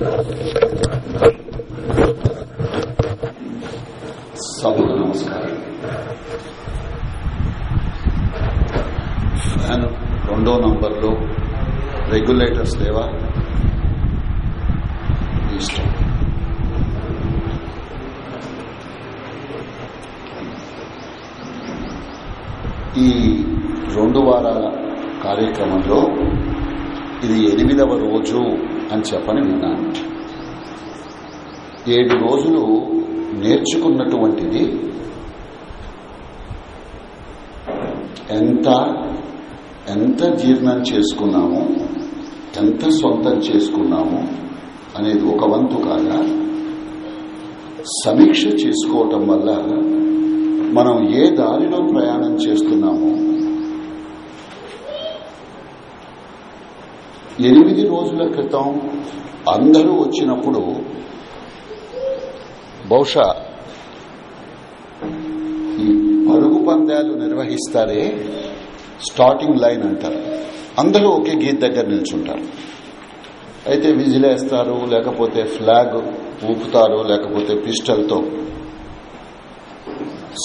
సభకు నమస్కారం. ఫ్యాన్ రెండో నంబర్లో రెగ్యులేటర్స్ లేవా? ఇష్టం. ఈ రెండు వారాల కార్యక్రమంలో ఇది ఎనిమిదవ రోజు అని చెప్పని విన్నాను. ఏడు రోజులు నేర్చుకున్నటువంటిది ఎంత ఎంత జీర్ణం చేసుకున్నాము ఎంత సొంతం చేసుకున్నాము అనేది ఒక వంతు కాగా సమీక్ష చేసుకోవటం వల్ల మనం ఏ దారిలో ప్రయాణం చేస్తున్నామో ఎనిమిది రోజుల క్రితం అందరూ వచ్చినప్పుడు బహుశా ఈ పరుగు పందాలు నిర్వహిస్తారే స్టార్టింగ్ లైన్ అంటారు. అందరూ ఒకే గీత దగ్గర నిల్చుంటారు. అయితే విజిలేస్తారు లేకపోతే ఫ్లాగ్ ఊపుతారు లేకపోతే పిస్టల్తో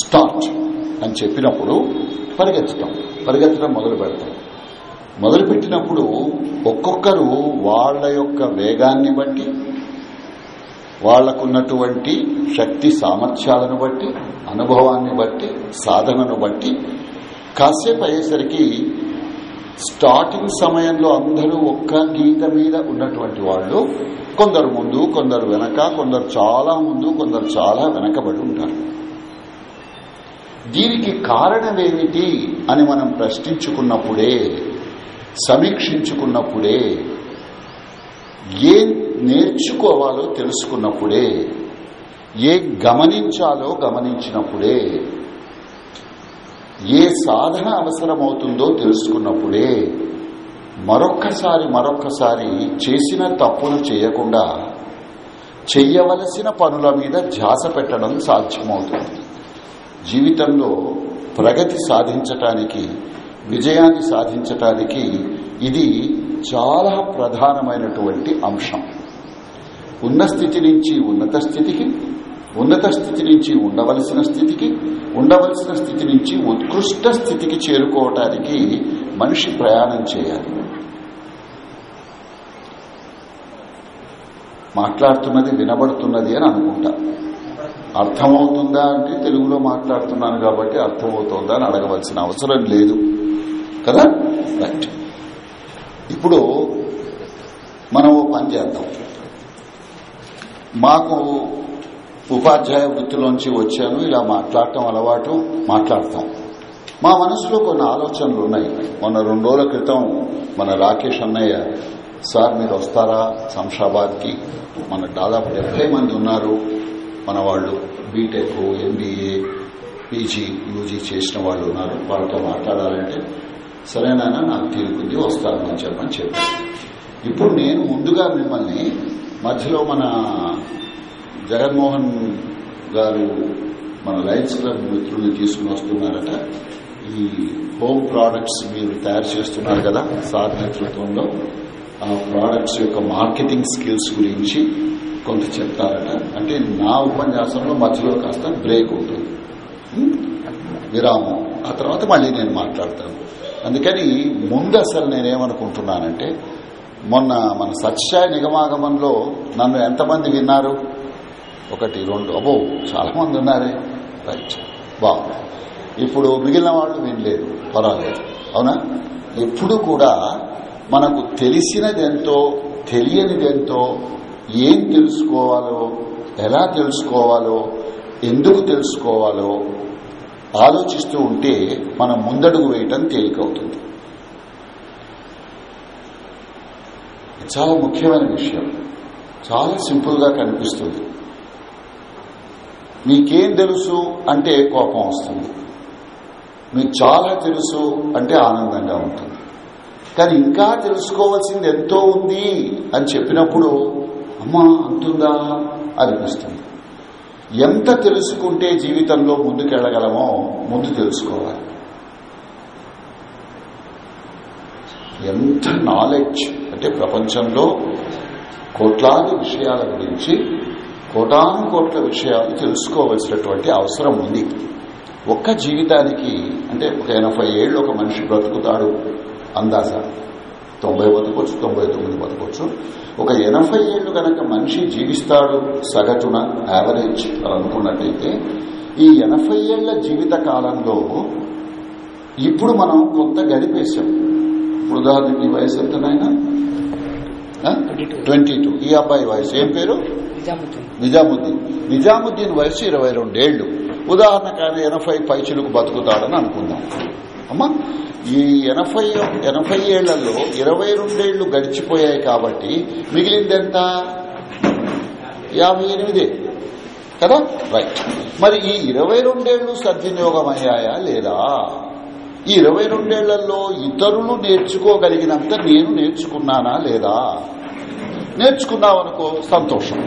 స్టార్ట్ అని చెప్పినప్పుడు పరిగెత్తడం పరిగెత్తడం మొదలు పెడతాం. మొదలుపెట్టినప్పుడు ఒక్కొక్కరు వాళ్ళ యొక్క వేగాన్ని బట్టి వాళ్ళకున్నటువంటి శక్తి సామర్థ్యాలను బట్టి అనుభవాన్ని బట్టి సాధనను బట్టి కాసేపు అయ్యేసరికి స్టార్టింగ్ సమయంలో అందరూ ఒక్క గీత మీద ఉన్నటువంటి వాళ్ళు కొందరు ముందు కొందరు వెనక కొందరు చాలా ముందు కొందరు చాలా వెనకబడి ఉంటారు. దీనికి కారణమేమిటి అని మనం ప్రశ్నించుకున్నప్పుడే సమీక్షించుకున్నప్పుడే ఏం నేర్చుకోవాలో తెలుసుకున్నప్పుడే ఏ గమనించాలో గమనించినప్పుడే ఏ సాధన అవసరమవుతుందో తెలుసుకున్నప్పుడే మరొక్కసారి మరొక్కసారి చేసిన తప్పులు చేయకుండా చెయ్యవలసిన పనుల మీద ధ్యాస పెట్టడం సాధ్యమవుతుంది. జీవితంలో ప్రగతి సాధించటానికి విజయాన్ని సాధించటానికి ఇది చాలా ప్రధానమైనటువంటి అంశం. ఉన్న స్థితి నుంచి ఉన్నత స్థితికి ఉన్నత స్థితి నుంచి ఉండవలసిన స్థితికి ఉండవలసిన స్థితి నుంచి ఉత్కృష్ట స్థితికి చేరుకోవటానికి మనిషి ప్రయాణం చేయాలి. మాట్లాడుతున్నది వినబడుతున్నది అని అనుకుంటా. అర్థమవుతుందా అంటే తెలుగులో మాట్లాడుతున్నాను కాబట్టి అర్థమవుతుందా అని అడగవలసిన అవసరం లేదు. కదా? రైట్ ఇప్పుడు మనం ఓ పని చేద్దాం. మాకు ఉపాధ్యాయ వృత్తిలోంచి వచ్చాను ఇలా మాట్లాడటం అలవాటు మాట్లాడతాం. మా మనసులో కొన్ని ఆలోచనలు ఉన్నాయి. మొన్న రెండు రోజుల క్రితం మన రాకేష్ అన్నయ్య సార్ మీరు వస్తారా? శంషాబాద్కి. మన దాదాపు డెబ్బై మంది ఉన్నారు. మన వాళ్ళు బీటెక్ ఎంబీఏ పీజీ యూజీ చేసిన వాళ్ళు ఉన్నారు. వాళ్ళతో మాట్లాడాలంటే సరేనైనా నాకు తీరుకుంది వస్తాను అని చెప్పని చెప్పాను ఇప్పుడు నేను ముందుగా మిమ్మల్ని మధ్యలో మన జగన్మోహన్ గారు మన లయన్స్ క్లబ్ మిత్రుల్ని తీసుకుని వస్తున్నారట. ఈ హోమ్ ప్రోడక్ట్స్ మీరు తయారు చేస్తున్నారు కదా సార్ నేతృత్వంలో ఆ ప్రోడక్ట్స్ యొక్క మార్కెటింగ్ స్కిల్స్ గురించి కొంత చెప్తారట. అంటే నా ఉపన్యాసంలో మధ్యలో కాస్త బ్రేక్ ఉంటుంది విరామం. ఆ తర్వాత మళ్ళీ నేను మాట్లాడతాను. అందుకని ముందు అసలు నేనేమనుకుంటున్నానంటే మొన్న మన సత్య నిగమాగమంలో నన్ను ఎంతమంది విన్నారు? ఒకటి రెండు. అబో చాలా మంది ఉన్నారే. రైట్. బాగుంది. ఇప్పుడు మిగిలిన వాళ్ళు వినలేదు. పర్వాలేదు. అవునా? ఎప్పుడు కూడా మనకు తెలిసినదెంతో తెలియనిదెంతో ఏం తెలుసుకోవాలో ఎలా తెలుసుకోవాలో ఎందుకు తెలుసుకోవాలో ఆలోచిస్తూ ఉంటే మనం ముందడుగు వేయటం తేలికవుతుంది. చాలా ముఖ్యమైన విషయం. చాలా సింపుల్గా కనిపిస్తుంది. మీకేం తెలుసు అంటే కోపం వస్తుంది. మీకు చాలా తెలుసు అంటే ఆనందంగా ఉంటుంది. కానీ ఇంకా తెలుసుకోవాల్సింది ఎంతో ఉంది అని చెప్పినప్పుడు అమ్మా అంతుందా? అనిపిస్తుంది. ఎంత తెలుసుకుంటే జీవితంలో ముందుకెళ్ళగలమో ముందు తెలుసుకోవాలి. ఎంత నాలెడ్జ్ అంటే ప్రపంచంలో కోట్లాది విషయాల గురించి కోటాను కోట్ల విషయాలు తెలుసుకోవలసినటువంటి అవసరం ఉంది. ఒక్క జీవితానికి అంటే ఒక ఎనభై ఏళ్ళు ఒక మనిషి బ్రతుకుతాడు. అందాస తొంభై బతకొచ్చు తొంభై తొమ్మిది బతకొచ్చు. ఒక ఎనభై ఏళ్ళు కనుక మనిషి జీవిస్తాడు సగటున యావరేజ్ అని అనుకున్నట్టయితే ఈ ఎనభై ఏళ్ళ జీవిత కాలంలో ఇప్పుడు మనం కొంత గడిపేశాం ఇప్పుడు ఉదాహరణకి వయసు ఎంతనైనా? Twenty two. ఈ అబ్బాయి వయసు ఏం పేరు? నిజాముద్దీన్. నిజాముద్దీన్. వయసు ఇరవై రెండేళ్ళు ఉదాహరణకు ఆయన ఎనభై పైచులకు బతుకుతాడని అనుకుందాం. అమ్మా ఈ ఎనభై ఎనభై ఏళ్ళలో ఇరవై రెండేళ్ళు గడిచిపోయాయి కాబట్టి మిగిలిందెంత? యాభై ఎనిమిదే. కదా? రైట్ మరి ఈ ఇరవై రెండేళ్ళు సద్వినియోగం అయ్యాయా లేదా? ఈ ఇరవై రెండేళ్ళలో ఇతరులు నేర్చుకోగలిగినంత నేను నేర్చుకున్నానా లేదా? నేర్చుకున్నావనుకో సంతోషం.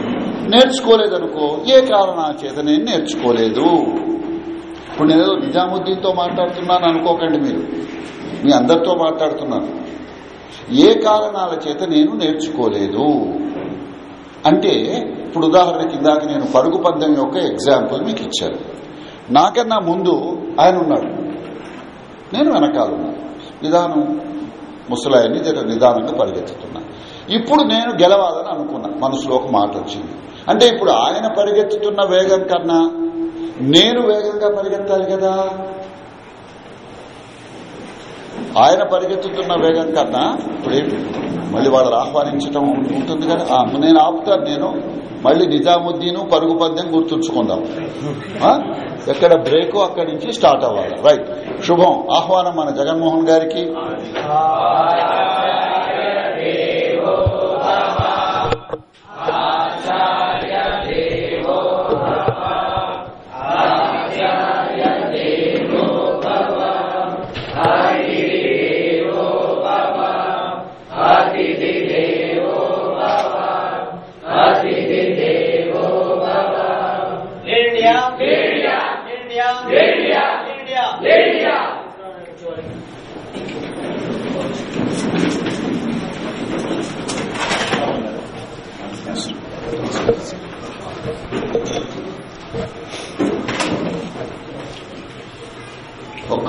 నేర్చుకోలేదనుకో ఏ కారణాల చేత నేను నేర్చుకోలేదు? ఇప్పుడు నేనేదో నిజాముద్దీన్తో మాట్లాడుతున్నాను అనుకోకండి మీరు. మీ అందరితో మాట్లాడుతున్నాను. ఏ కారణాల చేత నేను నేర్చుకోలేదు? అంటే ఇప్పుడు ఉదాహరణ కిందాక నేను పరుగు పందెం యొక్క ఎగ్జాంపుల్ మీకు ఇచ్చాను. నాకన్నా ముందు ఆయన ఉన్నాడు. నేను వెనకాలన్నా నిదానం ముసలాయన్ని నిదానంగా పరిగెత్తుతున్నా. ఇప్పుడు నేను గెలవాలని అనుకున్నా. మనసులో ఒక మాట వచ్చింది. అంటే ఇప్పుడు ఆయన పరిగెత్తుతున్న వేగం కన్నా నేను వేగంగా పరిగెత్తాలి కదా? ఆయన పరిగెత్తుతున్న వేగం కన్నా ఇప్పుడు? మళ్ళీ వాళ్ళు ఆహ్వానించడం ఉంటుంది కదా? నేను ఆపుతాను నేను. మళ్ళీ నిజాముద్దీన్ పరుగు పందెం గుర్తుంచుకుందాం. ఎక్కడ బ్రేక్ అక్కడి నుంచి స్టార్ట్ అవ్వాలి. రైట్. శుభం. ఆహ్వానం మన జగన్మోహన్ గారికి.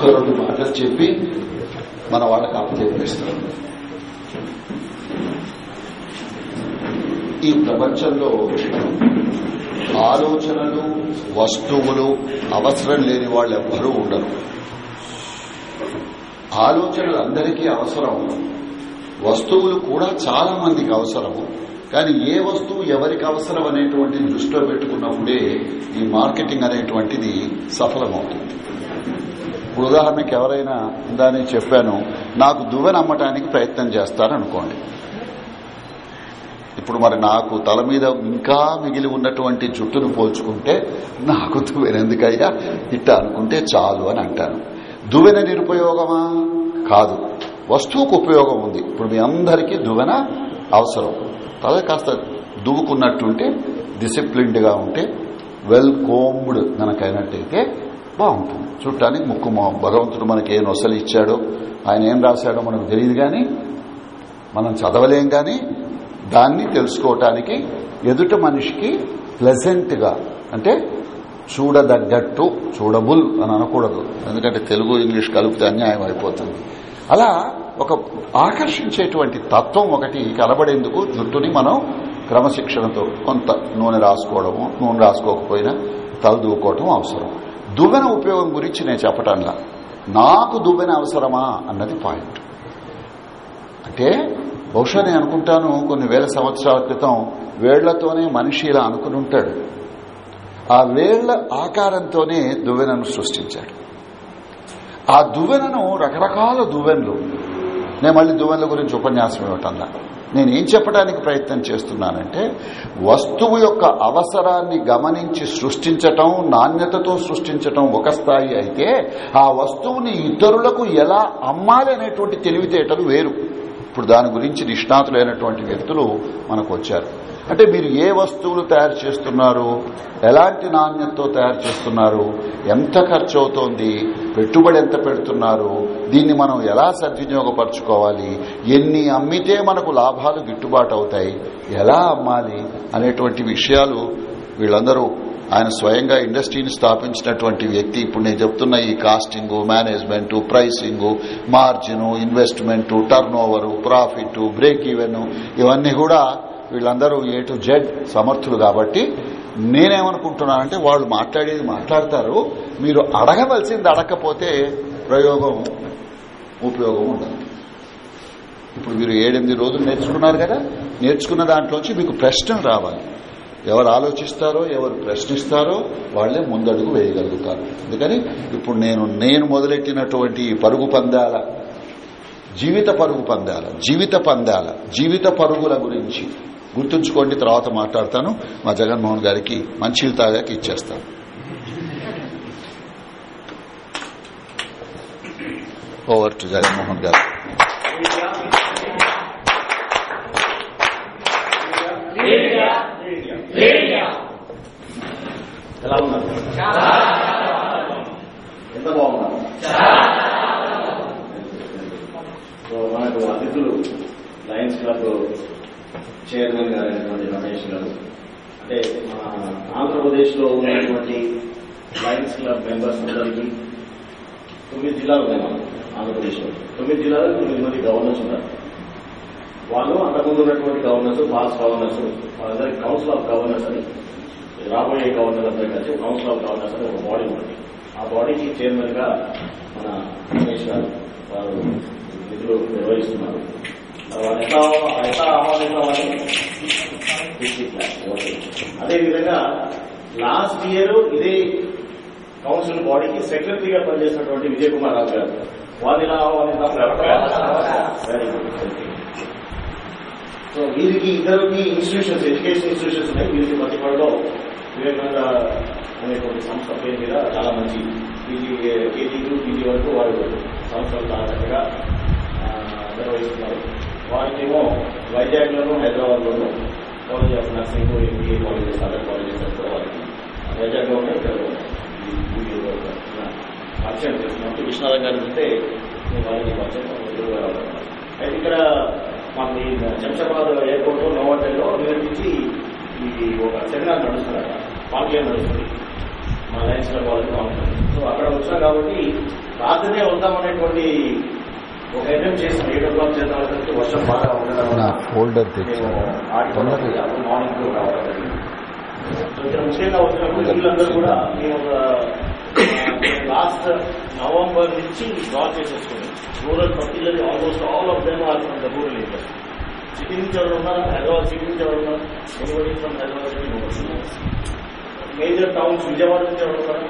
ఒక్క రెండు మాటలు చెప్పి మన వాళ్ళకి అప్పచెప్పేస్తాం ఈ ప్రపంచంలో ఆలోచనలు వస్తువులు అవసరం లేని వాళ్ళు ఎవ్వరూ ఉండరు. ఆలోచనలు అందరికీ అవసరం. వస్తువులు కూడా చాలా మందికి అవసరం. కానీ ఏ వస్తువు ఎవరికి అవసరం అనేటువంటిది దృష్టిలో పెట్టుకున్నప్పుడే ఈ మార్కెటింగ్ అనేటువంటిది సఫలమవుతుంది. ఇప్పుడు ఉదాహరణకి ఎవరైనా దాన్ని చెప్పాను నాకు దువ్వెన అమ్మటానికి ప్రయత్నం చేస్తారనుకోండి. ఇప్పుడు మరి నాకు తల మీద ఇంకా మిగిలి ఉన్నటువంటి జుట్టును పోల్చుకుంటే నాకు దువ్వెనెందుకయ్యా ఇట్ట అనుకుంటే చాలు అని అంటాను. దువ్వెన నిరుపయోగమా? కాదు. వస్తువుకు ఉపయోగం ఉంది. ఇప్పుడు మీ అందరికీ దువ్వెన అవసరం. తల కాస్త దువ్వుకున్నట్టుంటే డిసిప్లిన్డ్గా ఉంటే వెల్ కోమ్డ్ మనకైనట్టయితే బాగుంటుంది. చూడటానికి ముక్కు భగవంతుడు మనకి ఏ నొసలు ఇచ్చాడో ఆయన ఏం రాశాడో మనకు తెలియదు కానీ మనం చదవలేం కానీ దాన్ని తెలుసుకోవటానికి ఎదుట మనిషికి ప్లెజెంట్గా అంటే చూడదగ్గట్టు చూడబుల్ అని అనకూడదు. ఎందుకంటే తెలుగు ఇంగ్లీష్ కలిపితే అన్యాయం అయిపోతుంది. అలా ఒక ఆకర్షించేటువంటి తత్వం ఒకటి కలబడేందుకు జుట్టుని మనం క్రమశిక్షణతో కొంత నూనె రాసుకోవడము నూనె రాసుకోకపోయినా తలదూకోవటం అవసరం. దువ్వెన ఉపయోగం గురించి నేను చెప్పటంలా నాకు దువ్వెన అవసరమా? అన్నది పాయింట్ అంటే బహుశా నేను అనుకుంటాను కొన్ని వేల సంవత్సరాల క్రితం వేళ్ళతోనే మనిషి ఇలా అనుకుని ఉంటాడు. ఆ వేళ్ళ ఆకారంతోనే దువ్వెనను సృష్టించాడు. ఆ దువ్వెనను రకరకాల దువ్వెనలు. నేను మళ్ళీ దువ్వెనల గురించి ఉపన్యాసం ఇవ్వటంలా నేను ఏం చెప్పడానికి ప్రయత్నం చేస్తున్నానంటే వస్తువు యొక్క అవసరాన్ని గమనించి సృష్టించటం నాణ్యతతో సృష్టించటం ఒక స్థాయి అయితే ఆ వస్తువుని ఇతరులకు ఎలా అమ్మాలి అనేటువంటి తెలివితేటలు వేరు. ఇప్పుడు దాని గురించి నిష్ణాతులైనటువంటి వ్యక్తులు మనకు వచ్చారు. అంటే మీరు ఏ వస్తువులు తయారు చేస్తున్నారు? ఎలాంటి నాణ్యతతో తయారు చేస్తున్నారు? ఎంత ఖర్చు అవుతోంది? పెట్టుబడి ఎంత పెడుతున్నారు? దీన్ని మనం ఎలా సద్వినియోగపరచుకోవాలి? ఎన్ని అమ్మితే మనకు లాభాలు గిట్టుబాటు అవుతాయి? ఎలా అమ్మాలి? అనేటువంటి విషయాలు వీళ్ళందరూ ఆయన స్వయంగా ఇండస్ట్రీని స్థాపించినటువంటి వ్యక్తి. ఇప్పుడు నేను చెప్తున్న ఈ costing management pricing margin investment turnover profit break even ఇవన్నీ కూడా వీళ్ళందరూ ఏ టు జెడ్ సమర్థులు కాబట్టి నేనేమనుకుంటున్నానంటే వాళ్ళు మాట్లాడేది మాట్లాడతారు. మీరు అడగవలసింది అడగకపోతే ప్రయోగం ఉపయోగం ఉండదు. ఇప్పుడు మీరు ఏడెనిమిది రోజులు నేర్చుకున్నారు కదా? నేర్చుకున్న దాంట్లోంచి మీకు ప్రశ్నలు రావాలి. ఎవరు ఆలోచిస్తారో ఎవరు ప్రశ్నిస్తారో వాళ్ళే ముందడుగు వేయగలుగుతారు. అందుకని ఇప్పుడు నేను నేను మొదలెట్టినటువంటి పరుగు పందాల జీవిత పరుగు పందాల జీవిత పందాల జీవిత పరుగుల గురించి గుర్తుంచుకోండి తర్వాత మాట్లాడతాను. మా జగన్మోహన్ గారికి మంచి తాగాకి ఇచ్చేస్తాను. ఓవర్ టు జగన్మోహన్ గారు ఎలా ఉన్నారు ఎంత బాగున్నారు సో మనకు అతిథులు లయన్స్ క్లబ్ చైర్మన్ గారు అయినటువంటి రమేష్ గారు. అంటే మన ఆంధ్రప్రదేశ్లో ఉన్నటువంటి లయన్స్ క్లబ్ మెంబర్స్ అందరికీ తొమ్మిది జిల్లాలు ఉన్నాయి మనం ఆంధ్రప్రదేశ్లో తొమ్మిది జిల్లాలు తొమ్మిది మంది గవర్నర్స్ ఉన్నారు. వాళ్ళు అంతకుముందు ఉన్నటువంటి గవర్నర్స్ పాస్ గవర్నర్స్ వాళ్ళందరికీ కౌన్సిల్ ఆఫ్ గవర్నర్స్ అని రాబోయే గవర్నర్ అందరూ కలిసి కౌన్సిల్ ఆఫ్ గవర్నర్స్ అని ఒక బాడీ ఉంది. ఆ బాడీకి చైర్మన్గా మన రమేష్ గారు వారు నిధులు నిర్వహిస్తున్నారు. ఎట్లా ఎట్లా ఆమోదించామని అదేవిధంగా లాస్ట్ ఇయర్ ఇదే కౌన్సిల్ బాడీకి సెక్రటరీగా పనిచేసినటువంటి విజయ్ కుమార్ రావు గారు. వాళ్ళు ఎలా సో వీరికి ఇద్దరికి ఇన్స్టిట్యూషన్స్ ఎడ్యుకేషన్ ఇన్స్టిట్యూషన్స్ ఉన్నాయి. వీరికి మధ్యపడలో వివేకానంద అనేటువంటి సంస్థ పేరు మీద చాలా మంచి పీజీ కేజీ టూ పీజీ వరకు వారు సంస్థలు చాలా చక్కగా నిర్వహిస్తున్నారు. వారికేమో వైజాగ్లోను హైదరాబాద్లోను college of nursing MBA colleges other colleges అని కూడా వారికి వైజాగ్లోనే ఇక్కడ పరిచయం చేస్తున్నాం విశ్వనాథం గారు అంటే నేను పరిచయం ఎదురుగా అయితే ఇక్కడ మాకు ఈ శంషాబాద్ ఎయిర్పోర్ట్లో నిర్వహించి నిర్మించి ఈ ఒక సెమినార్ నడుస్తున్నారు పార్టీ నడుస్తుంది? మా లైన్స్లో వాళ్ళకి సో అక్కడ వచ్చినా కాబట్టి రాత్రినే వద్దామనేటువంటి రావడం జరిగింది. సో ఇక్కడ ముఖ్యంగా వచ్చినప్పుడు వీళ్ళందరూ కూడా మేము లాస్ట్ నవంబర్ నుంచి డ్రా చేసేసుకుని rural particularly almost all of them are from the rural city నుంచి ఎవరు ఉన్నారు హైదరాబాద్ సిటీ నుంచి ఎవరు ఉన్నారు anybody from Hyderabad city major towns Vijayawada నుంచి ఎవరు ఉన్నారు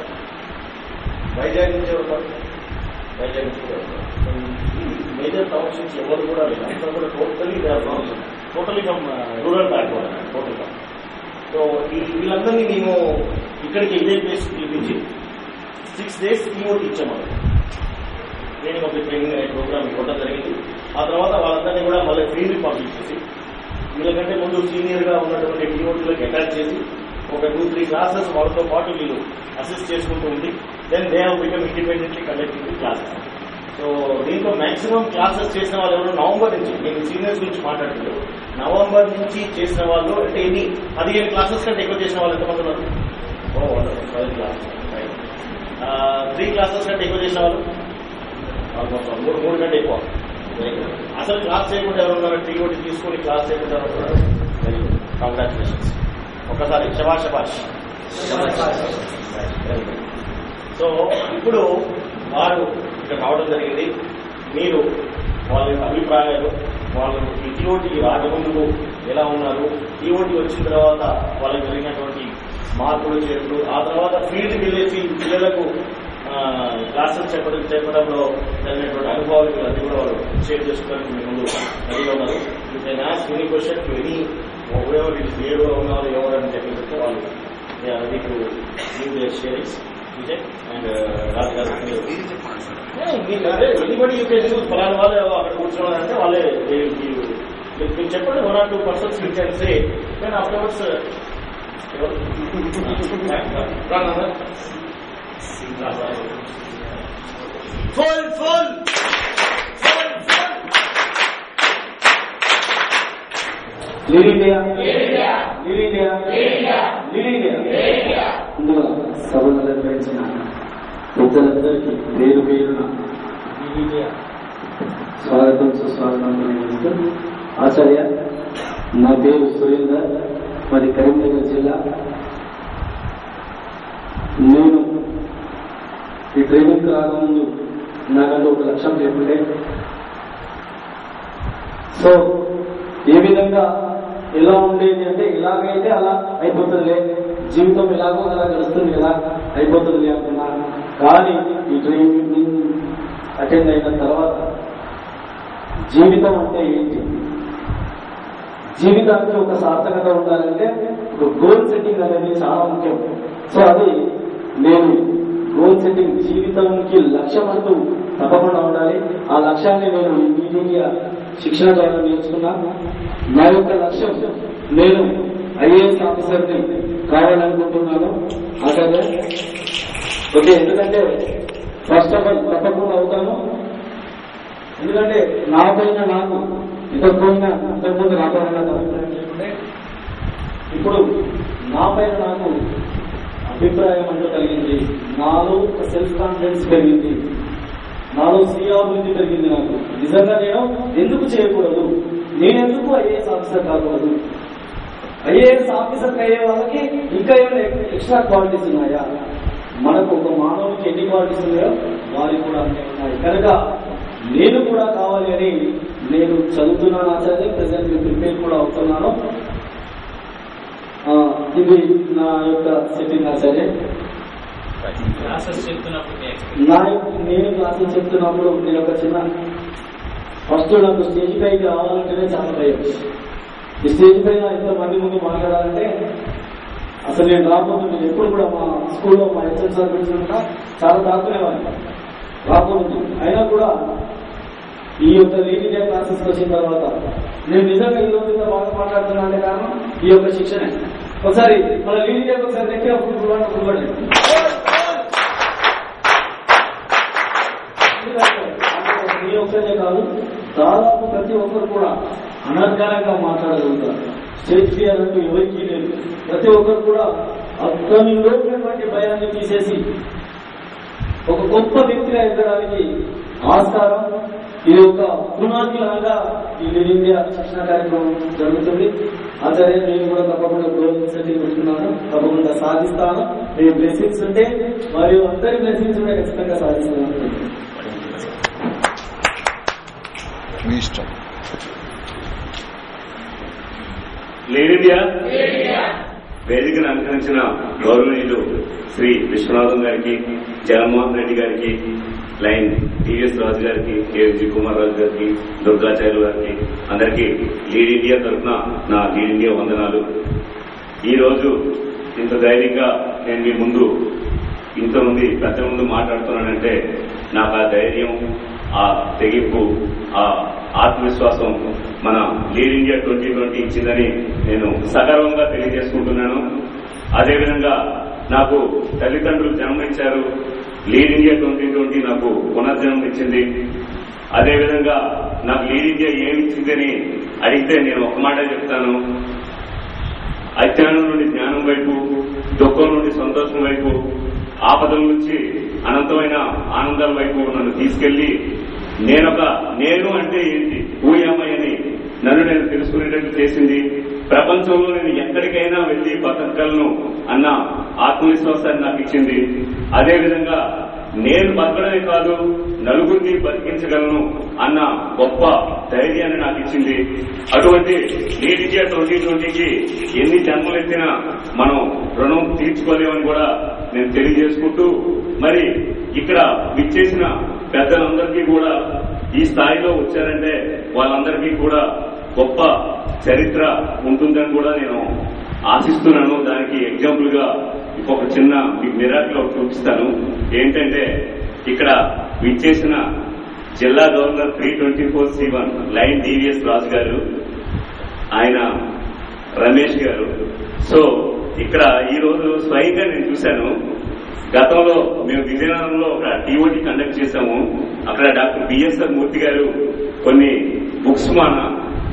వైజాగ్ నుంచి ఎవరు ఉన్నారు మేజర్ టౌన్స్ నుంచి ఎవరు కూడా లేదు అంతా కూడా totally totally from rural backward టోటల్గా సో ఈ వీళ్ళందరినీ మేము ఇక్కడికి ఇదే ప్లేస్ పిలిపించి సిక్స్ డేస్ టీఓటీ ఇచ్చాము ట్రైనింగ్ ఒక ట్రైనింగ్ అనే ప్రోగ్రామ్ ఇవ్వడం జరిగింది. ఆ తర్వాత వాళ్ళందరినీ కూడా మళ్ళీ ఫీల్డ్ పంపించేసి వీళ్ళకంటే ముందు సీనియర్గా ఉన్నటువంటి టీఓటీలకు అటాచ్ చేసి ఒక టూ త్రీ క్లాసెస్ వాళ్ళతో పాటు వీళ్ళు అసిస్ట్ చేసుకుంటూ ఉంది then they have become independently conducting classes so దీంట్లో మాక్సిమం క్లాసెస్ చేసిన వాళ్ళు ఎవరు? నవంబర్ నుంచి నేను సీనియర్స్ గురించి మాట్లాడలేదు నవంబర్ నుంచి చేసిన వాళ్ళు అంటే ఎన్ని? పదిహేను క్లాసెస్ కంటే ఎక్కువ చేసిన వాళ్ళు ఎంతమంది ఉన్నారు? ఓ వండర్ఫుల్ క్లాసెస్ త్రీ క్లాసెస్ కంటే ఎక్కువ చేసిన వాళ్ళు? ఆల్మోస్ట్ మూడు మూడు కంటే ఎక్కువ. అసలు క్లాస్ చేయకుండా ఎవరు ఉన్నారు? టీ ఒకటి తీసుకొని క్లాస్ చేయకుండా ఎవరు ఉన్నారు? వెరీ గుడ్ కంగ్రాచులేషన్స్ ఒకసారి శబాష్ సో ఇప్పుడు వారు ఇక్కడ రావడం జరిగింది. మీరు వాళ్ళ యొక్క అభిప్రాయాలు వాళ్ళు ఈ టీఓటీ రాకముందుకు ఎలా ఉన్నారు టీఓటీ వచ్చిన తర్వాత వాళ్ళకి జరిగినటువంటి మార్పులు చేతులు ఆ తర్వాత ఫీల్డ్కి వెళ్ళేసి పిల్లలకు క్లాసెస్ చెప్పడం చెప్పడంలో జరిగినటువంటి అనుభవాలు అన్ని కూడా వాళ్ళు షేర్ చేసుకోవడానికి మీ ముందు రెడీగా ఉన్నారు. ఎనీ క్వశ్చన్ టు ఎనీ ఎవరెవరు ఇది ఏడుగా ఉన్నారు ఎవరు అని చెప్పి చెప్తే వాళ్ళు ready to give their sharings Vijay and Raju గారు ఎనిబడి యూ కెన్ యూజ్ ఫలానా వాళ్ళు అక్కడ కూర్చోవాలంటే వాళ్ళే they will give you. మీరు మీరు చెప్పండి one or two persons you can say then afterwards full full India. India. India. సభను నిర్వహించిన పెద్దలందరికీ పేరు పేరున స్వాగతం సుస్వాగతం ఆచార్య నా పేరు సురేందర్ మరి కరీంనగర్ జిల్లా. నేను ఈ ట్రైనింగ్ రాకముందు నాకంటూ ఒక లక్ష్యం లేకుండే సో ఏ విధంగా ఎలా ఉండేది అంటే ఇలాగైతే అలా అయిపోతుందిలే. జీవితం ఎలాగో అలా గడుస్తుంది ఎలా అయిపోతుంది అనుకున్నా. కానీ ఈ ట్రైనింగ్ అటెండ్ అయిన తర్వాత జీవితం అంటే ఏంటి? జీవితానికి ఒక సార్థకత ఉండాలంటే ఒక గోల్ సెట్టింగ్ అనేది చాలా ముఖ్యం. సో అది నేను గోల్ సెట్టింగ్ జీవితానికి లక్ష్యం అంటూ తప్పకుండా ఉండాలి. ఆ లక్ష్యాన్ని నేను ఈ శిక్షణ ద్వారా నేర్చుకున్నాను నా యొక్క లక్ష్యం నేను ఐఏఎస్ ఆఫీసర్ని కావాలనుకుంటున్నాను. అలాగే ఓకే ఎందుకంటే ఫస్ట్ ఆఫ్ ఆల్ తప్పకుండా అవుతాను. ఎందుకంటే నా పైన నాకు ఇంతకు పోయిన ఇంతకుముందు నా అభిప్రాయం ఇప్పుడు నా పైన నాకు అభిప్రాయం అంటూ కలిగింది. నాలో సెల్ఫ్ కాన్ఫిడెన్స్ పెరిగింది. నాలో స్వీయ అభివృద్ధి పెరిగింది నాకు. నిజంగా నేను ఎందుకు చేయకూడదు? నేనెందుకు ఐఏఎస్ ఆఫీసర్ కాకూడదు? ఐఏఎస్ ఆఫీసర్ అయ్యే వాళ్ళకి ఇంకా ఏమైనా ఎక్స్ట్రా క్వాలిటీస్ ఉన్నాయా? మనకు ఒక మానవునికి ఎన్ని క్వాలిటీస్ ఉన్నాయో వారికి కూడా అన్నీ ఉన్నాయి. కనుక నేను కూడా కావాలి అని నేను చదువుతున్నాను ఆచార్య ప్రజెంట్ ప్రిపేర్ కూడా అవుతున్నాను. ఇది నా యొక్క సెట్టింగ్ ఆచార్య క్లాసెస్ చెప్తున్నప్పుడు మీ నా యొక్క నేను క్లాసెస్ చెప్తున్నప్పుడు నేను ఒక చిన్న ఫస్ట్ నాకు స్టేజ్ పైకి రావాలంటేనే చాలా భయం. ఈ స్టేజ్ పైన ఎంత మంది ముందు మాట్లాడాలంటే అసలు నేను రాబోతుంది నేను ఎప్పుడు కూడా మా స్కూల్లో మా హెచ్ఎం సార్ పిలిచినా చాలా దాక్కునేవాడిని. రాబోతుంది అయినా కూడా ఈ యొక్క లీడింగ్ క్లాసెస్ వచ్చిన తర్వాత నేను నిజంగా ఈ రోజు బాగా మాట్లాడుతున్నా అంటే కారణం ఈ యొక్క శిక్షణ. ఒకసారి మన లీడ్ ఇండియాకి ఒకసారి నెక్కి ఫుట్బాల్ మీ ఒక్కరే కాదు దాదాపు ప్రతి ఒక్కరు కూడా అనర్గళంగా మాట్లాడగలుగుతారు. స్టేజ్ ఫియర్ ఎవరికీ లేదు. ప్రతి ఒక్కరు కూడా అతనిలో ఉన్నటువంటి భయాన్ని తీసేసి ఒక గొప్ప వ్యక్తిగా ఎదగడానికి ఆస్కారం ఇది ఒక పునాది లాగా ఈ ఇండియా శిక్షణ కార్యక్రమం జరుగుతుంది. ఆచార్య నేను కూడా తప్పకుండా సెట్టింగ్ పెట్టుకున్నాను తప్పకుండా సాధిస్తాను. మీ బ్లెస్సింగ్స్ ఉంటే మరియు అందరి బ్లెస్సింగ్స్ ఉంటే ఖచ్చితంగా సాధిస్తాను. మీ ఇష్టం. లేడ్ ఇండియా వేదికను అలంకరించిన గౌరవనీయులు శ్రీ విశ్వనాథం గారికి జగన్మోహన్ రెడ్డి గారికి లైన్ టీవీఎస్ రాజు గారికి కేఎఫ్జి కుమార్ రాజు గారికి దుర్గాచార్యులు గారికి అందరికీ లీడ్ ఇండియా తరఫున నా లీడ్ ఇండియా వందనాలు. ఈ రోజు ఇంత ధైర్యంగా నేను మీ ముందు ఇంతమంది పెద్ద ముందు మాట్లాడుతున్నానంటే నాకు ఆ ధైర్యం ఆ తెగింపు ఆ ఆత్మవిశ్వాసం మన లీడ్ ఇండియా ట్వంటీ ట్వంటీ ఇచ్చిందని నేను సగర్వంగా తెలియజేసుకుంటున్నాను. అదేవిధంగా నాకు తల్లిదండ్రులు జన్మ ఇచ్చారు లీడ్ ఇండియా ట్వంటీ ట్వంటీ నాకు పునర్జన్మం ఇచ్చింది. అదేవిధంగా నాకు లీడ్ ఇండియా ఏమి అని అడిగితే నేను ఒక మాట చెప్తాను. అజ్ఞానం నుండి జ్ఞానం వైపు దుఃఖం నుండి సంతోషం వైపు ఆపదల నుంచి అనంతమైన ఆనందాల వైపు నన్ను తీసుకెళ్ళి నేనొక నేను అంటే ఏంటి? ఊయమ్మ అని నన్ను నేను తెలుసుకునేటట్టు చేసింది. ప్రపంచంలో నేను ఎక్కడికైనా వెళ్ళి బతకగలను అన్న ఆత్మవిశ్వాసాన్ని నాకు ఇచ్చింది. అదేవిధంగా నేను బతకడమే కాదు నలుగురిని బతికించగలను అన్న గొప్ప ధైర్యాన్ని నాకు ఇచ్చింది. అటువంటి నీట్ ఇండియా ట్వంటీ ట్వంటీకి ఎన్ని జన్మలెత్తినా మనం రుణం తీర్చుకోలేమని కూడా నేను తెలియజేసుకుంటూ మరి ఇక్కడ విచ్చేసిన పెద్దలందరికీ కూడా ఈ స్థాయిలో వచ్చారంటే వాళ్ళందరికీ కూడా గొప్ప చరిత్ర ఉంటుందని కూడా నేను ఆశిస్తున్నాను. దానికి ఎగ్జాంపుల్గా ఒక చిన్న మీకు చూపిస్తాను. ఏంటంటే ఇక్కడ విచ్చేసిన జిల్లా governor three twenty four C one lion DVS Raju గారు ఆయన రమేష్ గారు. సో ఇక్కడ ఈ రోజు స్వయంగా నేను చూశాను. గతంలో మేము విజయనగరంలో ఒక టీఓటీ కండక్ట్ చేశాము. అక్కడ డాక్టర్ బిఎస్ఆర్ మూర్తి గారు కొన్ని బుక్స్ మన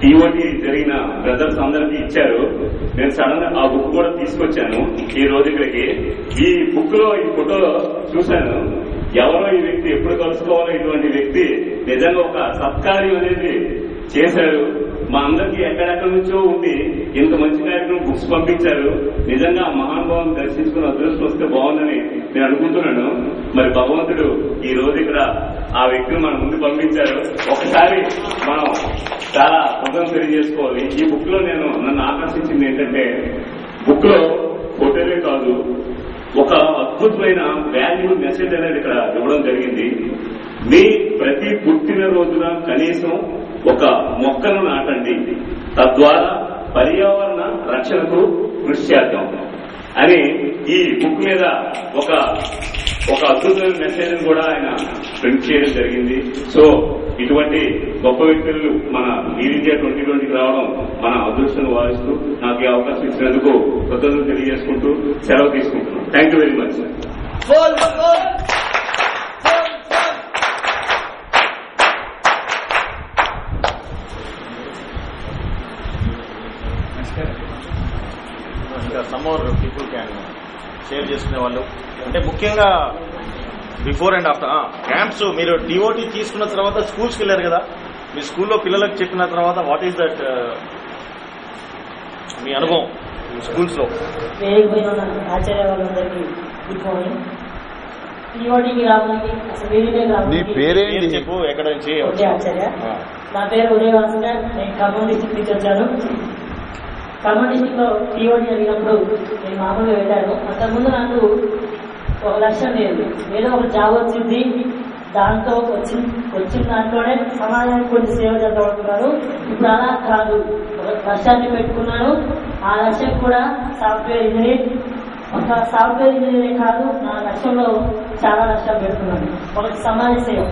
టీఓటీ జరిగిన బ్రదర్స్ అందరికీ ఇచ్చారు. నేను సడన్గా ఆ బుక్ కూడా తీసుకొచ్చాను. ఈ రోజు ఇక్కడికి. ఈ బుక్లో ఈ ఫోటో చూశాను. ఎవరో ఈ వ్యక్తి ఎప్పుడు కలుసుకోవాలో ఇటువంటి వ్యక్తి నిజంగా ఒక సత్కార్యం అనేది చేశారు మా అందరికీ ఎక్కడెక్కడి నుంచో ఉండి ఇంత మంచి కార్యక్రమం బుక్స్ పంపించారు. నిజంగా మహానుభావం దర్శించుకున్న అదృష్టం వస్తే బాగుందని నేను అనుకుంటున్నాను. మరి భగవంతుడు ఈ రోజు ఇక్కడ ఆ వ్యక్తిని మన ముందు పంపించారు. ఒకసారి మనం చాలా హృదయం తెలియజేసుకోవాలి. ఈ బుక్లో నేను నన్ను ఆకర్షించింది ఏంటంటే బుక్లో ఫోటోలే కాదు ఒక అద్భుతమైన వాల్యూ మెసేజ్ అనేది ఇక్కడ ఇవ్వడం జరిగింది. మీ ప్రతి పుట్టిన రోజున కనీసం ఒక మొక్కను నాటండి. తద్వారా పర్యావరణ రక్షణకు కృషి చేద్దాం. అని ఈ బుక్ మీద ఒక ఒక అద్భుతమైన మెసేజ్ కూడా ఆయన ప్రింట్ చేయడం జరిగింది. సో ఇటువంటి గొప్ప వ్యక్తులు మన ఈ ఇండియా ట్వంటీ ట్వంటీకి రావడం మన అదృష్టం భావిస్తూ నాకు ఈ అవకాశం ఇచ్చినందుకు కృతజ్ఞతలు తెలియజేసుకుంటూ సెలవు తీసుకుంటున్నాను thank you very much sir some more people can share చేసుకునే వాళ్ళు. అంటే ముఖ్యంగా బిఫోర్ అండ్ ఆఫ్టర్ క్యాంప్స్ మీరు డిఓటీ తీసుకున్న తర్వాత స్కూల్స్కి వెళ్ళారు కదా. మీ స్కూల్లో పిల్లలకు చెప్పిన తర్వాత వాట్ ఈస్ దట్ మీ అనుభవం స్కూల్స్లో? వేయకపోయిన ఆచార్య వాళ్ళందరికీ గుడ్ మార్నింగ్ ఈవాటికి రావడానికి అసలు వేరే నీ రావడానికి పేరేంటి? పేరు చెప్పు ఎక్కడ నుంచి. నా పేరు ఉదయ నేను ఖమ్మం డిస్టిక్ నుంచి వచ్చాను. ఖమ్మం డిస్టిక్లో టీఓడి జరిగినప్పుడు నేను మామూలుగా వెళ్ళాను. అంతకుముందు నాకు ఒక లక్ష్యం లేదు. ఏదో ఒక జాబ్ వచ్చింది. దాంతో వచ్చి వచ్చిన దాంట్లోనే సమాజానికి కొన్ని సేవ చేద్దామనుకున్నాను. ఇప్పుడు అలా కాదు. ఒక లక్ష్యాన్ని పెట్టుకున్నాను. ఆ లక్ష్యం కూడా సాఫ్ట్వేర్ ఇంజనీర్ ఒక సాఫ్ట్వేర్ ఇంజనీరే కాదు నా లక్ష్యంలో చాలా లక్ష్యాలు పెట్టుకున్నాను. ఒకటి సమాజ సేవ.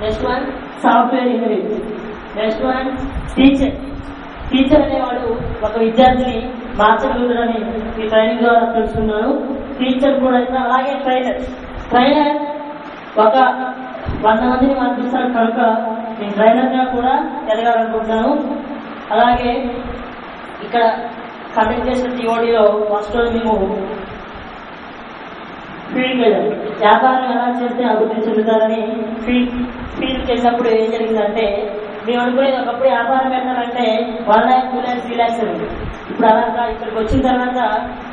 Next one software engineer. Next one teacher. Teacher అనేవాడు ఒక విద్యార్థిని మార్చగలుగుతాడని ఈ ట్రైనింగ్ ద్వారా తెలుసుకున్నాను. టీచర్ కూడా అలాగే ట్రైనర్ ట్రైనర్ ఒక వంద మందిని మార్పిస్తాడు కనుక నేను ట్రైనర్గా కూడా ఎదగాలనుకుంటున్నాను. అలాగే ఇక్కడ కండక్ట్ చేసిన టీఓడిలో ఫస్ట్ రోజు మేము ఫీల్డ్కి వెళ్ళాం వ్యాపారం ఎలా చేస్తే అభివృద్ధి చెందుతారని ఫీల్డ్ ఫీల్డ్కి వెళ్ళినప్పుడు ఏం జరిగిందంటే మేము అనుకునేది ఒకప్పుడు వ్యాపారం పెట్టాలంటే one lakh two lakh three lakhs ఉంది ఇప్పుడు అలా ఇక్కడికి వచ్చిన తర్వాత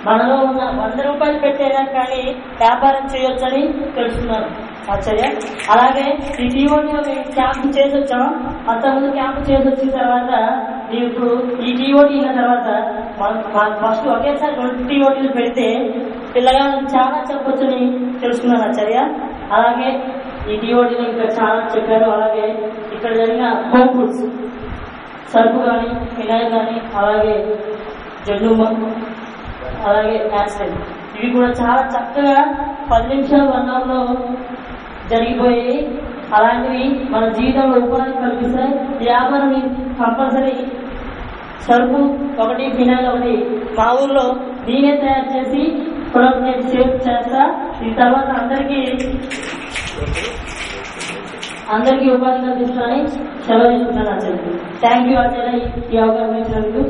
మనలో ఉన్న వంద రూపాయలు పెట్టేదా కానీ వ్యాపారం చేయొచ్చని తెలుసుకున్నాను ఆశ్చర్య. అలాగే ఈ టీఓటీలో మేము క్యాంప్ చేసి వచ్చాం. అంతకుముందు క్యాంప్ చేసి వచ్చిన తర్వాత మేము ఇప్పుడు ఈ టీఓటీ అయిన తర్వాత ఫస్ట్ ఒకేసారి రెండు టీఓటీలు పెడితే పిల్లగా చాలా చెప్పొచ్చని తెలుసుకున్నాను ఆచార్య అలాగే ఈ టీఓటీలో ఇంకా చాలా చెప్పారు. అలాగే ఇక్కడ జరిగిన హోమ్ ఫుడ్స్ సరుకు కానీ ఫినాయిల్ కానీ అలాగే జండుమ అలాగే యాక్సిడెంట్. ఇవి కూడా చాలా చక్కగా పది నిమిషాల వన్ జరిగిపోయాయి. అలాంటివి మన జీవితంలో ఉపాధి కల్పిస్తాయి. వ్యాపారం కంపల్సరీ సరుకు ఒకటి ఫినాయిల్ ఒకటి మా ఊర్లో నేనే తయారు చేసి ఇప్పుడు నేను సేవ్ చేస్తా. ఈ తర్వాత అందరికీ అందరికీ ఉపాధి కల్పిస్తానని సెలవు తీసుకుంటాను ఆచార్య థ్యాంక్ యూ ఆచార్య ఈ అవకాశం ఇచ్చినందుకు.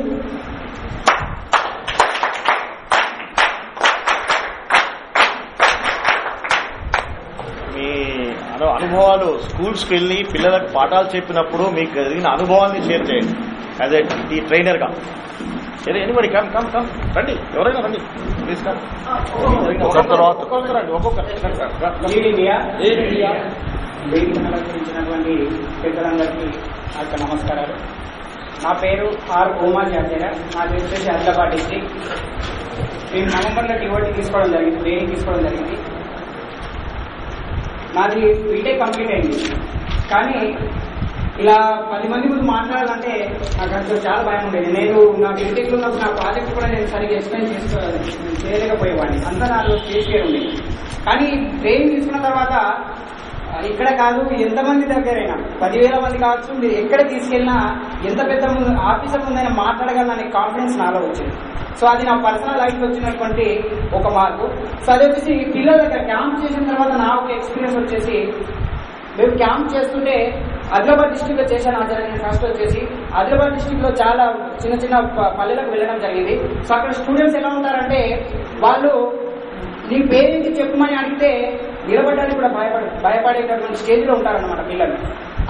అనుభవాలు స్కూల్స్కి వెళ్ళి పిల్లలకు పాఠాలు చెప్పినప్పుడు మీకు జరిగిన అనుభవాన్ని షేర్ చేయండి. యాజ్ ఈ ట్రైనర్గా. సరే ఎనిబడి కమ్ కమ్ కమ్ రండి ఎవరైనా రండి. ఒక్కొక్కరు రండి ఒక్కొక్కరు. లీడ్ ఇండియా పెద్దలందరికీ నా యొక్క నమస్కారాలు. నా పేరు ఆర్ ఉమాచార్య. నాది వచ్చేసి ఆదిలాబాద్ డిస్టిక్ నేను నవంబర్లో టీఓటీ తీసుకోవడం జరిగింది. ట్రైనింగ్ తీసుకోవడం జరిగింది? నాది బీటెక్ కంప్లీట్ అయింది. కానీ ఇలా పది మంది ముందు మాట్లాడాలంటే నాకు అసలు చాలా భయం ఉండేది. నేను నా బీటెక్లో నా ప్రాజెక్ట్ కూడా నేను సరిగ్గా ఎక్స్ప్లెయిన్ చేసుకో చేయలేకపోయేవాడిని. అంతా నాలో చేసే ఉండేది కానీ ట్రైనింగ్ తీసుకున్న తర్వాత ఇక్కడ కాదు ఎంతమంది దగ్గరైనా పదివేల మంది కావచ్చు మీరు ఎక్కడ తీసుకెళ్ళినా ఎంత పెద్ద ఆఫీసర్ ముందైనా మాట్లాడగలనే కాన్ఫిడెన్స్ నాలో వచ్చింది. సో అది నా పర్సనల్ లైఫ్ వచ్చినటువంటి ఒక మార్పు. సో అది వచ్చేసి పిల్లల దగ్గర క్యాంప్ చేసిన తర్వాత నా ఒక ఎక్స్పీరియన్స్ వచ్చేసి మేము క్యాంప్ చేస్తుంటే ఆదిలాబాద్ డిస్టిక్లో చేశాను ఆచార్య ఫస్ట్ వచ్చేసి. ఆదిలాబాద్ డిస్టిక్లో చాలా చిన్న చిన్న ప- పల్లెలకు వెళ్ళడం జరిగింది. సో అక్కడ స్టూడెంట్స్ ఎలా ఉంటారంటే వాళ్ళు నీ పేరేంటి చెప్పమని అడిగితే నిలబడడానికి కూడా భయపడ భయపడేటటువంటి స్టేజ్లో ఉంటారన్నమాట పిల్లలు.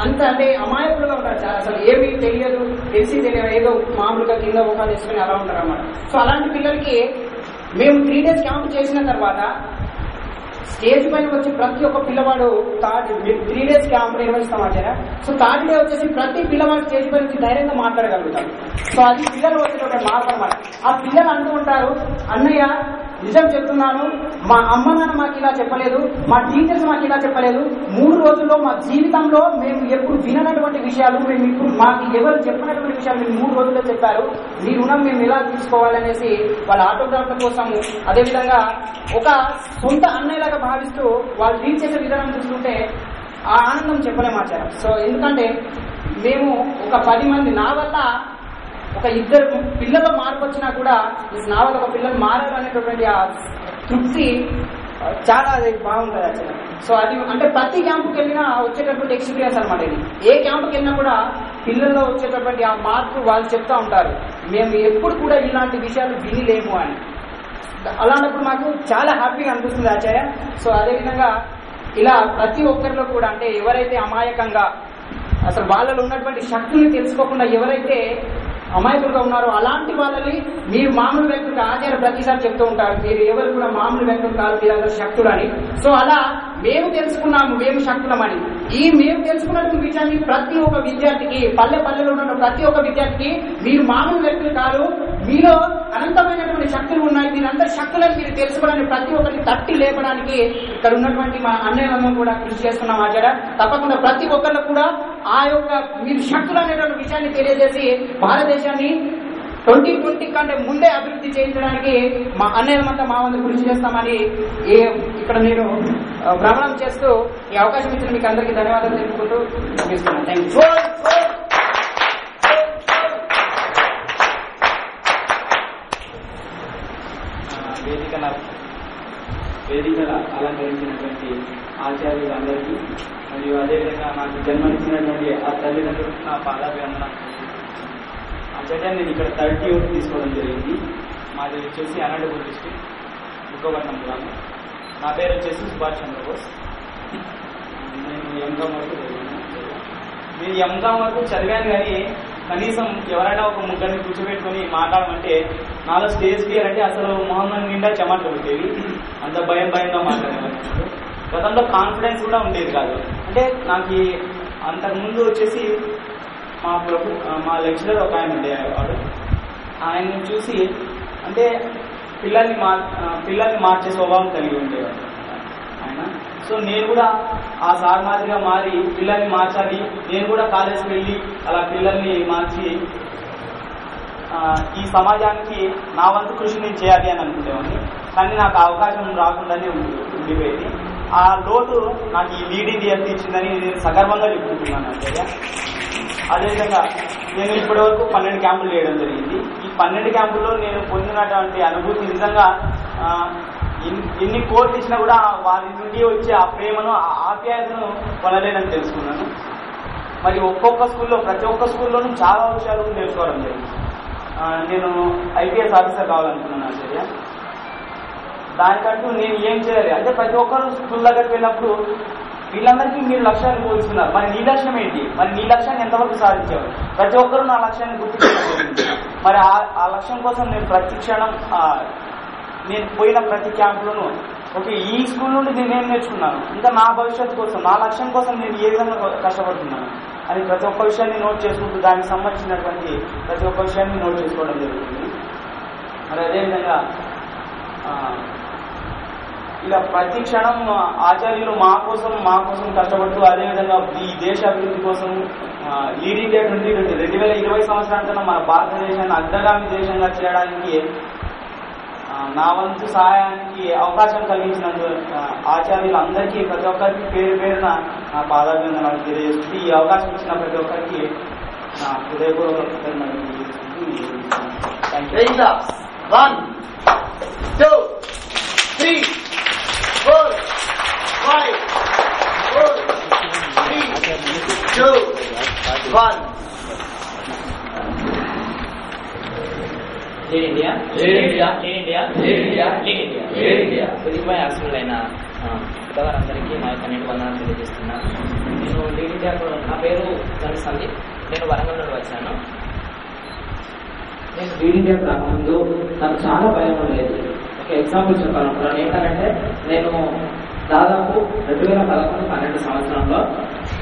అంత అంటే అమాయకులుగా ఉంటారు చాలా అసలు ఏమీ తెలియదు తెలిసి తెలియదు ఏదో మామూలుగా కింద ఒక తీసుకుని అలా ఉంటారన్నమాట. సో అలాంటి పిల్లలకి మేము త్రీ డేస్ క్యాంప్ చేసిన తర్వాత స్టేజ్ పైన వచ్చి ప్రతి ఒక్క పిల్లవాడు థర్డ్ త్రీ డేస్ క్యాంప్ నిర్వహిస్తాం ఆచార్య సో థర్డ్ డే వచ్చేసి ప్రతి పిల్లవాడు స్టేజ్ పైన వచ్చి ధైర్యంగా మాట్లాడగలుగుతారు సో అది పిల్లలు వచ్చేటప్పుడు మార్పు అనమాట ఆ పిల్లలు అంటూ ఉంటారు అన్నయ్య నిజం చెప్తున్నాను మా అమ్మ నాన్న మాకు ఇలా చెప్పలేదు మా టీచర్స్ మాకు ఇలా చెప్పలేదు. మూడు రోజుల్లో మా జీవితంలో మేము ఎప్పుడు విననటువంటి విషయాలు మేము ఇప్పుడు మాకు ఎవరు చెప్పినటువంటి విషయాలు మేము మూడు రోజుల్లో చెప్పారు. మీ రుణం మేము ఎలా తీసుకోవాలనేసి వాళ్ళ ఆటోగ్రాఫ్ల కోసం అదేవిధంగా ఒక సొంత అన్నయ్యలాగా భావిస్తూ వాళ్ళు డీల్ చేసే విధానం చూస్తుంటే ఆ ఆనందం చెప్పలేమాచారం సో ఎందుకంటే మేము ఒక పది మంది నా వల్ల ఒక ఇద్దరు పిల్లల మార్పు వచ్చినా కూడా నా ఒక పిల్లలు మారారు అనేటటువంటి ఆ తృప్తి చాలా అది బాగుంటుంది యాక్చువల్గా సో అది అంటే ప్రతి క్యాంపుకి వెళ్ళినా వచ్చేటటువంటి ఎక్స్పీరియన్స్ అనమాట ఇది. ఏ క్యాంపుకి వెళ్ళినా కూడా పిల్లల్లో వచ్చేటటువంటి ఆ మార్పు వాళ్ళు చెప్తా ఉంటారు. మేము ఎప్పుడు కూడా ఇలాంటి విషయాలు వినిలేము అని. అలాంటప్పుడు మాకు చాలా హ్యాపీగా అనిపిస్తుంది ఆచార్య. సో అదేవిధంగా ఇలా ప్రతి ఒక్కరిలో కూడా అంటే ఎవరైతే అమాయకంగా అసలు వాళ్ళలో ఉన్నటువంటి శక్తుల్ని తెలుసుకోకుండా ఎవరైతే అమాయకులుగా ఉన్నారు. అలాంటి వాళ్ళని మీరు మామూలు వ్యక్తులు ఆచార్య ప్రతిసారి చెప్తూ ఉంటారు. మీరు ఎవరు కూడా మామూలు వ్యక్తులు కాదు మీరందరూ శక్తులని సో అలా మేము తెలుసుకున్నాము మేము శక్తులమని ఈ మేము తెలుసుకున్నటువంటి విషయాన్ని ప్రతి ఒక్క విద్యార్థికి పల్లె పల్లెలో ఉన్న ప్రతి ఒక్క విద్యార్థికి మీరు మామూలు వ్యక్తులు కాదు మీలో అనంతమైనటువంటి శక్తులు ఉన్నాయి మీరందరూ శక్తులను మీరు తెలుసుకోవడానికి ప్రతి ఒక్కరికి తట్టి లేపడానికి ఇక్కడ ఉన్నటువంటి మా అన్నయ్యలందరం కూడా కృషి చేస్తున్నాం ఆచార తప్పకుండా ప్రతి ఒక్కరికి కూడా ఆ యొక్క మీరు శక్తులు అనేటువంటి విషయాన్ని తెలియజేసి భారతదేశాన్ని ట్వంటీ ట్వంటీ కంటే ముందే అభివృద్ధి చేయించడానికి మా అన్నయ్యమంతా మా వంతు కృషి చేస్తామని ఏ ఇక్కడ నేను భ్రమణం చేస్తూ ఈ అవకాశం ఇచ్చిన మీకు అందరికీ ధన్యవాదాలు తెలుపుకుంటూ ముగిస్తున్నాను. థ్యాంక్ యూ వేదికల వేదికల అలంకరించినటువంటి ఆచార్యులందరికీ మరియు అదేవిధంగా నాకు జన్మనిచ్చినటువంటి ఆ తల్లిదండ్రులకు నా పాదాభివందన ఆచార్య నేను ఇక్కడ థర్టీ ఓట్ తీసుకోవడం జరిగింది. మాది వచ్చేసి అనంతపూర్ డిస్టిక్ ఉక్కపట్నం గ్రామం. నా పేరు వచ్చేసి సుభాష్ చంద్రబోస్. నేను ఎంకామ్ వరకు చదివాను. నేను ఎంకామ్ వరకు చదివాను కానీ కనీసం ఎవరైనా ఒక ముగ్గురిని కూర్చోబెట్టుకుని మాట్లాడమంటే నాలో స్టేజ్ ఫియర్ అంటే అసలు మొహమ్మద్ నిండా చెమట్లు ఉండేవి అంత భయం భయంగా మాట్లాడేవాళ్ళు గతంలో కాన్ఫిడెన్స్ కూడా ఉండేది కాదు. అంటే నాకు అంతకుముందు వచ్చేసి మా ప్రభు మా లెక్చరర్ ఒక ఆయన ఉండేవాడు ఆయన్ని చూసి అంటే పిల్లల్ని మా పిల్లల్ని మార్చే స్వభావం కలిగి ఉండేవాడు. ఆయన. సో నేను కూడా ఆ సార్ మాదిరిగా మారి పిల్లల్ని మార్చాలి నేను కూడా కాలేజీకి వెళ్ళి అలా పిల్లల్ని మార్చి ఈ సమాజానికి నా వంతు కృషి నేను చేయాలి అని అనుకునేవాడిని. కానీ నాకు అవకాశం రాకుండానే ఉండిపోయింది. ఆ లోటు నాకు ఈ లీడింగ్ అనిపించిందని ఇచ్చిందని నేను సగర్వంగా చెప్పుకుంటున్నాను అంతేగా? అదేవిధంగా నేను ఇప్పటి వరకు పన్నెండు క్యాంపులు చేయడం జరిగింది. ఈ పన్నెండు క్యాంపుల్లో నేను పొందినటువంటి అనుభూతి నిజంగా ఎన్ని- ఎన్ని ఇచ్చినా కూడా వారి నుండి వచ్చే ఆ ప్రేమను ఆ ఆప్యాయతను కొనలేనని తెలుసుకున్నాను. మరి ఒక్కొక్క స్కూల్లో ప్రతి ఒక్క స్కూల్లోనూ చాలా విషయాలు నేర్చుకోవడం జరిగింది. నేను ఐపీఎస్ ఆఫీసర్ కావాలనుకున్నాను ఆచార్య దానికంటూ నేను ఏం చేయాలి అంటే ప్రతి ఒక్కరు స్కూల్ దగ్గరికి వెళ్ళినప్పుడు వీళ్ళందరికీ మీరు లక్ష్యాన్ని పోలుస్తున్నారు మరి నీ లక్ష్యం ఏంటి? మరి నీ లక్ష్యాన్ని ఎంతవరకు సాధించావు? ప్రతి ఒక్కరూ నా లక్ష్యాన్ని గుర్తించారు మరి ఆ ఆ లక్ష్యం కోసం నేను ప్రతి క్షణం నేను పోయిన ప్రతి క్యాంప్లోనూ ఓకే ఈ స్కూల్ నుండి నేను ఏం నేర్చుకున్నాను? ఇంకా నా భవిష్యత్తు కోసం నా లక్ష్యం కోసం నేను ఏ విధంగా కష్టపడుతున్నాను? అని ప్రతి ఒక్క విషయాన్ని నోట్ చేసుకుంటూ దానికి సంబంధించినటువంటి ప్రతి ఒక్క విషయాన్ని నోట్ చేసుకోవడం జరుగుతుంది. మరి అదేవిధంగా ఇలా ప్రతి క్షణం ఆచార్యులు మా కోసం మా కోసం కష్టపడుతూ అదేవిధంగా ఈ దేశ అభివృద్ధి కోసం లీడ్ ఇండియా ట్వంటీ ట్వంటీ రెండు వేల ఇరవై సంవత్సరాంతరం మన భారతదేశాన్ని అగ్రగామి దేశంగా చేయడానికి నా వంతు సహాయానికి అవకాశం కలిగించినందు ఆచార్యులు అందరికీ ప్రతి ఒక్కరికి పేరు పేరున నా పాదాభివందనాలు తెలియజేస్తుంది ఈ అవకాశం ఇచ్చిన ప్రతి ఒక్కరికి నా హృదయపూర్వక కృతజ్ఞతలు తెలియజేస్తుంది Thank you. One two three four three, two, one. To India lead India India lead India India lead India పెద్దవారందరికీ నా యొక్క నీటి వందనాలు తెలియజేస్తున్నాను నేను లీడ్ ఇండియా నా పేరు ధను సందీప్ నేను వరంగల్ నుండి వచ్చాను నేను లీడ్ ఇండియా రాకముందు నాకు చాలా భయం ఉండేది. ఒక ఎగ్జాంపుల్ చెప్పాలనుకున్నాను ఏంటంటే నేను దాదాపు రెండు వేల పదకొండు పన్నెండు సంవత్సరంలో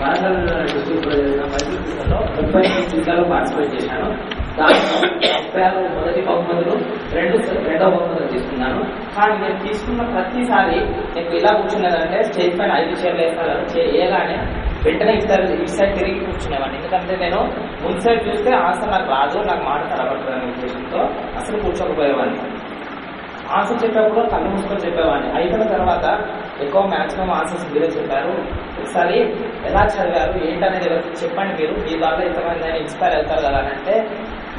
వరంగల్ డిస్ట్రిక్ట్ మైసూర్లో ముప్పై ఐదు జిల్లాలో పార్టిసిపేట్ చేశాను. దాంట్లో ముప్పై ఆరు మొదటి బహుమతులు రెండు రెండవ బహుమతులు తీసుకున్నాను కానీ నేను తీసుకున్న ప్రతిసారి నేను ఇలా కూర్చున్నదంటే స్టేజ్ పైన ఐదు చీరలు వేస్తారు చేయగానే వెంటనే ఇస్తారు ఇటు సైడ్ తిరిగి కూర్చునేవాడిని ఎందుకంటే నేను ముందు సైడ్ చూస్తే ఆశ నాకు రాదు నాకు మాట తడబడుతుందనే ఉద్దేశంతో అసలు కూర్చోకపోయేవాడిని. ఆన్సర్ చెప్పేప్పుడు కళ్ళు మూసుకొని చెప్పేవాడిని. అయిపోయిన తర్వాత ఎక్కువ మాక్సిమం ఆన్సర్స్ మీరే చెప్పారు. ఒకసారి ఎలా చదివారు ఏంటనేది ఎవరికి చెప్పండి మీరు. మీ ద్వారా ఇంతమంది నేను ఇన్స్పైర్ అవుతారు కదా అని అంటే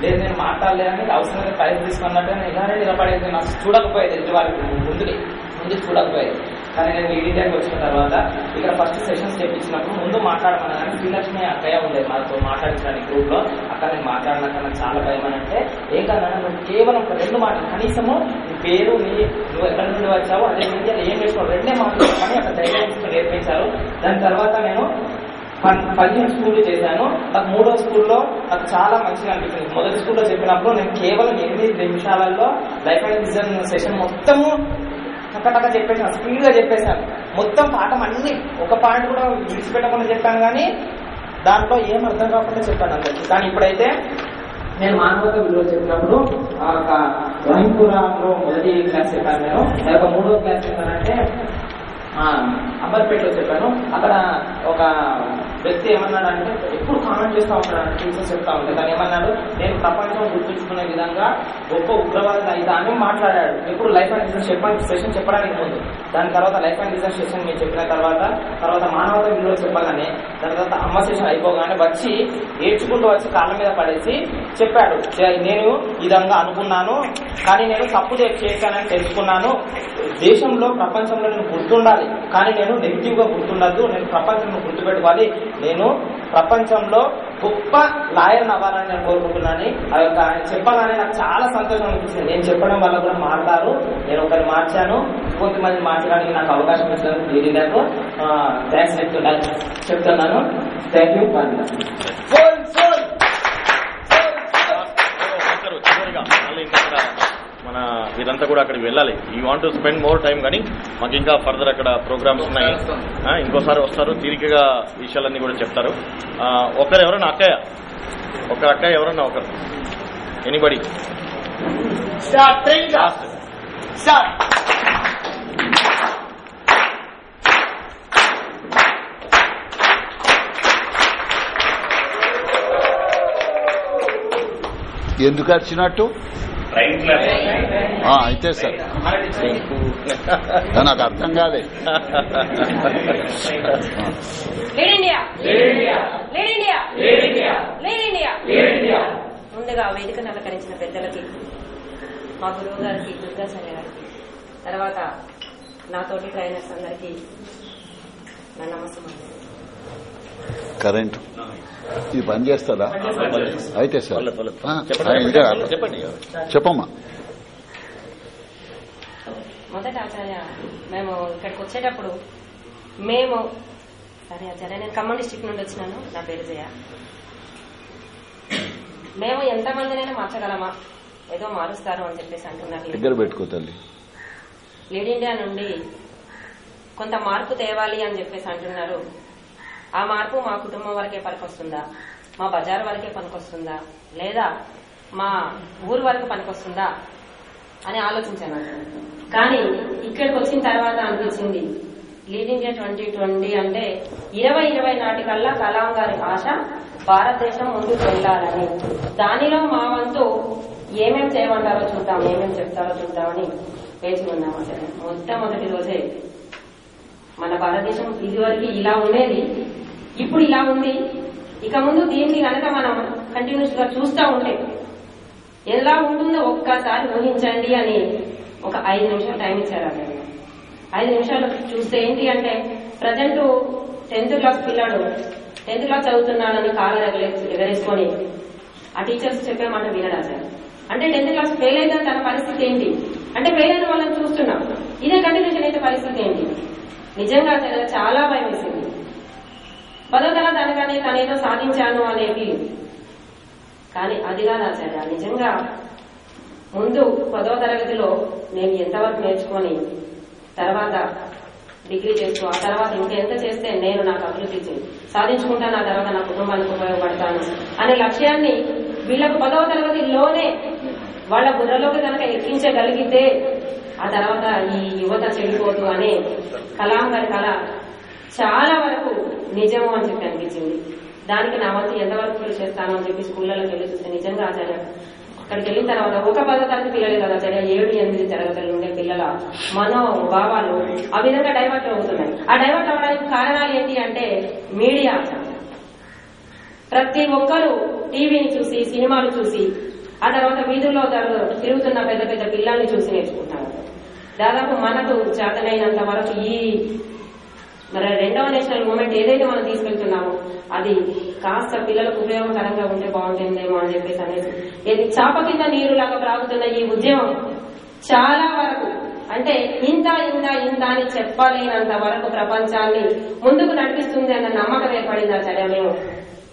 లేదు నేను మాట్లాడలేదని అవసరమైన టైం తీసుకున్నట్టు నేను ఇలానే నిలబడేది నాకు చూడకపోయేది ఎదుటి వారికి ముందుని ముందు చూడకపోయేది కానీ నేను లీడ్ వచ్చిన తర్వాత ఇక్కడ ఫస్ట్ సెషన్స్ చెప్పించినప్పుడు ముందు మాట్లాడమన్నా కానీ శ్రీలక్ష్మి అక్కయ్య ఉండేది మాతో మాట్లాడించడానికి గ్రూప్లో. అక్కడ నేను మాట్లాడినాక నాకు చాలా భయం అని అంటే ఏం కాదు నువ్వు కేవలం ఒక రెండు మాటలు కనీసము నీ పేరు నీ నువ్వు ఎక్కడి నుండి వచ్చావు అదే ఇండియాలో ఏం నేర్చుకోవాలి రెండే మాటలు కానీ అక్కడ ధైర్యం నేర్పించారు. దాని తర్వాత నేను పదిహేను స్కూళ్ళు చేశాను. నాకు మూడో స్కూల్లో నాకు చాలా మంచిగా అనిపించింది. మొదటి స్కూల్లో చెప్పినప్పుడు నేను కేవలం ఎనిమిది నిమిషాలలో లైఫ్ అండ్ విజన్ సెషన్ మొత్తము టక చెప్పేసాను స్పీడ్గా చెప్పేశాను. మొత్తం పాఠం అన్ని ఒక పాయింట్ కూడా విడిచిపెట్టకుండా చెప్పాను కానీ దాంట్లో ఏం అర్థం కాకుండా చెప్పాను అందరికి కానీ ఇప్పుడైతే నేను మానవత విలువ చెప్పినప్పుడు ఆ యొక్క రహింపురంలో మొదటి క్లాస్ చెప్పాను నేను. లేక మూడో క్లాస్ చెప్పానంటే అంబర్పేటలో చెప్పాను. అక్కడ ఒక వ్యక్తి ఏమన్నాడంటే ఎప్పుడు కామెంట్ చేస్తా ఉంటాడు టీచర్స్ చెప్తా ఉంటాయి కానీ ఏమన్నాడు నేను ప్రపంచం గుర్తుంచుకునే విధంగా గొప్ప ఉగ్రవాద అయితా అని మాట్లాడాడు. ఎప్పుడు లైఫ్ అండ్ డిజైన్ చెప్పడానికి సెషన్ చెప్పడానికి ముందు దాని తర్వాత లైఫ్ అండ్ డిజైన్ సెషన్ మీరు చెప్పిన తర్వాత తర్వాత మానవత విలువ చెప్పగానే దాని తర్వాత అమ్మ సెషన్ అయిపోగానే వచ్చి ఏడ్చుకుంటూ వచ్చి కాళ్ళ మీద పడేసి చెప్పాడు. నేను విధంగా అనుకున్నాను కానీ నేను తప్పు చేశానని తెలుసుకున్నాను. దేశంలో ప్రపంచంలో నేను గుర్తుండాలి. కానీ నేను నెగిటివ్గా గుర్తుండద్దు నేను ప్రపంచంలో గుర్తుపెట్టుకోవాలి. నేను ప్రపంచంలో గొప్ప లాయర్ అవ్వాలని నేను కోరుకుంటున్నాను. ఆ యొక్క ఆయన చెప్పగానే నాకు చాలా సంతోషం అనిపించింది. నేను చెప్పడం వల్ల కూడా మారుతారు. నేను ఒకరిని మార్చాను. కొంతమంది మార్చడానికి నాకు అవకాశం ఇచ్చినందుకు దీనికి థ్యాంక్స్ చెప్తున్నాను చెప్తున్నాను. థ్యాంక్ యూ వీరంతా కూడా అక్కడికి వెళ్ళాలి. We want to spend more time కానీ మాకు ఇంకా ఫర్దర్ అక్కడ ప్రోగ్రామ్స్ ఉన్నాయి. ఇంకోసారి వస్తారు. తీరికగా విషయాలన్నీ కూడా చెప్తారు. ఆ, ఒకరు ఎవరన్నా అక్కయ్య? ఒకరు అక్కయ్య ఎవరన్నా ఒకరు? ఎనీబడి ఎందుకు వచ్చినట్టు అయితే సార్. నాకు అర్థం కాలే. ముందుగా వేదికను అలంకరించిన పెద్దలకి మా గురువు గారికి దుర్గా సంజయ్ గారికి తర్వాత నాతోటి ట్రైనర్స్ అందరికీ నా నమస్కారం కరెంట్. ఇది పని చేస్తుందా అయితే సార్. చెప్పమ్మా. మొదట ఆచార్య మేము ఇక్కడికి వచ్చేటప్పుడు మేము సరే ఆచార్య నేను ఖమ్మం డిస్టిక్ నుండి వచ్చినాను. నా పేరు జయ. మేము ఎంతమందినైనా మార్చగలమా? ఏదో మారుస్తారు అని చెప్పేసి అంటున్నారు దగ్గర పెట్టుకో తల్లి. లీడ్ ఇండియా నుండి కొంత మార్పు తేవాలి అని చెప్పేసి అంటున్నారు. ఆ మార్పు మా కుటుంబం వరకే పనికొస్తుందా? మా బజారు వరకే పనికొస్తుందా? లేదా మా ఊరు వరకు పనికొస్తుందా? అని ఆలోచించాను. కానీ ఇక్కడికి వచ్చిన తర్వాత అనిపించింది లీడ్ ఇండియా ట్వంటీ ట్వంటీ అంటే ఇరవై ఇరవై నాటికల్లా కలాం గారి ఆశ భారతదేశం ముందుకు వెళ్ళాలని. దానిలో మా వంతు ఏమేం చేయమంటారో చూద్దాం ఏమేమి చెప్తారో చూద్దామని వేచి ఉన్నాం అసలు. మొట్టమొదటి రోజే మన భారతదేశం ఇదివరకు ఇలా ఉండేది ఇప్పుడు ఇలా ఉంది. ఇక ముందు దీన్ని కనుక మనం కంటిన్యూస్గా చూస్తూ ఉంటే ఎలా ఉంటుందో ఒక్కసారి ఊహించండి అని ఒక ఐదు నిమిషాలు టైం ఇచ్చారు అక్కడ ఐదు నిమిషాలు చూస్తే ఏంటి అంటే ప్రజెంట్ టెన్త్ క్లాస్ పిల్లాడు టెన్త్ క్లాస్ చదువుతున్నాడని కాలర్ ఎగరేసుకొని ఆ టీచర్స్ చెప్పే మాట వినడా సార్? అంటే టెన్త్ క్లాస్ ఫెయిల్ అయితే తన పరిస్థితి ఏంటి? అంటే ఫెయిల్ అయిన వాళ్ళని చూస్తున్నాం. ఇదే కంటిన్యూషన్ అయితే పరిస్థితి ఏంటి? నిజంగా అసలు చాలా భయం వేసింది. పదో తరగతి అనగానే తనేదో సాధించాను అనే ఫీలింగ్ కానీ అది కాదు ఆచార్య నిజంగా ముందు పదో తరగతిలో నేను ఎంతవరకు నేర్చుకొని తర్వాత డిగ్రీ చేస్తూ ఆ తర్వాత ఇంకెంత చేస్తే నేను నాకు అభివృద్ధి సాధించుకుంటాను ఆ తర్వాత నా కుటుంబానికి ఉపయోగపడతాను అనే లక్ష్యాన్ని వీళ్ళకు పదవ తరగతిలోనే వాళ్ళ బుర్రలోకి కనుక ఎక్కించగలిగితే ఆ తర్వాత ఈ యువత చెడిపోదు అనే కలాం గారి కళ చాలా వరకు నిజము అని చెప్పి అనిపించింది. దానికి నా వంతు ఎంతవరకు కృషి చేస్తాను అని చెప్పి స్కూళ్ళలోకి వెళ్ళి చూస్తే నిజంగా ఆచార్య అక్కడికి వెళ్ళిన తర్వాత ఒక పదో తరగతి పిల్లలు కదా ఆచార్య ఏడు ఎనిమిది తరగతులు ఉండే పిల్లల మనో భావాలు ఆ విధంగా డైవర్ట్ అవుతున్నాయి. ఆ డైవర్ట్ అవ్వడానికి కారణాలు ఏంటి అంటే మీడియా ప్రతి ఒక్కరూ టీవీని చూసి సినిమాలు చూసి ఆ తర్వాత వీధుల్లో తిరుగుతున్న పెద్ద పెద్ద పిల్లల్ని చూసి నేర్చుకుంటారు. దాదాపు మనకు చేతనైనంత వరకు ఈ మరి రెండవ నేషనల్ మూమెంట్ ఏదైతే మనం తీసుకెళ్తున్నామో అది కాస్త పిల్లలకు ఉపయోగకరంగా ఉంటే బాగుంటుందేమో అని చెప్పేసి అనేసి. ఇది చాప కింద నీరులాగా ప్రాగుతున్న ఈ ఉద్యమం చాలా వరకు అంటే ఇంత ఇంత ఇంత అని చెప్పలేనంత వరకు ప్రపంచాన్ని ముందుకు నడిపిస్తుంది అన్న నమ్మకం ఏర్పడింది చర్య మేము.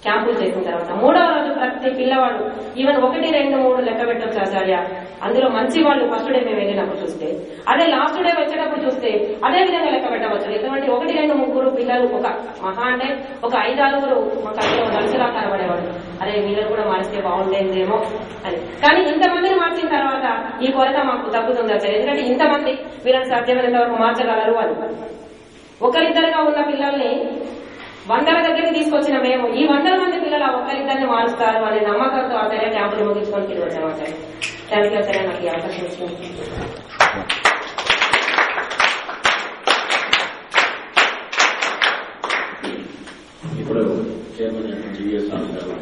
క్యాంపులు చేసిన తర్వాత. మూడవ రోజు ప్రతి పిల్లవాడు ఈవెన్ ఒకటి రెండు మూడు లెక్క పెట్టవచ్చు ఆచార్య. అందులో మంచి వాళ్ళు ఫస్ట్ డే మేము వెళ్ళినప్పుడు చూస్తే అదే లాస్ట్ డే వచ్చేటప్పుడు చూస్తే అదే విధంగా లెక్క పెట్టవచ్చు. ఎందుకంటే ఒకటి రెండు ముగ్గురు పిల్లలు ఒక మహా అంటే ఒక ఐదారుగురు ఒక ఐదు నలుసులా కనబడేవాడు అదే మీరు కూడా మారిస్తే బాగుండేదేమో అని. కానీ ఇంతమందిని మార్చిన తర్వాత ఈ కొరత మాకు తగ్గుతుంది ఆచార్య. ఎందుకంటే ఇంతమంది వీళ్ళని సాధ్యమైనంత వరకు మార్చగలరు అని. ఒకరిద్దరుగా ఉన్న పిల్లల్ని వందల దగ్గరికి తీసుకొచ్చిన మేము ఈ వందల మంది పిల్లలు ఆ ఒక్కరిద్దరిని మారుస్తారు అనే నమ్మకంతో ఆచార్య క్యాంపులు ముగించుకొని తిరిగి వచ్చాం ఆచార్య థ్యాంక్ యూ ఆచార్య నాకు ఈ అవకాశం ఇచ్చింది ఇప్పుడు చైర్మన్ అయినటువంటి గారు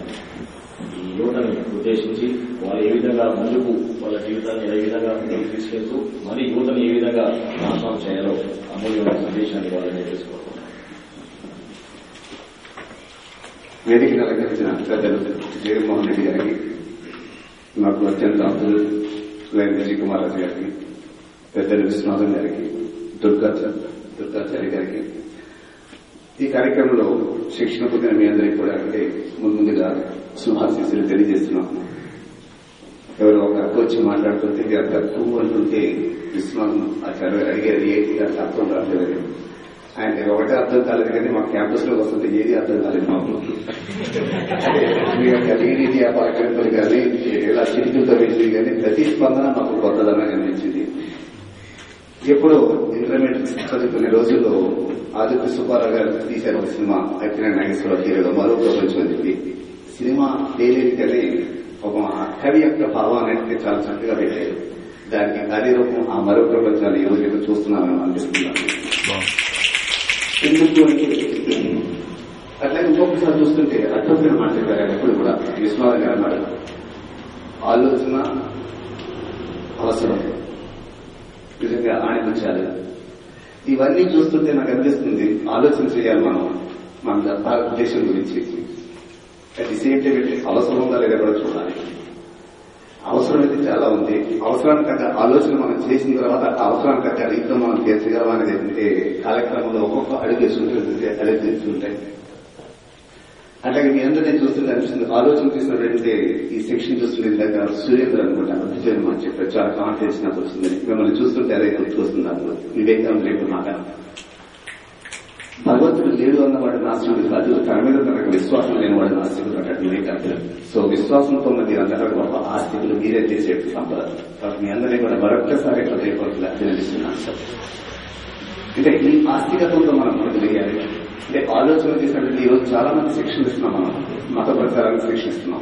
ఈ యువతని ఉద్దేశించి వాళ్ళు ఏ విధంగా ముందుకు వాళ్ళ జీవితాన్ని ఏ విధంగా తీసుకెళ్తూ మరి యువతని ఏ విధంగా నాశనం చేయాలో అమూల్యమైన సందేశాన్ని వాళ్ళని తెలుసుకోవాలి వేదికను అలంకరించిన పెద్దలు జగన్మోహన్ రెడ్డి గారికి నాకు అత్యంత అబ్దుల్ లైన్ విజయ్ గారికి పెద్దలు విశ్వనాథన్ గారికి దుర్గా దుర్గాచారి గారికి ఈ కార్యక్రమంలో శిక్షణ పొందిన మీ అందరికీ కూడా అంటే ముందు ముందుగా శుభాశీస్సులు తెలియజేస్తున్నాం ఎవరో ఒక అక్క వచ్చి మాట్లాడుతుంటే ఇది అక్క అంటుంటే విశ్వనాథన్ ఆచార్య అడిగారు ఏ దానికి రావట్లేదు అండ్ ఆయన ఒకటే అర్థం కాలేదు కానీ మా క్యాంపస్లో వస్తుంది ఏది అర్థం కాలేదు మాకు. మీ యొక్క లీడీ వ్యాపారకర్తలు కానీ ఎలా చిరుకులతో వెళ్ళి కానీ ప్రతిస్పందన మాకు కొత్తదనంగా అనిపించింది ఎప్పుడో ఇంటర్మీడియట్ చదువుకునే రోజుల్లో ఆదిత్య సుబ్బారావు గారు తీశారు ఒక సినిమా అక్కిన నాగేశ్వర హీరోలో మరో ప్రపంచం అని చెప్పి. సినిమా కానీ ఒక కవి యొక్క భావాన్ని అయితే చాలా చక్కగా పెట్టారు. దానికి కార్యరూపం ఆ మరో ప్రపంచాన్ని ఈ రోజు చూస్తున్నామని అనిపిస్తున్నాను ఎందుకు అంటే అట్లా ఇంకొకసారి చూస్తుంటే అర్థమైన మాట చెప్పారు ఆయన ఎప్పుడు కూడా విశ్వాసం అన్నాడు ఆలోచన అవసరం నిజంగా ఆనందించాలి ఇవన్నీ చూస్తుంటే నాకు అనిపిస్తుంది ఆలోచన చేయాలి మనం మన భారతదేశం గురించి. అది సేమ్ టైం అవసరం ఉందా లేదా కూడా చూడాలి. అవసరం అయితే చాలా ఉంది. అవసరానికి తగ్గ ఆలోచన మనం చేసిన తర్వాత అవసరానికి తగ్గ రీతిలో మనం తీర్చగలం అనేది ఏంటంటే కాలక్రమంలో ఒక్కొక్క అడుగు వేసుకుంటే అడుగు తీస్తుంటాయి అట్లాగే మీ అందరూ నేను చూస్తుంటే అనిపిస్తుంది ఆలోచన చేసినట్లయితే ఈ సెక్షన్ చూస్తుంటే ఇందాక సురేంద్ర అనుకుంటా అభిజయం అని చెప్పారు. చాలా కాన్ఫిడెన్స్ నాకు వస్తుంది మిమ్మల్ని చూస్తుంటే అదే గుర్తు వస్తుంది నాకు. వివేకానంద రేపు మాట. భగవంతుడు లేడు అన్నవాడు నాస్తికుడు కాదు. తన మీద తనకు విశ్వాసం లేనివాడు నాస్తికుడు అంటాడు వివేకానందుడు సో విశ్వాసంతో ఉన్న మీరందరూ గొప్ప ఆస్తికులు మీరే చేసే సంపద. కాబట్టి మీ అందరినీ కూడా మరొక్కసారి హృదయపూర్వకంగా అభినందిస్తున్నాను. సార్ అంటే ఈ ఆస్తికతంతో మనం మొదలయ్యాలి అంటే ఆలోచన చేసినట్టు ఈ రోజు చాలా మంది శిక్షణ ఇస్తున్నాం మనం. మత ప్రచారాన్ని శిక్షిస్తున్నాం.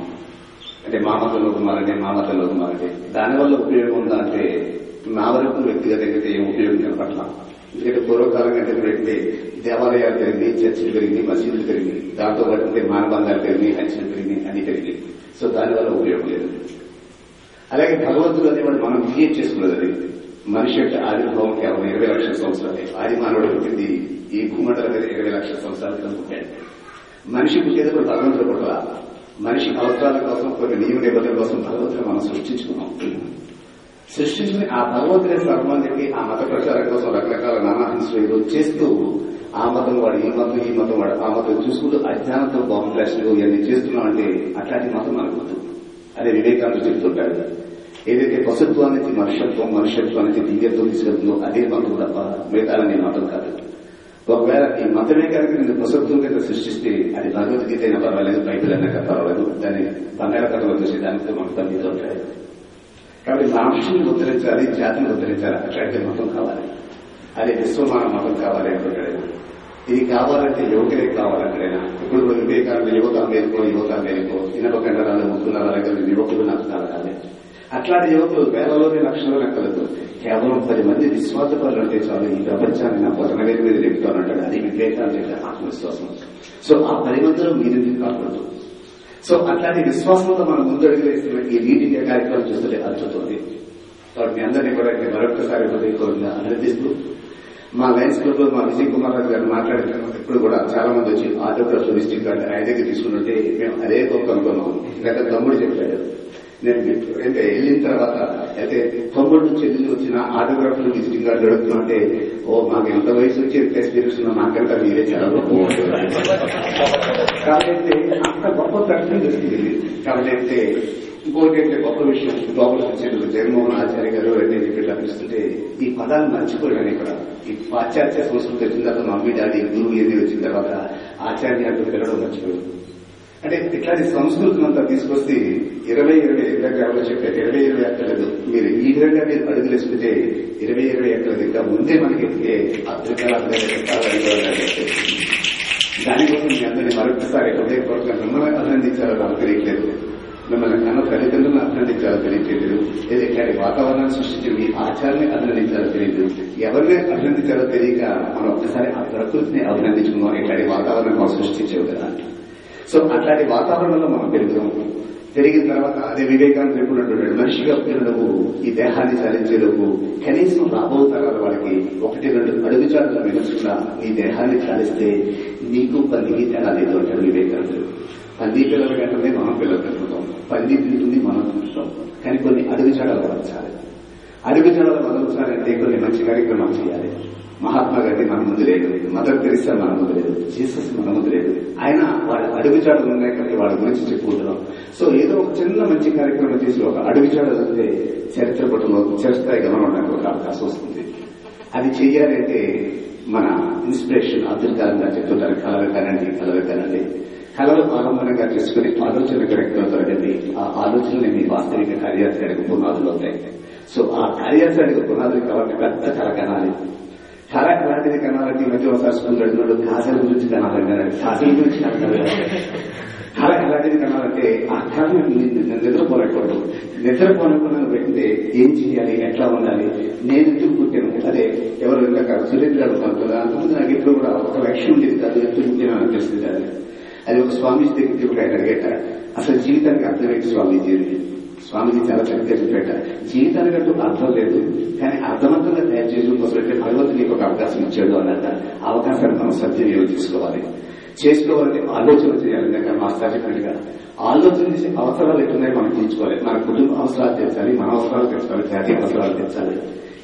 అంటే మా మత లోకమాలంటే మా మత లోకమాలంటే దానివల్ల ఉపయోగం ఉందా అంటే నా వరకు వ్యక్తిగతంగా ఏం ఉపయోగం కనపట్ల ఎందుకంటే పూర్వకాలం కంటే పెడితే దేవాలయాలు పెరిగి చర్చిలు పెరిగి మసీదులు పెరిగి దాంతో పాటు మానబంధాలు పెరిగి హత్యలు పెరిగి అన్ని పెరిగి సో దానివల్ల ఉపయోగం లేదు. అలాగే భగవంతుడు అనేవాడు మనం క్రియేట్ చేసుకున్నది అది. మనిషి యొక్క ఆవిర్భావం కేవలం ఇరవై లక్షల సంవత్సరాలే. ఆది మానవుడు పుట్టింది ఈ భూమండల మీద ఇరవై లక్షల సంవత్సరాల క్రితం పుట్టాడు. మనిషి పుట్టేది కూడా భగవంతుడు పుట్టల మనిషి అవసరాల కోసం కొన్ని నియమ నిబంధనల కోసం భగవంతుడు మనం సృష్టించుకున్నాం. సృష్టించిన ఆ భగవంతుడే సర్వానికి ఆ మత ప్రచారం కోసం రకరకాల నానాహింసలు ఏదో చేస్తూ ఆ మతం వాడు ఈ మతం ఈ మతం వాడు ఆ మతం చూసుకుంటూ అజ్ఞానంతో బాంబ్లాస్టులు ఇవన్నీ చేస్తున్నాం అంటే అట్లాంటి మతం మనకు అదే వివేకానంద చెప్తుంటాడు. ఏదైతే పశుత్వానికి మనుషత్వం మనుషత్వానికి దివ్యత్వం తీసుకెళ్తుందో అదే మతం తప్ప మిగతా నీ మతం కాదు. ఒకవేళ ఈ మతమే కనుక నేను పశుత్వం కింద సృష్టిస్తే అది భగవద్గీత అయినా పర్వాలేదు బైబిల్ అయినా పర్వాలేదు దాన్ని బంగాళ కథలో చూసి దానితో మనకు పని ఉంటాయి కాబట్టి మనుషుల్ని ఉద్ధరించాలి జాతిని ఉద్ధరించాలి అట్లాంటి మతం కావాలి. అది విశ్వమాన మతం కావాలి ఎక్కడైనా ఇది కావాలంటే యువకులే కావాలంటాడైనా ఇప్పుడు వివేకానంద యువత మేలుకో యువత మేలుకో ఇనప కండరాలు ముక్కున్నర యువకులు నాకు కానీ అట్లాంటి యువకులు వేలలోని లక్షల్లో నక్కలేదు కేవలం పది మంది విశ్వాసపరులు అంటే చాలు ఈ ప్రపంచాన్ని నా పతన వేరు మీద చెప్తానంటాడు అది వివేకానంద ఆత్మవిశ్వాసం. సో ఆ పది మందిలో మీరెందుకు కాకూడదు? సో అట్లాంటి విశ్వాసంతో మనం ముందడుగు వేసిన ఈ రీడింగ్ కార్యక్రమం చూస్తే అద్భుతుంది కాబట్టి మీ అందరినీ కూడా మరొకసారి హృదయపూర్వంగా అనుమతిస్తూ మా లయన్స్ క్లబ్లో మా విజయ్ కుమార్ రాజు గారు మాట్లాడిన ఇప్పుడు కూడా చాలా మంది వచ్చి ఆటోగ్రాఫ్ విజిటింగ్ కార్డు ఆయన దగ్గర తీసుకుంటుంటే మేము అదే గొప్ప అనుకున్నాం ఇందాక తమ్ముడు చెప్పాడు. నేను మీకు- అంటే వెళ్ళిన తర్వాత అయితే తమ్ముడు నుంచి వెళ్ళి వచ్చిన ఆటోగ్రాఫ్ విజిటింగ్ కార్డు అడుగుతున్నా అంటే ఓ మాకు ఎంత వయసు వచ్చి ఎంత ఎక్స్పీరియన్స్ ఉన్నా మాకంటే మీరే చాలా గొప్ప కాబట్టి అంత గొప్ప దర్శనం జరిగింది. కాబట్టి ఇంకోటి అంటే గొప్ప విషయం లోపల వచ్చేది జగన్మోహన్ ఆచార్య గారు అన్నీ చెప్పి అనిపిస్తుంటే ఈ పదాలు మర్చిపోయాను ఇక్కడ. ఈ పాశ్చాత్య సంస్కృతి వచ్చిన తర్వాత మమ్మీ డాడీ గురువు ఏది వచ్చిన తర్వాత ఆచార్య అంటూ పిల్లడం మర్చిపోయాడు అంటే ఇట్లాంటి సంస్కృతిని అంతా తీసుకొస్తే ఇరవై ఇరవై ఇందాక ఎవరో చెప్పారు. ఇరవై ఇరవై ఎక్కలేదు మీరు ఈ విధంగా మీరు అడుగులు వేసుకుంటే ఇరవై ఇరవై ఎక్కలేదు ఇంకా ముందే మనకి ఎక్కితే అద్భుతాలు దానికోసం మీ అందరినీ మరొకసారి హృదయపూర్వకంగా మిమ్మల్ని అభినందించాలని నాకు తెలియట్లేదు. మిమ్మల్ని కన్న తల్లిదండ్రులను అభినందించాలో తెలియట్లేదు. లేదా ఇట్లాంటి వాతావరణాన్ని సృష్టించి మీ ఆచారాన్ని అభినందించాలో తెలియదు ఎవరిని అభినందించాలో తెలియక మనం ఒక్కసారి ఆ ప్రకృతిని అభినందించుకున్నాం ఇట్లాంటి వాతావరణం మనం సృష్టించేవి కదా సో అట్లాంటి వాతావరణంలో మనం పెరుగుతాం. పెరిగిన తర్వాత అదే వివేకానంద ఎప్పుడుంటున్నాడు మనిషిగా పుట్టినకు ఈ దేహాన్ని చాలించేలోపు కనీసం రాబో తరాల వాళ్ళకి ఒకటి రెండు అడుగుచాటుల మిగల్చుకున్న ఈ దేహాన్ని చాలిస్తే నీకు పందికి తేడా లేదు అంటాడు వివేకానందుడు. పంది పిల్లల కంటే మనం పిల్లలు పెట్టుకుంటాం పంది తింటుంది మనం తింటాం కానీ కొన్ని అడుగుచాడలు వదలచాలి అడుగుచాడలు వదలచాలంటే కొన్ని మంచి కార్యక్రమాలు చేయాలి. మహాత్మా గాంధీ మన ముందు లేదు మదర్ తెరిసా మన ముందు లేదు జీసస్ మన ముందు లేదు. ఆయన వాళ్ళ అడుగుచాడలు ఉన్నాయి కాబట్టి వాళ్ళ గురించి చెప్పుకుంటున్నాం. సో ఏదో ఒక చిన్న మంచి కార్యక్రమం చేసి ఒక అడుగుచాడలు అంటే చరిత్ర పట్టులో చరిత్ర గమనం ఒక అవకాశం వస్తుంది. అది చెయ్యాలంటే మన ఇన్స్పిరేషన్ అబ్దుల్ కలాం గారు చెప్తుంటారు కలలు కనండి కలలు కనండి. కళలు ఆలంబనంగా చేసుకుని ఆలోచన ఎక్కడెక్కడ దొరకండి ఆ ఆలోచనలు మీ వాస్తవిక కార్యాచరణకు పునాదులు అవుతాయి. సో ఆ కార్యాచరణకు పునాదులు కాబట్టి పెద్ద కళ కనాలి. చాలా క్లారిటీ కనాలంటే ఈ మధ్య ఒకసారి స్కూల్ అడిగినాడు కాజల గురించి కనాలన్నాడు కాజల గురించి చాలా క్లారిటీ కనాలంటే ఆ కళ నిద్రపోలేకూడదు నిద్రపోనకుండా పెట్టితే ఏం చేయాలి? ఎట్లా ఉండాలి? నేను ఎందుకు పుట్టాను? అదే ఎవరు ఇందాక సురేంద్ర గారు అనుకున్నారు అంతకుముందు నాకు ఎప్పుడు కూడా ఒక లక్ష్యం ఉండేది కాదు ఎందుకు పుట్టాను అనిపిస్తుంది అది. అది ఒక స్వామీజీ దగ్గరికి కూడా ఆయన అడిగేట. అసలు జీవితానికి అర్థమైంది స్వామీజీ అని? స్వామీజీ చాలా చక్కగా చెప్పేట జీవితానికి అంటూ అర్థం లేదు కానీ అర్థవంతంగా తయారు చేయడం కోసం అంటే భగవంతుడు నీకు ఒక అవకాశం ఇచ్చాడు అన్నట్ట. అవకాశాన్ని మనం సద్వినియోగం చేసుకోవాలి. చేసుకోవాలని ఆలోచన చేయాలి ఇందాక మాస్టర్ చెప్పినట్టుగా. ఆలోచన చేసి అవసరాలు ఎట్టున్నాయో మనం తీర్చుకోవాలి. మన కుటుంబ అవసరాలు తెచ్చాలి మన అవసరాలు తెచ్చుకోవాలి జాతీయ అవసరాలు తెచ్చాలి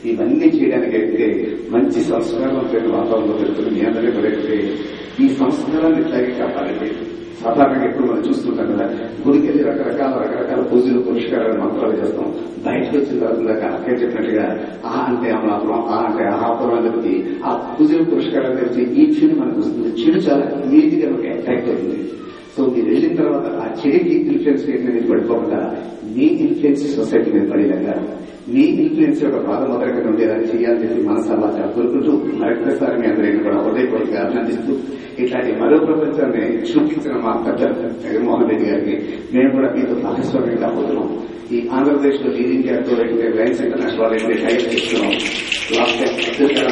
ఇవన్నీ చేయడానికి అయితే మంచి సంస్కారవంతమైన వాతావరణంలో పెరుగుతుంది మీ అందరికీ పెరిగితే ఈ సంస్కారాన్ని ఇట్లాగే కాపాడండి. సాధారణంగా ఎప్పుడు మనం చూస్తుంటాం కదా గుడికి వెళ్ళి రకరకాల రకరకాల పూజలు పురస్కారాలు మంత్రాలు చేస్తాం. బయటకు వచ్చిన తర్వాత అక్కడ చెప్పినట్టుగా ఆ అంటే అమలాపురం ఆ అంటే ఆహాపురం అని చెప్పి ఆ పూజలు పురస్కారాలు తెలిసి ఈ చెడు మనకు వస్తుంది. చెడు చాలా ఇమీడియట్ మనకి అట్రాక్ట్ అవుతుంది. సో మీరు వెళ్ళిన తర్వాత ఆ చెడుకి ఇన్ఫ్లుయెన్స్ ఏంటనేది పడిపోకుండా మీ ఇన్ఫ్లుయెన్స్ సొసైటీ మీద పడేలాగా మీ ఇన్ఫ్లుయెన్స్ యొక్క ప్రాథమికంగా ఉండేలాగా చేయాలని చెప్పి మన సమాచారం కోరుకుంటూ మరొకసారి మీ అందరినీ కూడా హృదయపూర్వక అభినందిస్తూ ఇట్లాంటి మరో ప్రపంచాన్ని చూపించిన మా పెద్ద జగన్మోహన్ రెడ్డి గారికి మేము కూడా మీతో భాగస్వామ్యం కాబోతున్నాం. ఈ ఆంధ్రప్రదేశ్లో లీడింగ్ క్యాప్తో లయన్స్ ఇంటర్నేషనల్ వాళ్ళైతే టైప్ చేస్తున్నాం లాస్ట్ టైం గారు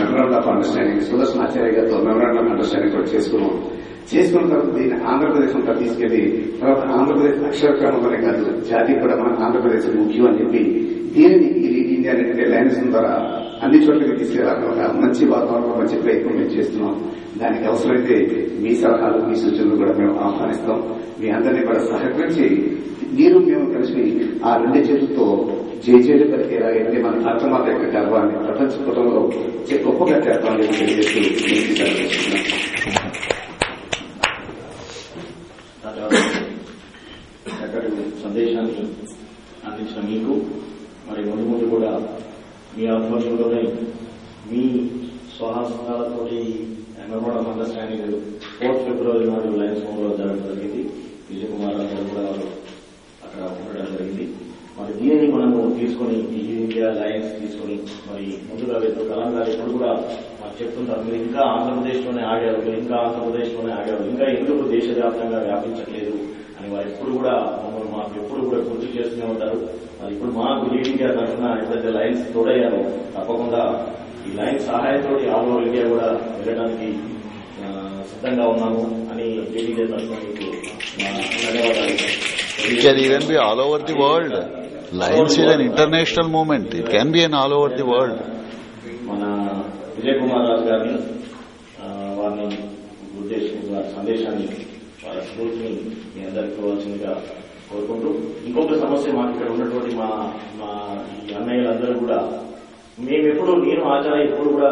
memorandum of understanding Sudarshan Acharya గారితో మెమరాండ్ ఆఫ్ అండర్స్టాండింగ్ కూడా చేసుకున్నాం. చేసుకున్న తర్వాత దీన్ని ఆంధ్రప్రదేశ్ అంతా తీసుకెళ్ళి తర్వాత ఆంధ్రప్రదేశ్ అక్షరక్రమంలోనే కాదు జాతి కూడా మన ఆంధ్రప్రదేశ్ ముఖ్యం అని చెప్పి దీనిని ఈ లీడ్ ఇండియా అంటే లైన్స్ ద్వారా అన్ని చోట్లకి తీసుకెళ్ళాలని మంచి వాతావరణం మంచి ప్రయత్నం మేము చేస్తున్నాం. దానికి అవసరమైతే మీ సలహాలు మీ సూచనలు కూడా మేము ఆహ్వానిస్తాం. మీ అందరినీ కూడా సహకరించి మీరు మేము కలిసి ఆ రెండు చేతులతో జేజేలు పలికేలాగైతే మన భారతమాత యొక్క గర్వాన్ని ప్రపంచ కుటుంబంలో గొప్పగా చేస్తామని తెలియజేస్తూ మీకు అందించిన మీకు మరి ముందు ముందు కూడా మీ ఆధ్వర్యంలోనే మీ స్వహస్తాలతో మెమోర్ ఆఫ్ అండర్స్టాండింగ్ ఫోర్త్ ఫిబ్రవరి నాడు లయన్స్ హోమ్లో జరగడం జరిగింది. విజయ్ కుమార్ కూడా అక్కడ ఉండడం జరిగింది. మరి దీనిని మనము తీసుకొని ఈ ఇండియా లయన్స్ తీసుకొని మరి ముందుగా వెళ్తూ కలాం గారు ఇప్పుడు కూడా మాకు చెప్తుంటారు. మీరు ఇంకా ఆంధ్రప్రదేశ్లోనే ఆడారు మీరు ఇంకా ఆంధ్రప్రదేశ్లోనే ఆడారు ఇంకా ఎందుకు దేశవ్యాప్తంగా వ్యాపించట్లేదు? వారు ఎప్పుడు కూడా మమ్మల్ని మాకు ఎప్పుడు కూడా గుర్తు చేస్తూనే ఉంటారు మరి ఇప్పుడు మాకు లీడ్ ఇండియా తరఫున ఎప్పుడైతే లైన్స్ తోడయ్యారో తప్పకుండా ఈ లైన్ సహాయంతో ఆల్ ఓవర్ ఇండియా కూడా వెళ్ళడానికి సిద్ధంగా ఉన్నాము అని లీడ్ ఇండియా తరఫున మీకు ధన్యవాదాలు even be all over the world. Lions is an international movement. It can be an all over the world. మన విజయ్ కుమార్ రాజు గారిని వారిని ఉద్దేశం వారి సందేశాన్ని వారి స్ఫూర్తిని మీ అందరికి ఇవ్వాల్సిందిగా కోరుకుంటూ ఇంకొక సమస్య మాకు ఇక్కడ ఉన్నటువంటి మా మా ఈ అన్నయ్యలందరూ కూడా మేమెప్పుడు నేను ఆచార్య ఎప్పుడు కూడా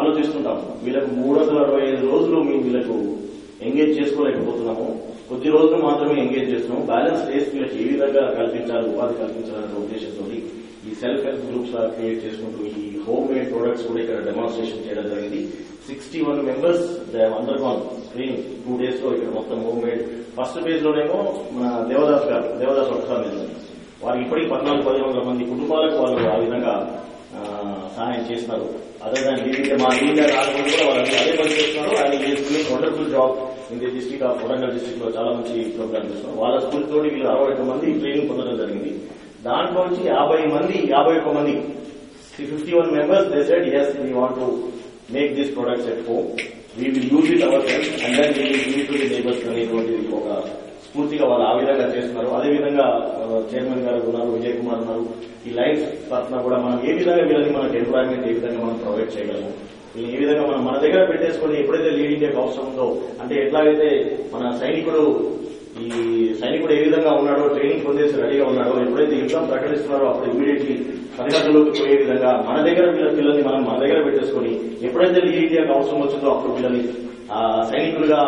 ఆలోచిస్తుంటాం. వీళ్ళకు మూడు వందల అరవై ఐదు రోజులు మేము వీళ్ళకు ఎంగేజ్ చేసుకోలేకపోతున్నాము. కొద్ది రోజులు మాత్రమే ఎంగేజ్ చేస్తున్నాము. బ్యాలెన్స్ డేస్ వీళ్ళకి ఏ విధంగా కల్పించాలి ఉపాధి కల్పించాలనే ఉద్దేశంతో ఈ సెల్ఫ్ హెల్ప్ గ్రూప్స్ క్రియేట్ చేసుకుంటూ ఈ హోమ్ మేడ్ ప్రొడక్ట్స్ కూడా ఇక్కడ డెమాన్స్ట్రేషన్ చేయడం జరిగింది. సిక్స్టీ వన్ మెంబర్స్ అందర్ స్క్రీన్ టూ డేస్లో ఇక్కడ మొత్తం హోమ్ మేడ్ ఫస్ట్ ఫేజ్ లోనేమో మన దేవదాస్ గారు దేవదాస్ ఒకసారి వారికి ఇప్పటికి పద్నాలుగు పది వందల మంది కుటుంబాలకు వాళ్ళు ఆ విధంగా సహాయం చేస్తున్నారు. అదే దాని దీనికి మా ఇండియా రాకపోతే కూడా వాళ్ళు అదే పని చేస్తున్నారు. ఆయన చేసుకుని wonderful job in the district of Warangal డిస్టిక్లో చాలా మంచి ప్రోగ్రామ్ చేస్తున్నారు. వాళ్ళ స్కూల్ తోటి వీళ్ళు అరవై ఒక్క మంది ట్రైనింగ్ పొందడం జరిగింది. దాంట్లో నుంచి యాభై మంది యాభై ఒక్క మంది fifty one members they said yes we want to make this products at home we will use it our self and then we will give to the neighbours అనేటువంటిది ఒక స్ఫూర్తిగా వాళ్ళు ఆ విధంగా చేస్తున్నారు. అదేవిధంగా చైర్మన్ గారు ఉన్నారు విజయ్ కుమార్ ఉన్నారు. ఈ లైఫ్ తరఫున కూడా మనం ఏ విధంగా వీళ్ళని మనకి ఎంప్లాయ్మెంట్ ఏ విధంగా మనం ప్రొవైడ్ చేయగలము? వీళ్ళని ఏ విధంగా మనం మన దగ్గర పెట్టేసుకొని ఎప్పుడైతే లీడ్ ఇండియాకి అవసరం ఉందో అంటే ఎట్లాగైతే మన సైనికుడు ఈ సైనికుడు ఏ విధంగా ఉన్నాడో ట్రైనింగ్ పొందేసి రెడీగా ఉన్నాడో ఎప్పుడైతే యుద్ధం ప్రకటిస్తున్నారో అప్పుడు ఇమీడియట్లీ సరిహద్దులోకి పోయే విధంగా మన దగ్గర పిల్లల్ని మనం మన దగ్గర పెట్టేసుకొని ఎప్పుడైతే లీడ్ ఇండియాకి అవసరం వచ్చిందో అప్పుడు పిల్లల్ని సైనికులుగా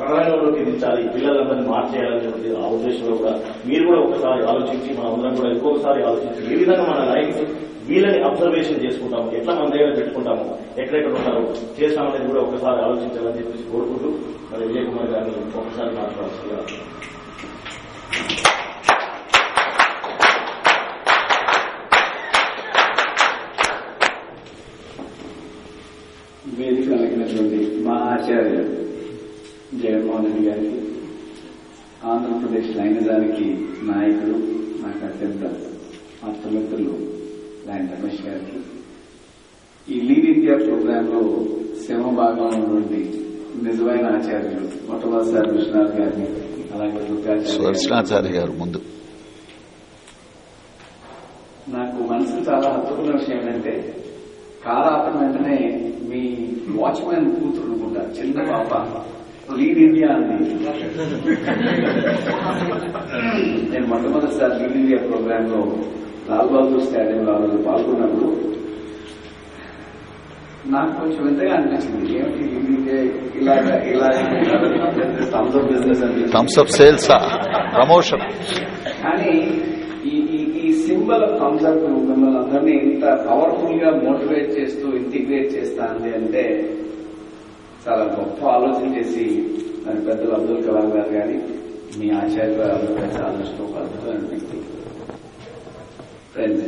రణరంగంలోకి దించాలి పిల్లలందరినీ మార్చేయాలని చెప్పి ఆ ఉద్దేశంలో కూడా మీరు కూడా ఒకసారి ఆలోచించి మన అందరం కూడా ఇంకొకసారి ఆలోచించి ఏ విధంగా మన లైఫ్ వీళ్ళని అబ్జర్వేషన్ చేసుకుంటాము ఎట్లా మన దగ్గర పెట్టుకుంటాము ఎక్కడెక్కడ ఉంటారో చేస్తామనేది కూడా ఒకసారి ఆలోచించాలని చెప్పేసి కోరుకుంటూ మరి విజయ్ కుమార్ గారిని ఒకసారి మాట్లాడాల్సిందిగా వేదిక కలిగినటువంటి మా ఆచార్యులు జగన్మోహన్ రెడ్డి గారికి ఆంధ్రప్రదేశ్ లైనదానికి నాయకుడు నాకు అత్యంత ఆప్తమిత్రులు లాయన్ రమేష్ గారికి ఈ లీడ్ ఇండియా ప్రోగ్రామ్లో శ్రమ భాగంలో ఉన్నటువంటి నిజమైన ఆచార్యులు మొట్టమొదటిసారి విశ్వనాథ్ గారిని అలాగే గారు ముందు. నాకు మనసుకు చాలా హత్తుకున్న విషయం ఏంటంటే కార్ ఆపిన వెంటనే మీ వాచ్మెన్ కూతురు అనుకుంటా చిన్న పాప. లీడ్ ఇండియా అంది. నేను మొట్టమొదటిసారి లీడ్ ఇండియా ప్రోగ్రామ్లో లాల్ బహదూర్ స్టేడియంలో ఆ రోజు పాల్గొన్నప్పుడు నాకు కొంచెం వింతగా అనిపించింది. ఏమిటి లీడ్ ఇండియా ఇలాగా ఇలాగా థమ్స్ బిజినెస్ అని? థమ్స్ అప్ సేల్స్ ప్రమోషన్ కానీ ఈ ఈ సింబల్ ఆఫ్ థమ్స్ అప్ మిమ్మల్ని అందరినీ ఇంత పవర్ఫుల్గా మోటివేట్ చేస్తూ ఇంటిగ్రేట్ చేస్తాంది అంటే చాలా గొప్ప ఆలోచన చేసి మరి పెద్దలు అబ్దుల్ కలాం గారు కానీ మీ ఆచార్య ఆలోచన ఒక అద్భుతమైన వ్యక్తి ఫ్రెండ్స్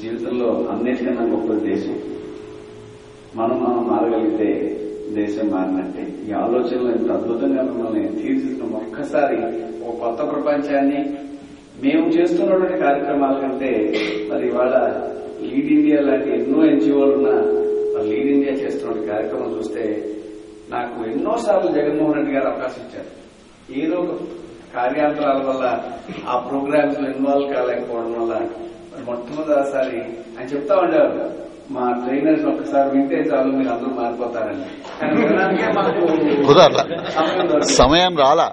జీవితంలో అన్నిటికన్నా గొప్ప దేశం. మనం మనం మారగలిగితే దేశం మారినట్టే. ఈ ఆలోచనలు ఇంత అద్భుతంగా మిమ్మల్ని తీర్చిదిద్దిన ఒక్కసారి ఒక కొత్త ప్రపంచాన్ని మేము చేస్తున్నటువంటి కార్యక్రమాల కంటే మరి ఇవాళ లీడ్ ఇండియా లాంటి ఎన్నో ఎన్జిఓలు ఉన్న లీడ్ ఇండియా చేస్తున్న కార్యక్రమం చూస్తే నాకు ఎన్నోసార్లు జగన్మోహన్ రెడ్డి గారు అవకాశం ఇచ్చారు. ఏదో ఒక కార్యాంతరాల వల్ల ఆ ప్రోగ్రామ్స్లో ఇన్వాల్వ్ కాలేకపోవడం వల్ల మొట్టమొదటిసారి ఆయన చెప్తా ఉండేవారు మా ట్రైనర్స్ ఒక్కసారి వింటే చాలు మీరు అందరూ మారిపోతారని. సమయం రాలా.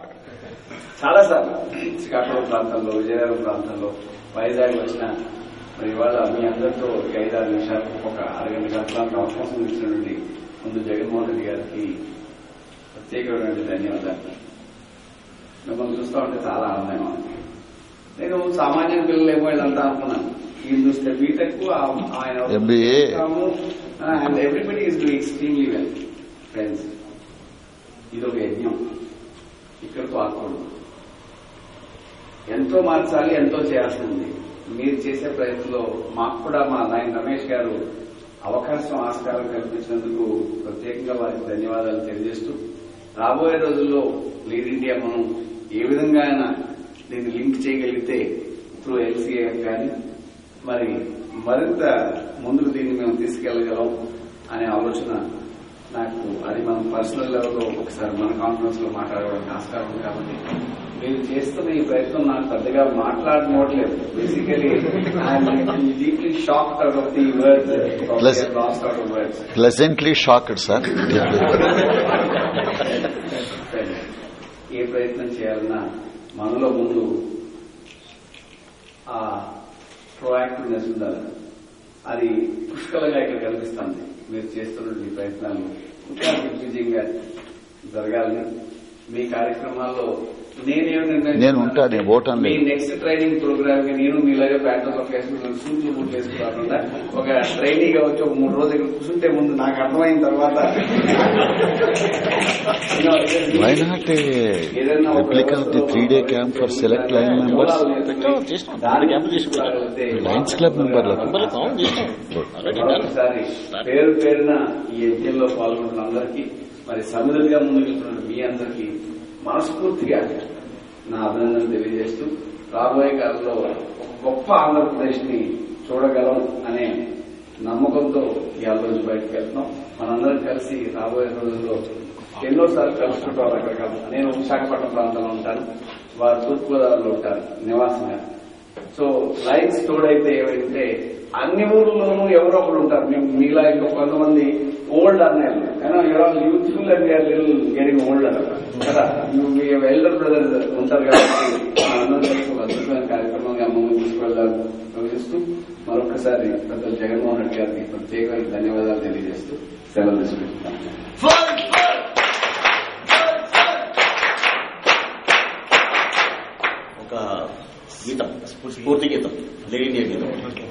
చాలా సార్లు శ్రీకాకుళం ప్రాంతంలో విజయనగరం ప్రాంతంలో వైజాగ్ వచ్చిన మరి ఇవాళ మీ అందరితో ఐదారు నిమిషాలు ఒక అరగంట గంటలకు అవకాశం ఇచ్చినటువంటి ముందు జగన్మోహన్ రెడ్డి గారికి ప్రత్యేకమైనటువంటి ధన్యవాదాలు. మిమ్మల్ని చూస్తూ ఉంటే చాలా ఆనందంగా ఉంది. నేను సామాన్య పిల్లలేమో వీళ్ళంతా అనుకున్నాను. ఈయన చూస్తే బీటెక్ ఆయన. And everybody is doing extremely well friends ఇది ఒక యజ్ఞం. ఇక్కడితో ఆకూడదు ఎంతో మార్చాలి ఎంతో చేయాల్సి ఉంది. మీరు చేసే ప్రయత్నంలో మాకు కూడా మా నాయన రమేష్ గారు అవకాశం ఆస్కారం కల్పించినందుకు ప్రత్యేకంగా వారికి ధన్యవాదాలు తెలియజేస్తూ రాబోయే రోజుల్లో లీడ్ ఇండియా మనం ఏ విధంగా అయినా దీన్ని లింక్ చేయగలిగితే త్రూ ఎల్సీఏ కానీ మరి మరింత ముందుకు దీన్ని మేము తీసుకెళ్ళగలం అనే ఆలోచన నాకు అది మనం పర్సనల్ లెవెల్లో ఒకసారి మన కాన్ఫరెన్స్లో మాట్లాడడానికి ఆస్కారం ఉంది కాబట్టి మీరు చేస్తున్న ఈ ప్రయత్నం నాకు పెద్దగా మాట్లాడనట్లేదు basically deeply shock out of the words lost out of words pleasantly shocked sir ఏ ప్రయత్నం చేయాలన్నా మనలో ముందు ఆ ప్రొయాక్టివ్నెస్ ఉండాలి. అది పుష్కలంగా ఇక్కడ కనిపిస్తుంది. మీరు చేస్తున్న ఈ ప్రయత్నాలు ఇంకా దిగ్విజయంగా జరగాలని మీ కార్యక్రమాల్లో నేనేం ఉంటా, నేను ఓటం మీ లేదు. నెక్స్ట్ ట్రైనింగ్ ప్రోగ్రామ్కి నేను మీలాగే ప్యాటర్న్ సూట్లు బూట్లు వేసుకోకుండా ఒక ట్రైనీగా వచ్చి ఒక మూడు రోజులు కూర్చుంటే ముందు నాకు అర్థమైన తర్వాత why not replica of the three day camp for select lion members Lions club మెంబర్లకు పేరు పేరున ఈ యజ్ఞంలో పాల్గొంటున్న అందరికీ మరి సమిధులుగా ముందుకు మీ అందరికీ మనస్ఫూర్తిగా నా అభినందనలు తెలియజేస్తూ రాబోయే కాలంలో ఒక గొప్ప ఆంధ్రప్రదేశ్ని చూడగలం అనే నమ్మకంతో ఇవాళ రోజు బయటకు వెళ్తున్నాం. మనందరం కలిసి రాబోయే రోజుల్లో ఎన్నోసార్లు కలుసుకుంటాం రకరకాల నేను విశాఖపట్నం ప్రాంతంలో ఉంటాను. వారు తూర్పుగోదావరిలో ఉంటారు. నివాసంగా సో లైన్స్ తోడైతే ఏమంటే అన్ని ఊర్లలోనూ ఎవరో ఒకరు ఉంటారు. మీ- మీలా ఇంకా కొంతమంది ఓల్డ్ అన్నయ్యలు కానీ ఎవరో youthful and little getting old అన్నారు కదా? మీ ఎల్డర్ బ్రదర్ ఉంటారు కాబట్టి అద్భుతమైన కార్యక్రమంగా మమ్మల్ని తీసుకెళ్ళాలని యోచిస్తూ మరొకసారి ప్రజలు జగన్మోహన్ రెడ్డి గారికి ప్రత్యేకమైన ధన్యవాదాలు తెలియజేస్తూ సెలవు తీసుకుంటున్నాను. గీతం స్ఫూర్తి గీతం లేడీ ఇండియా గీతం. ఓకే.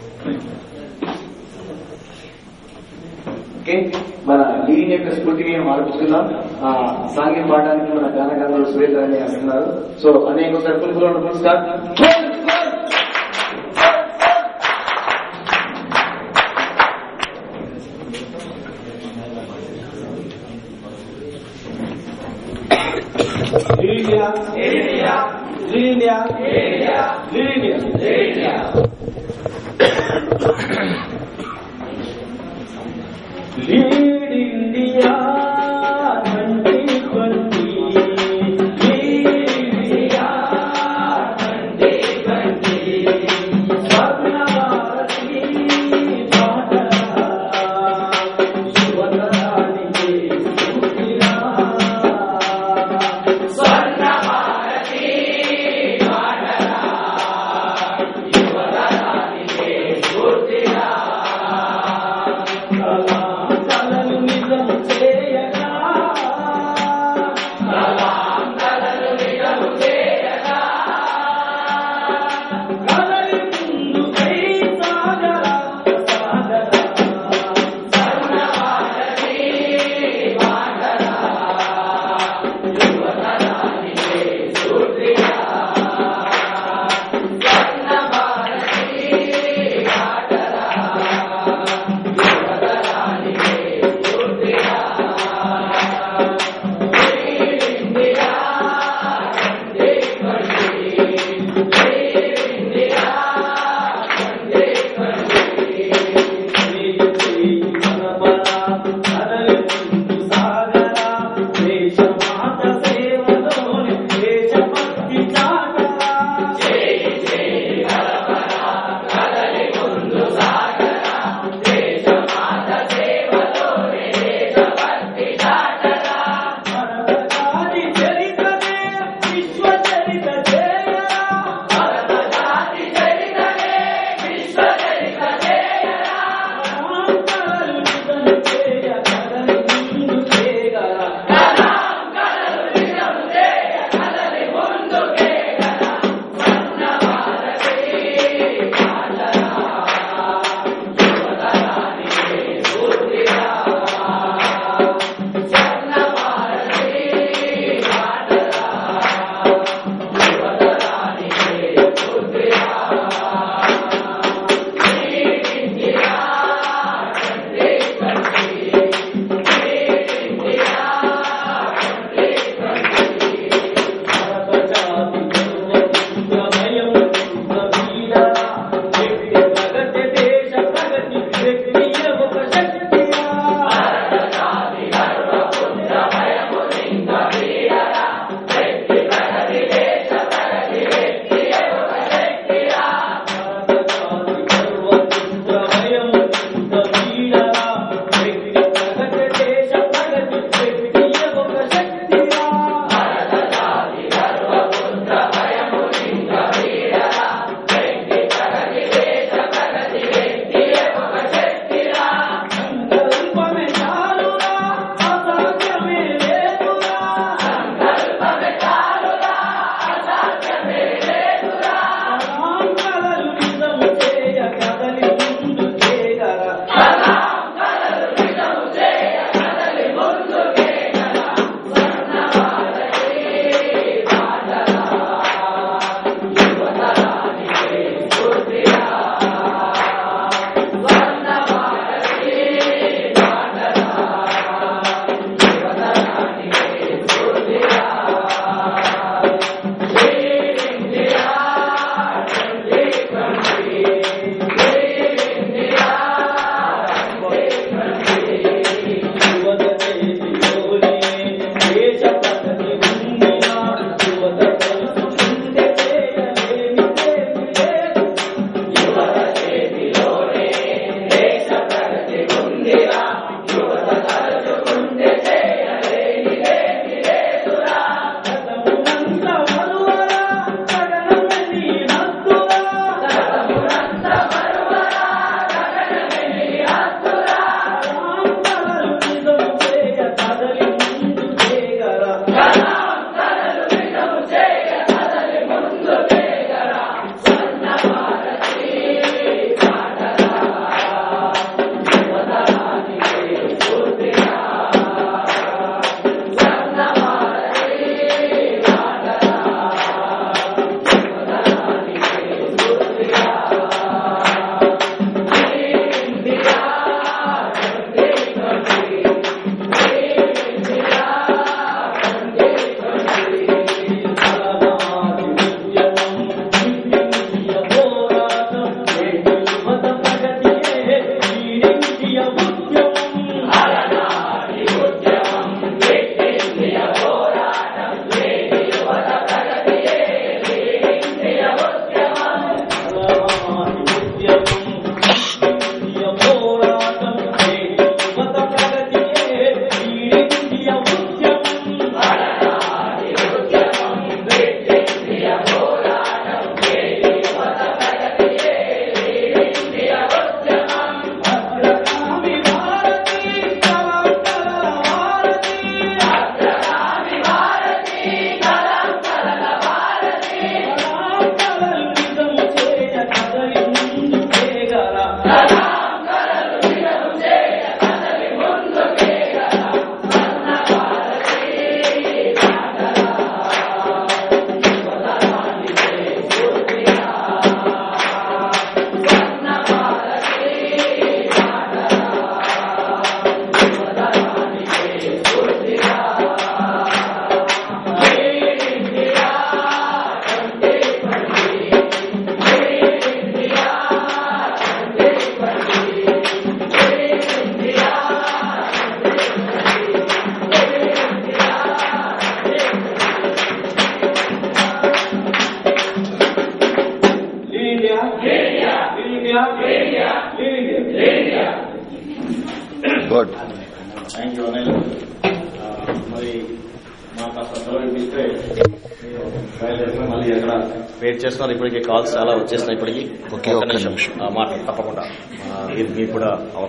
మన లీడింగ్ యొక్క స్ఫూర్తిని మార్పుతున్నాం ఆ సాంఘిక పాఠానికి మన గాన గంధర్వ సురేష్ అని వస్తున్నారు సో అనేక సర్కుల్ పురస్కార్ Lead India Lead India Lead India Lead India twenty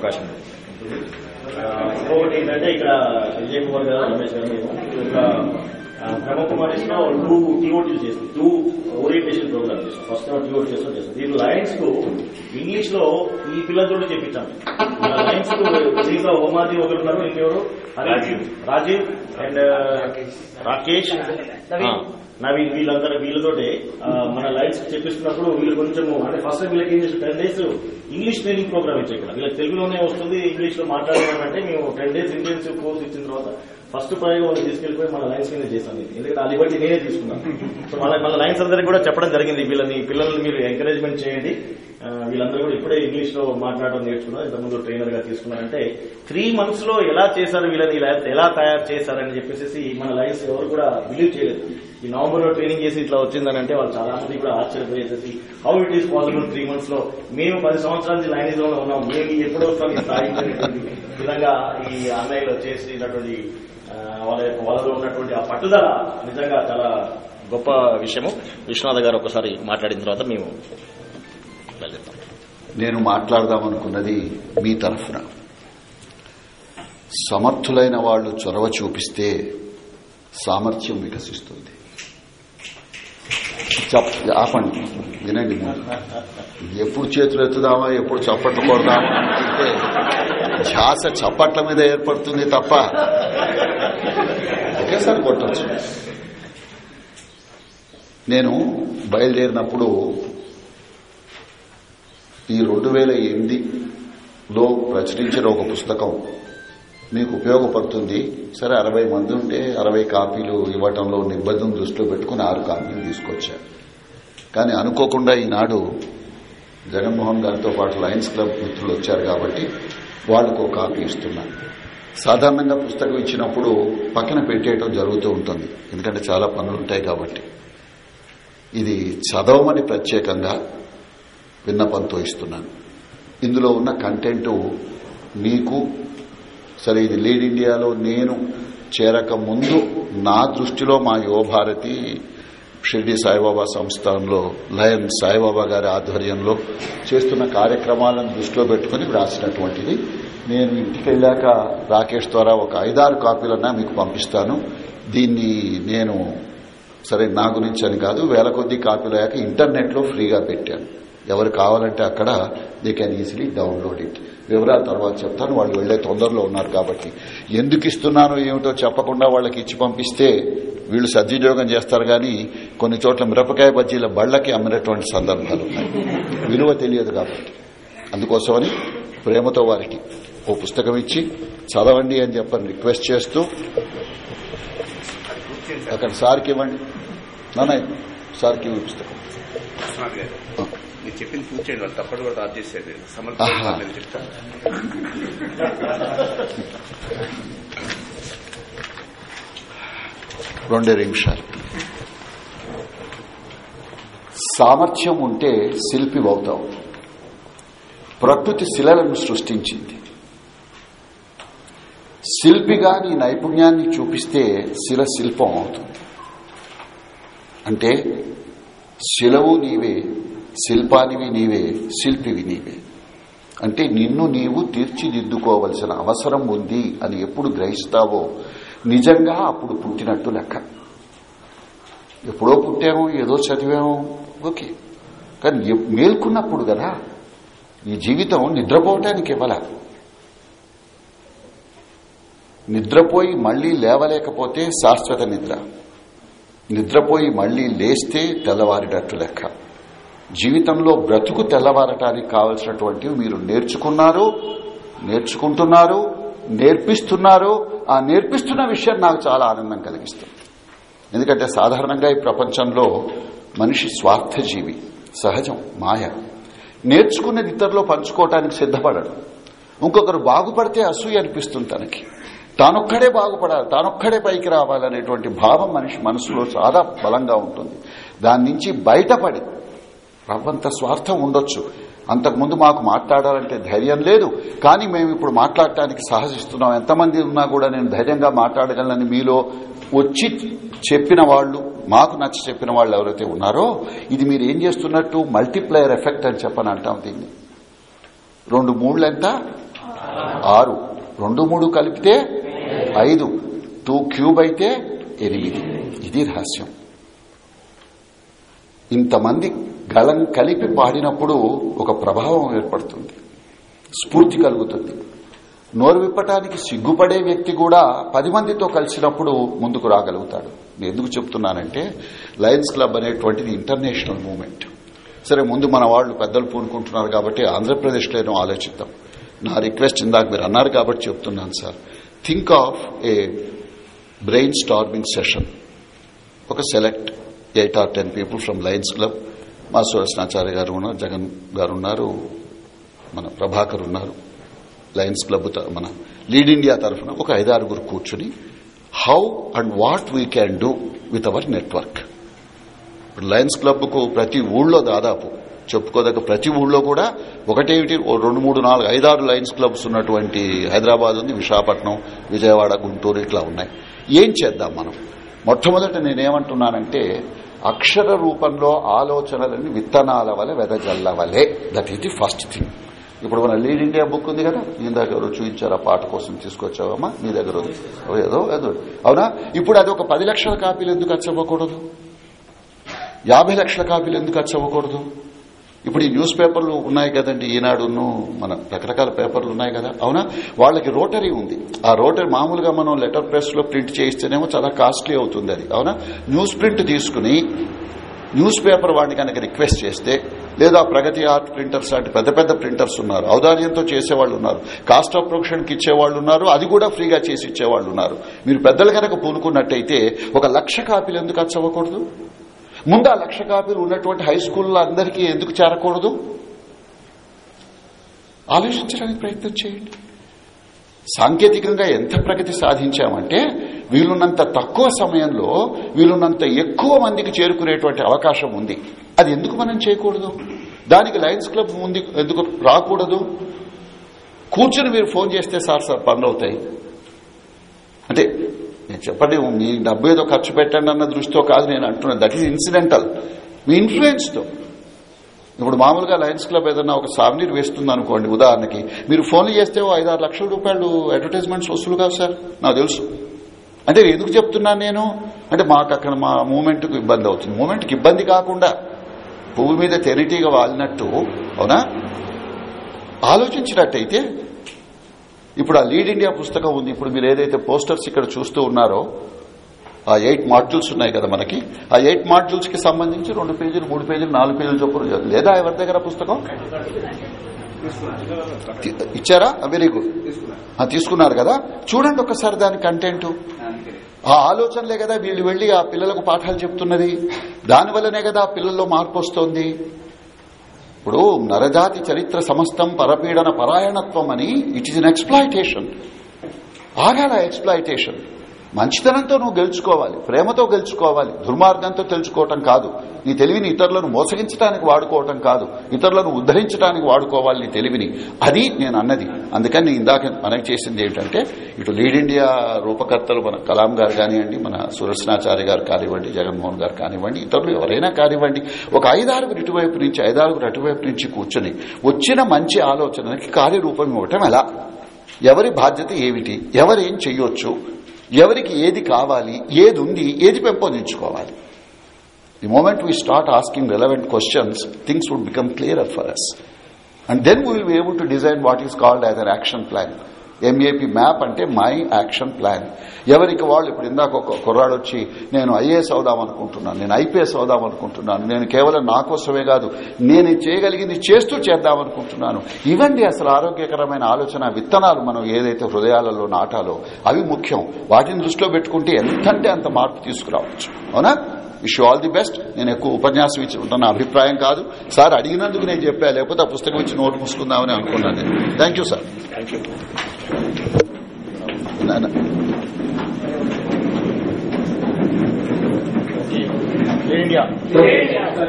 అవకాశం ఉంది. ఇంకొకటి ఏంటంటే ఇక్కడ విజయ్ కుమార్ గారు రమేష్ గారు మేము ఒక బ్రహ్మకుమారిస్లో టూ టీఓటీలు చేస్తాం టూ ఓరియంటేషన్ ప్రోగ్రామ్ చేస్తాం ఫస్ట్ టీఓటీ చేస్తాం చేస్తాం దీని లయన్స్కు ఇంగ్లీష్లో ఈ పిల్లలతో చెప్పించాం లయన్స్కు దీంట్లో హోమాది ఒకరు ఉన్నారు. ఇంకెవరు? రాజీవ్. రాజీవ్ అండ్ రాకేష్. నవీన్ వీళ్ళందరూ వీళ్ళతోటి మన లైన్స్ చెప్పిస్తున్నప్పుడు వీళ్ళు కొంచెం అంటే ఫస్ట్ వీళ్ళకి ఏం చేసి ten days English training programme ఇచ్చే ఇక్కడ. వీళ్ళకి తెలుగులోనే వస్తుంది ఇంగ్లీష్లో మాట్లాడాలంటే మేము టెన్ డేస్ ఇంటెన్సివ్ కోర్స్ ఇచ్చిన తర్వాత ఫస్ట్ ప్రయోగం వాళ్ళు తీసుకెళ్ళిపోయి మన లైన్స్ మీద చేశాను ఎందుకంటే అది బట్టి నేనే తీసుకున్నాను. సో మన మన లైన్స్ అందరికి కూడా చెప్పడం జరిగింది. వీళ్ళని పిల్లల్ని మీరు ఎంకరేజ్మెంట్ చేయండి. వీళ్ళందరూ కూడా ఇప్పుడే ఇంగ్లీష్లో మాట్లాడడం నేర్చుకున్నారు. ఇంతకుముందు ట్రైనర్గా తీసుకున్నారంటే త్రీ మంత్స్లో ఎలా చేశారు వీళ్ళని ఎలా తయారు చేశారని చెప్పేసి మన లైన్స్ ఎవరు కూడా బిలీవ్ చేయలేదు. ఈ నవంబర్లో ట్రైనింగ్ చేసి ఇట్లా వచ్చిందని అంటే వాళ్ళు చాలా మంది కూడా ఆశ్చర్యపోయేసేసి how it is possible three మంత్స్లో మేము పది సంవత్సరాల నుంచి లైనిజం లో ఉన్నాం మేము ఎప్పుడు అనేటువంటి విధంగా ఈ అన్నయ్యలో చేసినటువంటి వాళ్ళ యొక్క వాళ్ళలో ఉన్నటువంటి ఆ పట్టుదల నిజంగా చాలా గొప్ప విషయము. విశ్వనాథ్ గారు ఒకసారి మాట్లాడిన తర్వాత మేము వెళ్తాం నేను మాట్లాడదామనుకున్నది మీ తరఫున. సమర్థులైన వాళ్ళు చొరవ చూపిస్తే సామర్థ్యం వికసిస్తుంది. చప్ ఆపండి. వినండి. ఎప్పుడు చేతులు ఎత్తుదామా ఎప్పుడు చప్పట్లు కొడదామా అంటే ధ్యాస చప్పట్ల మీద ఏర్పడుతుంది తప్ప ఒకేసారి కొట్టచ్చు. నేను బయలుదేరినప్పుడు ఈ రెండు వేల ఎనిమిదిలో ప్రచురించిన ఒక పుస్తకం మీకు ఉపయోగపడుతుంది. సరే అరవై మంది ఉంటే అరవై కాపీలు ఇవ్వటంలో ఉన్న ఇబ్బందిని దృష్టిలో పెట్టుకుని ఆరు కాపీలు తీసుకొచ్చారు కానీ అనుకోకుండా ఈనాడు జగన్మోహన్ గారితో పాటు లయన్స్ క్లబ్ మిత్రులు వచ్చారు కాబట్టి వాళ్ళకు ఒక కాపీ ఇస్తున్నాను సాధారణంగా పుస్తకం ఇచ్చినప్పుడు పక్కన పెట్టేయటం జరుగుతూ ఉంటుంది. ఎందుకంటే చాలా పనులు ఉంటాయి కాబట్టి. ఇది చదవమని ప్రత్యేకంగా విన్నపంతో ఇస్తున్నాను. ఇందులో ఉన్న కంటెంట్ మీకు సరే ఇది లీడ్ ఇండియాలో నేను చేరక ముందు నా దృష్టిలో మా యువభారతి షిర్డి సాయిబాబా సంస్థానంలో లయన్ సాయిబాబా గారి ఆధ్వర్యంలో చేస్తున్న కార్యక్రమాలను దృష్టిలో పెట్టుకుని రాసినటువంటిది. నేను ఇంటికి వెళ్ళాక రాకేష్ ద్వారా ఒక ఐదారు కాపీలన్నా మీకు పంపిస్తాను. దీన్ని నేను సరే నా గురించి అని కాదు వేల కొద్ది కాపీలు అయ్యాక ఇంటర్నెట్లో ఫ్రీగా పెట్టాను. ఎవరు కావాలంటే అక్కడ they can easily download it వివరాల తర్వాత చెప్తాను. వాళ్ళు వెళ్ళే తొందరలో ఉన్నారు కాబట్టి. ఎందుకు ఇస్తున్నానో ఏమిటో చెప్పకుండా వాళ్ళకి ఇచ్చి పంపిస్తే వీళ్ళు సద్వినియోగం చేస్తారు కానీ కొన్ని చోట్ల మిరపకాయ బజ్జీల బళ్ళకి అమ్మినటువంటి సందర్భాలు ఉన్నాయి. విలువ తెలియదు కాబట్టి. అందుకోసమని ప్రేమతో వారికి ఓ పుస్తకం ఇచ్చి చదవండి అని చెప్పని రిక్వెస్ట్ చేస్తూ అక్కడ సార్కి ఇవ్వండి. నాన్న సార్కి ఇవ్వండి పుస్తకం. మీరు చెప్పింది పూర్తి చేయండి వాళ్ళు తప్పదు కూడా ఆఫ్ చేసేది ఆహా. సమర్థం నేను చెప్తాను. రెండే నిమిషాలు. సామర్థ్యం ఉంటే శిల్పి అవుతావు. ప్రకృతి శిలలను సృష్టించింది. శిల్పిగా నీ నైపుణ్యాన్ని చూపిస్తే శిల శిల్పం అవుతుంది. అంటే శిలవు నీవే శిల్పానివి నీవే శిల్పివి నీవే. అంటే నిన్ను నీవు తీర్చిదిద్దుకోవలసిన అవసరం ఉంది అని ఎప్పుడు గ్రహిస్తావో నిజంగా అప్పుడు పుట్టినట్టు లెక్క. ఎప్పుడో పుట్టాము ఏదో చదివామో ఓకే. కానీ మేల్కున్నప్పుడు కదా ఈ జీవితం నిద్రపోవటానికి ఇవ్వాల. నిద్రపోయి మళ్ళీ లేవలేకపోతే శాశ్వత నిద్ర. నిద్రపోయి మళ్ళీ లేస్తే తెల్లవారినట్టు లెక్క. జీవితంలో బ్రతుకు తెల్లవారటానికి కావలసినటువంటివి మీరు నేర్చుకున్నారు నేర్చుకుంటున్నారు నేర్పిస్తున్నారు. ఆ నేర్పిస్తున్న విషయం నాకు చాలా ఆనందం కలిగిస్తుంది. ఎందుకంటే సాధారణంగా ఈ ప్రపంచంలో మనిషి స్వార్థజీవి సహజం మాయ. నేర్చుకున్నది ఇతరులో పంచుకోవటానికి సిద్ధపడడు. ఇంకొకరు బాగుపడితే అసూయ అనిపిస్తుంది తనకి. తానొక్కడే బాగుపడాలి తానొక్కడే పైకి రావాలనేటువంటి భావం మనిషి మనసులో చాలా బలంగా ఉంటుంది. దాని నుంచి బయటపడి రవ్వంత స్వార్థం ఉండొచ్చు. అంతకుముందు మాకు మాట్లాడాలంటే ధైర్యం లేదు. కానీ మేము ఇప్పుడు మాట్లాడటానికి సాహసిస్తున్నాం. ఎంతమంది ఉన్నా కూడా నేను ధైర్యంగా మాట్లాడగలనని మీలో వచ్చి చెప్పిన వాళ్ళు మాకు నచ్చి చెప్పిన వాళ్ళు ఎవరైతే ఉన్నారో ఇది మీరు ఏం చేస్తున్నట్టు మల్టీప్లయర్ ఎఫెక్ట్ అని చెప్పని అంటాం దీన్ని. రెండు మూడులు ఎంత? ఆరు. రెండు మూడు కలిపితే ఐదు. టూ క్యూబ్ అయితే ఎనిమిది. ఇది రహస్యం. ఇంతమంది గళం కలిపి పాడినప్పుడు ఒక ప్రభావం ఏర్పడుతుంది. స్ఫూర్తి కలుగుతుంది. నోరు విప్పటానికి సిగ్గుపడే వ్యక్తి కూడా పది మందితో కలిసినప్పుడు ముందుకు రాగలుగుతాడు. నేను ఎందుకు చెప్తున్నానంటే లయన్స్ క్లబ్ అనేటువంటిది ఇంటర్నేషనల్ మూవ్మెంట్ సరే ముందు మన వాళ్ళు పెద్దలు పూనుకుంటున్నారు కాబట్టి ఆంధ్రప్రదేశ్లోనూ ఆలోచిద్దాం. నా రిక్వెస్ట్ ఇందాక మీరు అన్నారు కాబట్టి చెప్తున్నాను sir. Think of a brainstorming session ఒక select eight or ten people from Lions Club. మా సురస్నాచార్య గారు ఉన్నారు జగన్ గారు ఉన్నారు మన ప్రభాకర్ ఉన్నారు లయన్స్ క్లబ్ మన లీడ్ ఇండియా తరఫున ఒక ఐదారుగురు కూర్చుని how and what we can do with our network? ఇప్పుడు లయన్స్ క్లబ్కు ప్రతి ఊళ్ళో దాదాపు చెప్పుకోదగ్గ ప్రతి ఊళ్ళో కూడా ఒకటేమిటి రెండు మూడు నాలుగు ఐదారు లయన్స్ క్లబ్స్ ఉన్నటువంటి హైదరాబాద్ ఉంది విశాఖపట్నం విజయవాడ గుంటూరు ఇట్లా ఉన్నాయి. ఏం చేద్దాం మనం? మొట్టమొదట నేనేమంటున్నానంటే అక్షర రూపంలో ఆలోచనలని విత్తనాల వలె వెదజల్లవలే that is the first thing ఇప్పుడు మన లీడ్ ఇండియా బుక్ ఉంది కదా నీ దగ్గర చూపించారా చూపించారు ఆ పాట కోసం తీసుకొచ్చావమ్మా నీ దగ్గర ఓ ఏదో ఏదో. అవునా? ఇప్పుడు అది ఒక పది లక్షల కాపీలు ఎందుకు అచ్చవ్వకూడదు? యాభై లక్షల కాపీలు ఎందుకు అచ్చవ్వకూడదు? ఇప్పుడు ఈ న్యూస్ పేపర్లు ఉన్నాయి కదండి ఈనాడును మన రకరకాల పేపర్లు ఉన్నాయి కదా. అవునా? వాళ్ళకి రోటరీ ఉంది. ఆ రోటరీ మామూలుగా మనం లెటర్ ప్రెస్లో ప్రింట్ చేయిస్తేనేమో చాలా కాస్ట్లీ అవుతుంది అది. అవునా? న్యూస్ ప్రింట్ తీసుకుని న్యూస్ పేపర్ వాడిని కనుక రిక్వెస్ట్ చేస్తే లేదా ప్రగతి ఆర్ట్ ప్రింటర్స్ లాంటి పెద్ద పెద్ద ప్రింటర్స్ ఉన్నారు ఔదార్యంతో చేసేవాళ్ళు ఉన్నారు కాస్ట్ ఆఫ్ ప్రొడక్షన్ ఇచ్చేవాళ్ళు ఉన్నారు అది కూడా ఫ్రీగా చేసి ఇచ్చేవాళ్ళు ఉన్నారు. మీరు పెద్దలు కనుక పూనుకున్నట్టయితే ఒక లక్ష కాపీలు ఎందుకు అచ్చవ్వకూడదు ముందు ఆ లక్ష కాపీలు ఉన్నటువంటి హై స్కూల్లో అందరికీ ఎందుకు చేరకూడదు? ఆలోచించడానికి ప్రయత్నం చేయండి. సాంకేతికంగా ఎంత ప్రగతి సాధించామంటే వీలున్నంత తక్కువ సమయంలో వీలున్నంత ఎక్కువ మందికి చేరుకునేటువంటి అవకాశం ఉంది. అది ఎందుకు మనం చేయకూడదు? దానికి లయన్స్ క్లబ్ ముందు ఎందుకు రాకూడదు? కూర్చుని మీరు ఫోన్ చేస్తే సార్ సార్ పనులు అవుతాయి అంటే నేను చెప్పండి మీ డబ్బు ఏదో ఖర్చు పెట్టండి అన్న దృష్టితో కాదు నేను అంటున్నాను. దట్ ఈస్ ఇన్సిడెంటల్ మీ ఇన్ఫ్లుయెన్స్తో ఇప్పుడు మామూలుగా లయన్స్ క్లబ్ ఏదన్నా ఒక సావనీర్ వేస్తుంది అనుకోండి ఉదాహరణకి మీరు ఫోన్లు చేస్తే ఓ ఐదారు లక్షల రూపాయలు అడ్వర్టైజ్మెంట్స్ వస్తువులు కావు సార్ నాకు తెలుసు. అంటే ఎందుకు చెప్తున్నాను నేను? అంటే మాకు అక్కడ మా మూమెంట్కు ఇబ్బంది అవుతుంది. మూమెంట్కి ఇబ్బంది కాకుండా పువ్వు మీద తెరిటీగా వాలినట్టు అవునా? ఆలోచించినట్టయితే ఇప్పుడు ఆ లీడ్ ఇండియా పుస్తకం ఉంది. ఇప్పుడు మీరు ఏదైతే పోస్టర్స్ ఇక్కడ చూస్తూ ఉన్నారో ఆ ఎయిట్ మాడ్యూల్స్ ఉన్నాయి కదా మనకి. ఆ ఎయిట్ మాడ్యూల్స్కి సంబంధించి రెండు పేజీలు మూడు పేజీలు నాలుగు పేజీలు చొప్పున లేదా ఎవరి దగ్గర పుస్తకం? ఇచ్చారా? వెరీ గుడ్ తీసుకున్నారు కదా. చూడండి ఒకసారి దాని కంటెంట్ ఆ ఆలోచనలే కదా. వీళ్ళు వెళ్ళి ఆ పిల్లలకు పాఠాలు చెప్తున్నది. దానివల్లనే కదా ఆ పిల్లల్లో మార్పు వస్తోంది. ఇప్పుడు నరజాతి చరిత్ర సమస్తం పరపీడన పరాయణత్వం అని ఇట్ ఈస్ ఎన్ ఎక్స్ప్లాయిటేషన్ ఆగాల ఎక్స్ప్లాయిటేషన్ మంచితనంతో నువ్వు గెలుచుకోవాలి ప్రేమతో గెలుచుకోవాలి దుర్మార్గంతో తెలుసుకోవటం కాదు. నీ తెలివిని ఇతరులను మోసగించడానికి వాడుకోవటం కాదు. ఇతరులను ఉద్ధరించడానికి వాడుకోవాలి నీ తెలివిని. అది నేను అన్నది. అందుకని ఇందాక మనకి చేసింది ఏంటంటే ఇటు లీడ్ ఇండియా రూపకర్తలు మన కలాం గారు కానివ్వండి మన సురస్నాచార్య గారు కానివ్వండి జగన్మోహన్ గారు కానివ్వండి ఇతరులు ఎవరైనా కానివ్వండి ఒక ఐదారుగురు ఇటువైపు నుంచి ఐదారుగురు అటువైపు నుంచి కూర్చొని వచ్చిన మంచి ఆలోచనకి కార్యరూపం ఇవ్వటం ఎలా? ఎవరి బాధ్యత ఏమిటి? ఎవరేం చెయ్యొచ్చు? ఎవరికి ఏది కావాలి ఏది ఉంది ఏది పెంపొందించుకోవాలి? The moment we start asking relevant questions things would become clear for us and then we will be able to design what is called as an action plan MAP map అంటే మై యాక్షన్ ప్లాన్ ఎవరికి వాళ్ళు ఇప్పుడు ఇందాక ఒక కుర్రాడు వచ్చి నేను IAS అవుదాం అనుకుంటున్నాను నేను ఐపీఎస్ అవుదాం అనుకుంటున్నాను నేను కేవలం నా కోసమే కాదు నేను చేయగలిగింది చేస్తూ చేద్దాం అనుకుంటున్నాను. ఇవండి అసలు ఆరోగ్యకరమైన ఆలోచన విత్తనాలు మనం ఏదైతే హృదయాలలో నాటాలో అవి ముఖ్యం. వాటిని దృష్టిలో పెట్టుకుంటే ఎంతంటే అంత మార్పు తీసుకురావచ్చు. అవునా? విష్ ఆల్ ది బెస్ట్ నేను ఎక్కువ ఉపన్యాసం ఇచ్చి ఉంటున్న అభిప్రాయం కాదు సార్ అడిగినందుకు నేను చెప్పా లేకపోతే ఆ పుస్తకం ఇచ్చి నోటు మూసుకుందామని అనుకున్నాను నేను thank you sir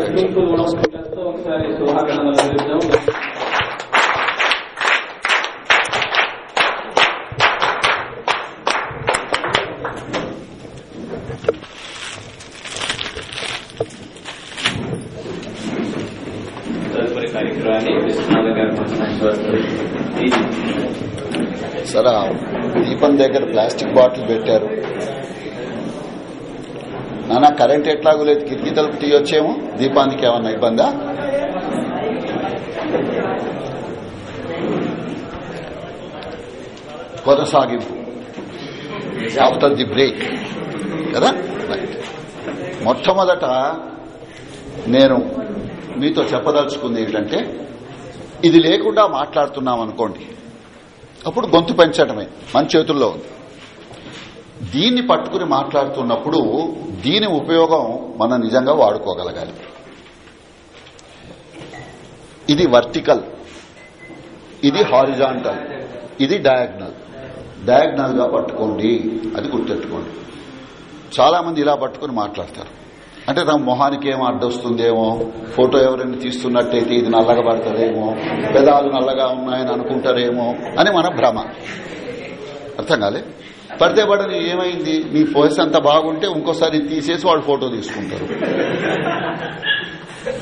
swimming pool మనం పిల్లలతో ఒకసారి శుభాకాంక్షలు తెలుపుదాం తదుపరి కార్యక్రమాన్ని విశ్వనాథ గారు కొనసాగించవలసింది సరే దీపం దగ్గర ప్లాస్టిక్ బాటిల్ పెట్టారు. నానా కరెంట్ ఎట్లాగూ లేదు. కిటికీ తలుపు తీయొచ్చేమో. దీపానికి ఏమన్నా ఇబ్బందా? కొనసాగింపు. ఆఫ్టర్ ది బ్రేక్ కదా? మొట్టమొదట నేను మీతో చెప్పదలుచుకుంది ఏంటంటే ఇది లేకుండా మాట్లాడుతున్నాం అనుకోండి అప్పుడు గొంతు పెంచడమే మన చేతుల్లో ఉంది. దీన్ని పట్టుకుని మాట్లాడుతున్నప్పుడు దీని ఉపయోగం మనం నిజంగా వాడుకోగలగాలి. ఇది వర్టికల్ ఇది హారిజాంటల్ ఇది డయాగ్నల్. డయాగ్నల్గా పట్టుకోండి అది గుర్తెట్టుకోండి. చాలా మంది ఇలా పట్టుకుని మాట్లాడతారు. అంటే నా మొహానికి ఏమో అడ్డొస్తుందేమో ఫోటో ఎవరైనా తీస్తున్నట్టయితే ఇది నల్లగా పెదాలు నల్లగా ఉన్నాయని అనుకుంటారేమో? అని మన భ్రమ. అర్థం కాలే? పడితే పడని ఏమైంది? నీ ఫోస్ అంత బాగుంటే ఇంకోసారి తీసేసి వాళ్ళు ఫోటో తీసుకుంటారు.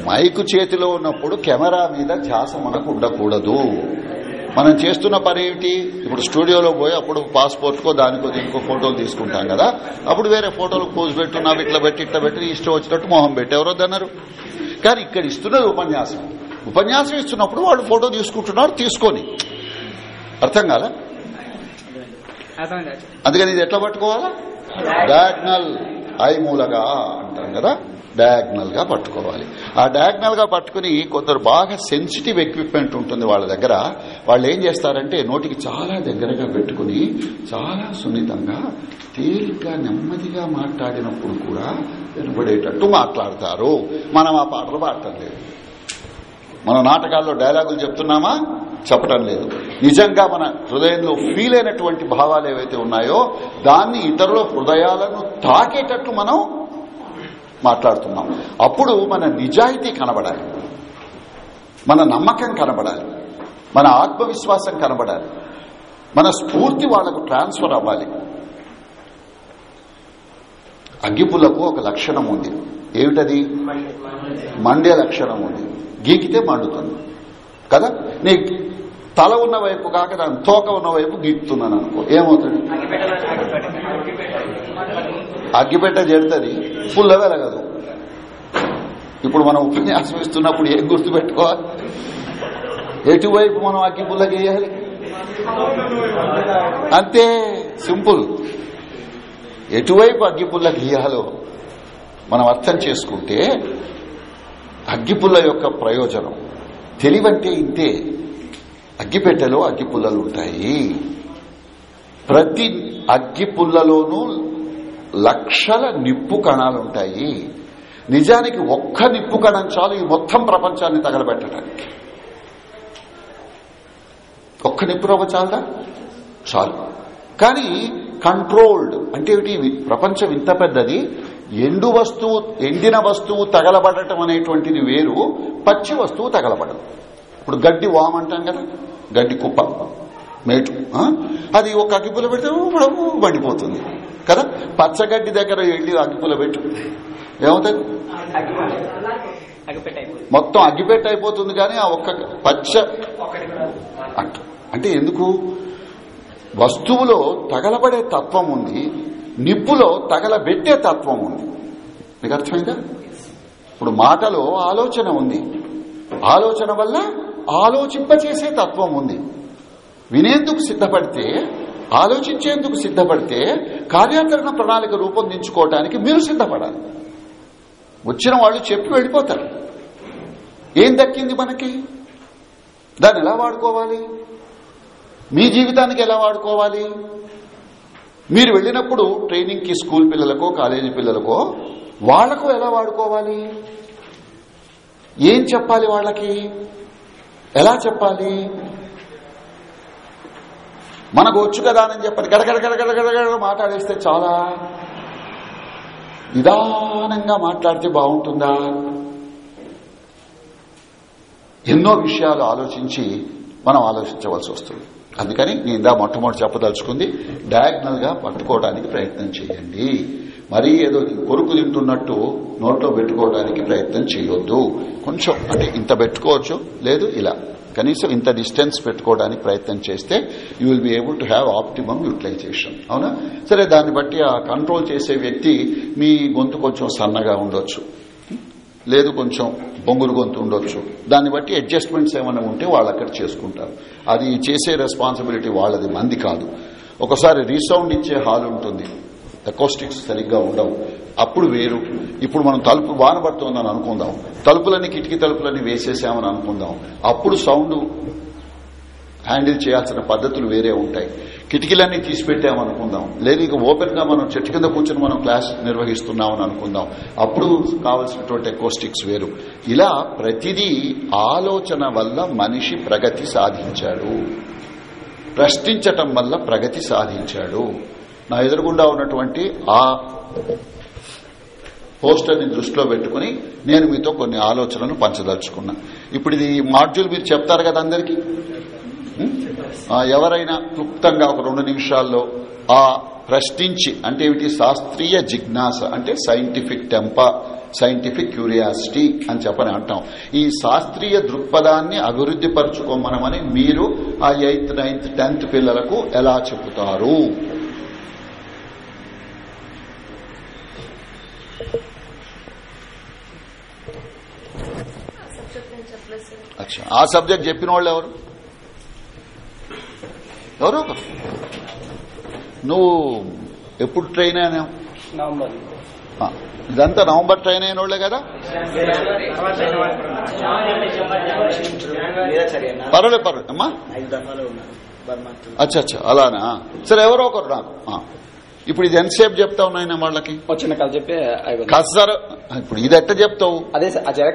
మైకు చేతిలో ఉన్నప్పుడు కెమెరా మీద ధ్యాస మనకు ఉండకూడదు. మనం చేస్తున్న పని ఏమిటి? ఇప్పుడు స్టూడియోలో పోయి అప్పుడు పాస్పోర్ట్ కో దానికో దీనికో ఫోటోలు తీసుకుంటాం కదా. అప్పుడు వేరే ఫోటోలు పోజ్ పెట్టున్నావు ఇట్లా పెట్టి ఇట్లా పెట్టి ఇష్టం వచ్చినట్టు మొహం పెట్టి. ఎవరొద్దన్నారు? కానీ ఇక్కడ ఇస్తున్నది ఉపన్యాసం. ఉపన్యాసం ఇస్తున్నప్పుడు వాళ్ళు ఫోటో తీసుకుంటున్నారు తీసుకొని. అర్థం కాదా అందుకని ఇది ఎట్లా పట్టుకోవాలా? డయాగ్నల్ ఐ మూలగా అంటాం కదా. డయాగ్నల్గా పట్టుకోవాలి. ఆ డయాగ్నల్గా పట్టుకుని కొందరు బాగా సెన్సిటివ్ ఎక్విప్మెంట్ ఉంటుంది వాళ్ళ దగ్గర. వాళ్ళు ఏం చేస్తారంటే నోటికి చాలా దగ్గరగా పెట్టుకుని చాలా సున్నితంగా తేలిగ్గా నెమ్మదిగా మాట్లాడినప్పుడు కూడా వినబడేటట్టు మాట్లాడతారు. మనం ఆ పాటలు పాడటం లేదు. మన నాటకాల్లో డైలాగులు చెప్తున్నామా? చెప్పటం లేదు. నిజంగా మన హృదయంలో ఫీల్ అయినటువంటి భావాలు ఏవైతే ఉన్నాయో దాన్ని ఇతరుల హృదయాలను తాకేటట్టు మనం మాట్లాడుతున్నాం. అప్పుడు మన నిజాయితీ కనబడాలి. మన నమ్మకం కనబడాలి. మన ఆత్మవిశ్వాసం కనబడాలి. మన స్ఫూర్తి వాళ్ళకు ట్రాన్స్ఫర్ అవ్వాలి. అగ్గిపుల్లకు ఒక లక్షణం ఉంది. ఏమిటది? మండే లక్షణం ఉంది. గీకితే మండుతుంది. కదా? నీ తల ఉన్న వైపు కాక దాని తోక ఉన్న వైపు గీకుతున్నాను అనుకో. ఏమవుతుంది? అగ్గిపెట్ట జడుతుంది ఫుల్ వెలగదు ఇప్పుడు మనం ఉపన్యాసం ఇస్తున్నప్పుడు ఏం గుర్తుపెట్టుకోవాలి ఎటువైపు మనం అగ్గి పుల్ల గీయాలి? అంతే సింపుల్. ఎటువైపు అగ్గిపుల్ల గీయాలో మనం అర్థం చేసుకుంటే అగ్గిపుల్ల యొక్క ప్రయోజనం తెలివంటే ఇంతే. అగ్గిపెట్టెలో అగ్గి పుల్లలు ఉంటాయి ప్రతి అగ్గి పుల్లలోనూ లక్షల నిప్పు కణాలుంటాయి. నిజానికి ఒక్క నిప్పు కణం చాలు ఈ మొత్తం ప్రపంచాన్ని తగలబెట్టడానికి. ఒక్క నిప్పు రవ్వ చాలదా? చాలు. కానీ కంట్రోల్డ్ అంటే ప్రపంచం ఇంత పెద్దది ఎండు వస్తువు ఎండిన వస్తువు తగలబడటం అనేటువంటిది వేరు పచ్చి వస్తువు తగలబడదు. ఇప్పుడు గడ్డి వామ్ అంటాం కదా? గడ్డి కుప్ప. మేటు. అది ఒక అగ్గిపుల పెడితే పొడవు కదా? పచ్చగడ్డి దగ్గర వెళ్ళి అగ్గిపుల పెట్టు. ఏమవుతుంది మొత్తం అగ్గిపెట్ట అయిపోతుంది కానీ ఆ ఒక్క పచ్చ అంట- అంటే ఎందుకు? వస్తువులో తగలబడే తత్వం ఉంది నిప్పులో తగలబెట్టే తత్వం ఉంది. మీకు అర్థమైందా? ఇప్పుడు మాటలో ఆలోచన ఉంది. ఆలోచన వల్ల ఆలోచింపచేసే తత్వం ఉంది. వినేందుకు సిద్ధపడితే ఆలోచించేందుకు సిద్ధపడితే కార్యాచరణ ప్రణాళిక రూపొందించుకోవటానికి మీరు సిద్ధపడాలి. వచ్చిన వాళ్ళు చెప్పి వెళ్ళిపోతారు. ఏం దక్కింది మనకి? దాన్ని ఎలా వాడుకోవాలి? మీ జీవితానికి ఎలా వాడుకోవాలి? మీరు వెళ్ళినప్పుడు ట్రైనింగ్కి స్కూల్ పిల్లలకో కాలేజీ పిల్లలకో వాళ్ళకు ఎలా వాడుకోవాలి? ఏం చెప్పాలి వాళ్ళకి? ఎలా చెప్పాలి? మనకు వచ్చు కదా అని చెప్పని గడగడ గడగడ మాట్లాడేస్తే చాలా నిదానంగా మాట్లాడితే బాగుంటుందా? ఎన్నో విషయాలు ఆలోచించి మనం ఆలోచించవలసి వస్తుంది. అందుకని నేను ఇందా మొట్టమొదటి చెప్పదలుచుకుంది డయాగ్నల్గా పట్టుకోవడానికి ప్రయత్నం చేయండి. మరీ ఏదో కొరుకు తింటున్నట్టు నోట్లో పెట్టుకోవడానికి ప్రయత్నం చేయొద్దు. కొంచెం అంటే ఇంత పెట్టుకోవచ్చు లేదు ఇలా. కనీసం ఇంత డిస్టెన్స్ పెట్టుకోవడానికి ప్రయత్నం చేస్తే you will be able to have optimum utilisation. అవునా? సరే దాన్ని బట్టి ఆ కంట్రోల్ చేసే వ్యక్తి మీ గొంతు కొంచెం సన్నగా ఉండొచ్చు. లేదు కొంచెం బొంగురు గొంతు ఉండొచ్చు. దాన్ని బట్టి అడ్జస్ట్మెంట్స్ ఏమైనా ఉంటే వాళ్ళు అక్కడ చేసుకుంటారు. అది చేసే రెస్పాన్సిబిలిటీ వాళ్ళది మంది కాదు. ఒకసారి రీసౌండ్ ఇచ్చే హాల్ ఉంటుంది. అకోస్టిక్స్ సరిగ్గా ఉండవు. అప్పుడు వేరు. ఇప్పుడు మనం తలుపు వాన పడుతుందని అనుకుందాం. తలుపులన్నీ కిటికీ తలుపులన్నీ వేసేసామని అనుకుందాం. అప్పుడు సౌండ్ హ్యాండిల్ చేయాల్సిన పద్ధతులు వేరే ఉంటాయి. కిటికీలన్నీ తీసి పెట్టామనుకుందాం లేదు ఇక ఓపెన్గా మనం చెట్టు కింద కూర్చొని మనం క్లాస్ నిర్వహిస్తున్నామని అనుకుందాం. అప్పుడు కావలసినటువంటి ఎకోస్టిక్స్ వేరు. ఇలా ప్రతిదీ ఆలోచన వల్ల మనిషి ప్రగతి సాధించాడు. ప్రశ్నించటం వల్ల ప్రగతి సాధించాడు. నా ఎదురుగుండా ఉన్నటువంటి ఆ పోస్టర్ని దృష్టిలో పెట్టుకుని నేను మీతో కొన్ని ఆలోచనలు పంచదలుచుకున్నా. ఇప్పుడు ఇది మాడ్యూల్ మీరు చెప్తారు కదా అందరికీ? ఎవరైనా క్లుప్తంగా ఒక రెండు నిమిషాల్లో ఆ ప్రశ్నించి అంటే ఏమిటి? శాస్త్రీయ జిజ్ఞాస అంటే సైంటిఫిక్ టెంప సైంటిఫిక్ క్యూరియాసిటీ అని చెప్పని అంటాం. ఈ శాస్త్రీయ దృక్పథాన్ని అభివృద్ధి పరచుకోమనమని మీరు ఆ ఎయిత్ నైన్త్ టెన్త్ పిల్లలకు ఎలా చెబుతారు? అచ్చా ఆ సబ్జెక్ట్ చెప్పిన వాళ్ళు ఎవరు? ఎవరు? ఒకరు నువ్వు ఎప్పుడు ట్రైన్ అయినా ఇదంతా నవంబర్ ట్రైన్ అయిన వాళ్ళే కదా? పర్వాలేదు పర్వాలేదు. అమ్మా. అచ్చా అచ్చా అలానా? సరే ఎవరో ఒకరు నాకు ఆ. ఇప్పుడు ఇది ఎంతసేపు చెప్తావు నాయన వాళ్ళకి? వచ్చిన కథ చెప్పి. కథ సార్ ఇప్పుడు ఇది ఎట్ట చెప్తావు? అదే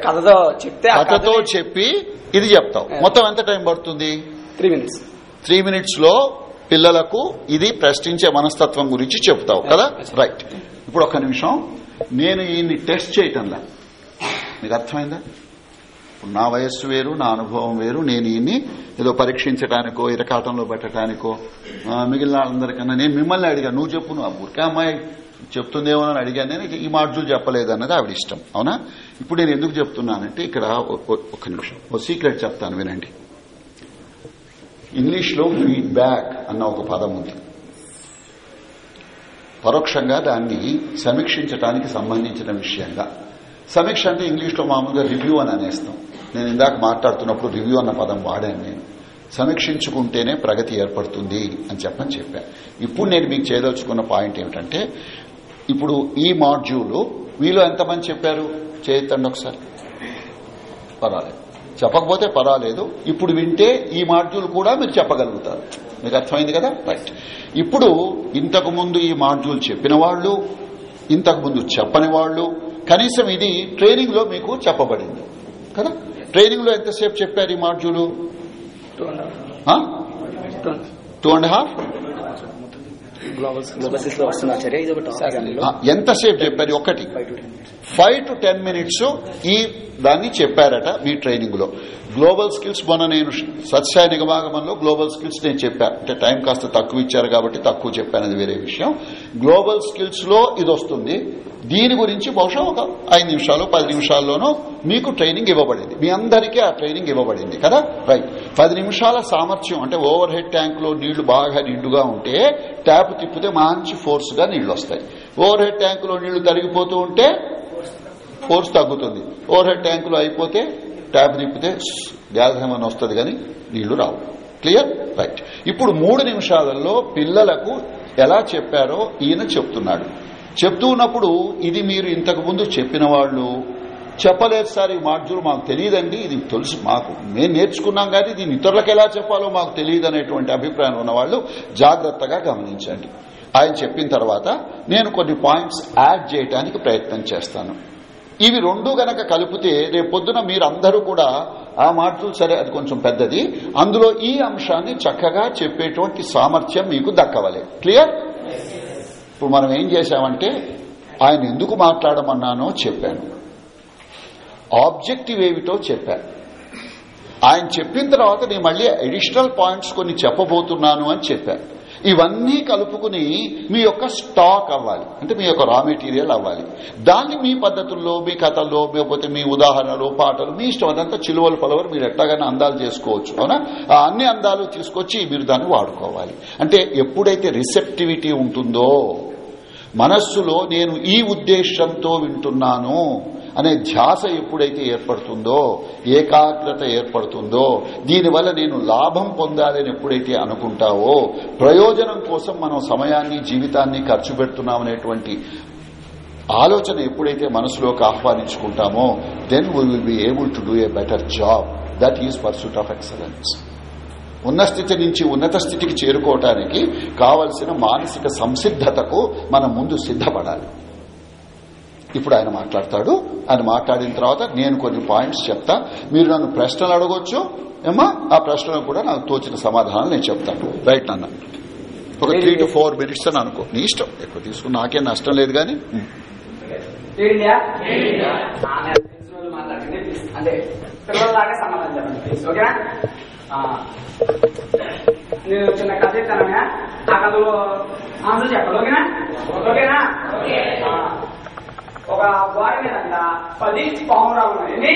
కథతో చెప్తే కథతో చెప్పి ఇది చెప్తావు. మొత్తం ఎంత టైం పడుతుంది? Three minutes. త్రీ మినిట్స్లో పిల్లలకు ఇది ప్రశ్నించే మనస్తత్వం గురించి చెప్తావు కదా? రైట్ ఇప్పుడు ఒక్క నిమిషం. నేను ఈయన్ని టెస్ట్ చేయటంలా. మీకు అర్థమైందా? నా వయస్సు వేరు నా అనుభవం వేరు నేను ఈయన్ని ఏదో పరీక్షించడానికో ఇరకాటంలో పెట్టడానికో మిగిలిన వాళ్ళందరికన్నా నేను మిమ్మల్ని అడిగాను నువ్వు చెప్పు నువ్వు ఊరికే అమ్మాయి చెప్తుందేమో అని అడిగాను నేను ఈ మాడ్యూల్ చెప్పలేదు అన్నది ఆవిడ ఇష్టం. అవునా? ఇప్పుడు నేను ఎందుకు చెప్తున్నానంటే ఇక్కడ ఒ- ఒక్క నిమిషం ఓ సీక్రెట్ చెప్తాను వినండి. ఇంగ్లీష్లో ఫీడ్బ్యాక్ అన్న ఒక పదం ఉంది. పరోక్షంగా దాన్ని సమీక్షించడానికి సంబంధించిన విషయంగా. సమీక్ష అంటే ఇంగ్లీష్లో మామూలుగా రివ్యూ అని అనేస్తాం. నేను ఇందాక మాట్లాడుతున్నప్పుడు రివ్యూ అన్న పదం వాడాను నేను. సమీక్షించుకుంటేనే ప్రగతి ఏర్పడుతుంది అని చెప్పని చెప్పాను ఇప్పుడు నేను మీకు చేయదలుచుకున్న పాయింట్ ఏమిటంటే ఇప్పుడు ఈ మాడ్యూల్ మీలో ఎంతమంది చెప్పారు? చేయొద్దండి ఒకసారి. పర్వాలేదు. చెప్పకపోతే పర్వాలేదు. ఇప్పుడు వింటే ఈ మాడ్యూల్ కూడా మీరు చెప్పగలుగుతారు. మీకు అర్థమైంది కదా? రైట్. ఇప్పుడు ఇంతకు ముందు ఈ మాడ్యూల్ చెప్పిన వాళ్ళు ఇంతకు ముందు చెప్పని వాళ్ళు కనీసం ఇది ట్రైనింగ్లో మీకు చెప్పబడింది. కదా? ట్రైనింగ్లో ఎంతసేపు చెప్పారు ఈ మాడ్యూల్? టూ అండ్ హాఫ్ ఎంతసేపు చెప్పారు? ఒకటి. ఫైవ్ టు టెన్ మినిట్స్ ఈ దాన్ని చెప్పారట మీ ట్రైనింగ్లో గ్లోబల్ స్కిల్స్ మొన్న నేను సత్సాయ నిగమాగమంలో గ్లోబల్ స్కిల్స్ నేను చెప్పాను అంటే టైం కాస్త తక్కువ ఇచ్చారు కాబట్టి తక్కువ చెప్పాను అది వేరే విషయం. గ్లోబల్ స్కిల్స్లో ఇది వస్తుంది. దీని గురించి బహుశా ఒక ఐదు నిమిషాలు పది నిమిషాల్లోనూ మీకు ట్రైనింగ్ ఇవ్వబడింది. మీ అందరికీ ఆ ట్రైనింగ్ ఇవ్వబడింది కదా? రైట్ పది నిమిషాల సామర్థ్యం అంటే ఓవర్ హెడ్ ట్యాంక్లో నీళ్ళు బాగా నిండుగా ఉంటే ట్యాప్ తిప్పితే మంచి ఫోర్స్గా నీళ్ళు వస్తాయి. ఓవర్ హెడ్ ట్యాంక్లో నీళ్ళు తరిగిపోతూ ఉంటే ఫోర్స్ తగ్గుతుంది. ఓవర్ హెడ్ ట్యాంకులో అయిపోతే ట్యాబ్ తిప్పితే గ్యాస్ అని వస్తుంది కానీ నీళ్ళు రావు. క్లియర్? రైట్. ఇప్పుడు మూడు నిమిషాలలో పిల్లలకు ఎలా చెప్పారో ఈయన చెప్తున్నాడు. చెప్తూ ఉన్నప్పుడు ఇది మీరు ఇంతకు ముందు చెప్పిన వాళ్ళు. చెప్పలేదు సార్ ఈ మాడ్యూల్ మాకు తెలియదండి ఇది తెలుసు మాకు. మేము నేర్చుకున్నాం కానీ దీన్ని ఇతరులకు ఎలా చెప్పాలో మాకు తెలియదు అనేటువంటి అభిప్రాయం ఉన్నవాళ్ళు జాగ్రత్తగా గమనించండి. ఆయన చెప్పిన తర్వాత నేను కొన్ని పాయింట్స్ యాడ్ చేయడానికి ప్రయత్నం చేస్తాను. ఇవి రెండు గనక కలిపితే రేపొద్దున మీరందరూ కూడా ఆ మాటలు సరే అది కొంచెం పెద్దది. అందులో ఈ అంశాన్ని చక్కగా చెప్పేటువంటి సామర్థ్యం మీకు దక్కవలే. క్లియర్? ఇప్పుడు మనం ఏం చేశామంటే ఆయన ఎందుకు మాట్లాడమన్నానో చెప్పాను. ఆబ్జెక్టివ్ ఏమిటో చెప్పాను ఆయన చెప్పిన తర్వాత నేను మళ్ళీ అడిషనల్ పాయింట్స్ కొన్ని చెప్పబోతున్నాను అని చెప్పాను ఇవన్నీ కలుపుకుని మీ యొక్క స్టాక్ అవ్వాలి. అంటే మీ యొక్క రా మెటీరియల్ అవ్వాలి. దాన్ని మీ పద్ధతుల్లో మీ కథల్లో లేకపోతే మీ ఉదాహరణలు పాటలు మీ ఇష్టం అదంతా చిలువలు పలవరు మీరు ఎట్లాగైనా అందాలు చేసుకోవచ్చు. అవునా? ఆ అన్ని అందాలు తీసుకొచ్చి మీరు దాన్ని వాడుకోవాలి. అంటే ఎప్పుడైతే రిసెప్టివిటీ ఉంటుందో మనస్సులో నేను ఈ ఉద్దేశంతో వింటున్నాను అనే ధ్యాస ఎప్పుడైతే ఏర్పడుతుందో ఏకాగ్రత ఏర్పడుతుందో దీనివల్ల నేను లాభం పొందాలని ఎప్పుడైతే అనుకుంటావో ప్రయోజనం కోసం మనం సమయాన్ని జీవితాన్ని ఖర్చు పెడుతున్నామనేటువంటి ఆలోచన ఎప్పుడైతే మనసులోకి ఆహ్వానించుకుంటామో then we will be able to do a better job that is pursuit of excellence ఉన్న స్థితి నుంచి ఉన్నత స్థితికి చేరుకోవటానికి కావలసిన మానసిక సంసిద్ధతకు మనం ముందు సిద్ధపడాలి. ఇప్పుడు ఆయన మాట్లాడతాడు. ఆయన మాట్లాడిన తర్వాత నేను కొన్ని పాయింట్స్ చెప్తా. మీరు నన్ను ప్రశ్నలు అడగొచ్చు. ఏమా ఆ ప్రశ్నలకు కూడా నాకు తోచిన సమాధానం నేను చెప్తాను రైట్ నాన్న. ఒక త్రీ టు ఫోర్ మినిట్స్ అని అనుకో. నీ ఇష్టం. ఎక్కువ తీసుకుని నాకేం నష్టం లేదు కానీ. అంటే సమాధానం చెప్పండి ఓకేనా? నేను చిన్న కథ చెప్తానన్నా ఆ కథలో ఆన్సర్ చెప్పాలి ఓకేనా? ఓకేనా? ఒక గోడ మీదంట పది పావురాలు ఉన్నాయి.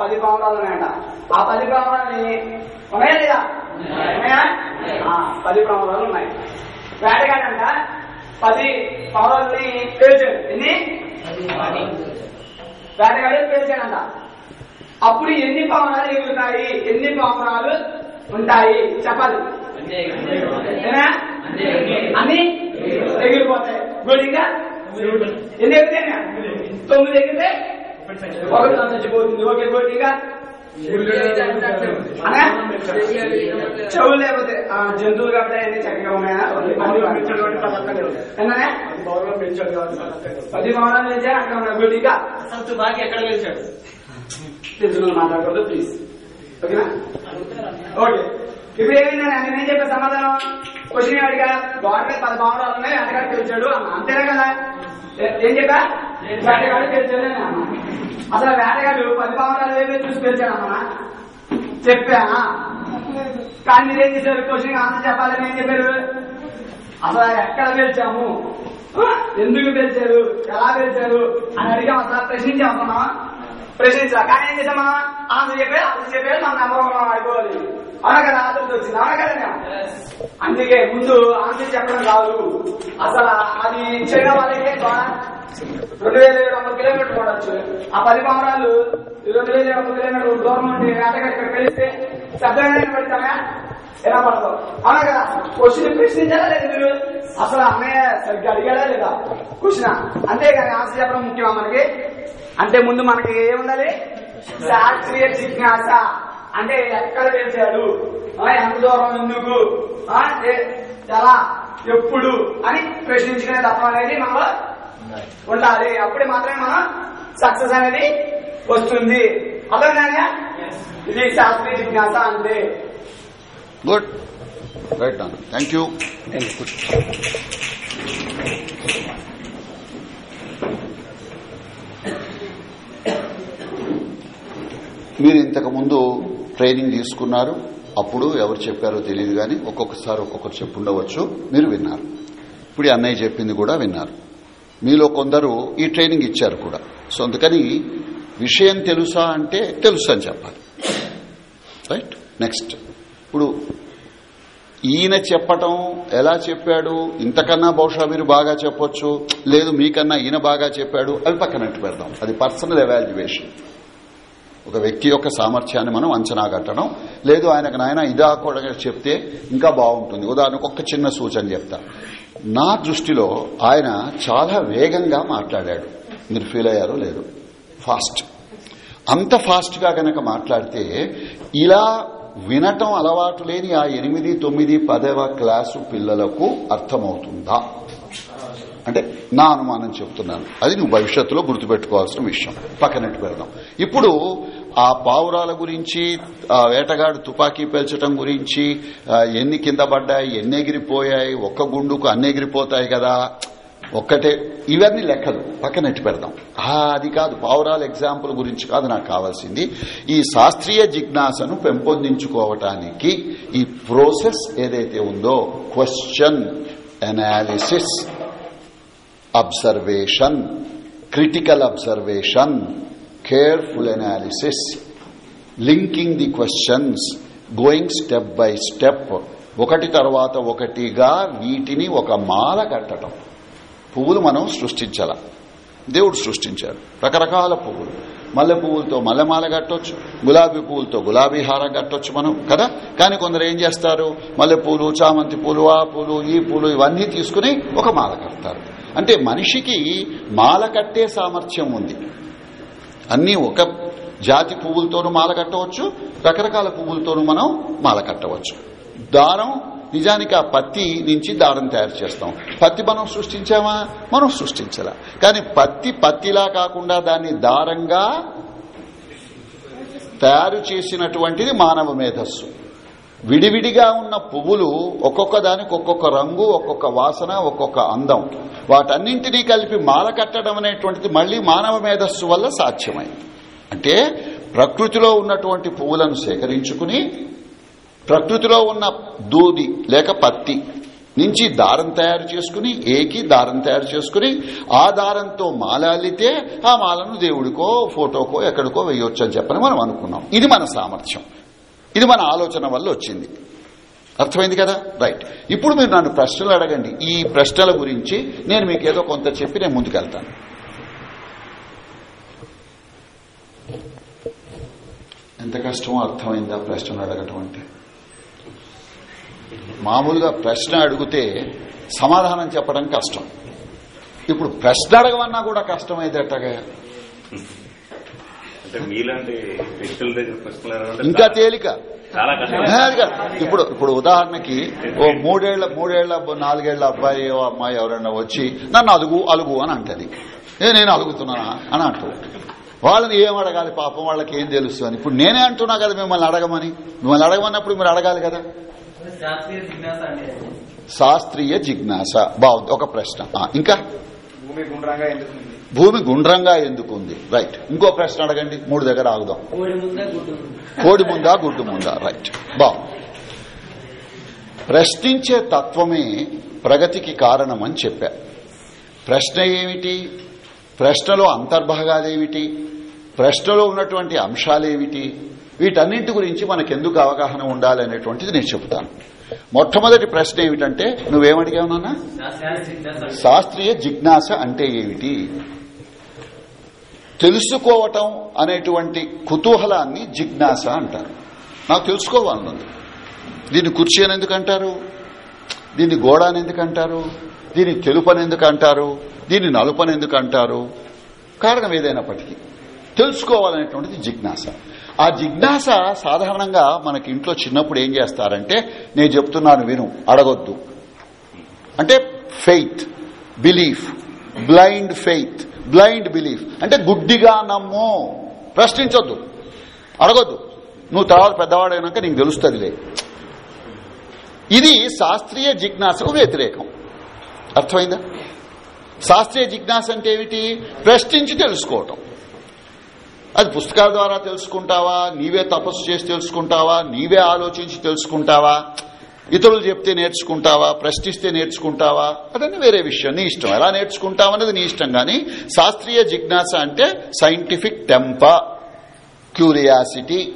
పది. పావురాలు ఉన్నాయంట. ఆ పది పావురాలని ఉన్నాయా లేదా? ఉన్నాయా? పది పావురాలు ఉన్నాయి. వేటగాడంట పది పావురాలని పేల్చాడు ఎన్ని? వేటగాడే పేల్చాడంట అప్పుడు ఎన్ని పావురాలు ఎగురుతాయి ఎన్ని పావురాలు ఉంటాయి? చెప్పాలి? అన్ని ఎగిరిపోతాయి గుడిగా ఎన్ని ఎగిరితే తొమ్మిది ఎగిరితే ఒకటి చచ్చిపోతుంది ఓకే గుడిగా అనే చెవులు లేకపోతే ఆ, జంతువులు కాబట్టి అన్ని చక్కగా ఉన్నాయా ఏంటనే? పది భవనాలు పెంచా అక్కడ ఉన్న గుడిగా అసలు బాగా ఎక్కడ పెంచాడు తెలుసుకుని మాట్లాడకూడదు ప్లీజ్ ఓకేనా ఓకే ఇప్పుడు ఏమైందని నేను ఏం చెప్పే సమాధానం? క్వశ్చన్ అడిగా గోడ పది భవనాలు ఉన్నాయి అటగాడు పిలిచాడు. అన్న అంతేనా కదా? ఏ- చెప్పా? వేటగాడు పిలిచాడు అసలు వేటగాడు పది భవనాలు ఏమే చూసి పిలిచాడు అమ్మా. చెప్పానా కానీ మీరేం చేశారు? క్వశ్చన్ ఆన్సర్ చెప్పాలని ఏం చెప్పారు? అసలు ఎక్కడ పిలిచాము? ఎందుకు పిలిచారు? ఎలా పిలిచారు? అని అడిగాం అసలు. ప్రశ్నించాం అసలు ప్రశ్నించా కానీ ఏం చేసాం మనం ఆన్సర్ చెప్పారు ఆన్సర్ చెప్పారు మన నెంబర్ వన్ అయిపోవాలి అవునా కదా? వచ్చింది. అవునా కదా? అందుకే ముందు ఆన్సర్ చెప్పడం కాదు అసలు అది చైనా వాళ్ళకే రెండు వేల ఏడు వందల కిలోమీటర్లు ఉండొచ్చు. ఆ పది సంవత్సరాలు రెండు వేల ఏడు వందల కిలోమీటర్లు దూరం నుండి ఇక్కడ పిలిస్తే శబ్దంగా పడతామా ఎలా పడతావు? కదా? క్వశ్చన్ ప్రశ్నించాలా లేదా మీరు? అసలు అన్నయ్య సరిగ్గా అడిగాడా లేదా? క్వశ్చన్ అంతేగాని ఆన్సర్ చెప్పడం ముఖ్యమా మనకి? అంటే ముందు మనకి ఏముండాలి? శాస్త్రీయ జిజ్ఞాస. అంటే ఎక్కడ ఆ, ఎంత దూరం ఎందుకు? ఎలా ఎప్పుడు అని ప్రశ్నించుకునే తత్వం అనేది మనలో ఉండాలి. అప్పుడే మాత్రమే మనం సక్సెస్ అనేది వస్తుంది. అర్థమైందా ఇది శాస్త్రీయ జిజ్ఞాస అంటే. గుడ్ రైట్ నాన్న థ్యాంక్ యూ మీరు ఇంతకు ముందు ట్రైనింగ్ తీసుకున్నారు. అప్పుడు ఎవరు చెప్పారో తెలియదు కానీ ఒక్కొక్కసారి ఒక్కొక్కరు చెప్పుండవచ్చు. మీరు విన్నారు. ఇప్పుడు ఈ అన్నయ్య చెప్పింది కూడా విన్నారు. మీలో కొందరు ఈ ట్రైనింగ్ ఇచ్చారు కూడా. సో అందుకని విషయం తెలుసా అంటే తెలుసు అని చెప్పాలి. రైట్ నెక్స్ట్ ఇప్పుడు ఈయన చెప్పటం ఎలా చెప్పాడు? ఇంతకన్నా బహుశా మీరు బాగా చెప్పొచ్చు. లేదు మీకన్నా ఈయన బాగా చెప్పాడు. అవి పక్కనట్టు పెడదాం. అది పర్సనల్ ఎవాల్యుయేషన్. ఒక వ్యక్తి యొక్క సామర్థ్యాన్ని మనం అంచనా కట్టడం. లేదు ఆయనకు నాయన ఇదా కూడా చెప్తే ఇంకా బాగుంటుంది. ఉదాహరణకు ఒక చిన్న సూచన చెప్తా. నా దృష్టిలో ఆయన చాలా వేగంగా మాట్లాడాడు. మీరు ఫీల్ అయ్యారో లేదు. ఫాస్ట్. అంత ఫాస్ట్గా గనక మాట్లాడితే ఇలా వినటం అలవాటు లేని ఆ ఎనిమిది తొమ్మిది పదవ క్లాసు పిల్లలకు అర్థమవుతుందా? అంటే నా అనుమానం చెప్తున్నాను. అది నువ్వు భవిష్యత్తులో గుర్తుపెట్టుకోవాల్సిన విషయం. పక్కనట్టు పెడదాం. ఇప్పుడు ఆ పావురాల గురించి ఆ వేటగాడు తుపాకీ పేల్చడం గురించి ఎన్ని కింద పడ్డాయి ఎన్ని ఎగిరిపోయాయి ఒక్క గుండుకు అన్ని ఎగిరిపోతాయి కదా. ఒక్కటే. ఇవన్నీ లెక్కలు. పక్కనెట్టి పెడదాం. అది కాదు. పావురాల ఎగ్జాంపుల్ గురించి కాదు నాకు కావాల్సింది. ఈ శాస్త్రీయ జిజ్ఞాసను పెంపొందించుకోవటానికి ఈ ప్రోసెస్ ఏదైతే ఉందో question analysis observation critical observation careful analysis linking the questions going step by step. ఒకటి తర్వాత ఒకటిగా వీటిని ఒక మాల కట్టడం పువ్వులు మనం సృష్టించాల. దేవుడు సృష్టించాడు. రకరకాల పువ్వులు. మల్లె పువ్వులతో మల్లెమాల కట్టొచ్చు గులాబీ పువ్వులతో గులాబీ హారం కట్టొచ్చు మనం కదా? కానీ కొందరు ఏం చేస్తారు? మల్లె పూలు చామంతి పూలు ఆ పూలు ఈ పూలు ఇవన్నీ తీసుకుని ఒక మాల కడతారు. అంటే మనిషికి మాల కట్టే సామర్థ్యం ఉంది. అన్నీ ఒక జాతి పువ్వులతోనూ మాల కట్టవచ్చు రకరకాల పువ్వులతోనూ మనం మాల కట్టవచ్చు. దారం నిజానికి ఆ పత్తి నుంచి దారం తయారు చేస్తాం. పత్తి మనం సృష్టించామా? మనం సృష్టించలా. కానీ పత్తి పత్తిలా కాకుండా దాన్ని దారంగా తయారు చేసినటువంటిది మానవ మేధస్సు. విడివిడిగా ఉన్న పువ్వులు ఒక్కొక్క దానికి ఒక్కొక్క రంగు ఒక్కొక్క వాసన ఒక్కొక్క అందం. వాటన్నింటినీ కలిపి మాల కట్టడం అనేటువంటిది మళ్ళీ మానవ మేధస్సు వల్ల సాధ్యమైంది. అంటే ప్రకృతిలో ఉన్నటువంటి పువ్వులను సేకరించుకుని ప్రకృతిలో ఉన్న దూది లేక పత్తి నుంచి దారం తయారు చేసుకుని ఏకి దారం తయారు చేసుకుని ఆ దారంతో మాల అల్లితే ఆ మాలను దేవుడికో ఫోటోకో ఎక్కడికో వేయొచ్చు అని చెప్పని మనం అనుకున్నాం. ఇది మన సామర్థ్యం. ఇది మన ఆలోచన వల్ల వచ్చింది. అర్థమైంది కదా? రైట్ ఇప్పుడు మీరు నన్ను ప్రశ్నలు అడగండి. ఈ ప్రశ్నల గురించి నేను మీకు ఏదో కొంత చెప్పి నేను ముందుకెళ్తాను. ఎంత కష్టమో అర్థమైందా ప్రశ్నలు అడగటం అంటే. మామూలుగా ప్రశ్న అడిగితే సమాధానం చెప్పడం కష్టం. ఇప్పుడు ప్రశ్న అడగమన్నా కూడా కష్టమైందటగా అంటే మీలాంటి వ్యక్తుల దగ్గర ప్రశ్నలు అడగడం ఇంకా తేలిక. ఇప్పుడు ఇప్పుడు ఉదాహరణకి ఓ మూడేళ్ళ మూడేళ్ళ నాలుగేళ్ళ అబ్బాయి ఓ అమ్మాయి ఎవరైనా వచ్చి నన్ను అలుగు అలుగు అని అంటది. ఏ నేను అలుగుతున్నానా? అని అంటూ. వాళ్ళని ఏం అడగాలి? పాపం వాళ్ళకి ఏం తెలుసు అని. ఇప్పుడు నేనే అంటున్నా కదా మిమ్మల్ని అడగమని. మిమ్మల్ని అడగమన్నప్పుడు మీరు అడగాలి కదా. శాస్త్రీయ జిజ్ఞాస అంటే శాస్త్రీయ జిజ్ఞాస. బాగుంది ఒక ప్రశ్న. ఇంకా? భూమి గుండ్రంగా ఎందుకుంది? భూమి గుండ్రంగా ఎందుకుంది? రైట్ ఇంకో ప్రశ్న అడగండి. మూడు దగ్గర ఆగుదాం. కోడి ముందా గుడ్డు కోడి ముందా గుడ్డు ముందా? రైట్ బాగుంది ప్రశ్నించే తత్వమే ప్రగతికి కారణమని చెప్పా. ప్రశ్న ఏమిటి? ప్రశ్నలో అంతర్భాగాలేమిటి ప్రశ్నలో ఉన్నటువంటి అంశాలేమిటి? వీటన్నింటి గురించి మనకెందుకు అవగాహన ఉండాలి అనేటువంటిది నేను చెబుతాను. మొట్టమొదటి ప్రశ్న ఏమిటంటే నువ్వేమడిగావునన్నా? శాస్త్రీయ జిజ్ఞాస అంటే ఏమిటి? తెలుసుకోవటం అనేటువంటి కుతూహలాన్ని జిజ్ఞాస అంటారు. నాకు తెలుసుకోవాలనుంది దీన్ని కుర్చీ అని ఎందుకు అంటారు? దీన్ని గోడ అని ఎందుకు అంటారు? దీన్ని తెలుపని ఎందుకు అంటారు? దీన్ని నలుపని ఎందుకు అంటారు? కారణం ఏదైనప్పటికీ తెలుసుకోవాలనేటువంటిది జిజ్ఞాస. ఆ జిజ్ఞాస సాధారణంగా మనకి ఇంట్లో చిన్నప్పుడు ఏం చేస్తారంటే నేను చెప్తున్నాను విను అడగొద్దు. అంటే faith belief blind faith blind belief అంటే గుడ్డిగా నమ్ము ప్రశ్నించొద్దు అడగొద్దు. నువ్వు తర్వాత పెద్దవాడైనాక నీకు తెలుస్తుందిలే. ఇది శాస్త్రీయ జిజ్ఞాసకు వ్యతిరేకం. అర్థమైందా? శాస్త్రీయ జిజ్ఞాస అంటే ఏమిటి? ప్రశ్నించి తెలుసుకోవటం. అది పుస్తకాల ద్వారా తెలుసుకుంటావా? నీవే తపస్సు చేసి తెలుసుకుంటావా? నీవే ఆలోచించి తెలుసుకుంటావా? ఇతరులు చెప్తే నేర్చుకుంటావా? ప్రశ్నిస్తే నేర్చుకుంటావా? అదన్నీ వేరే విషయం. నీ ఇష్టం. ఎలా నేర్చుకుంటావన్నది నీ ఇష్టం. కానీ శాస్త్రీయ జిజ్ఞాస అంటే scientific temper curiosity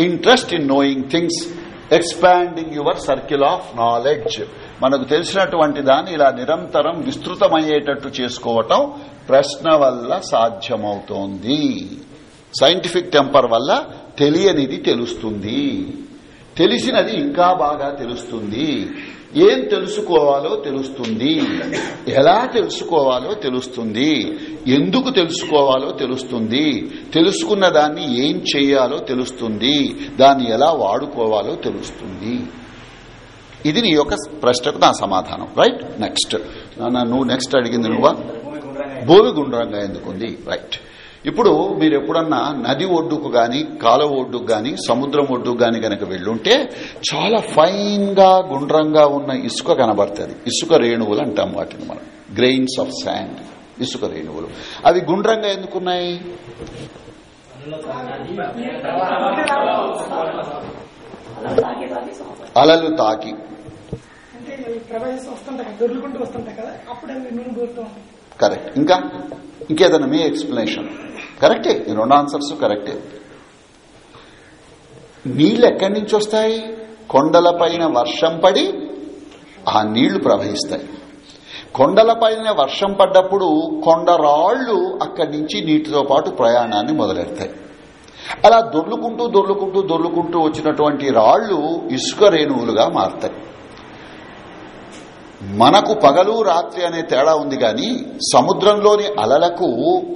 interest in knowing things expanding your circle of knowledge మనకు తెలిసినటువంటి దాన్ని ఇలా నిరంతరం విస్తృతమయ్యేటట్టు చేసుకోవటం ప్రశ్న వల్ల సాధ్యమవుతోంది. సైంటిఫిక్ టెంపర్ వల్ల తెలియనిది తెలుస్తుంది. తెలిసినది ఇంకా బాగా తెలుస్తుంది. ఏం తెలుసుకోవాలో తెలుస్తుంది. ఎలా తెలుసుకోవాలో తెలుస్తుంది. ఎందుకు తెలుసుకోవాలో తెలుస్తుంది. తెలుసుకున్న దాన్ని ఏం చేయాలో తెలుస్తుంది. దాన్ని ఎలా వాడుకోవాలో తెలుస్తుంది. ఇది నీ యొక్క ప్రశ్నకు నా సమాధానం. రైట్ నెక్స్ట్ నాన్న నువ్వు నెక్స్ట్ అడిగింది నువ్వా? భూమి గుండ్రంగా ఎందుకుంది? రైట్ ఇప్పుడు మీరు ఎప్పుడన్నా నది ఒడ్డుకు గాని కాలువ ఒడ్డుకు గాని సముద్రం ఒడ్డుకు గాని గనక వెళ్ళుంటే చాలా ఫైన్గా గుండ్రంగా ఉన్న ఇసుక కనబడుతుంది. ఇసుక రేణువులు అంటాం వాటిని మనం. గ్రెయిన్స్ ఆఫ్ శాండ్ ఇసుక రేణువులు. అవి గుండ్రంగా ఎందుకున్నాయి? అలలు తాకి. కరెక్ట్ ఇంకా ఇంకేదన్నా మీ ఎక్స్ప్లెనేషన్ కరెక్టే. ఈ రెండు ఆన్సర్స్ కరెక్టే. నీళ్ళు ఎక్కడి నుంచి వస్తాయి? కొండలపైన వర్షం పడి ఆ నీళ్ళు ప్రవహిస్తాయి. కొండలపైన వర్షం పడ్డప్పుడు కొండరాళ్ళు అక్కడి నుంచి నీటితో పాటు ప్రయాణాన్ని మొదలెడతాయి. అలా దొర్లుకుంటూ దొర్లుకుంటూ దొర్లుకుంటూ వచ్చినటువంటి రాళ్ళు ఇసుక రేణువులుగా మారతాయి. మనకు పగలు రాత్రి అనే తేడా ఉంది కానీ సముద్రంలోని అలలకు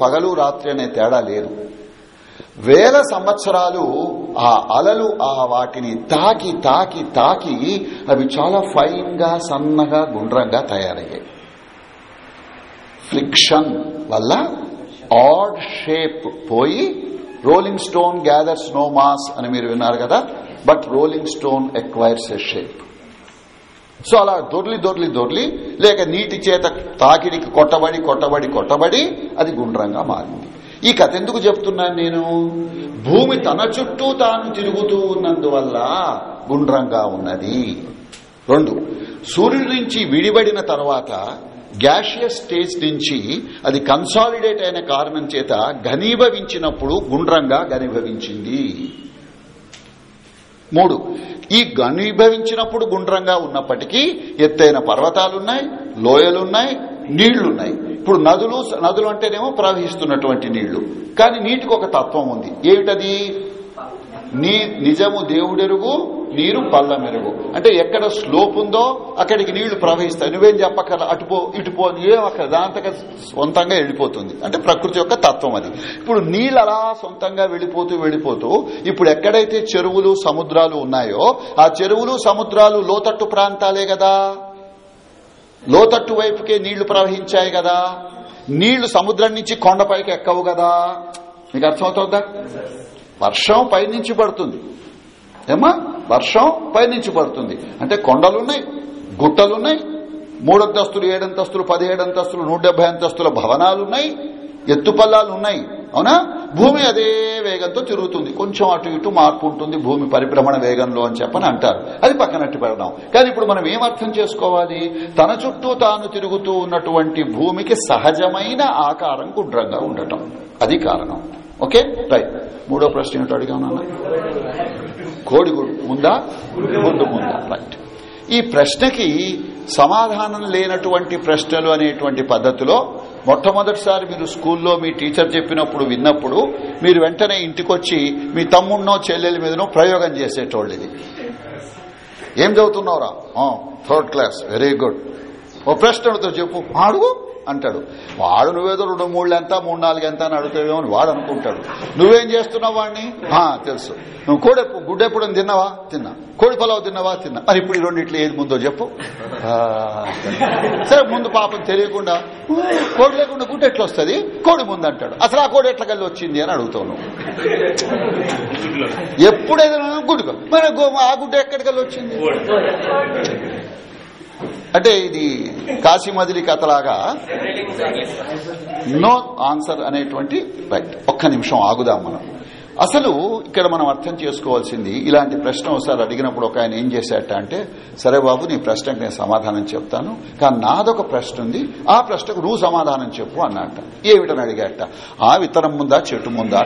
పగలు రాత్రి అనే తేడా లేదు. వేల సంవత్సరాలు ఆ అలలు ఆ వాటిని తాకి తాకి తాకి అవి చాలా ఫైన్గా సన్నగా గుండ్రంగా తయారయ్యాయి. ఫ్రిక్షన్ వల్ల ఆడ్ షేప్ పోయి rolling stone gathers no moss అని మీరు విన్నారు కదా but rolling stone acquires a shape. So అలా దొర్లి దొర్లి దొర్లి లేక నీటి చేత తాకిడికి కొట్టబడి కొట్టబడి కొట్టబడి అది గుండ్రంగా మారింది. ఈ కథ ఎందుకు చెప్తున్నాను నేను? భూమి తన చుట్టూ తాను తిరుగుతూ ఉన్నందువల్ల గుండ్రంగా ఉన్నది. రెండు సూర్యుడి నుంచి విడిబడిన తర్వాత గ్యాషియస్ స్టేజ్ నుంచి అది కన్సాలిడేట్ అయిన కారణం చేత ఘనీభవించినప్పుడు గుండ్రంగా ఘనీభవించింది. మూడు. ఈ ఘనీభవించినప్పుడు గుండ్రంగా ఉన్నప్పటికీ ఎత్తైన పర్వతాలున్నాయి లోయలున్నాయి నీళ్ళున్నాయి. ఇప్పుడు నదులు నదులు అంటేనేమో ప్రవహిస్తున్నటువంటి నీళ్ళు. కానీ నీటికి ఒక తత్వం ఉంది. ఏమిటది? నీ నిజము దేవుడెరుగు నీరు పల్ల మెరుగు. అంటే ఎక్కడ స్లోప్ ఉందో అక్కడికి నీళ్ళు ప్రవహిస్తాయి. నువ్వేం చెప్పక్కల అటుపో ఇటుపో ఏం అక్కడ దాంతగా సొంతంగా వెళ్ళిపోతుంది. అంటే ప్రకృతి యొక్క తత్వం అది. ఇప్పుడు నీళ్ళు అలా సొంతంగా వెళ్ళిపోతూ వెళ్ళిపోతూ ఇప్పుడు ఎక్కడైతే చెరువులు సముద్రాలు ఉన్నాయో ఆ చెరువులు సముద్రాలు లోతట్టు ప్రాంతాలే కదా. లోతట్టు వైపుకే నీళ్ళు ప్రవహించాయి కదా. నీళ్ళు సముద్రం నుంచి కొండపైకి ఎక్కవు కదా. మీకు అర్థమవుతుందా? వర్షం పైనుంచి పడుతుంది. ఏమా వర్షం పైనుంచి పడుతుంది. అంటే కొండలున్నాయి గుట్టలున్నాయి మూడంతస్తులు ఏడంతస్తులు పదిహేడు అంతస్తులు నూట డెబ్బై అంతస్తుల భవనాలున్నాయి ఎత్తుపల్లాలు ఉన్నాయి అవునా? భూమి అదే వేగంతో తిరుగుతుంది. కొంచెం అటు ఇటు మార్పు ఉంటుంది భూమి పరిభ్రమణ వేగంలో అని చెప్పని అంటారు. అది పక్కనట్టు పెడదాం. కానీ ఇప్పుడు మనం ఏం అర్థం చేసుకోవాలి? తన చుట్టూ తాను తిరుగుతూ ఉన్నటువంటి భూమికి సహజమైన ఆకారం గుండ్రంగా ఉండటం. అది కారణం. ఓకే? రైట్. మూడో ప్రశ్న ఏంటో అడిగా కోడిగుడు ముందా? ముందు ముందా. రైట్ ఈ ప్రశ్నకి సమాధానం లేనటువంటి ప్రశ్నలు అనేటువంటి పద్ధతిలో మొట్టమొదటిసారి మీరు స్కూల్లో మీ టీచర్ చెప్పినప్పుడు విన్నప్పుడు మీరు వెంటనే ఇంటికొచ్చి మీ తమ్ముడినో చెల్లెల మీదనో ప్రయోగం చేసేటోళ్ళు ఇది ఏం చదువుతున్నావురా? థర్డ్ క్లాస్ వెరీ గుడ్ ఓ ప్రశ్న అడుగుతా చెప్పు. అడుగు. అంటాడు. వాడు నువ్వేదో రెండు మూడు ఎంత మూడు నాలుగు ఎంత అని అడుగుతావేమో అని వాడు అనుకుంటాడు. నువ్వేం చేస్తున్నావు వాడిని తెలుసు. నువ్వు కోడి గుడ్డెప్పుడు తిన్నావా? తిన్నా. కోడి పొలావు తిన్నావా? తిన్నా. మరి ఇప్పుడు ఈ రెండిట్లు ఏది ముందో చెప్పు. సరే ముందు పాపం తెలియకుండా కోడి లేకుండా గుడ్డ ఎట్లా వస్తుంది కోడి ముందు అంటాడు. అసలు ఆ కోడి ఎట్లా కలిసి వచ్చింది? అని అడుగుతావు నువ్వు. ఎప్పుడేదైనా గుడ్డు మరి ఆ గుడ్డ ఎక్కడికెళ్ళి వచ్చింది? అంటే ఇది కాశీ మదిలి కథలాగా నో ఆన్సర్ అనేటువంటి రైట్. ఒక్క నిమిషం ఆగుదాం మనం. అసలు ఇక్కడ మనం అర్థం చేసుకోవాల్సింది ఇలాంటి ప్రశ్న ఒకసారి అడిగినప్పుడు ఒక ఆయన ఏం చేశాట అంటే సరే బాబు నీ ప్రశ్నకు నేను సమాధానం చెప్తాను. కానీ నాదొక ప్రశ్న ఉంది ఆ ప్రశ్నకు నువ్వు సమాధానం చెప్పు అన్నట్ట. ఏమిటని అడిగాట ఆ విత్తనం ముందా చెట్టు ముందా?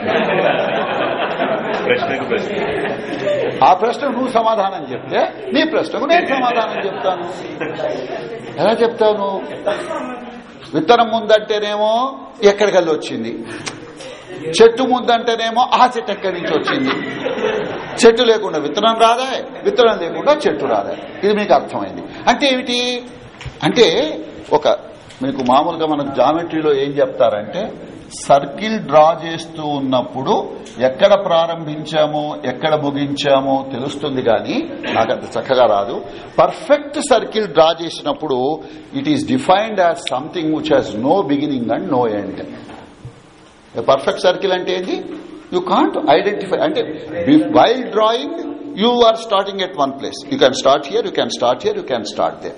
ఆ ప్రశ్నకు నువ్వు సమాధానం చెప్తే నీ ప్రశ్నకు నేను సమాధానం చెప్తాను. ఎలా చెప్తాను విత్తనం ముందంటేనేమో ఎక్కడికెళ్ళి వచ్చింది? చెట్టు ముందంటేనేమో ఆ చెట్టు ఎక్కడి నుంచి వచ్చింది? చెట్టు లేకుండా విత్తనం రాదా? విత్తనం లేకుండా చెట్టు రాదా? ఇది మీకు అర్థమైంది. అంటే ఏమిటి? అంటే ఒక మీకు మామూలుగా మనం జామెట్రీలో ఏం చెప్తారంటే సర్కిల్ డ్రా చేస్తూ ఉన్నప్పుడు ఎక్కడ ప్రారంభించామో ఎక్కడ ముగించామో తెలుస్తుంది కానీ నాకు అంత చక్కగా రాదు. పర్ఫెక్ట్ సర్కిల్ డ్రా చేసినప్పుడు it is defined as something which has no beginning and no end. Perfect circle అంటే ఏంది? యూ కాంట్ ఐడెంటిఫై అంటే while drawing you are starting at one place. You can start here you can start here you can start there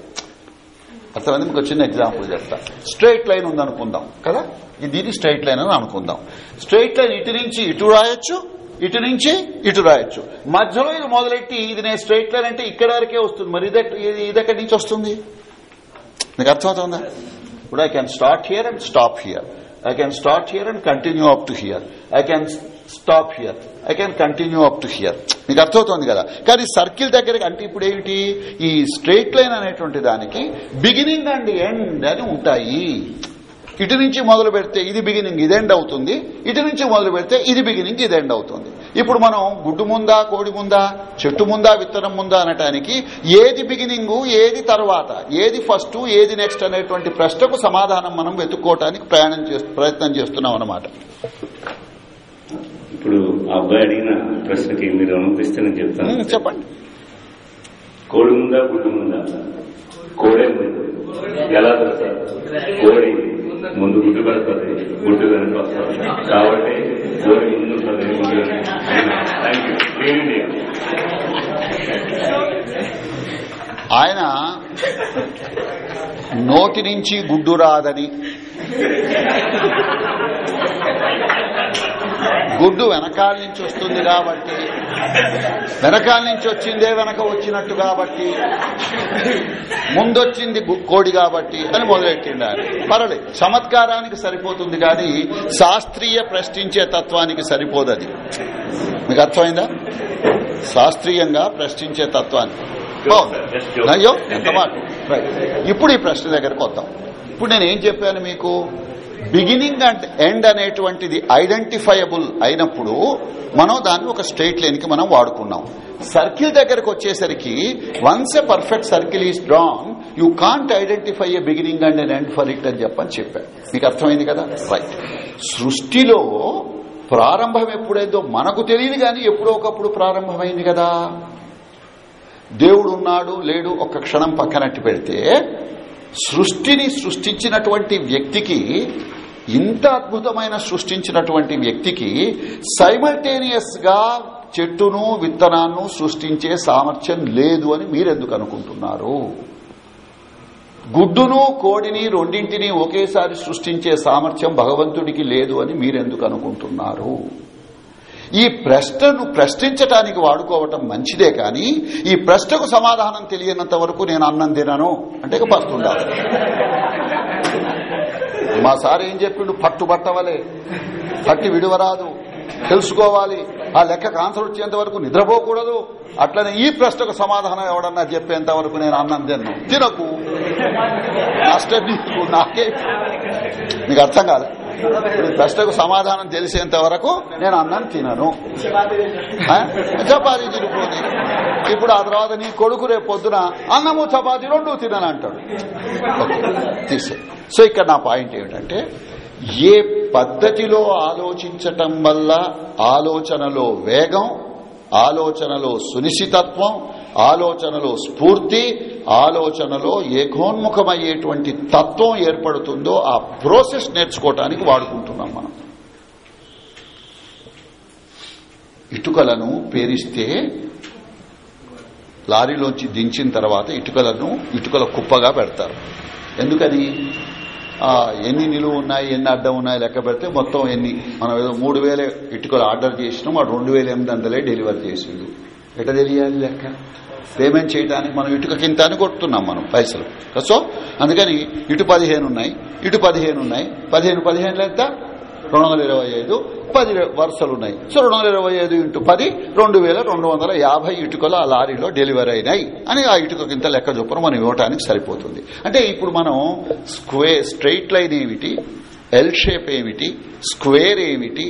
అసలు మీకు చిన్న example చెప్తా. Straight line ఉందనుకుందాం కదా? ఇది స్ట్రైట్ లైన్ అని అనుకుందాం. స్ట్రైట్ లైన్ ఇటు నుంచి ఇటు రాయొచ్చు ఇటు నుంచి ఇటు రాయొచ్చు. మధ్యలో ఇది మొదలెట్టి ఇది నేను స్ట్రైట్ లైన్ అంటే ఇక్కడ వరకే వస్తుంది. మరి ఇది ఇది ఎక్కడి నుంచి వస్తుంది? నీకు అర్థమవుతుందా? ఇప్పుడు I can start here and stop here I can start here and continue up to here I can stop here I can continue up to here మీకు అర్థమవుతోంది కదా? కానీ సర్కిల్ దగ్గరికి అంటే ఇప్పుడు ఏమిటి? ఈ స్ట్రేట్ లైన్ అనేటువంటి దానికి బిగినింగ్ అండ్ ఎండ్ అని ఉంటాయి. ఇటు నుంచి మొదలు పెడితే ఇది బిగినింగ్ ఇది ఎండ్ అవుతుంది. ఇటు నుంచి మొదలు పెడితే ఇది బిగినింగ్ ఇది ఎండ్ అవుతుంది. ఇప్పుడు మనం గుడ్డు ముందా కోడి ముందా చెట్టు ముందా విత్తనం ముందా అనటానికి ఏది బిగినింగ్ ఏది తర్వాత ఏది ఫస్ట్ ఏది నెక్స్ట్ అనేటువంటి ప్రశ్నకు సమాధానం మనం వెతుక్కోవటానికి ప్రయాణం ప్రయత్నం చేస్తున్నాం అన్నమాట. ఇప్పుడు ఆ అబ్బాయి అడిగిన ప్రశ్నకి మీరు అనుమతిస్తే నేను చెప్తాను. చెప్పండి. కోడి ముందా గుడ్డు ముందా కోడే ముందు ఎలా తెలుస్తారు కోడి. ముందు గుడ్డు పెడుతుంది గుడ్డు వెనక వస్తుంది కాబట్టి కోడి ముందు థ్యాంక్ యూ ఆయన నోటి నుంచి గుడ్డు రాదని. గుడ్డు వెనకాల నుంచి వస్తుంది కాబట్టి. వెనకాల నుంచి వచ్చిందే వెనక వచ్చినట్టు కాబట్టి. ముందొచ్చింది కోడి కాబట్టి అని మొదలెట్టిండు ఆయన పర్వాలేదు. చమత్కారానికి సరిపోతుంది కానీ శాస్త్రీయ ప్రశ్నించే తత్వానికి సరిపోదది. మీకు అర్థమైందా? శాస్త్రీయంగా ప్రశ్నించే తత్వానికి బాగుంది. అయ్యో ఎంత మాట. ఇప్పుడు ఈ ప్రశ్న దగ్గరకు వద్దాం. ఇప్పుడు నేను ఏం చెప్పాను మీకు? బిగినింగ్ అండ్ ఎండ్ అనేటువంటిది ఐడెంటిఫైయబుల్ అయినప్పుడు మనం దాన్ని ఒక స్ట్రైట్ లైన్కి మనం వాడుకున్నాం. సర్కిల్ దగ్గరకు వచ్చేసరికి once a perfect circle is drawn you can't identify a beginning and an end for it అని చెప్పని చెప్పాను మీకు అర్థమైంది కదా? రైట్ సృష్టిలో ప్రారంభం ఎప్పుడైందో మనకు తెలియదు కానీ ఎప్పుడో ఒకప్పుడు ప్రారంభమైంది కదా? దేవుడు ఉన్నాడు లేడు ఒక క్షణం పక్కనట్టు పెడితే సృష్టిని సృష్టించినటువంటి వ్యక్తికి ఇంత అద్భుతమైన సృష్టించినటువంటి వ్యక్తికి సైమల్టేనియస్గా చెట్టును విత్తనాన్ని సృష్టించే సామర్థ్యం లేదు అని మీరెందుకు అనుకుంటున్నారు? గుడ్డును కోడిని రెండింటిని ఒకేసారి సృష్టించే సామర్థ్యం భగవంతుడికి లేదు అని మీరెందుకు అనుకుంటున్నారు? ఈ ప్రశ్నను ప్రశ్నించటానికి వాడుకోవటం మంచిదే కానీ ఈ ప్రశ్నకు సమాధానం తెలియనంత వరకు నేను అన్నం తినను అంటే ఇక పస్తుండాలి. మా సార్ ఏం చెప్పిండు? పట్టుబట్టవలే పట్టి విడవరాదు. తెలుసుకోవాలి. ఆ లెక్కకు ఆన్సర్ వచ్చేంత వరకు నిద్రపోకూడదు. అట్లనే ఈ ప్రశ్నకు సమాధానం ఎవడన్నా చెప్పేంత వరకు నేను అన్నం తిన్ను. తినకు. నష్టం నీకు నాకే. నీకు అర్థం కాదు ప్రశ్నకు సమాధానం తెలిసేంత వరకు నేను అన్నం తినను. ఆ? చపాతీ ఇప్పుడు ఆ తర్వాత నీ కొడుకు రేపు పొద్దున అన్నము చపాతీ రెండు తినను అంటాడు తీసే. సో ఇక్కడ నా పాయింట్ ఏమిటంటే ఏ పద్ధతిలో ఆలోచించటం వల్ల ఆలోచనలో వేగం ఆలోచనలో సునిశితత్వం ఆలోచనలో స్ఫూర్తి ఆలోచనలో ఏకోన్ముఖమయ్యేటువంటి తత్వం ఏర్పడుతుందో ఆ ప్రోసెస్ నేర్చుకోవటానికి వాడుకుంటున్నాం మనం. ఇటుకలను పేరిస్తే లారీలోంచి దించిన తర్వాత ఇటుకలను ఇటుకల కుప్పగా పెడతారు. ఎందుకని ఎన్ని నిలువ ఉన్నాయి ఎన్ని అడ్డం ఉన్నాయి లెక్క పెడితే మొత్తం ఎన్ని? మనం ఏదో మూడు వేల ఇటుకలు ఆర్డర్ చేసినాం ఆ రెండు వేల ఎనిమిది వందలే డెలివరీ చేసిండు. ఎట తెలియాలి లెక్క? పేమెంట్ చేయడానికి మనం ఇటుక కింద అని కొడుతున్నాం మనం పైసలు. సో అందుకని ఇటు పదిహేను ఉన్నాయి ఇటు పదిహేను ఉన్నాయి. పదిహేను పదిహేను ఎంత? రెండు వందల ఇరవై ఐదు పది వరుసలు ఉన్నాయి సో రెండు వందల ఇరవై ఐదు ఇంటూ పది రెండు వేల రెండు వందల యాభై ఇటుకలు ఆ లారీలో డెలివరీ అయినాయి అని ఆ ఇటుక కింద లెక్క చొప్పున మనం ఇవ్వటానికి సరిపోతుంది. అంటే ఇప్పుడు మనం స్క్వే స్ట్రైట్ లైన్ ఏమిటి ఎల్ షేప్ ఏమిటి స్క్వేర్ ఏమిటి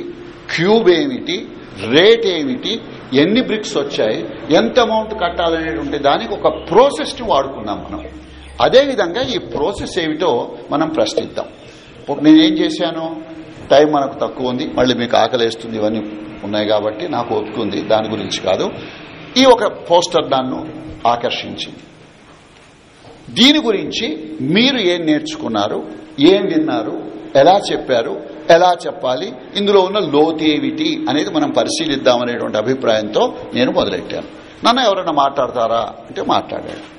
క్యూబ్ ఏమిటి రేట్ ఏమిటి ఎన్ని బ్రిక్స్ వచ్చాయి ఎంత అమౌంట్ కట్టాలనేటువంటి దానికి ఒక ప్రాసెస్ని వాడుకున్నాం మనం. అదేవిధంగా ఈ ప్రాసెస్ ఏమిటో మనం ప్రశ్నిద్దాం. ఇప్పుడు నేనేం చేశాను? టైం మనకు తక్కువ ఉంది మళ్ళీ మీకు ఆకలేస్తుంది ఇవన్నీ ఉన్నాయి కాబట్టి నాకు ఓపిక ఉంది దాని గురించి కాదు. ఈ ఒక పోస్టర్ నన్ను ఆకర్షించింది. దీని గురించి మీరు ఏం నేర్చుకున్నారు ఏం విన్నారు ఎలా చెప్పారు ఎలా చెప్పాలి ఇందులో ఉన్న లోతేమిటి అనేది మనం పరిశీలిద్దామనేటువంటి అభిప్రాయంతో నేను మొదలెట్టాను. నన్ను ఎవరైనా మాట్లాడతారా? అంటే మాట్లాడాడు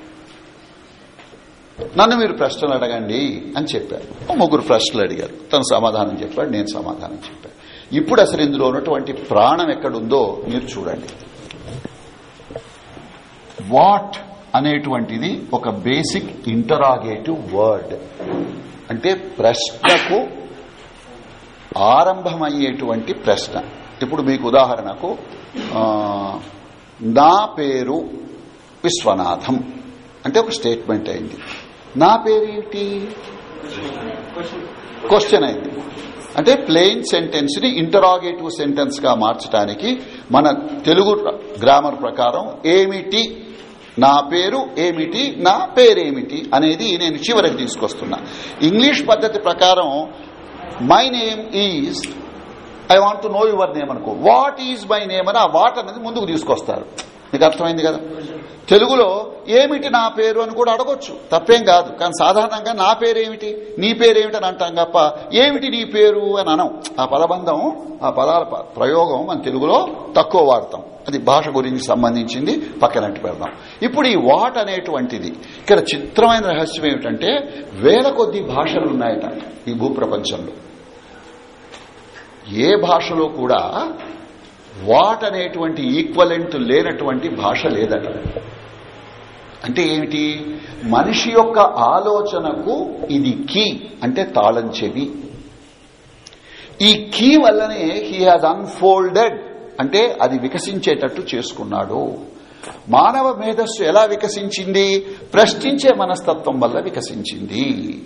నన్ను మీరు ప్రశ్నలు అడగండి అని చెప్పారు. ముగ్గురు ప్రశ్నలు అడిగారు. తను సమాధానం చెప్పాడు నేను సమాధానం చెప్పాను. ఇప్పుడు అసలు ఇందులో ఉన్నటువంటి ప్రాణం ఎక్కడుందో మీరు చూడండి. వాట్ అనేటువంటిది ఒక బేసిక్ ఇంటరాగేటివ్ వర్డ్. అంటే ప్రశ్నకు ఆరంభమయ్యేటువంటి ప్రశ్న. ఇప్పుడు మీకు ఉదాహరణకు నా పేరు విశ్వనాథం. అంటే ఒక స్టేట్మెంట్ అయింది. నా పేరు ఏంటి క్వశ్చన్ అయింది. అంటే ప్లెయిన్ సెంటెన్స్ని ఇంటరాగేటివ్ సెంటెన్స్గా మార్చడానికి మన తెలుగు గ్రామర్ ప్రకారం ఏమిటి నా పేరు ఏమిటి నా పేరేమిటి అనేది నేను చివరికి తీసుకొస్తున్నా. ఇంగ్లీష్ పద్ధతి ప్రకారం my name is I want to know your name అనుకో. వాట్ ఈజ్ మై నేమ్ అని ఆ వాట్ అనేది ముందుకు తీసుకొస్తారు. మీకు అర్థమైంది కదా? తెలుగులో ఏమిటి నా పేరు అని కూడా అడగొచ్చు. తప్పేం కాదు. కానీ సాధారణంగా నా పేరేమిటి? నీ పేరేమిటి అని అంటాం తప్ప ఏమిటి నీ పేరు అని అనం ఆ పదబంధం ఆ పదాల ప- ప్రయోగం మన తెలుగులో తక్కువ వాడతాం. అది భాష గురించి సంబంధించింది. పక్కనట్టు పెడదాం. ఇప్పుడు ఈ వాట్ అనేటువంటిది ఇక్కడ చిత్రమైన రహస్యం ఏమిటంటే వేల కొద్ది భాషలు ఉన్నాయట ఈ భూప్రపంచంలో. ఏ భాషలో కూడా వాట్ అనేటువంటి ఈక్వలెంట్ లేనటువంటి భాష లేదట. అంటే ఏమిటి? మనిషి యొక్క ఆలోచనకు ఇది కీ అంటే తాళం చెవి. ఈ కీ వల్లనే హీ హాజ్ అన్ఫోల్డెడ్ అంటే అది వికసించేటట్టు చేసుకున్నాడు. మానవ మేధస్సు ఎలా వికసించింది? ప్రశ్నించే మనస్తత్వం వల్ల వికసించింది.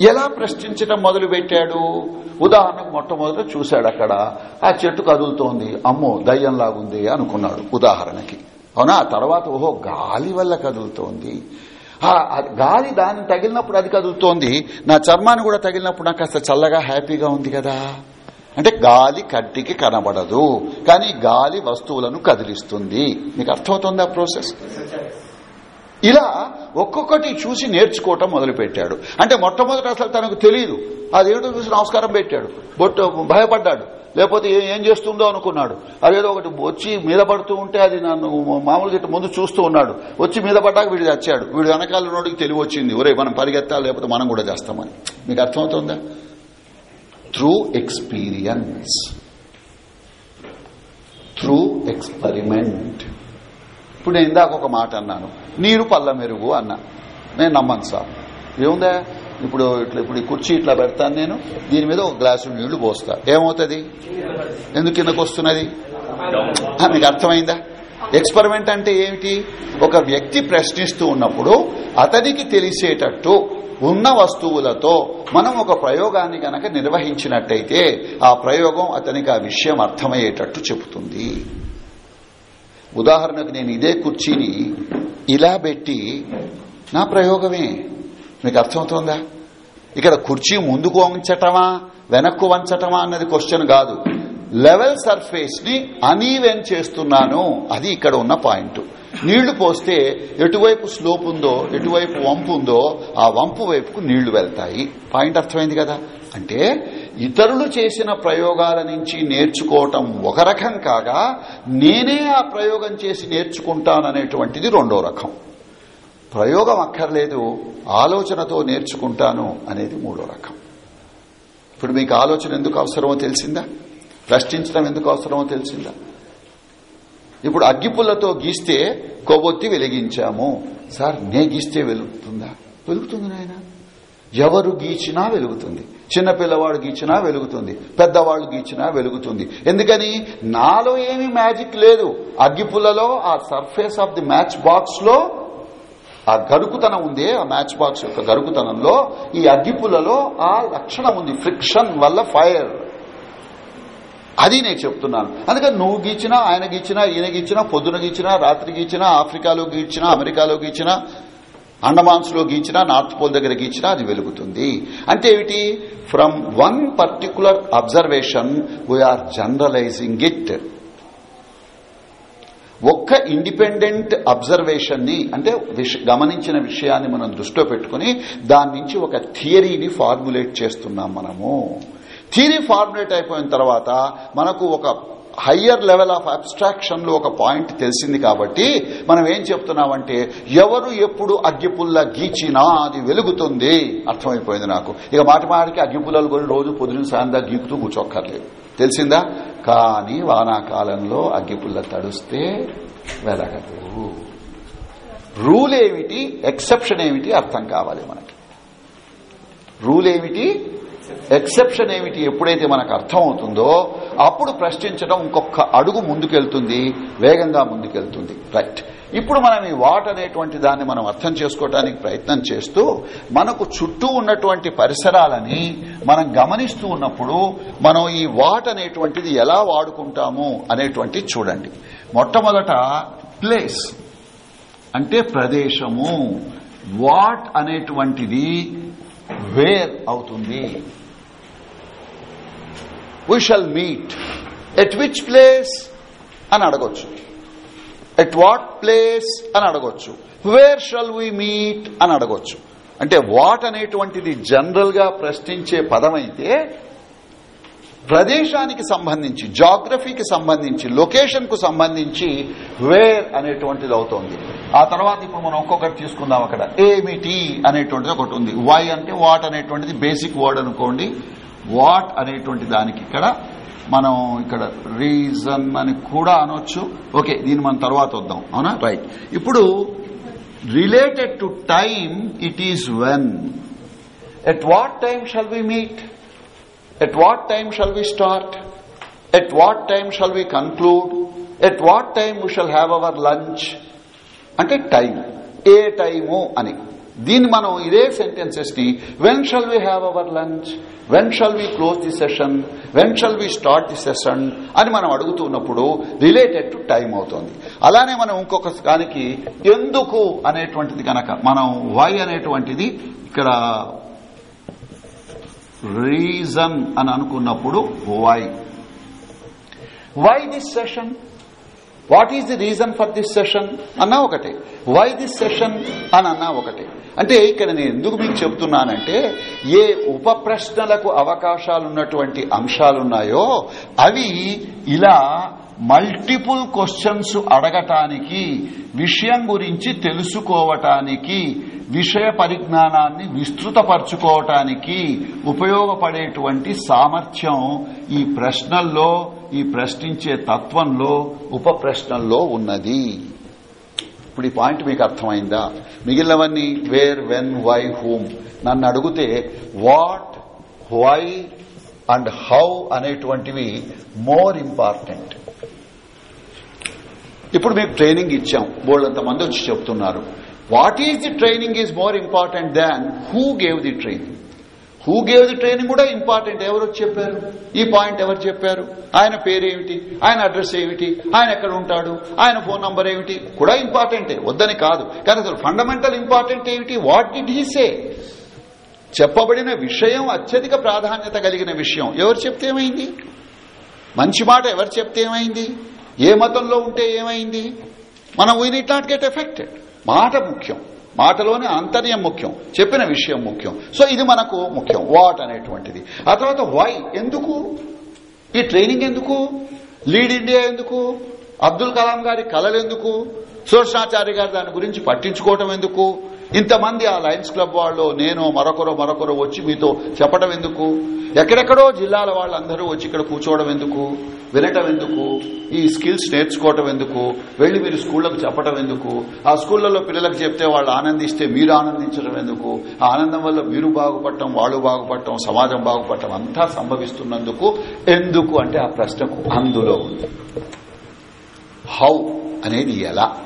ఎలా ప్రశ్నించడం మొదలు పెట్టాడు ఉదాహరణకు మొట్టమొదట చూశాడు అక్కడ ఆ చెట్టు కదులుతోంది అమ్మో దయ్యంలాగుంది అనుకున్నాడు ఉదాహరణకి. అవునా? తర్వాత ఓహో గాలి వల్ల కదులుతోంది. గాలి దాన్ని తగిలినప్పుడు అది కదులుతోంది. నా చర్మాన్ని కూడా తగిలినప్పుడు నాకు కాస్త చల్లగా హ్యాపీగా ఉంది కదా. అంటే గాలి కంటికి కనబడదు కానీ గాలి వస్తువులను కదిలిస్తుంది. మీకు అర్థమవుతుంది ఆ ప్రాసెస్? ఇలా ఒక్కొక్కటి చూసి నేర్చుకోవటం మొదలుపెట్టాడు. అంటే మొట్టమొదట అసలు తనకు తెలియదు అదేంటో చూసి నమస్కారం పెట్టాడు. బొట్టు భయపడ్డాడు. లేకపోతే ఏం చేస్తుందో అనుకున్నాడు. అదేదో ఒకటి వచ్చి మీద పడుతూ ఉంటే అది నన్ను మామూలు ఇట్లా ముందు చూస్తూ ఉన్నాడు. వచ్చి మీద పడ్డాక వీడు తెచ్చాడు వీడు వెనకాల నోడికి తెలివి వచ్చింది. ఒరే మనం పరిగెత్తాలి లేకపోతే మనం కూడా చేస్తామని. మీకు అర్థమవుతుందా? త్రూ ఎక్స్పీరియన్స్ త్రూ ఎక్స్పెరిమెంట్ ఇప్పుడు నేను ఇందాక ఒక మాట అన్నాను. నీరు పల్ల మెరుగు అన్నా. నేను నమ్మను సార్. ఏముందా? ఇప్పుడు ఇట్లా ఇప్పుడు ఈ కుర్చీ ఇట్లా పెడతాను నేను. దీని మీద ఒక గ్లాసు నీళ్ళు పోస్తా. ఏమవుతుంది? ఎందుకు కిందకు వస్తున్నది? మీకు అర్థమైందా? ఎక్స్పెరిమెంట్ అంటే ఏమిటి? ఒక వ్యక్తి ప్రశ్నిస్తూ ఉన్నప్పుడు అతనికి తెలిసేటట్టు ఉన్న వస్తువులతో మనం ఒక ప్రయోగాన్ని గనక నిర్వహించినట్టయితే ఆ ప్రయోగం అతనికి ఆ విషయం అర్థమయ్యేటట్టు చెబుతుంది. ఉదాహరణకు నేను ఇదే కుర్చీని ఇలా పెట్టి నా ప్రయోగమే. మీకు అర్థమవుతోందా? ఇక్కడ కుర్చీ ముందుకు వంచటమా వెనక్కు వంచటమా అన్నది క్వశ్చన్ కాదు. లెవెల్ సర్ఫేస్ని అనీవెన్ చేస్తున్నాను. అది ఇక్కడ ఉన్న పాయింట్ నీళ్ళు పోస్తే ఎటువైపు స్లోప్ ఉందో ఎటువైపు వంపు ఉందో ఆ వంపు వైపుకు నీళ్ళు వెళ్తాయి. పాయింట్ అర్థమైంది కదా? అంటే ఇతరులు చేసిన ప్రయోగాల నుంచి నేర్చుకోవటం ఒక రకం కాగా నేనే ఆ ప్రయోగం చేసి నేర్చుకుంటాననేటువంటిది రెండో రకం. ప్రయోగం అక్కర్లేదు ఆలోచనతో నేర్చుకుంటాను అనేది మూడో రకం. ఇప్పుడు మీకు ఆలోచన ఎందుకు అవసరమో తెలిసిందా? ప్రశ్నించడం ఎందుకు అవసరమో తెలిసిందా? ఇప్పుడు అగ్గిపుల్లతో గీస్తే కొవ్వొత్తి వెలిగించాము. సార్ నే గీస్తే వెలుగుతుందా వెలుగుతుంది నాయన. ఎవరు గీచినా వెలుగుతుంది. చిన్న పిల్లవాడు గీచినా వెలుగుతుంది. పెద్దవాళ్ళు గీచినా వెలుగుతుంది. ఎందుకని? నాలో ఏమీ మ్యాజిక్ లేదు. అగ్గిపుల్లలో ఆ సర్ఫేస్ ఆఫ్ ది మ్యాచ్ బాక్స్లో ఆ గరుకుతనం ఉంది ఆ మ్యాచ్ బాక్స్ యొక్క గరుకుతనంలో ఈ అగ్గిపుల్లలో ఆ లక్షణం ఉంది. ఫ్రిక్షన్ వల్ల ఫైర్. అది నేను చెప్తున్నాను. అందుకని నువ్వు గీచినా ఆయన గీచినా ఈయన గీచినా పొద్దున గీచినా రాత్రి గీచినా ఆఫ్రికాలో గీచినా అమెరికాలో గీచినా అండమాన్స్లో గీచినా నార్త్ పోల్ దగ్గర గీచినా అది వెలుగుతుంది. అంటే ఏమిటి? From one particular observation we are generalising it ఒక్క ఇండిపెండెంట్ అబ్జర్వేషన్ని అంటే గమనించిన విషయాన్ని మనం దృష్టిలో పెట్టుకుని దాని నుంచి ఒక థియరీని ఫార్ములేట్ చేస్తున్నాం మనము. థియరీ ఫార్ములేట్ అయిపోయిన తర్వాత మనకు ఒక హయ్యర్ లెవెల్ ఆఫ్ అబ్స్ట్రాక్షన్లో ఒక పాయింట్ తెలిసింది కాబట్టి మనం ఏం చెప్తున్నామంటే ఎవరు ఎప్పుడు అగ్గిపుల్ల గీచినా అది వెలుగుతుంది. అర్థమైపోయింది నాకు. ఇక మాటి మాటికి అగ్గిపుల్లలు కొని రోజు పొద్దున సాయంత్రం గీకుతూ కూర్చోక్కర్లేదు. తెలిసిందా? కానీ వానాకాలంలో అగ్గిపుల్ల తడుస్తే వెలగదు. రూల్ ఏమిటి ఎక్సెప్షన్ ఏమిటి? అర్థం కావాలి మనకి. రూల్ ఏమిటి ఎక్సెప్షన్ ఏమిటి? ఎప్పుడైతే మనకు అర్థం అవుతుందో అప్పుడు ప్రశ్నించడం ఇంకొక అడుగు ముందుకెళ్తుంది వేగంగా ముందుకెళ్తుంది. రైట్ ఇప్పుడు మనం ఈ వాట్ అనేటువంటి దాన్ని మనం అర్థం చేసుకోవడానికి ప్రయత్నం చేస్తూ మనకు చుట్టూ ఉన్నటువంటి పరిసరాలని మనం గమనిస్తూ ఉన్నప్పుడు మనం ఈ వాట్ అనేటువంటిది ఎలా వాడుకుంటాము అనేటువంటి చూడండి. మొట్టమొదట ప్లేస్ అంటే ప్రదేశము. వాట్ అనేటువంటిది వేర్ అవుతుంది. We shall meet at which place అని అడగొచ్చు ఎట్ వాట్ ప్లేస్ అని అడగొచ్చు వేర్ షల్ వీ మీట్ అని అడగొచ్చు అంటే వాట్ అనేటువంటిది జనరల్గా ప్రశ్నించే పదమైతే ప్రదేశానికి సంబంధించి జాగ్రఫీకి సంబంధించి లొకేషన్కు సంబంధించి వేర్ అనేటువంటిది అవుతోంది. ఆ తర్వాత ఇప్పుడు మనం ఒక్కొక్కటి తీసుకుందాం అక్కడ. ఏమిటి అనేటువంటిది ఒకటి ఉంది. వై అంటే వాట్ అనేటువంటిది బేసిక్ వర్డ్ అనుకోండి. వాట్ అనేటువంటి దానికి ఇక్కడ మనం ఇక్కడ రీజన్ అని కూడా అనొచ్చు. ఓకే దీన్ని మనం తర్వాత వద్దాం. అవునా? రైట్. ఇప్పుడు related to time it is when. At what time shall we meet? At what time shall we start? At what time shall we conclude? At what time we shall have our lunch? అంటే time ఏ time అని. దీన్ని మనం ఇదే సెంటెన్సెస్ని when shall we have our lunch when shall we close the session when shall we start the session అని మనం అడుగుతున్నప్పుడు related to time అవుతుంది. అలానే మనం ఇంకొక దానికి ఎందుకు అనేటువంటిది కనుక మనం వై అనేటువంటిది ఇక్కడ రీజన్ అని అనుకున్నప్పుడు why why this session what is the reason for this session? అన్నా ఒకటే. Why this session? అని అన్నా ఒకటే. అంటే ఇక్కడ నేను ఎందుకు మీకు చెప్తున్నానంటే ఏ ఉప ప్రశ్నలకు అవకాశాలున్నటువంటి అంశాలున్నాయో అవి ఇలా మల్టిపుల్ క్వశ్చన్స్ అడగటానికి విషయం గురించి తెలుసుకోవటానికి విషయ పరిజ్ఞానాన్ని విస్తృతపరచుకోవటానికి ఉపయోగపడేటువంటి సామర్థ్యం ఈ ప్రశ్నల్లో ఈ ప్రశ్నించే తత్వంలో ఉప ప్రశ్నల్లో ఉన్నది. ఇప్పుడు ఈ పాయింట్ మీకు అర్థమైందా? మిగిలినవన్నీ వేర్ వెన్ వై హూమ్. నన్ను అడిగితే వాట్ వై అండ్ హౌ అనేటువంటివి మోర్ ఇంపార్టెంట్. ఇప్పుడు మీకు ట్రైనింగ్ ఇచ్చాం. బోళ్ళంత మంది వచ్చి చెప్తున్నారు. What is the training is more important than who gave the training who gave the training కూడా ఇంపార్టెంట్ ఎవరు వచ్చి చెప్పారు? ఈ పాయింట్ ఎవరు చెప్పారు? ఆయన పేరేమిటి? ఆయన అడ్రస్ ఏమిటి? ఆయన ఎక్కడ ఉంటాడు? ఆయన ఫోన్ నంబర్ ఏమిటి? కూడా ఇంపార్టెంటే వద్దని కాదు. కానీ అసలు ఫండమెంటల్ ఇంపార్టెంట్ ఏమిటి? వాట్ డిడ్ హీ సే చెప్పబడిన విషయం అత్యధిక ప్రాధాన్యత కలిగిన విషయం. ఎవరు చెప్తే ఏమైంది? మంచి మాట ఎవరు చెప్తే ఏమైంది? ఏ మతంలో ఉంటే ఏమైంది? మనం we need not get affected మాట ముఖ్యం. మాటలోనే అంతర్యం ముఖ్యం. చెప్పిన విషయం ముఖ్యం. సో ఇది మనకు ముఖ్యం. వాట్ అనేటువంటిది. ఆ తర్వాత వై ఎందుకు? ఈ ట్రైనింగ్ ఎందుకు? లీడ్ ఇండియా ఎందుకు? అబ్దుల్ కలాం గారి కళలు ఎందుకు? సురక్షాచార్య గారు దాని గురించి పట్టించుకోవటం ఎందుకు? ఇంతమంది ఆ లయన్స్ క్లబ్ వాళ్ళు నేను మరొకరు మరొకరు వచ్చి మీతో చెప్పడం ఎందుకు? ఎక్కడెక్కడో జిల్లాల వాళ్ళందరూ వచ్చి ఇక్కడ కూర్చోవడం ఎందుకు? వినటం ఎందుకు? ఈ స్కిల్స్ నేర్చుకోవటం ఎందుకు? వెళ్ళి మీరు స్కూళ్ళకు చెప్పడం ఎందుకు? ఆ స్కూళ్ళలో పిల్లలకు చెప్తే వాళ్ళు ఆనందిస్తే మీరు ఆనందించడం ఎందుకు? ఆ ఆనందం వల్ల మీరు బాగుపడటం వాళ్ళు బాగుపడటం సమాజం బాగుపడటం అంతా సంభవిస్తున్నందుకు ఎందుకు అంటే ఆ ప్రశ్నకు అందులో ఉంది. హౌ అనేది ఎలా?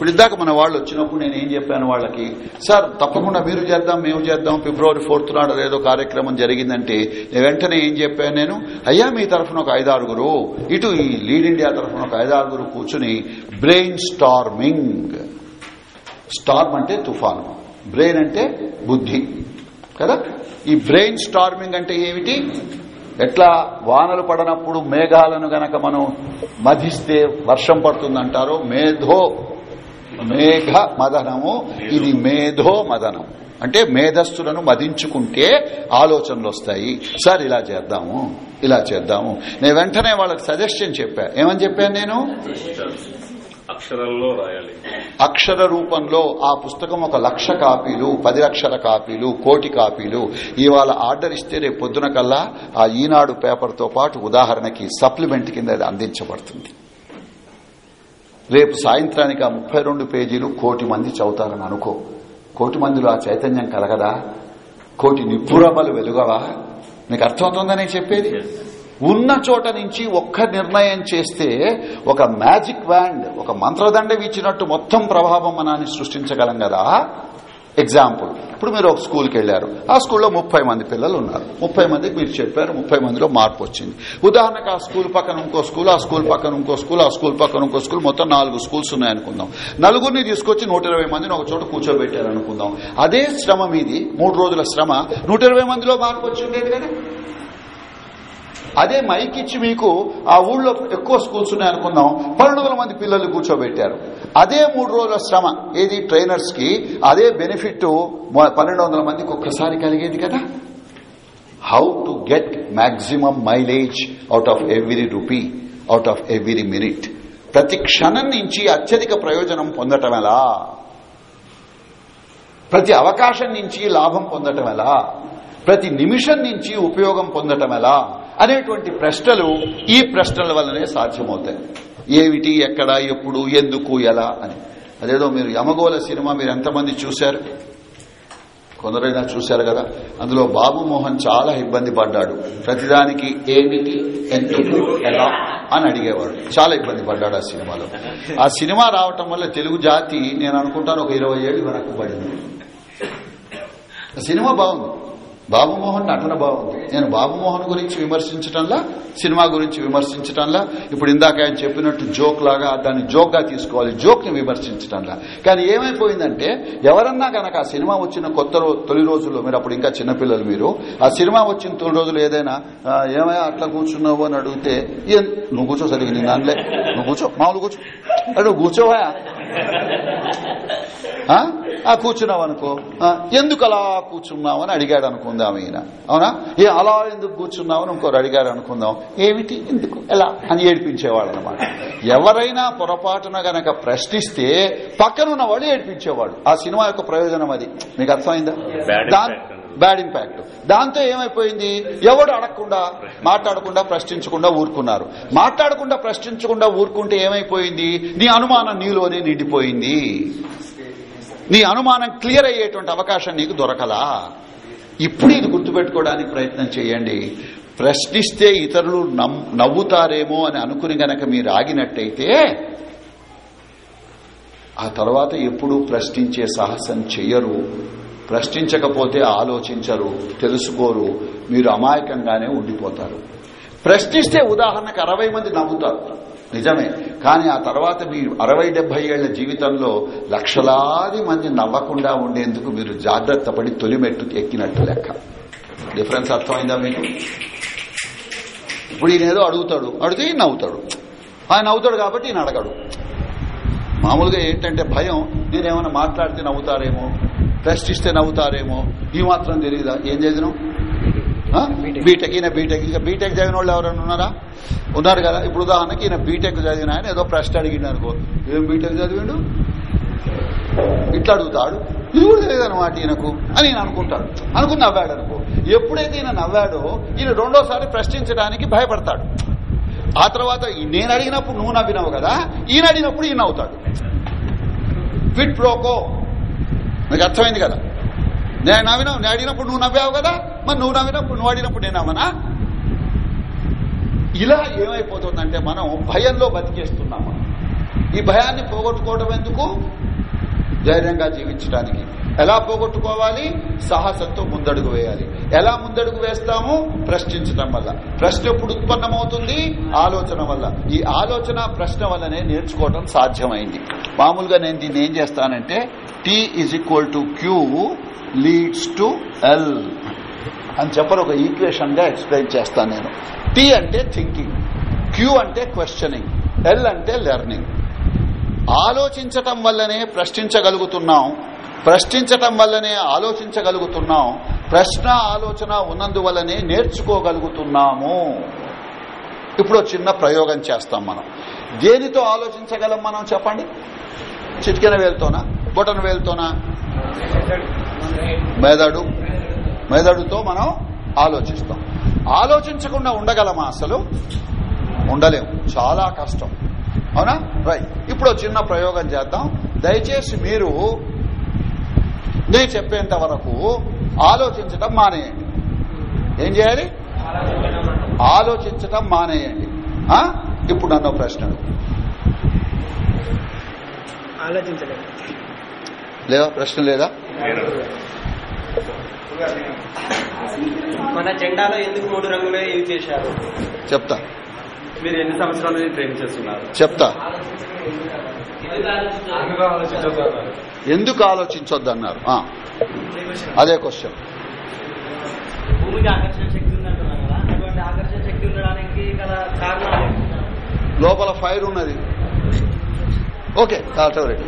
ఇప్పుడు ఇద్దాక మన వాళ్ళు వచ్చినప్పుడు నేను ఏం చెప్పాను వాళ్ళకి? సార్ తప్పకుండా మీరు చేద్దాం మేము చేద్దాం. ఫిబ్రవరి ఫోర్త్ నాడు ఏదో కార్యక్రమం జరిగిందంటే నేను వెంటనే ఏం చెప్పాను నేను? అయ్యా మీ తరఫున ఒక ఐదారుగురు ఇటు ఈ లీడ్ ఇండియా తరఫున ఒక ఐదారుగురు కూర్చుని బ్రెయిన్ స్టార్మింగ్ స్టార్మ్ అంటే తుఫాను బ్రెయిన్ అంటే బుద్ధి కదా? ఈ బ్రెయిన్ స్టార్మింగ్ అంటే ఏమిటి? ఎట్లా వానలు పడనప్పుడు మేఘాలను గనక మనం మధిస్తే వర్షం పడుతుందంటారో మేధో. మేఘ మదనము. ఇది మేధో మదనం. అంటే మేధస్సులను మదించుకుంటే ఆలోచనలు వస్తాయి. సార్ ఇలా చేద్దాము. ఇలా చేద్దాము. నేను వెంటనే వాళ్ళకి సజెషన్ చెప్పా. ఏమని చెప్పాను నేను? అక్షరంలో రాయాలి. అక్షర రూపంలో ఆ పుస్తకం ఒక లక్ష కాపీలు పది లక్షల కాపీలు కోటి కాపీలు. ఇవాళ ఆర్డర్ ఇస్తే రేపు పొద్దున కల్లా ఆ ఈనాడు పేపర్తో పాటు ఉదాహరణకి సప్లిమెంట్ కింద అది అందించబడుతుంది. రేపు సాయంత్రానికి ఆ ముప్పై రెండు పేజీలు కోటి మంది చదువుతారని అనుకో. కోటి మందిలో ఆ చైతన్యం కలగదా? కోటి నిపురమలు వెలుగవా? మీకు అర్థమవుతుందని చెప్పేది? ఉన్న చోట నుంచి ఒక్క నిర్ణయం చేస్తే ఒక మ్యాజిక్ వ్యాండ్ ఒక మంత్రదండ ఇచ్చినట్టు మొత్తం ప్రభావం మనాన్ని సృష్టించగలం కదా? ఎగ్జాంపుల్ ఇప్పుడు మీరు ఒక స్కూల్కి వెళ్ళారు. ఆ స్కూల్లో ముప్పై మంది పిల్లలు ఉన్నారు. ముప్పై మందికి మీరు చెప్పారు ముప్పై మందిలో మార్పు వచ్చింది. ఉదాహరణకు ఆ స్కూల్ పక్కన ఇంకో స్కూల్ ఆ స్కూల్ పక్కన ఇంకో స్కూల్ ఆ స్కూల్ పక్కన ఇంకో స్కూల్ మొత్తం నాలుగు స్కూల్స్ ఉన్నాయనుకుందాం. నలుగురిని తీసుకొచ్చి నూట ఇరవై మందిని ఒక చోట కూర్చోబెట్టారు అనుకుందాం అదే శ్రమ మీది మూడు రోజుల శ్రమ. నూట ఇరవై మందిలో మార్పు వచ్చి ఉండేది కదా? అదే మైక్ ఇచ్చి మీకు ఆ ఊళ్ళో ఎక్కువ స్కూల్స్ ఉన్నాయి అనుకుందాం. పన్నెండు మంది పిల్లలు కూర్చోబెట్టారు. అదే మూడు రోజుల శ్రమ. ఏది? ట్రైనర్స్కి అదే బెనిఫిట్ పన్నెండు వందల మందికి ఒక్కసారి కలిగేది కదా? How to get maximum mileage out of every rupee out of every minute ప్రతి క్షణం నుంచి అత్యధిక ప్రయోజనం పొందటం ఎలా? ప్రతి అవకాశం నుంచి లాభం పొందటం ఎలా? ప్రతి నిమిషం నుంచి ఉపయోగం పొందటం ఎలా? అనేటువంటి ప్రశ్నలు ఈ ప్రశ్నల వల్లనే సాధ్యమవుతాయి. ఏమిటి ఎక్కడ ఎప్పుడు ఎందుకు ఎలా అని. అదేదో మీరు యమగోళ సినిమా మీరు ఎంతమంది చూశారు? కొందరైనా చూశారు కదా? అందులో బాబు మోహన్ చాలా ఇబ్బంది పడ్డాడు. ప్రతిదానికి ఏమిటి ఎందుకు ఎలా అని అడిగేవాడు. చాలా ఇబ్బంది పడ్డాడు ఆ సినిమాలో. ఆ సినిమా రావటం వల్ల తెలుగు జాతి నేను అనుకుంటాను ఒక ఇరవై ఏళ్ళు వెనక్కు పడింది. సినిమా బాగుంది. బాబుమోహన్ నటన బాగుంది. నేను బాబుమోహన్ గురించి విమర్శించటంలా సినిమా గురించి విమర్శించటంలా ఇప్పుడు ఇందాక ఆయన చెప్పినట్టు జోక్ లాగా దాన్ని జోక్గా తీసుకోవాలి జోక్ని విమర్శించటంలా. కానీ ఏమైపోయిందంటే ఎవరన్నా గనక ఆ సినిమా వచ్చిన కొత్త తొలి రోజుల్లో మీరు అప్పుడు ఇంకా చిన్నపిల్లలు మీరు ఆ సినిమా వచ్చిన తొలి రోజులు ఏదైనా ఏమైనా అట్లా కూర్చున్నావు? అని అడిగితే "ఏం, నువ్వు కూర్చో సరిగ్గా నేను నువ్వు కూర్చో మామూలు కూర్చో. "అరే, నువ్వు కూర్చోవా? ఆ? కూర్చున్నావు అనుకో. ఎందుకు అలా కూర్చున్నావు అని అడిగాడు అనుకుందాం ఈయన. అవునా? ఏ అలా ఎందుకు కూర్చున్నావు అని ఇంకోరు అడిగారు అనుకుందాం. ఏమిటి? ఎందుకు? ఎలా? అని ఏడిపించేవాడు అనమాట ఎవరైనా పొరపాటున గనక ప్రశ్నిస్తే పక్కనున్న వాడు ఏడిపించేవాడు ఆ సినిమా యొక్క ప్రయోజనం అది. మీకు అర్థమైందా. బ్యాడ్ ఇంపాక్ట్ దాంతో ఏమైపోయింది? ఎవడు అడగకుండా మాట్లాడకుండా ప్రశ్నించకుండా ఊరుకున్నారు. మాట్లాడకుండా ప్రశ్నించకుండా ఊరుకుంటే ఏమైపోయింది? నీ అనుమానం నీలోనే నిండిపోయింది. నీ అనుమానం క్లియర్ అయ్యేటువంటి అవకాశం నీకు దొరకలా? ఇప్పుడు ఇది గుర్తుపెట్టుకోవడానికి ప్రయత్నం చేయండి. ప్రశ్నిస్తే ఇతరులు నవ్వుతారేమో అని అనుకుని గనక మీరు ఆగినట్టయితే ఆ తర్వాత ఎప్పుడూ ప్రశ్నించే సాహసం చెయ్యరు. ప్రశ్నించకపోతే ఆలోచించరు తెలుసుకోరు మీరు అమాయకంగానే ఉండిపోతారు. ప్రశ్నిస్తే ఉదాహరణకు అరవై మంది నవ్వుతారు. నిజమే. కానీ ఆ తర్వాత మీ అరవై డెబ్బై ఏళ్ళ జీవితంలో లక్షలాది మంది నవ్వకుండా ఉండేందుకు మీరు జాగ్రత్త పడి తొలిమెట్టు ఎక్కినట్టు లెక్క. డిఫరెన్స్ అర్థమైందా మీకు? ఇప్పుడు ఈయన ఏదో అడుగుతాడు. అడిగితే ఈయన నవ్వుతాడు. ఆయన నవ్వుతాడు కాబట్టి ఈయన అడగడు. మామూలుగా ఏంటంటే భయం నేనేమైనా మాట్లాడితే నవ్వుతారేమో ప్రశ్నిస్తే నవ్వుతారేమో ఈ మాత్రం తెలియదా ఏం చేసినాం? బీటెక్ ఈయన బీటెక్ ఇంకా బీటెక్ చదివిన వాళ్ళు ఎవరైనా ఉన్నారా? ఉన్నారు కదా. ఇప్పుడు ఉదాహరణకి ఈయన బీటెక్ చదివిన ఆయన ఏదో ప్రశ్న అడిగిండు అనుకో. ఏం బీటెక్ చదివిండు? ఇట్లా అడుగుతాడు. ఇది కూడా తెలియదు అనమాట ఈయనకు అని ఈయన అనుకుంటాడు. అనుకుని నవ్వాడు అనుకో. ఎప్పుడైతే ఈయన నవ్వాడో ఈయన రెండోసారి ప్రశ్నించడానికి భయపడతాడు. ఆ తర్వాత నేను అడిగినప్పుడు నువ్వు నవ్వినావు కదా. ఈయన అడిగినప్పుడు ఈయన అవుతాడు ఫిట్ ప్రోకో మీకు అర్థమైంది కదా. నేను నవ్వినావు నేను అడిగినప్పుడు నువ్వు నవ్వావు కదా. మరి నువ్వు నవ్వినప్పుడు నువ్వు అడిగినప్పుడు నేను నవ్వనా ఇలా ఏమైపోతుందంటే మనం భయంలో బతికేస్తున్నాము ఈ భయాన్ని పోగొట్టుకోవడం ఎందుకు? ధైర్యంగా జీవించడానికి. ఎలా పోగొట్టుకోవాలి? సాహసంతో ముందడుగు వేయాలి. ఎలా ముందడుగు వేస్తాము? ప్రశ్నించడం వల్ల. ప్రశ్న ఎప్పుడు ఉత్పన్నమవుతుంది? ఆలోచన వల్ల. ఈ ఆలోచన ప్రశ్న వల్లనే నేర్చుకోవడం సాధ్యమైంది. మామూలుగా నేను దీన్ని ఏం చేస్తానంటే T is equal to Q leads to L అని చెప్పని ఒక ఈక్వేషన్గా ఎక్స్ప్లెయిన్ చేస్తాను నేను. టీ అంటే థింకింగ్ క్యూ అంటే క్వశ్చనింగ్ ఎల్ అంటే లెర్నింగ్ ఆలోచించటం వల్లనే ప్రశ్నించగలుగుతున్నాం ప్రశ్నించటం వల్లనే ఆలోచించగలుగుతున్నాం ప్రశ్న ఆలోచన ఉన్నందువల్లనే నేర్చుకోగలుగుతున్నాము. ఇప్పుడు చిన్న ప్రయోగం చేస్తాం మనం. దేనితో ఆలోచించగలం మనం చెప్పండి? చిటికెన వేలుతోనా? బొటన వేలుతోనా? మెదడు. మెదడుతో మనం ఆలోచిస్తాం. ఆలోచించకుండా ఉండగలమా అసలు? ఉండలేం. చాలా కష్టం. అవునా? రైట్ ఇప్పుడు చిన్న ప్రయోగం చేద్దాం. దయచేసి మీరు నేను చెప్పేంత వరకు ఆలోచించటం మానేయండి. ఏం చేయాలి? ఆలోచించటం మానేయండి. ఆ? ఇప్పుడు నన్ను ప్రశ్న లేదా? ప్రశ్న లేదా. మన జెండాలో ఎందుకు మూడు రంగులే యూజ్ చేశారు? చెప్తా. మీరు ఎన్ని సంవత్సరాల నుంచి ట్రైన్ చేస్తున్నారు? చెప్తా. ఎందుకు ఆలోచించొద్దన్నారు? ఆ, అదే క్వశ్చన్. భూమికి ఆకర్షణ శక్తి ఆకర్షణ శక్తి ఉండడానికి గల కారణాలు ఏంటి? లోపల ఫైర్ ఉన్నది. Okay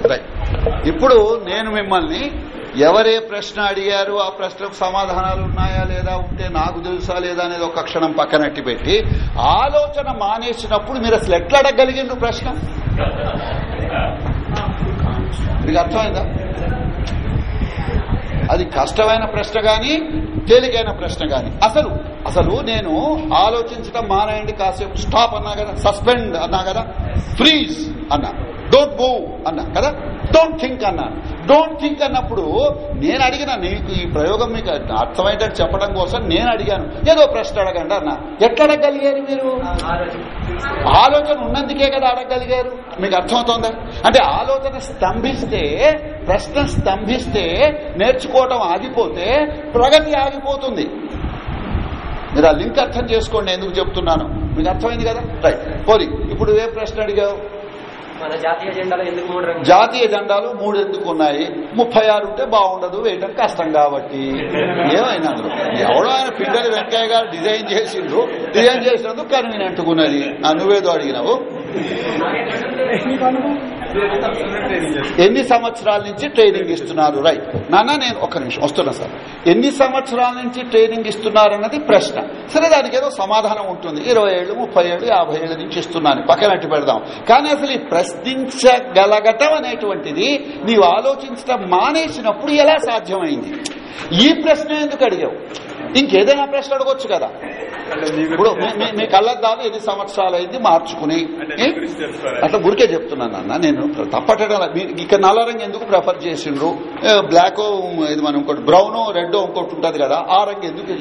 right. ఇప్పుడు నేను మిమ్మల్ని ఎవరే ప్రశ్న అడిగారు ఆ ప్రశ్నకు సమాధానాలు ఉన్నాయా లేదా ఉంటే నాకు తెలుసా లేదా అనేది ఒక క్షణం పక్కనట్టి పెట్టి ఆలోచన మానేసినప్పుడు మీరు అసలు ఎట్లా అడగగలిగిండ్రు ప్రశ్న? మీకు అర్థమైందా? అది కష్టమైన ప్రశ్న గాని తేలికైన ప్రశ్న గాని. అసలు అసలు నేను ఆలోచించడం మానేయండి కాసేపు. స్టాప్ అన్నా కదా సస్పెండ్ అన్నా కదా ఫ్రీజ్ అన్నా. డోంట్ మూవ్ అన్నా కదా. డోంట్ థింక్ అన్నా. డోంట్ థింక్ అన్నప్పుడు నేను అడిగిన నీకు ఈ ప్రయోగం మీకు అర్థమయ్యేటట్టు చెప్పడం కోసం నేను అడిగాను. ఏదో ప్రశ్న అడగండి అన్న. ఎట్లా అడగలిగారు మీరు? ఆలోచన ఉన్నందుకే కదా అడగలిగారు. మీకు అర్థమవుతుందా? అంటే ఆలోచన స్తంభిస్తే ప్రశ్న స్తంభిస్తే నేర్చుకోవటం ఆగిపోతే ప్రగతి ఆగిపోతుంది. మీరు ఆ లింక్ అర్థం చేసుకోండి ఎందుకు చెప్తున్నాను. మీకు అర్థమైంది కదా? రైట్ పోరి ఇప్పుడు ఏ ప్రశ్న అడిగావు? జాతీయ జెండాలో ఎందుకు మూడు రంగులు? జాతీయ జెండాలు మూడు ఎందుకు ఉన్నాయి? ముప్పై ఆరు ఉంటే బాగుండదు వేయటం కష్టం కాబట్టి. ఏమైనా అందులో? ఎవడో ఆయన పిండలి వెంకయ్య గారు డిజైన్ చేసిండ్రు. డిజైన్ చేసినందుకు కన్వీనెంట్ ఉన్నది ఆ నువ్వేదో అడిగినావు. ఎన్ని సంవత్సరాల నుంచి ట్రైనింగ్ ఇస్తున్నారు? రైట్. నాన్న నేను ఒక్క నిమిషం వస్తున్నా సార్. ఎన్ని సంవత్సరాల నుంచి ట్రైనింగ్ ఇస్తున్నారు అన్నది ప్రశ్న. సరే దానికి ఏదో సమాధానం ఉంటుంది. ఇరవై ఏళ్ళు ముప్పై ఏళ్ళు యాభై ఏళ్ళ నుంచి ఇస్తున్నాను. పక్కనట్టు పెడదాం. కానీ అసలు ఈ ప్రశ్నించగలగటం అనేటువంటిది నీవు ఆలోచించడం మానేసినప్పుడు ఎలా సాధ్యమైంది? ఈ ప్రశ్న ఎందుకు అడిగావు? ఇంకేదైనా ప్రశ్న అడగొచ్చు కదా. ఇప్పుడు మీ- కళ్ళద్దాలు ఎన్ని సంవత్సరాలు అయింది మార్చుకుని? అట్లా గురికే చెప్తున్నాను అన్న నేను తప్పటడం ఇక్కడ నల్ల రంగు ఎందుకు ప్రిఫర్ చేసిండ్రు? బ్లాక్ ఇది మనం ఇంకోటి బ్రౌన్ రెడ్ ఇంకోటి ఉంటుంది కదా ఆ రంగు ఎందుకు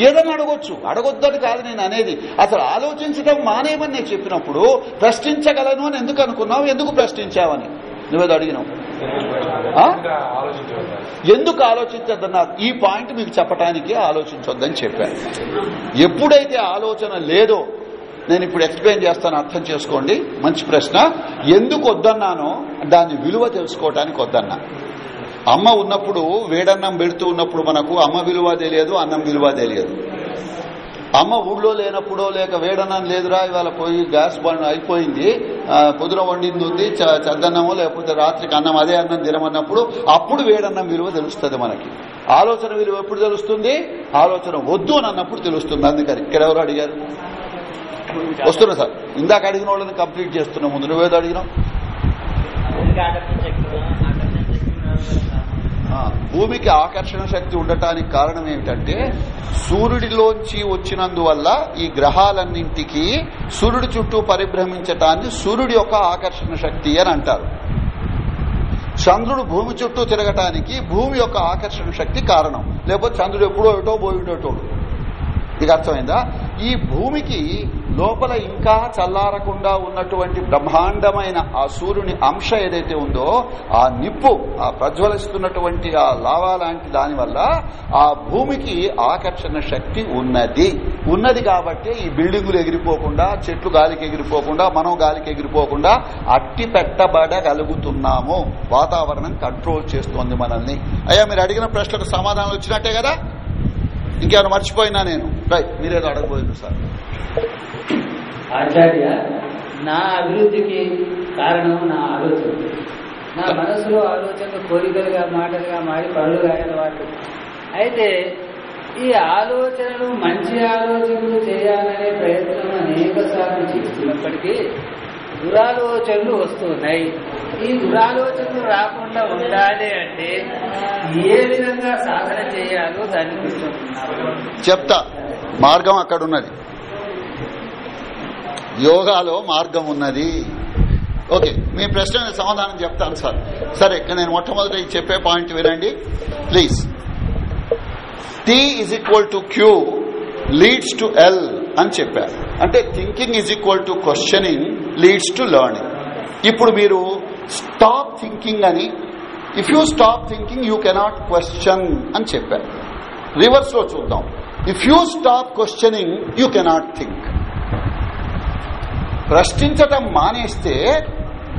ఏదైనా అడగొచ్చు. అడగొద్దని కాదు నేను అనేది. అసలు ఆలోచించడం మానేమని నేను చెప్పినప్పుడు ప్రశ్నించగలను అని ఎందుకు అనుకున్నావు? ఎందుకు ప్రశ్నించావని? నువ్వేదో అడిగినావు. ఎందుకు ఆలోచించద్దన్నారు? ఈ పాయింట్ మీకు చెప్పడానికి ఆలోచించొద్దని చెప్పాను. ఎప్పుడైతే ఆలోచన లేదో నేను ఇప్పుడు ఎక్స్ప్లెయిన్ చేస్తాను అర్థం చేసుకోండి. మంచి ప్రశ్న. ఎందుకు వద్దన్నానో దాని విలువ తెలుసుకోవటానికి వద్దన్నా. అమ్మ ఉన్నప్పుడు వేడన్నం పెడుతూ ఉన్నప్పుడు మనకు అమ్మ విలువ తెలియదు అన్నం విలువ తెలియదు. అమ్మ ఊళ్ళో లేనప్పుడో లేక వేడన్నం లేదురా ఇవాళ పోయి గ్యాస్ బండ్ అయిపోయింది. ఆ, పొద్దున వండింది ఉంది చ- చద్దన్నమో లేకపోతే రాత్రికి అన్నం అదే అన్నం తినమన్నప్పుడు అప్పుడు వేడన్నం విలువ తెలుస్తుంది మనకి. ఆలోచన విలువ ఎప్పుడు తెలుస్తుంది? ఆలోచన వద్దు అని అన్నప్పుడు తెలుస్తుంది. అందుకని ఇక్కడ ఎవరు అడిగారు? వస్తున్నా సార్. ఇందాక అడిగిన వాళ్ళని కంప్లీట్ చేస్తున్నా. ముందు నువ్వేదో అడిగినావు. భూమికి ఆకర్షణ శక్తి ఉండటానికి కారణం ఏమిటంటే సూర్యుడిలోంచి వచ్చినందువల్ల ఈ గ్రహాలన్నింటికి సూర్యుడి చుట్టూ పరిభ్రమించటాన్ని సూర్యుడి యొక్క ఆకర్షణ శక్తి అని అంటారు. చంద్రుడు భూమి చుట్టూ తిరగటానికి భూమి యొక్క ఆకర్షణ శక్తి కారణం. లేకపోతే చంద్రుడు ఎప్పుడో ఎటో పోయి ఉండేటోడు ఇది అర్థమైందా? ఈ భూమికి లోపల ఇంకా చల్లారకుండా ఉన్నటువంటి బ్రహ్మాండమైన ఆ సూర్యుని అంశ ఏదైతే ఉందో ఆ నిప్పు ఆ ప్రజ్వలిస్తున్నటువంటి ఆ లావా లాంటి దానివల్ల ఆ భూమికి ఆకర్షణ శక్తి ఉన్నది. ఉన్నది కాబట్టి ఈ బిల్డింగులు ఎగిరిపోకుండా చెట్లు గాలికి ఎగిరిపోకుండా మనం గాలికి ఎగిరిపోకుండా అట్టి పెట్టబడగలుగుతున్నాము. వాతావరణం కంట్రోల్ చేస్తోంది మనల్ని. అయ్యా మీరు అడిగిన ప్రశ్నకు సమాధానం వచ్చినట్టే కదా? ఇంకేమైనా మర్చిపోయినా నేను. రైట్ మీరేదో అడగబోయింది సార్. ఆచార్య నా అభివృద్ధికి కారణం నా ఆలోచన. నా మనసులో ఆలోచనలు కోరికలుగా మాటలుగా మారి పనులు కాయని వాళ్ళు అయితే ఈ ఆలోచనలు మంచి ఆలోచనలు చేయాలనే ప్రయత్నం అనేక సార్లు చేస్తున్నప్పటికీ దురాలోచనలు వస్తున్నాయి. ఈ దురాలోచనలు రాకుండా ఉండాలి అంటే ఏ విధంగా సాధన చేయాలో దాన్ని చెప్తా. మార్గం అక్కడ ఉన్నది యోగాలో మార్గం ఉన్నది. ఓకే మీ ప్రశ్న సమాధానం చెప్తాను సార్. సరే నేను మొట్టమొదటి చెప్పే పాయింట్ వినండి. Please. T is equal to Q leads to L అని చెప్పారు. అంటే thinking is equal to questioning leads to learning ఇప్పుడు మీరు స్టాప్ థింకింగ్ అని if you stop thinking you cannot question అని చెప్పారు. రివర్స్లో చూద్దాం. If you stop questioning you cannot think ప్రశ్నించటం మానేస్తే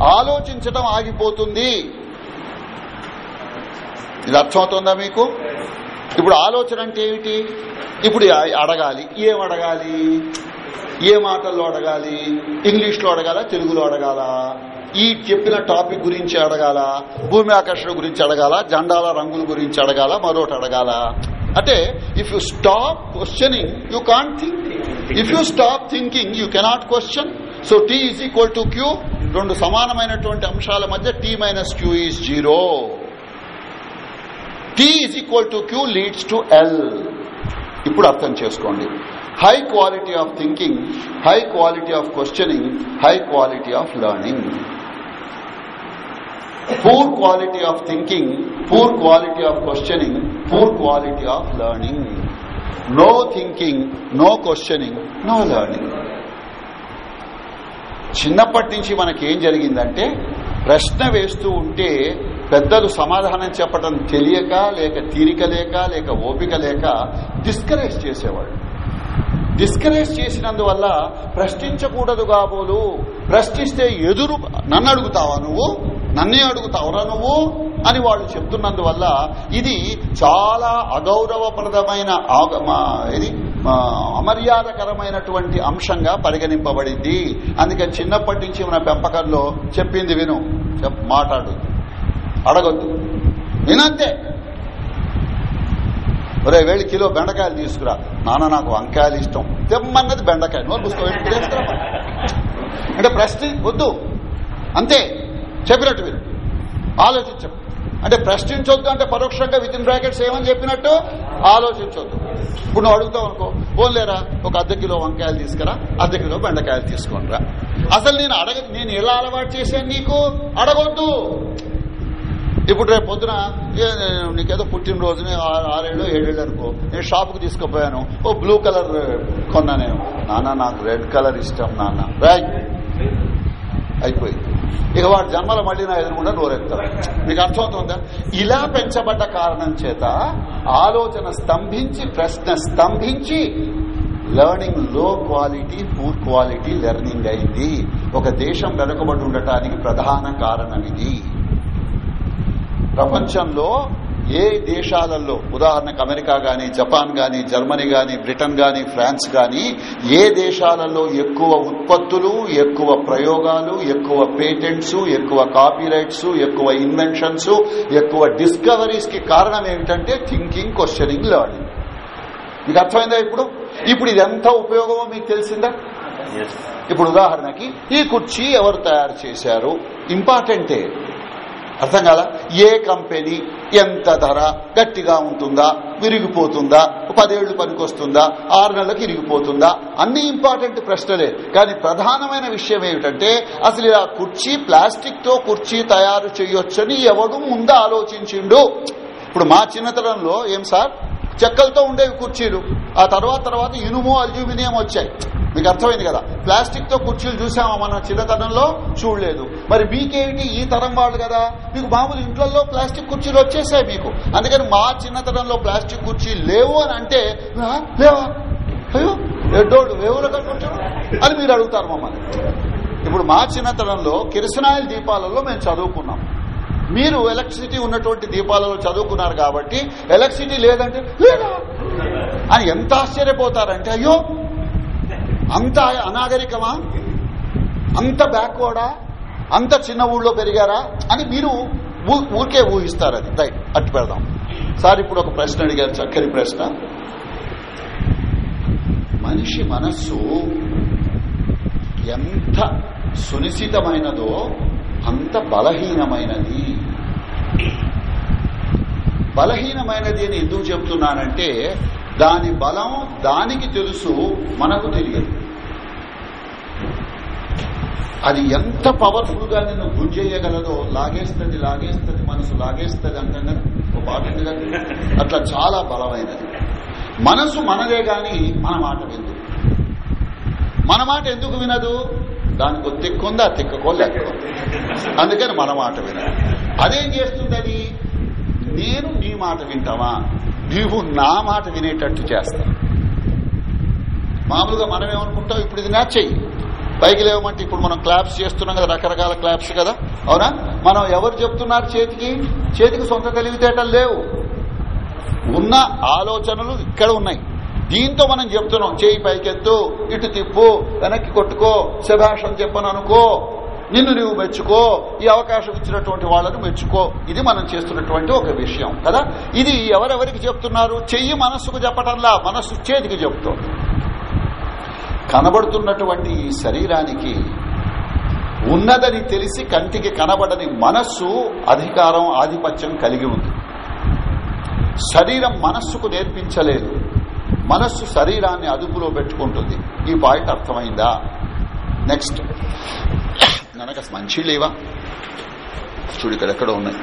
ఆలోచించటం ఆగిపోతుంది. ఇది అర్థమవుతుందా మీకు? ఇప్పుడు ఆలోచన అంటే ఏమిటి? ఇప్పుడు అడగాలి. ఏం అడగాలి? ఏ మాటల్లో అడగాలి? ఇంగ్లీష్లో అడగాల? తెలుగులో అడగాల? ఈ చెప్పిన టాపిక్ గురించి అడగాల? భూమి ఆకర్షణ గురించి అడగాల? జెండాల రంగుల గురించి అడగాల? మరొకటి అడగాల? అంటే if you stop questioning you can't think if you stop thinking you cannot question so T is equal to Q రెండు సమానమైనటువంటి అంశాల మధ్య T minus Q is zero T is equal to Q leads to L ఇప్పుడు అర్థం చేసుకోండి. High quality of thinking high quality of questioning high quality of learning poor quality of thinking poor quality of questioning poor quality of learning no thinking no questioning no learning చిన్నప్పటి నుంచి మనకేం జరిగిందంటే ప్రశ్న వేస్తూ ఉంటే పెద్దలు సమాధానం చెప్పడం తెలియక లేక తీరిక లేక లేక ఓపిక లేక డిస్కరేజ్ చేసేవాళ్ళు. డిస్కరేజ్ చేసినందువల్ల ప్రశ్నించకూడదు కాబోలు ప్రశ్నిస్తే ఎదురు నన్ను అడుగుతావా నువ్వు? నన్నే అడుగుతావురా నువ్వు అని వాళ్ళు చెప్తున్నందువల్ల ఇది చాలా అగౌరవప్రదమైన ఇది అమర్యాదకరమైనటువంటి అంశంగా పరిగణింపబడింది అందుకని చిన్నప్పటి నుంచి మన పెంపకంలో చెప్పింది విను మాట్లాడు అడగొద్దు నేనంతే ఒరే వేళి కిలో బెండకాయలు తీసుకురా నాన్న నాకు వంకాయలు ఇష్టం తెమ్మన్నది బెండకాయ నోరు పుస్తకం అంటే ప్రశ్న వద్దు అంతే చెప్పినట్టు మీరు. ఆలోచించం. అంటే ప్రశ్నించొద్దు అంటే పరోక్షంగా విత్ ఇన్ బ్రాకెట్స్ ఏమని చెప్పినట్టు ఆలోచించొద్దు. ఇప్పుడు నువ్వు అడుగుతావు అనుకో పోన్లేరా ఒక అర్ధ కిలో వంకాయలు తీసుకురా అర్ధ కిలో బెండకాయలు తీసుకోనరా అసలు నేను అడగ నేను ఎలా అలవాటు చేశాను నీకు? అడగొద్దు. ఇప్పుడు రేపు పొద్దున నీకేదో పుట్టినరోజుని ఆరేళ్ళు ఏడేళ్ళు అనుకో నేను షాప్కి తీసుకుపోయాను ఓ బ్లూ కలర్ కొన్నా నేను. నాన్న నాకు రెడ్ కలర్ ఇష్టం నాన్న. రైట్. అయిపోయింది. ఇక వాడు జన్మల మళ్ళీ నా ఎదురుకుండా నోరెత్తారు మీకు అర్థమవుతుందా? ఇలా పెంచబడ్డ కారణం చేత ఆలోచన స్తంభించి ప్రశ్న స్తంభించి లెర్నింగ్లో క్వాలిటీ పూర్ క్వాలిటీ లెర్నింగ్ అయింది. ఒక దేశం వెనుకబడి ఉండటానికి ప్రధాన కారణం ఇది. ప్రపంచంలో ఏ దేశాలలో ఉదాహరణకు అమెరికా గాని జపాన్ గాని జర్మనీ గాని బ్రిటన్ గాని ఫ్రాన్స్ గాని ఏ దేశాలలో ఎక్కువ ఉత్పత్తులు ఎక్కువ ప్రయోగాలు ఎక్కువ పేటెంట్స్ ఎక్కువ కాపీరైట్స్ ఎక్కువ ఇన్వెన్షన్స్ ఎక్కువ డిస్కవరీస్కి కారణం ఏమిటంటే థింకింగ్ క్వశ్చనింగ్ లర్నింగ్. మీకు అర్థమైందా ఇప్పుడు? ఇప్పుడు ఇదంతా ఉపయోగమో మీకు తెలిసిందా? ఇప్పుడు ఉదాహరణకి ఈ కుర్చీ ఎవరు తయారు చేశారు? ఇంపార్టెంటే అర్థం కాదా ఏ కంపెనీ ఎంత ధర గట్టిగా ఉంటుందా? విరిగిపోతుందా? పదేళ్ళు పనికొస్తుందా? ఆరు నెలలకు ఇరిగిపోతుందా? అన్ని ఇంపార్టెంట్ ప్రశ్నలే. కానీ ప్రధానమైన విషయం ఏమిటంటే అసలు ఇలా కుర్చీ ప్లాస్టిక్తో కుర్చీ తయారు చేయొచ్చని ఎవడు ముందు ఆలోచించిండు? ఇప్పుడు మా చిన్నతనంలో ఏం సార్? చెక్కలతో ఉండేవి కుర్చీలు. ఆ తర్వాత తర్వాత ఇనుము అల్యూమినియం వచ్చాయి. మీకు అర్థమైంది కదా? ప్లాస్టిక్తో కుర్చీలు చూసామా మన చిన్నతనంలో? చూడలేదు. మరి మీకేమిటి? ఈ తరం వాళ్ళు కదా? మీకు మామూలు ఇంట్లో ప్లాస్టిక్ కుర్చీలు వచ్చేసాయి మీకు. అందుకని మా చిన్నతనంలో ప్లాస్టిక్ కుర్చీలు లేవు అని అంటే లేవా అయ్యో ఎడ్డోడు వేవులు అని మీరు అడుగుతారు మమ్మల్ని. ఇప్పుడు మా చిన్నతనంలో కిరసనాయిల దీపాలలో మేము చదువుకున్నాం. మీరు ఎలక్ట్రిసిటీ ఉన్నటువంటి దీపాలలో చదువుకున్నారు కాబట్టి ఎలక్ట్రిసిటీ లేదంటే లేదా? అని ఎంత ఆశ్చర్యపోతారంటే అయ్యో అంత అనాగరికమా? అంత బ్యాక్వర్డా? అంత చిన్న ఊళ్ళో పెరిగారా? అని మీరు ఊరికే ఊహిస్తారు అది. రైట్ అట్టు పెడదాం. సార్ ఇప్పుడు ఒక ప్రశ్న అడిగారు చక్కని ప్రశ్న. మనిషి మనస్సు ఎంత సునిశ్చితమైనదో అంత బలహీనమైనది. బలహీనమైనది అని ఎందుకు చెప్తున్నానంటే దాని బలం దానికి తెలుసు మనకు తెలియదు. అది ఎంత పవర్ఫుల్గా నిన్ను గుంజేయగలదో లాగేస్తుంది లాగేస్తుంది మనసు లాగేస్తుంది అంటాం ఒక పాట అట్లా చాలా బలమైనది. మనసు మనదే గాని మన మాట విందు మన మాట ఎందుకు వినదు? దానికి ఒక తిక్కు ఉంది ఆ లెక్క అందుకని మన మాట వినాలి. అదేం చేస్తుందని నేను నీ మాట వింటావా? నీవు నా మాట వినేటట్టు చేస్తా. మామూలుగా మనం ఏమనుకుంటాం? ఇప్పుడు ఇది మ్యాచ్ చెయ్యి. పైకి లేవమంటే ఇప్పుడు మనం క్లాప్స్ చేస్తున్నాం కదా రకరకాల క్లాప్స్ కదా. అవునా? మనం ఎవరు చెప్తున్నారు చేతికి? చేతికి సొంత తెలివితేటలు లేవు. ఉన్న ఆలోచనలు ఇక్కడ ఉన్నాయి. దీంతో మనం చెప్తున్నాం చేయి పైకెత్తు ఇటు తిప్పు వెనక్కి కొట్టుకో శభాషం చెప్పను అనుకో నిన్ను నువ్వు మెచ్చుకో ఈ అవకాశం ఇచ్చినటువంటి వాళ్ళను మెచ్చుకో. ఇది మనం చేస్తున్నటువంటి ఒక విషయం కదా? ఇది ఎవరెవరికి చెప్తున్నారు? చెయ్యి మనస్సుకు చెప్పటంలా మనస్సు చేతికి చెప్తోంది. కనబడుతున్నటువంటి ఈ శరీరానికి ఉన్నదని తెలిసి కంటికి కనబడని మనస్సు అధికారం ఆధిపత్యం కలిగి ఉంది. శరీరం మనస్సుకు నేర్పించలేదు. మనస్సు శరీరాన్ని అదుపులో పెట్టుకుంటుంది. ఈ పాయింట్ అర్థమైందా? నెక్స్ట్ ననక మంచి లేవా? చూడు ఇక్కడ ఎక్కడ ఉన్నాయి.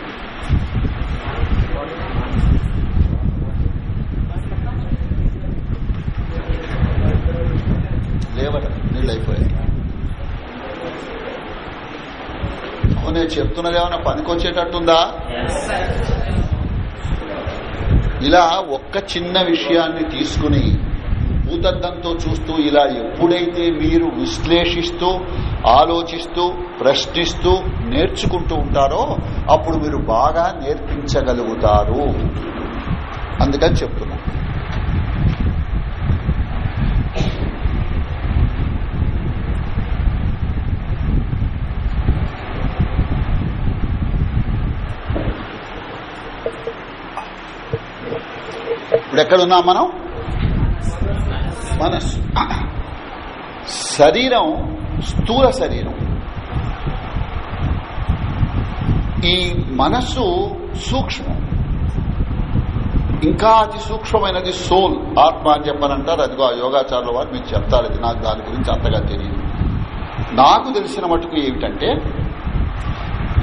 లేవట నీళ్ళు అయిపోయాయి. నేను చెప్తున్నది ఏమైనా పనికొచ్చేటట్టుందా? ఇలా ఒక్క చిన్న విషయాన్ని తీసుకుని భూతద్దంతో చూస్తూ ఇలా ఎప్పుడైతే మీరు విశ్లేషిస్తూ ఆలోచిస్తూ ప్రశ్నిస్తూ నేర్చుకుంటూ ఉంటారో అప్పుడు మీరు బాగా నేర్పించగలుగుతారు. అందుకని చెప్తున్నా. ఇప్పుడు ఎక్కడున్నాం మనం? మనస్సు శరీరం స్థూల శరీరం. ఈ మనస్సు సూక్ష్మం. ఇంకా అతి సూక్ష్మమైనది సోల్. ఆత్మ అని చెప్పనంటారు. అదిగో ఆ యోగాచారుల వారు మీకు చెప్తారు. అది నాకు దాని గురించి అంతగా తెలియదు. నాకు తెలిసిన మటుకు ఏమిటంటే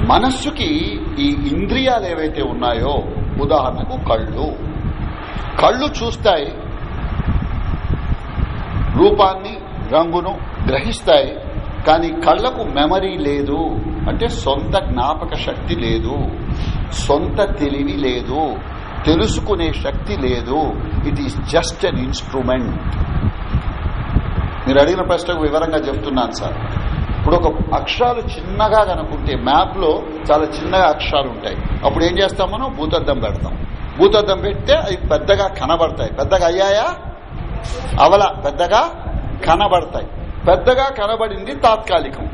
మనస్సుకి ఈ ఇంద్రియాలు ఏవైతే ఉన్నాయో ఉదాహరణకు కళ్ళు. కళ్ళు చూస్తాయి రూపాన్ని రంగును గ్రహిస్తాయి కానీ కళ్ళకు మెమరీ లేదు. అంటే సొంత జ్ఞాపక శక్తి లేదు. సొంత తెలివి లేదు. తెలుసుకునే శక్తి లేదు. It is just an instrument మీరు అడిగిన ప్రశ్నకు వివరంగా చెప్తున్నాను సార్. ఇప్పుడు ఒక అక్షరాలు చిన్నగా కనుకుంటే మ్యాప్లో చాలా చిన్నగా అక్షరాలు ఉంటాయి. అప్పుడు ఏం చేస్తాం మనం? భూతద్దం పెడతాం. భూతద్దం పెడితే అవి పెద్దగా కనబడతాయి. పెద్దగా అయ్యాయా? అవల పెద్దగా కనబడతాయి. పెద్దగా కనబడింది తాత్కాలికం.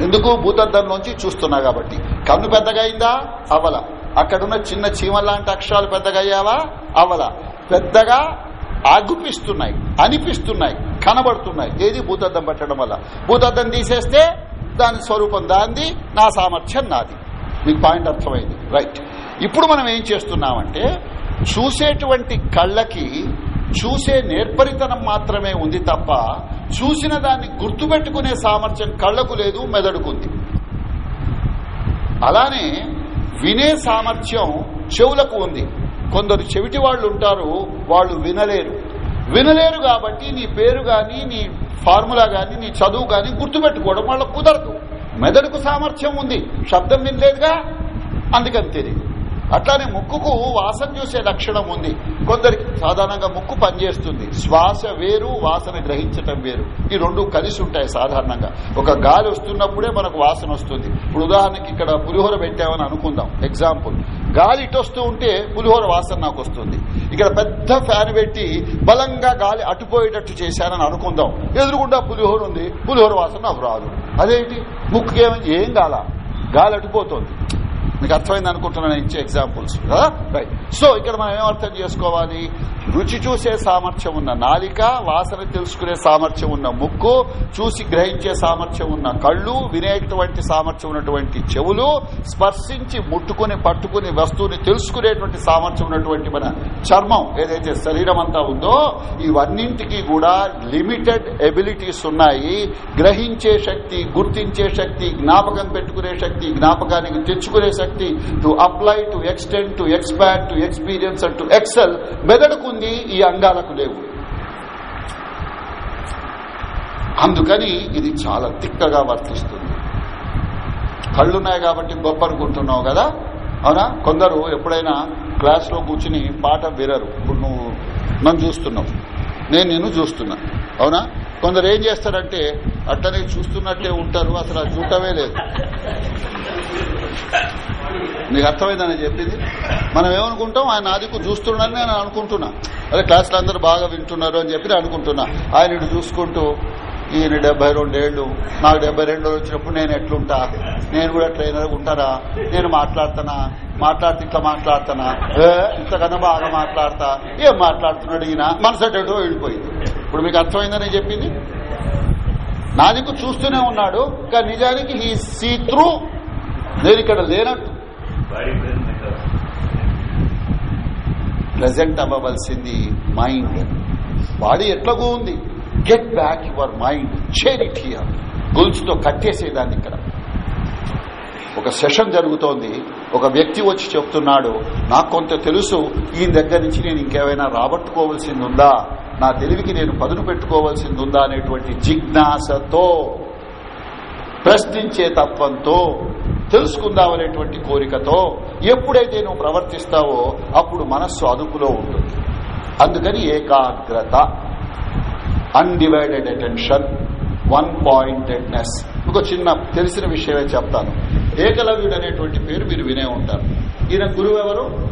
ఎందుకు? భూతద్దంలోంచి చూస్తున్నా కాబట్టి. కన్ను పెద్దగా అయిందా? అవల. అక్కడున్న చిన్న చీమ లాంటి అక్షరాలు పెద్దగా అయ్యావా? అవల. పెద్దగా అగుపిస్తున్నాయి అనిపిస్తున్నాయి కనబడుతున్నాయి. ఏది? భూతద్దం పెట్టడం వల్ల. భూతద్దం తీసేస్తే దాని స్వరూపం దాంది నా సామర్థ్యం నాది. మీకు పాయింట్ అర్థమైంది. రైట్. ఇప్పుడు మనం ఏం చేస్తున్నామంటే చూసేటువంటి కళ్ళకి చూసే నేర్పరితనం మాత్రమే ఉంది తప్ప చూసిన దాన్ని గుర్తుపెట్టుకునే సామర్థ్యం కళ్ళకు లేదు మెదడుకుంది అలానే వినే సామర్థ్యం చెవులకు ఉంది. కొందరు చెవిటి వాళ్ళు ఉంటారు వాళ్ళు వినలేరు. వినలేరు కాబట్టి నీ పేరు గాని నీ ఫార్ములా గాని నీ చదువు గాని గుర్తుపెట్టుకోవడం వాళ్ళకు కుదరదు. మెదడుకు సామర్థ్యం ఉంది. శబ్దం వినలేదుగా? అందుకని తెలియదు. అట్లానే ముక్కుకు వాసన చూసే లక్షణం ఉంది. కొందరికి సాధారణంగా ముక్కు పనిచేస్తుంది. శ్వాస వేరు వాసన గ్రహించటం వేరు. ఈ రెండు కలిసి ఉంటాయి సాధారణంగా. ఒక గాలి వస్తున్నప్పుడే మనకు వాసన వస్తుంది. ఇప్పుడు ఉదాహరణకి ఇక్కడ పులిహోర పెట్టామని అనుకుందాం. ఎగ్జాంపుల్ గాలి ఇటు వస్తూ ఉంటే పులిహోర వాసన నాకు వస్తుంది. ఇక్కడ పెద్ద ఫ్యాన్ పెట్టి బలంగా గాలి అటుపోయేటట్టు చేశానని అనుకుందాం. ఎదురుగుండా పులిహోర ఉంది. పులిహోర వాసన నాకు రాదు. అదేంటి? ముక్కు ఏమైంది ఏం గాల? గాలి అటుపోతుంది. మీకు అర్థమైంది అనుకుంటున్నాను ఇచ్చే ఎగ్జాంపుల్స్ కదా రైట్ సో ఇక్కడ మనం ఏం అర్థం చేసుకోవాలి? రుచి చూసే సామర్థ్యం ఉన్న నాలిక వాసన తెలుసుకునే సామర్థ్యం ఉన్న ముక్కు చూసి గ్రహించే సామర్థ్యం ఉన్న కళ్ళు వినేటువంటి సామర్థ్యం ఉన్నటువంటి చెవులు స్పర్శించి ముట్టుకుని పట్టుకుని వస్తువుని తెలుసుకునేటువంటి సామర్థ్యం ఉన్నటువంటి మన చర్మం ఏదైతే శరీరం అంతా ఉందో ఇవన్నింటికి కూడా లిమిటెడ్ ఎబిలిటీస్ ఉన్నాయి. గ్రహించే శక్తి గుర్తించే శక్తి జ్ఞాపకం పెట్టుకునే శక్తి జ్ఞాపకానికి తెచ్చుకునే శక్తి to apply to extend to expand to experience and to excel మెదడుకుంది ఈ అంగాలకు లేవు. అందుకని ఇది చాలా తిక్కగా వర్తిస్తుంది. కళ్ళున్నాయి కాబట్టి గొప్ప అనుకుంటున్నావు కదా? అవునా? కొందరు ఎప్పుడైనా క్లాస్లో కూర్చుని పాట వినరు. ఇప్పుడు నువ్వు నన్ను చూస్తున్నావు. నేను నిన్ను చూస్తున్నా. అవునా? కొందరు ఏం చేస్తారంటే అట్లనే చూస్తున్నట్టే ఉంటారు అసలు ఆ చూడటమే లేదు. నీకు అర్థమైందని చెప్పింది? మనం ఏమనుకుంటాం ఆయన నాదికు చూస్తున్నాడని నేను అనుకుంటున్నా. అదే క్లాసులు అందరూ బాగా వింటున్నారు అని చెప్పి అనుకుంటున్నా. ఆయన ఇటు చూసుకుంటూ ఈయన డెబ్బై రెండేళ్ళు నాకు డెబ్బై రెండు వచ్చినప్పుడు నేను ఎట్లుంటా? నేను కూడా ట్రైనర్ ఉంటారా నేను మాట్లాడతానా? మాట్లాడితే ఇట్లా మాట్లాడతానా? ఏ, ఇంతకన్నా బాగా మాట్లాడతా? ఏం మాట్లాడుతున్నాడు ఈయన? మనసటో వెళ్ళిపోయింది. ఇప్పుడు మీకు అర్థమైందని చెప్పింది? నాదికు చూస్తూనే ఉన్నాడు కానీ నిజానికి ఈ సీ త్రూ నేను ఇక్కడ లేనట్టు. ప్రజెంట్ అవ్వవలసింది మైండ్ బాడీ ఎట్లాగూ ఉంది get back your mind chair it here గొలుసుతో కట్టేసేదాన్ని ఇక్కడ. ఒక సెషన్ జరుగుతోంది. ఒక వ్యక్తి వచ్చి చెప్తున్నాడు నాకు కొంత తెలుసు. ఈయన దగ్గర నుంచి నేను ఇంకేమైనా రాబట్టుకోవాల్సింది ఉందా నా తెలివికి నేను పదును పెట్టుకోవాల్సింది ఉందా అనేటువంటి జిజ్ఞాసతో ప్రశ్నించే తత్వంతో తెలుసుకుందామనేటువంటి కోరికతో ఎప్పుడైతే నువ్వు ప్రవర్తిస్తావో అప్పుడు మనస్సు అదుపులో ఉంటుంది. అందుకని ఏకాగ్రత. అన్డివైడెడ్ అటెన్షన్ వన్ పాయింటెడ్నెస్ ఇంకో చిన్న తెలిసిన విషయమే చెప్తాను. ఏకలవ్యుడు అనేటువంటి పేరు మీరు వినే ఉంటారు. ఈయన గురువు ఎవరు?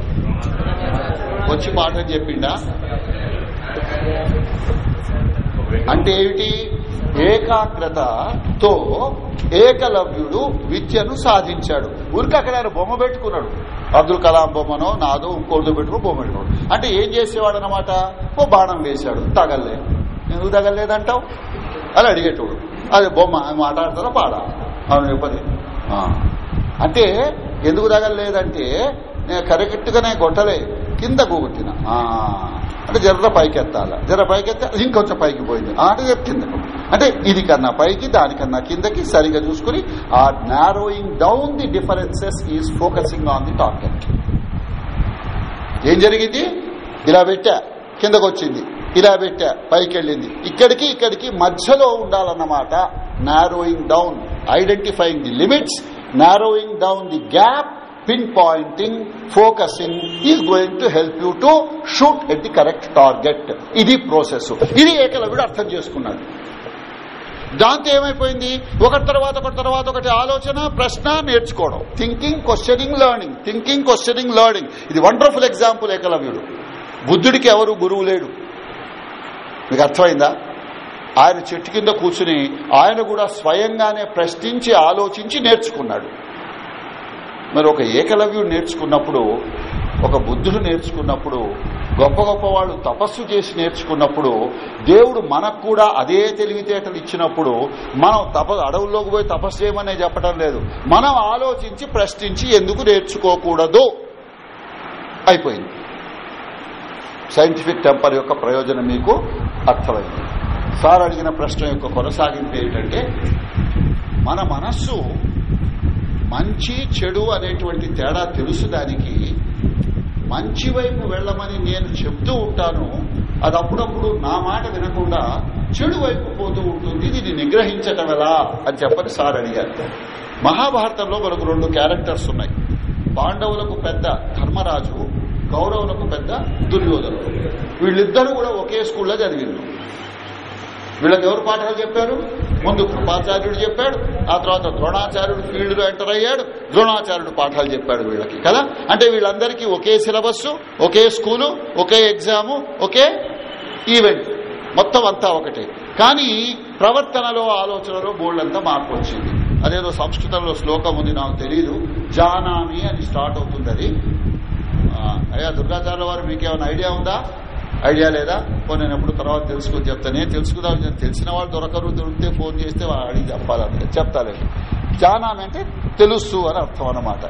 వచ్చి పాఠం చెప్పిండా? అంటే ఏమిటి? ఏకాగ్రతతో ఏకలవ్యుడు విద్యను సాధించాడు. ఊరికి అక్కడ ఆయన బొమ్మ పెట్టుకున్నాడు. అబ్దుల్ కలాం బొమ్మనో నాదో ఇంకోటితో పెట్టుకుని బొమ్మ పెట్టుకున్నాడు. అంటే ఏం చేసేవాడు అనమాట ఓ బాణం వేశాడు. తగలే. ఎందుకు తగలలేదంటావు? అని అడిగేటోడు. అదే బొమ్మ మాట్లాడతారా పాడా? అవును చెప్పది అంటే ఎందుకు తగలలేదంటే నేను కరెక్ట్ నేను కొట్టలే కింద కూగొట్టిన. అంటే జర్ర పైకి ఎత్తాల జర పైకి ఎత్తే ఇంకొంచెం పైకి పోయింది. అంటే కిందకు అంటే ఇది కన్నా పైకి దానికన్నా కిందకి సరిగా చూసుకుని ఆ narrowing down the differences is focusing on the target ఏం జరిగింది? ఇలా పెట్టా. కిందకు వచ్చింది ఇలా పెట్టా పైకెళ్ళింది. ఇక్కడికి ఇక్కడికి మధ్యలో ఉండాలన్నమాట. Narrowing down identifying the limits narrowing down the gap pinpointing focusing is going to help you to shoot at the correct target ఇది ప్రాసెస్ ఇది ఏకలవ్యుడు అర్థం చేసుకున్నాడు. దాంతో ఏమైపోయింది? ఒకటి తర్వాత ఒకటి తర్వాత ఒకటి ఆలోచన ప్రశ్న నేర్చుకోవడం. Thinking questioning learning thinking questioning learning ఇది వండర్ఫుల్ ఎగ్జాంపుల్ ఏకలవ్యుడు. బుద్ధుడికి ఎవరు గురువు లేడు? మీకు అర్థమైందా? ఆయన చెట్టు కింద కూర్చుని ఆయన కూడా స్వయంగానే ప్రశ్నించి ఆలోచించి నేర్చుకున్నాడు. మరి ఒక ఏకలవ్యుడు నేర్చుకున్నప్పుడు ఒక బుద్ధుడు నేర్చుకున్నప్పుడు గొప్ప గొప్ప వాళ్ళు తపస్సు చేసి నేర్చుకున్నప్పుడు దేవుడు మనకు కూడా అదే తెలివితేటలు ఇచ్చినప్పుడు మనం తప అడవుల్లోకి పోయి తపస్సు చేయమనే చెప్పడం లేదు. మనం ఆలోచించి ప్రశ్నించి ఎందుకు నేర్చుకోకూడదు? అయిపోయింది. సైంటిఫిక్ టెంపర్ యొక్క ప్రయోజనం మీకు అర్థమైంది. సార్ అడిగిన ప్రశ్న యొక్క కొనసాగింపు ఏంటంటే మన మనస్సు మంచి చెడు అనేటువంటి తేడా తెలుసు దానికి. మంచి వైపు వెళ్ళమని నేను చెప్తూ ఉంటాను. అది అప్పుడప్పుడు నా మాట వినకుండా చెడు వైపు పోతూ ఉంటుంది. దీన్ని నిగ్రహించటం ఎలా అని చెప్పని సార్ అడిగారు. మహాభారతంలో మనకు రెండు క్యారెక్టర్స్ ఉన్నాయి. పాండవులకు పెద్ద ధర్మరాజు గౌరవులకు పెద్ద దుర్యోధనుడు వీళ్ళిద్దరూ కూడా ఒకే స్కూల్లో చదివిండు వీళ్ళకి ఎవరు పాఠాలు చెప్పారు? ముందు కృపాచార్యుడు చెప్పాడు ఆ తర్వాత ద్రోణాచార్యుడు ఫీల్డ్లో ఎంటర్ అయ్యాడు ద్రోణాచార్యుడు పాఠాలు చెప్పాడు వీళ్ళకి కదా? అంటే వీళ్ళందరికీ ఒకే సిలబస్ ఒకే స్కూలు ఒకే ఎగ్జాము ఒకే ఈవెంట్. మొత్తం అంతా ఒకటే. కానీ ప్రవర్తనలో ఆలోచనలో బోల్డంతా మార్పు వచ్చింది. అదేదో సంస్కృతంలో శ్లోకం ఉంది నాకు తెలియదు జానామి అని స్టార్ట్ అవుతుంది అది అయ్యా దుర్గాచార్య వారు మీకేమైనా ఐడియా ఉందా? ఐడియా లేదా? పోనీ నేను ఎప్పుడు తర్వాత తెలుసుకొని చెప్తాను. నేను తెలుసుకుందాం నేను తెలిసిన వాళ్ళు దొరకరు దొరికితే ఫోన్ చేస్తే వా- అడిగి చెప్పాలని చెప్తాలేదు జానామి అంటే తెలుసు అని అర్థం అన్నమాట.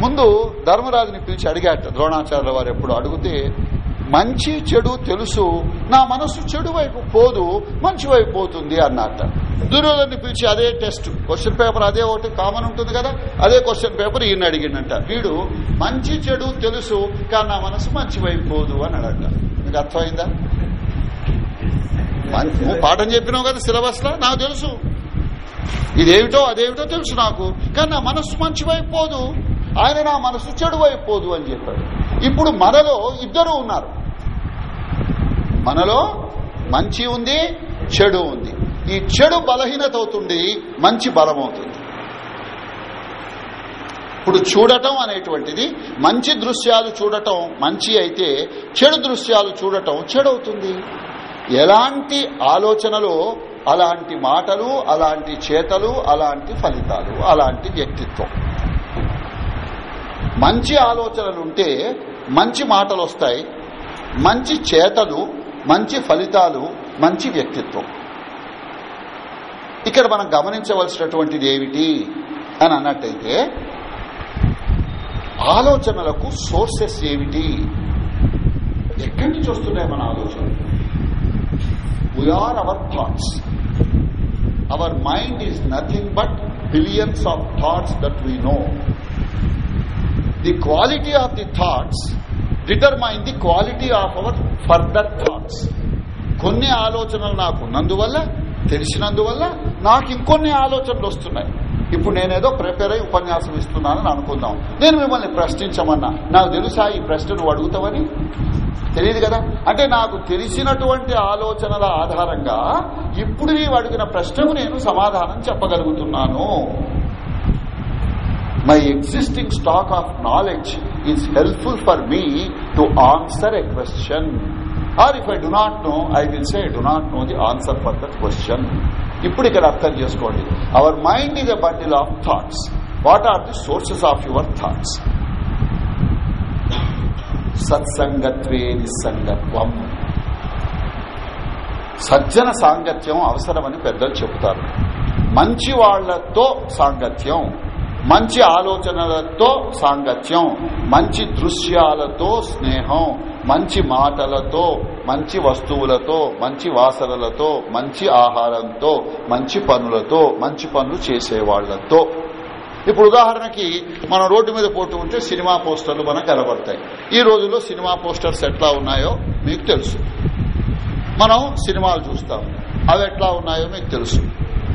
ముందు ధర్మరాజుని పిలిచి అడిగాట ద్రోణాచార్య వారు ఎప్పుడు అడిగితే మంచి చెడు తెలుసు నా మనసు చెడు వైపు పోదు మంచి వైపు పోతుంది అన్నట్ట దుర్యోధన్ని పిలిచి అదే టెస్ట్ క్వశ్చన్ పేపర్ అదే ఒకటి కామన్ ఉంటుంది కదా అదే క్వశ్చన్ పేపర్ ఈయన అడిగిండంట. వీడు మంచి చెడు తెలుసు కానీ నా మనసు మంచి వైపు పోదు అని అడగట మీకు అర్థమైందా నువ్వు పాఠం చెప్పినావు కదా సిలబస్లో నాకు తెలుసు. ఇదేమిటో అదేమిటో తెలుసు నాకు కానీ నా మనసు మంచి వైపు పోదు. ఆయన నా మనసు చెడు అయిపోదు పోదు అని చెప్పాడు. ఇప్పుడు మనలో ఇద్దరు ఉన్నారు. మనలో మంచి ఉంది చెడు ఉంది. ఈ చెడు బలహీనత అవుతుంది మంచి బలం అవుతుంది ఇప్పుడు చూడటం అనేటువంటిది మంచి దృశ్యాలు చూడటం మంచి అయితే చెడు దృశ్యాలు చూడటం చెడు అవుతుంది ఎలాంటి ఆలోచనలో అలాంటి మాటలు అలాంటి చేతలు అలాంటి ఫలితాలు అలాంటి వ్యక్తిత్వం. మంచి ఆలోచనలుంటే మంచి మాటలు వస్తాయి మంచి చేతలు మంచి ఫలితాలు మంచి వ్యక్తిత్వం. ఇక్కడ మనం గమనించవలసినటువంటిది ఏమిటి అని అన్నట్టయితే ఆలోచనలకు సోర్సెస్ ఏమిటి? ఎక్కడి నుంచి వస్తున్నాయి మన ఆలోచనలు? We are our thoughts our mind is nothing but billions of thoughts that we know the quality of the thoughts determine the quality of our further thoughts. కొన్ని ఆలోచనలు నాకు ఉన్నందువల్ల తెలిసినందువల్ల నాకు ఇంకొన్ని ఆలోచనలు వస్తున్నాయి. ఇప్పుడు నేనేదో ప్రిపేర్ అయి ఉపన్యాసం ఇస్తున్నానని అనుకుందాం. నేను మిమ్మల్ని ప్రశ్నించమన్నా. నాకు తెలుసా ఈ ప్రశ్న నువ్వు అడుగుతావని? తెలియదు కదా? అంటే నాకు తెలిసినటువంటి ఆలోచనల ఆధారంగా ఇప్పుడు నీవు అడిగిన ప్రశ్నకు నేను సమాధానం చెప్పగలుగుతున్నాను. My existing stock of knowledge is helpful for me to answer a question or if i do not know i will say i do not know the answer for that question ఇప్పుడు ఇక్కడ అర్థం చేసుకోండి our mind is a bundle of thoughts what are the sources of your thoughts సత్సంగత్వే నిస్సంగత్వం సజ్జన సాంగత్యం అవసరమని పెద్దలు చెబుతారు మంచి వాళ్ళతో సాంగత్యం మంచి ఆలోచనలతో సాంగత్యం మంచి దృశ్యాలతో స్నేహం మంచి మాటలతో మంచి వస్తువులతో మంచి వాసనలతో మంచి ఆహారంతో మంచి పనులతో మంచి పనులు చేసేవాళ్ళతో. ఇప్పుడు ఉదాహరణకి మనం రోడ్డు మీద పోతూ ఉంటే సినిమా పోస్టర్లు మనకు కనబడతాయి. ఈ రోజుల్లో సినిమా పోస్టర్స్ ఎట్లా ఉన్నాయో మీకు తెలుసు. మనం సినిమాలు చూస్తాం. అవి ఎట్లా ఉన్నాయో మీకు తెలుసు.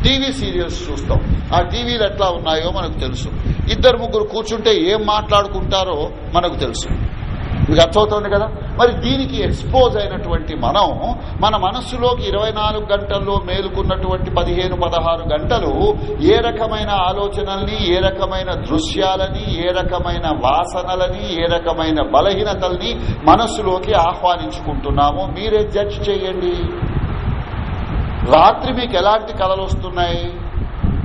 టీవీ సీరియల్స్ చూస్తాం. ఆ టీవీలు ఎట్లా ఉన్నాయో మనకు తెలుసు. ఇద్దరు ముగ్గురు కూర్చుంటే ఏం మాట్లాడుకుంటారో మనకు తెలుసు. మీకు అర్థమవుతుంది కదా? మరి దీనికి ఎక్స్పోజ్ అయినటువంటి మనం మన మనస్సులోకి ఇరవై నాలుగు గంటల్లో మేలుకున్నటువంటి పదిహేను పదహారు గంటలు ఏ రకమైన ఆలోచనల్ని ఏ రకమైన దృశ్యాలని ఏ రకమైన వాసనలని ఏ రకమైన బలహీనతల్ని మనస్సులోకి ఆహ్వానించుకుంటున్నామో మీరే జడ్జ్ చేయండి. రాత్రి మీకు ఎలాంటి కళలు వస్తున్నాయి?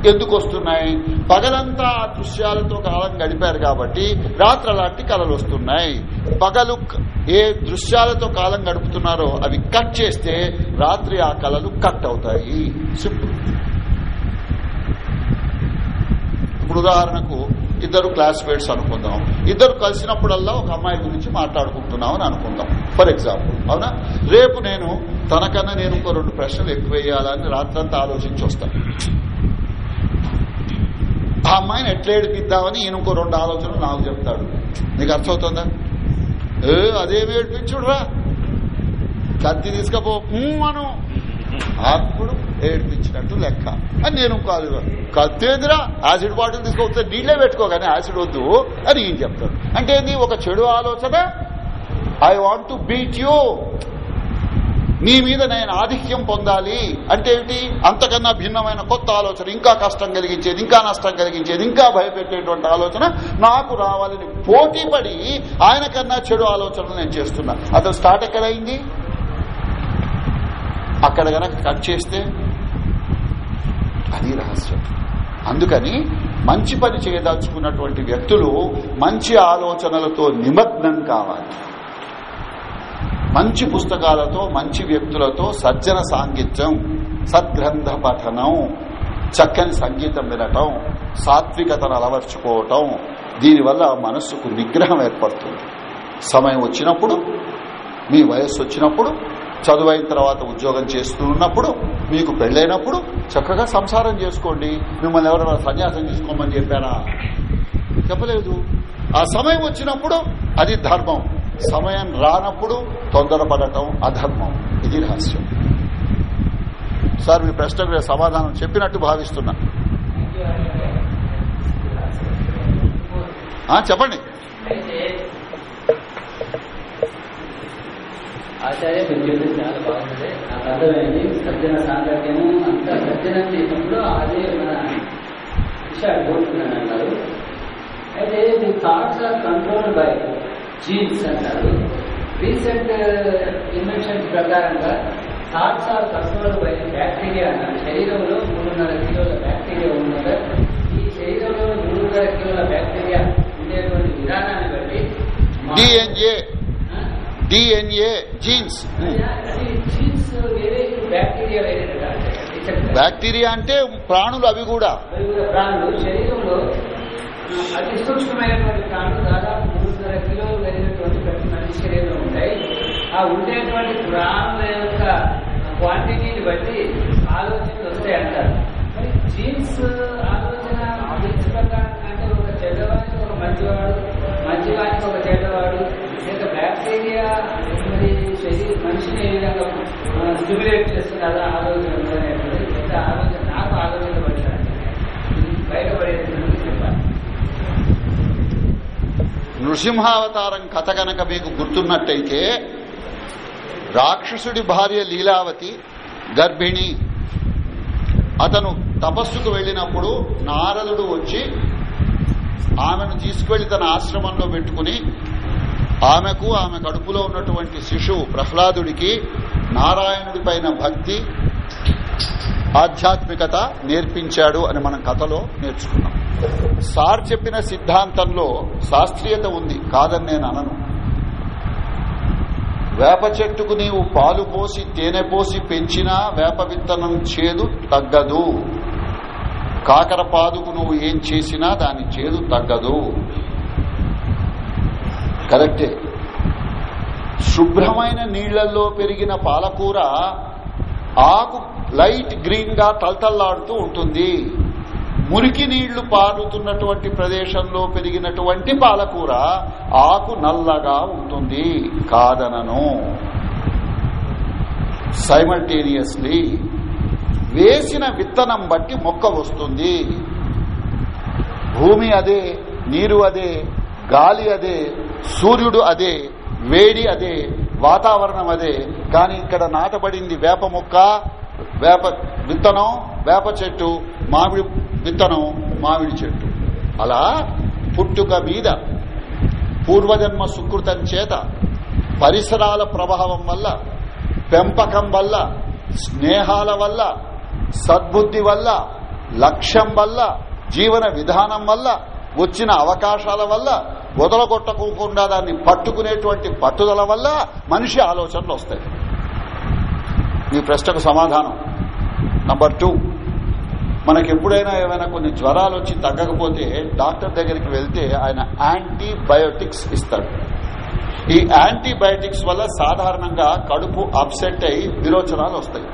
ఎందుకు వస్తున్నాయి? పగలంతా ఆ దృశ్యాలతో కాలం గడిపారు కాబట్టి రాత్రి అలాంటి కళలు వస్తున్నాయి. పగలు ఏ దృశ్యాలతో కాలం గడుపుతున్నారో అవి కట్ చేస్తే రాత్రి ఆ కళలు కట్ అవుతాయి. సింపుల్. ఇప్పుడు ఉదాహరణకు ఇద్దరు క్లాస్మేట్స్ అనుకుందాం. ఇద్దరు కలిసినప్పుడల్లా ఒక అమ్మాయి గురించి మాట్లాడుకుంటున్నాం అని అనుకుందాం. For example. అవునా? రేపు నేను తనకన్నా నేను ఇంకో రెండు ప్రశ్నలు ఎక్కువ వేయాలని రాత్రంతా ఆలోచించి వస్తాను ఆ అమ్మాయిని ఎట్లా ఏడిపిద్దామని ఈయన ఇంకో రెండు ఆలోచనలు నాకు చెప్తాడు. నీకు అర్థమవుతుందా? ఏ అదేమి ఏడిపించుడురా? కత్తి తీసుకపో మనం ఆత్ముడు అప్పుడు ఏడిపించినట్టు లెక్క. అని నేను కాదు. కత్తేదిరా యాసిడ్ బాటిల్ తీసుకొస్తే నీళ్ళే పెట్టుకో కానీ యాసిడ్ వద్దు అని ఈయన చెప్తాడు. అంటే ఏంది? ఒక చెడు ఆలోచన. I want to beat you నీ మీద నేను ఆధిక్యం పొందాలి. అంటే ఏంటి? అంతకన్నా భిన్నమైన కొత్త ఆలోచన ఇంకా కష్టం కలిగించేది ఇంకా నష్టం కలిగించేది ఇంకా భయపెట్టేటువంటి ఆలోచన నాకు రావాలని పోటీ పడి ఆయన కన్నా చెడు ఆలోచనలు నేను చేస్తున్నా. అతను స్టార్ట్ ఎక్కడైంది? అక్కడ గనక కట్ చేస్తే అది రహస్యం. అందుకని మంచి పని చేయదలుచుకున్నటువంటి వ్యక్తులు మంచి ఆలోచనలతో నిమగ్నం కావాలి. మంచి పుస్తకాలతో మంచి వ్యక్తులతో సజ్జన సాంగిత్యం సద్గ్రంథ పఠనం చక్కని సంగీతం వినటం సాత్వికతను అలవర్చుకోవటం దీనివల్ల మనస్సుకు నిగ్రహం ఏర్పడుతుంది. సమయం వచ్చినప్పుడు మీ వయస్సు వచ్చినప్పుడు చదువైన తర్వాత ఉద్యోగం చేస్తున్నప్పుడు మీకు పెళ్ళైనప్పుడు చక్కగా సంసారం చేసుకోండి. మిమ్మల్ని ఎవరైనా సన్యాసం తీసుకోమని చెప్పారా? చెప్పలేదు. ఆ సమయం వచ్చినప్పుడు అది ధర్మం. సమయం రానప్పుడు తొందరపడటం అధర్మం. ఇది రహస్యం. సార్ మీ ప్రశ్నకు సమాధానం చెప్పినట్టు భావిస్తున్నా. చెప్పండి అయితే ఆచార్య మీరు చెప్పింది చాలా బాగుంది. నాకు అర్థమైంది. సజ్జన సాంగత్యము అంత సజ్జనం చేసినప్పుడు అదే మన విషయాలు కోరుతున్నాను అన్నారు. అయితే the thoughts are control by genes అంటారు రీసెంట్ ఇన్వెన్షన్స్ ప్రకారంగా thoughts are control by bacteria అన్నారు. శరీరంలో మూడున్నర కిలోల బ్యాక్టీరియా ఉన్నారు ఈ శరీరంలో మూడున్నర కిలోల బ్యాక్టీరియా ఉండేటువంటి విధానాన్ని బట్టి డిఎన్ఏ డిఎన్ఏ జీన్స్ జీన్స్ వేరే బ్యాక్టీరియా వేరే బ్యాక్టీరియా అంటే ప్రాణులు అవి కూడా అవి ప్రాణులు శరీరంలో అతి సూక్ష్మమైనటువంటి ప్రాణులు దాదాపు మూడున్నర కిలోలు కలిగినటువంటి ప్రతి మనిషి శరీరంలో ఉంటాయి ఆ ఉండేటువంటి ప్రాణుల యొక్క క్వాంటిటీని బట్టి ఆలోచనలు వస్తాయి అంటారు మరి జీన్స్ ఆలోచన జీన్స్ ప్రకారం అంటే ఒక చెడ్డవాడికి ఒక మంచివాడు మంచివాడికి ఒక చెడ్డవాడు బ్యాక్టీరియా మరి శరీర మనిషిని ఏ విధంగా స్టిమ్యులేట్ చేస్తుంది అలా ఆలోచన అనేటువంటి పెద్ద ఆలోచన నాకు ఆలోచన పడ్డాను బయటపడేది చెప్పాలి. నృసింహావతారం కథ కనుక మీకు గుర్తున్నట్టయితే రాక్షసుడి భార్య లీలావతి గర్భిణి. అతను తపస్సుకు వెళ్ళినప్పుడు నారదుడు వచ్చి ఆమెను తీసుకువెళ్ళి తన ఆశ్రమంలో పెట్టుకుని ఆమెకు ఆమె కడుపులో ఉన్నటువంటి శిశువు ప్రహ్లాదుడికి నారాయణుడి పైన భక్తి ఆధ్యాత్మికత నేర్పించాడు అని మనం కథలో నేర్చుకున్నాం. సార్ చెప్పిన సిద్ధాంతంలో శాస్త్రీయత ఉంది కాదని నేను అనను. వేప చెట్టుకు నీవు పాలు పోసి తేనె పోసి పెంచినా వేప విత్తనం చేదు తగ్గదు. కాకర పాదుకు నువ్వు ఏం చేసినా దాని చేదు తగ్గదు. కరెక్టే. శుభ్రమైన నీళ్ళలో పెరిగిన పాలకూర ఆకు లైట్ గ్రీన్గా తలతల్లాడుతూ ఉంటుంది. మురికి నీళ్ళు పారుతున్నటువంటి ప్రదేశంలో పెరిగినటువంటి పాలకూర ఆకు నల్లగా ఉంటుంది. కాదనను. సైమల్టేనియస్లీ వేసిన విత్తనం బట్టి మొక్క వస్తుంది. భూమి అదే నీరు అదే గాలి అదే సూర్యుడు అదే వేడి అదే వాతావరణం అదే. కానీ ఇక్కడ నాటబడింది వేప మొక్క వేప విత్తనం వేప చెట్టు మామిడి విత్తనం మామిడి చెట్టు. అలా పుట్టుక మీద పూర్వజన్మ సుకృతం చేత పరిసరాల ప్రభావం వల్ల పెంపకం వల్ల స్నేహాల వల్ల సద్బుద్ధి వల్ల లక్ష్యం వల్ల జీవన విధానం వల్ల వచ్చిన అవకాశాల వల్ల వదలగొట్టకోకుండా దాన్ని పట్టుకునేటువంటి పట్టుదల వల్ల మనిషి ఆలోచనలు వస్తాయి. మీ ప్రశ్నకు సమాధానం. నంబర్ టూ మనకి ఎప్పుడైనా ఏమైనా కొన్ని జ్వరాలు వచ్చి తగ్గకపోతే డాక్టర్ దగ్గరికి వెళ్తే ఆయన యాంటీబయోటిక్స్ ఇస్తాడు. ఈ యాంటీబయోటిక్స్ వల్ల సాధారణంగా కడుపు అప్సెట్ అయి విరోచనాలు వస్తాయి.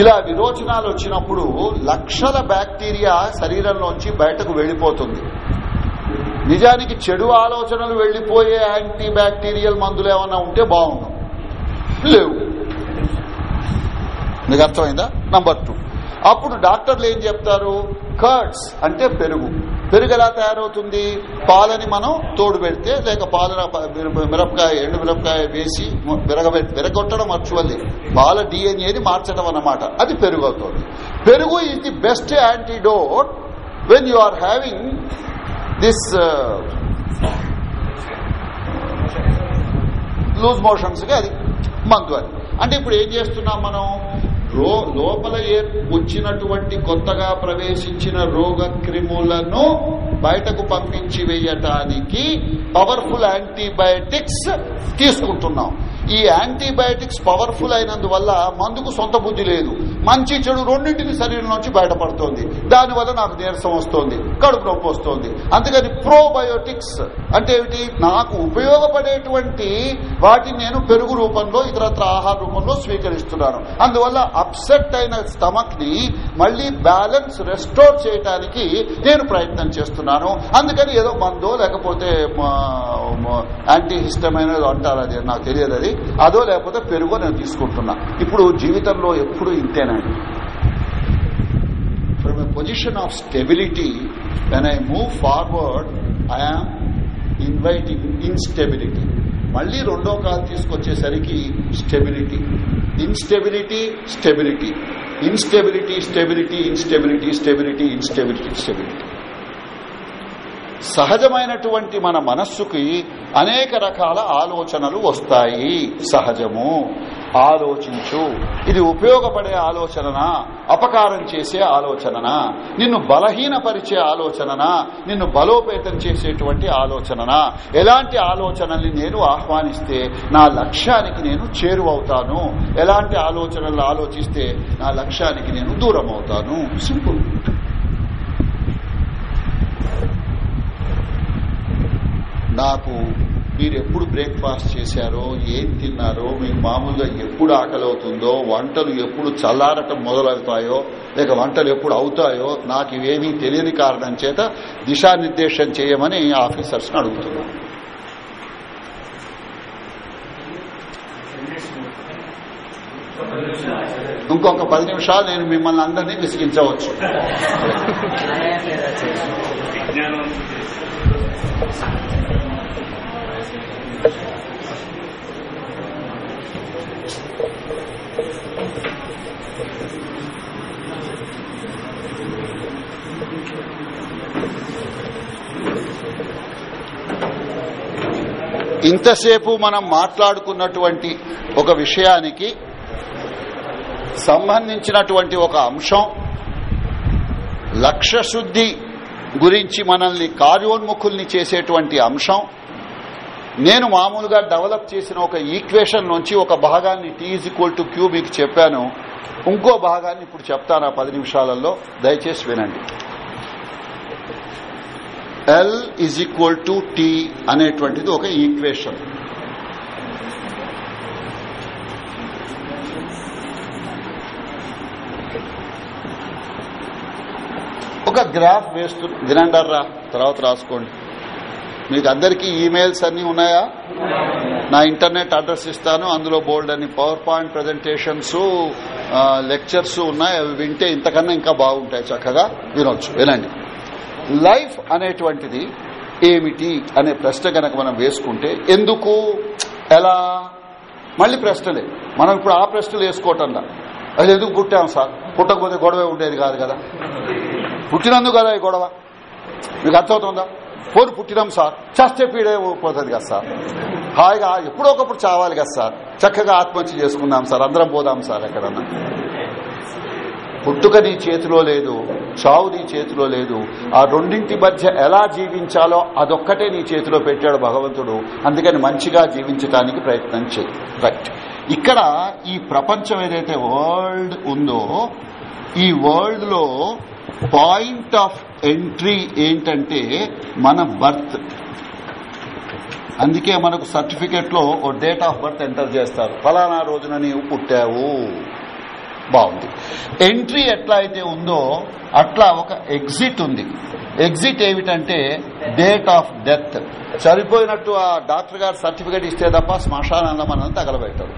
ఇలా విరోచనాలు వచ్చినప్పుడు లక్షల బ్యాక్టీరియా శరీరంలోంచి బయటకు వెళ్ళిపోతుంది నిజానికి చెడు ఆలోచనలు వెళ్ళిపోయే యాంటీ బ్యాక్టీరియల్ మందులు ఏమన్నా ఉంటే బాగుండు. లేవు. మీకు అర్థమైందా? నంబర్ టూ అప్పుడు డాక్టర్లు ఏం చెప్తారు? కర్డ్స్ అంటే పెరుగు. పెరుగు ఎలా తయారవుతుంది? పాలని మనం తోడు పెడితే లేక పాలన మిరపకాయ ఎండు మిరపకాయ వేసి విరగబెట్టి విరగొట్టడం వర్చువల్లీ పాల డిఎన్ఏని మార్చడం అన్నమాట. అది పెరుగు అవుతుంది. పెరుగు is the best antidote when you are having this loose మోషన్స్గా అది మందు అంటే ఇప్పుడు ఏం చేస్తున్నాం మనం? రో లోపల ఏ వచ్చినటువంటి కొత్తగా ప్రవేశించిన రోగ క్రిములను బయటకు పంపించి వేయటానికి పవర్ఫుల్ యాంటీబయాటిక్స్ తీసుకుంటున్నాం. ఈ యాంటీబయాటిక్స్ పవర్ఫుల్ అయినందువల్ల మందుకు సొంత బుద్ధి లేదు. మంచి చెడు రెండింటిని శరీరం నుంచి బయటపడుతోంది. దానివల్ల నాకు నీరసం వస్తోంది కడుపు నొప్పి వస్తోంది. అందుకని ప్రోబయోటిక్స్ అంటే ఏమిటి? నాకు ఉపయోగపడేటువంటి వాటిని నేను పెరుగు రూపంలో ఇతరత్ర ఆహార రూపంలో స్వీకరిస్తున్నాను. అందువల్ల అప్సెట్ అయిన స్టమక్ని మళ్ళీ బ్యాలెన్స్ రెస్టోర్ చేయడానికి నేను ప్రయత్నం చేస్తున్నాను. అందుకని ఏదో మందో లేకపోతే యాంటీ హిస్టమైన అంటారు అది నాకు తెలియదు అది. అదో లేకపోతే పెరుగో నేను తీసుకుంటున్నా. ఇప్పుడు జీవితంలో ఎప్పుడు ఇంతేనండి from a position of stability when I move forward I am inviting instability మళ్ళీ రెండో కాలు తీసుకొచ్చేసరికి stability instability stability instability stability instability stability instability stability సహజమైనటువంటి మన మనస్సుకి అనేక రకాల ఆలోచనలు వస్తాయి. సహజము. ఆలోచించు. ఇది ఉపయోగపడే ఆలోచననా? అపకారం చేసే ఆలోచననా? నిన్ను బలహీనపరిచే ఆలోచననా? నిన్ను బలోపేతం చేసేటువంటి ఆలోచననా? ఎలాంటి ఆలోచనల్ని నేను ఆహ్వానిస్తే నా లక్ష్యానికి నేను చేరువవుతాను? ఎలాంటి ఆలోచనలు ఆలోచిస్తే నా లక్ష్యానికి నేను దూరం అవుతాను సింపుల్. నాకు మీరు ఎప్పుడు బ్రేక్ఫాస్ట్ చేశారో ఏం తిన్నారో మీకు మామూలుగా ఎప్పుడు ఆకలి అవుతుందో వంటలు ఎప్పుడు చల్లారటం మొదలవుతాయో లేక వంటలు ఎప్పుడు అవుతాయో నాకు ఇవేమీ తెలియని కారణం చేత దిశానిర్దేశం చేయమని ఆఫీసర్స్ అడుగుతున్నాను ఇంకొక పది నిమిషాలు నేను మిమ్మల్ని అందరినీ విసిగించవచ్చు. ఇంతసేపు మనం మాట్లాడుకున్నటువంటి ఒక విషయానికి సంబంధించినటువంటి ఒక అంశం. లక్ష్యశుద్ధి గురించి మనల్ని కార్యోన్ముఖుల్ని చేసేటువంటి అంశం. నేను మామూలుగా డెవలప్ చేసిన ఒక ఈక్వేషన్ నుంచి ఒక భాగాన్ని T is equal to Q మీకు చెప్పాను. ఇంకో భాగాన్ని ఇప్పుడు చెప్తాను ఆ పది నిమిషాలలో. దయచేసి వినండి. L is equal to T అనేటువంటిది ఒక ఈక్వేషన్. ఒక గ్రాఫ్ వేస్తు వినండారా తర్వాత రాసుకోండి. మీకు అందరికీ ఈమెయిల్స్ అన్ని ఉన్నాయా? నా ఇంటర్నెట్ అడ్రస్ ఇస్తాను. అందులో బోల్డ్ అని పవర్ పాయింట్ ప్రజెంటేషన్స్ లెక్చర్స్ ఉన్నాయి. అవి వింటే ఇంతకన్నా ఇంకా బాగుంటాయి చక్కగా. వినొచ్చు. వినండి. లైఫ్ అనేటువంటిది ఏమిటి అనే ప్రశ్న కనుక మనం వేసుకుంటే ఎందుకు? ఎలా? మళ్ళీ ప్రశ్నలే. మనం ఇప్పుడు ఆ ప్రశ్నలు వేసుకోవటంలా అది ఎందుకు పుట్టాం సార్? పుట్టకపోతే గొడవే ఉండేది కాదు కదా. పుట్టినందుకు కదా ఈ గొడవ? మీకు అర్థమవుతుందా? పోరు పుట్టినాం సార్. చస్తే పీడే పోతుంది కదా సార్. హాయిగా ఎప్పుడో ఒకప్పుడు చావాలి కదా సార్. చక్కగా ఆత్మహత్య చేసుకుందాం సార్. అందరం పోదాం సార్ ఎక్కడన్నా. పుట్టుక నీ చేతిలో లేదు చావు నీ చేతిలో లేదు. ఆ రెండింటి మధ్య ఎలా జీవించాలో అదొక్కటే నీ చేతిలో పెట్టాడు భగవంతుడు. అందుకని మంచిగా జీవించడానికి ప్రయత్నం చేయి. రైట్ ఇక్కడ ఈ ప్రపంచం ఏదైతే వరల్డ్ ఉందో ఈ వరల్డ్లో పాయింట్ ఆఫ్ ఎంట్రీ ఏంటంటే మన బర్త్. అందుకే మనకు సర్టిఫికెట్లో ఓ డేట్ ఆఫ్ బర్త్ ఎంటర్ చేస్తారు. ఫలానా రోజున నీవు పుట్టావు. బాగుంది. ఎంట్రీ ఎట్లా అయితే ఉందో అట్లా ఒక ఎగ్జిట్ ఉంది. ఎగ్జిట్ ఏమిటంటే డేట్ ఆఫ్ డెత్. చనిపోయినట్టు ఆ డాక్టర్ గారు సర్టిఫికేట్ ఇస్తే తప్ప శ్మశానంలో మనం తగలబెట్టారు.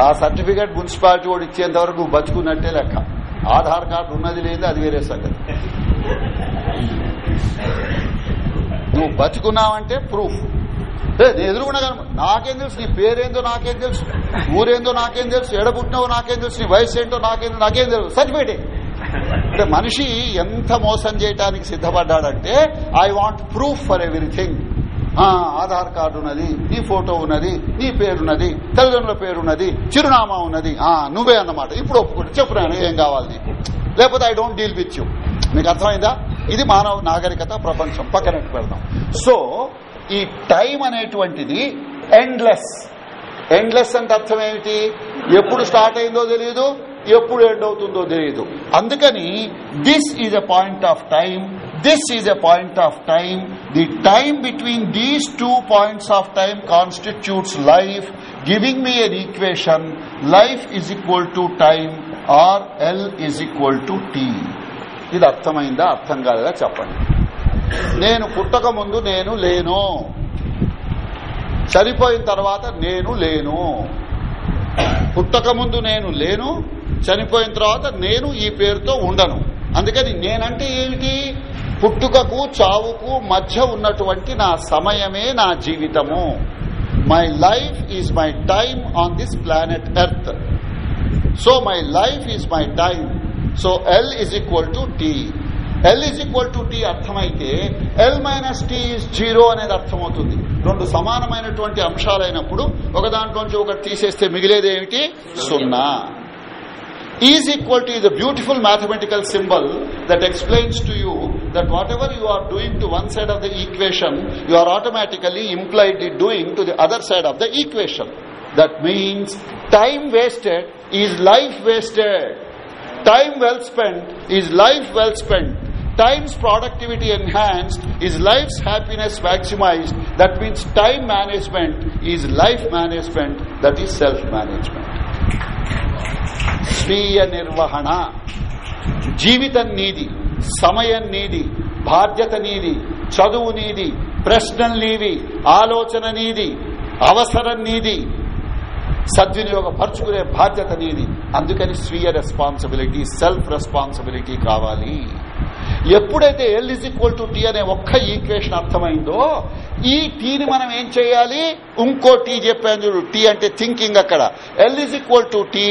ఆ సర్టిఫికేట్ మున్సిపాలిటీ కూడా ఇచ్చేంత వరకు బతుకున్నట్టే లెక్క. ఆధార్ కార్డు ఉన్నది లేదు అది వేరే సంగతి. నువ్వు బతుకున్నావంటే ప్రూఫ్. నేను ఎదురుకున్నా నాకేం తెలుసు నీ పేరేందో నాకేం తెలుసు ఊరేందో నాకేం తెలుసు ఎడబుట్టినావో నాకేం తెలుసు నీ వయసు ఏంటో నాకేం నాకేం తెలుసు సర్టిఫికేట్. అంటే మనిషి ఎంత మోసం చేయడానికి సిద్ధపడ్డాడంటే I want proof for everything. Aadhaar card ఉన్నది నీ ఫోటో ఉన్నది నీ పేరున్నది తల్లిదండ్రుల పేరున్నది చిరునామా ఉన్నది. ఆ నువ్వే అన్నమాట. ఇప్పుడు ఒప్పుకుంటే చెప్పు నేను ఏం కావాలి నీకు? లేకపోతే I don't deal with you మీకు అర్థమైందా? ఇది మానవ నాగరికత ప్రపంచం. పక్కన పెడదాం. సో ఈ టైం అనేటువంటిది ఎండ్లెస్ ఎండ్లెస్ అంటే అర్థం ఏమిటి? ఎప్పుడు స్టార్ట్ అయిందో తెలియదు ఎప్పుడు ఎండ్ అవుతుందో తెలియదు అందుకని this is a point of time this is a point of time the time between these two points of time constitutes life giving me an equation life is equal to time or l is equal to T ఇది అర్థమైందా? అర్థం కాలేదా? చెప్పండి. నేను పుట్టక ముందు నేను లేను. చనిపోయిన తర్వాత నేను లేను. పుట్టక ముందు నేను లేను చనిపోయిన తర్వాత నేను ఈ పేరుతో ఉండను. అందుకని నేనంటే ఏమిటి? పుట్టుకకు చావుకు మధ్య ఉన్నటువంటి నా సమయమే నా జీవితము. My life is my time on this planet earth so my life is my time so L is equal to T L is equal to T అర్థమైతే L minus T is zero అనేది అర్థమవుతుంది. రెండు సమానమైనటువంటి అంశాలైనప్పుడు ఒక దాంట్లోంచి ఒకటి తీసేస్తే మిగిలేదేమిటి? సున్నా. is equal to is a beautiful mathematical symbol that explains to you that whatever you are doing to one side of the equation, you are automatically impliedly doing to the other side of the equation. That means time wasted is life wasted. Time well spent is life well spent. Time's productivity enhanced is life's happiness maximized. That means time management is life management, that is self management. స్వీయ నిర్వహణ జీవితం నీది సమయం నీది బాధ్యత నీది చదువు నీది ప్రశ్నలు నీవి ఆలోచన నీది అవసరం నీది సద్వినియోగపరుచుకునే బాధ్యత నీది. అందుకని స్వీయ రెస్పాన్సిబిలిటీ సెల్ఫ్ రెస్పాన్సిబిలిటీ కావాలి. ఎప్పుడైతే L is equal to T అనే ఒక్క ఈక్వేషన్ అర్థమైందో ఈ టీని మనం ఏం చేయాలి? ఇంకో టీ చెప్పాను చూడు. టీ అంటే థింకింగ్ అక్కడ. L is equal to T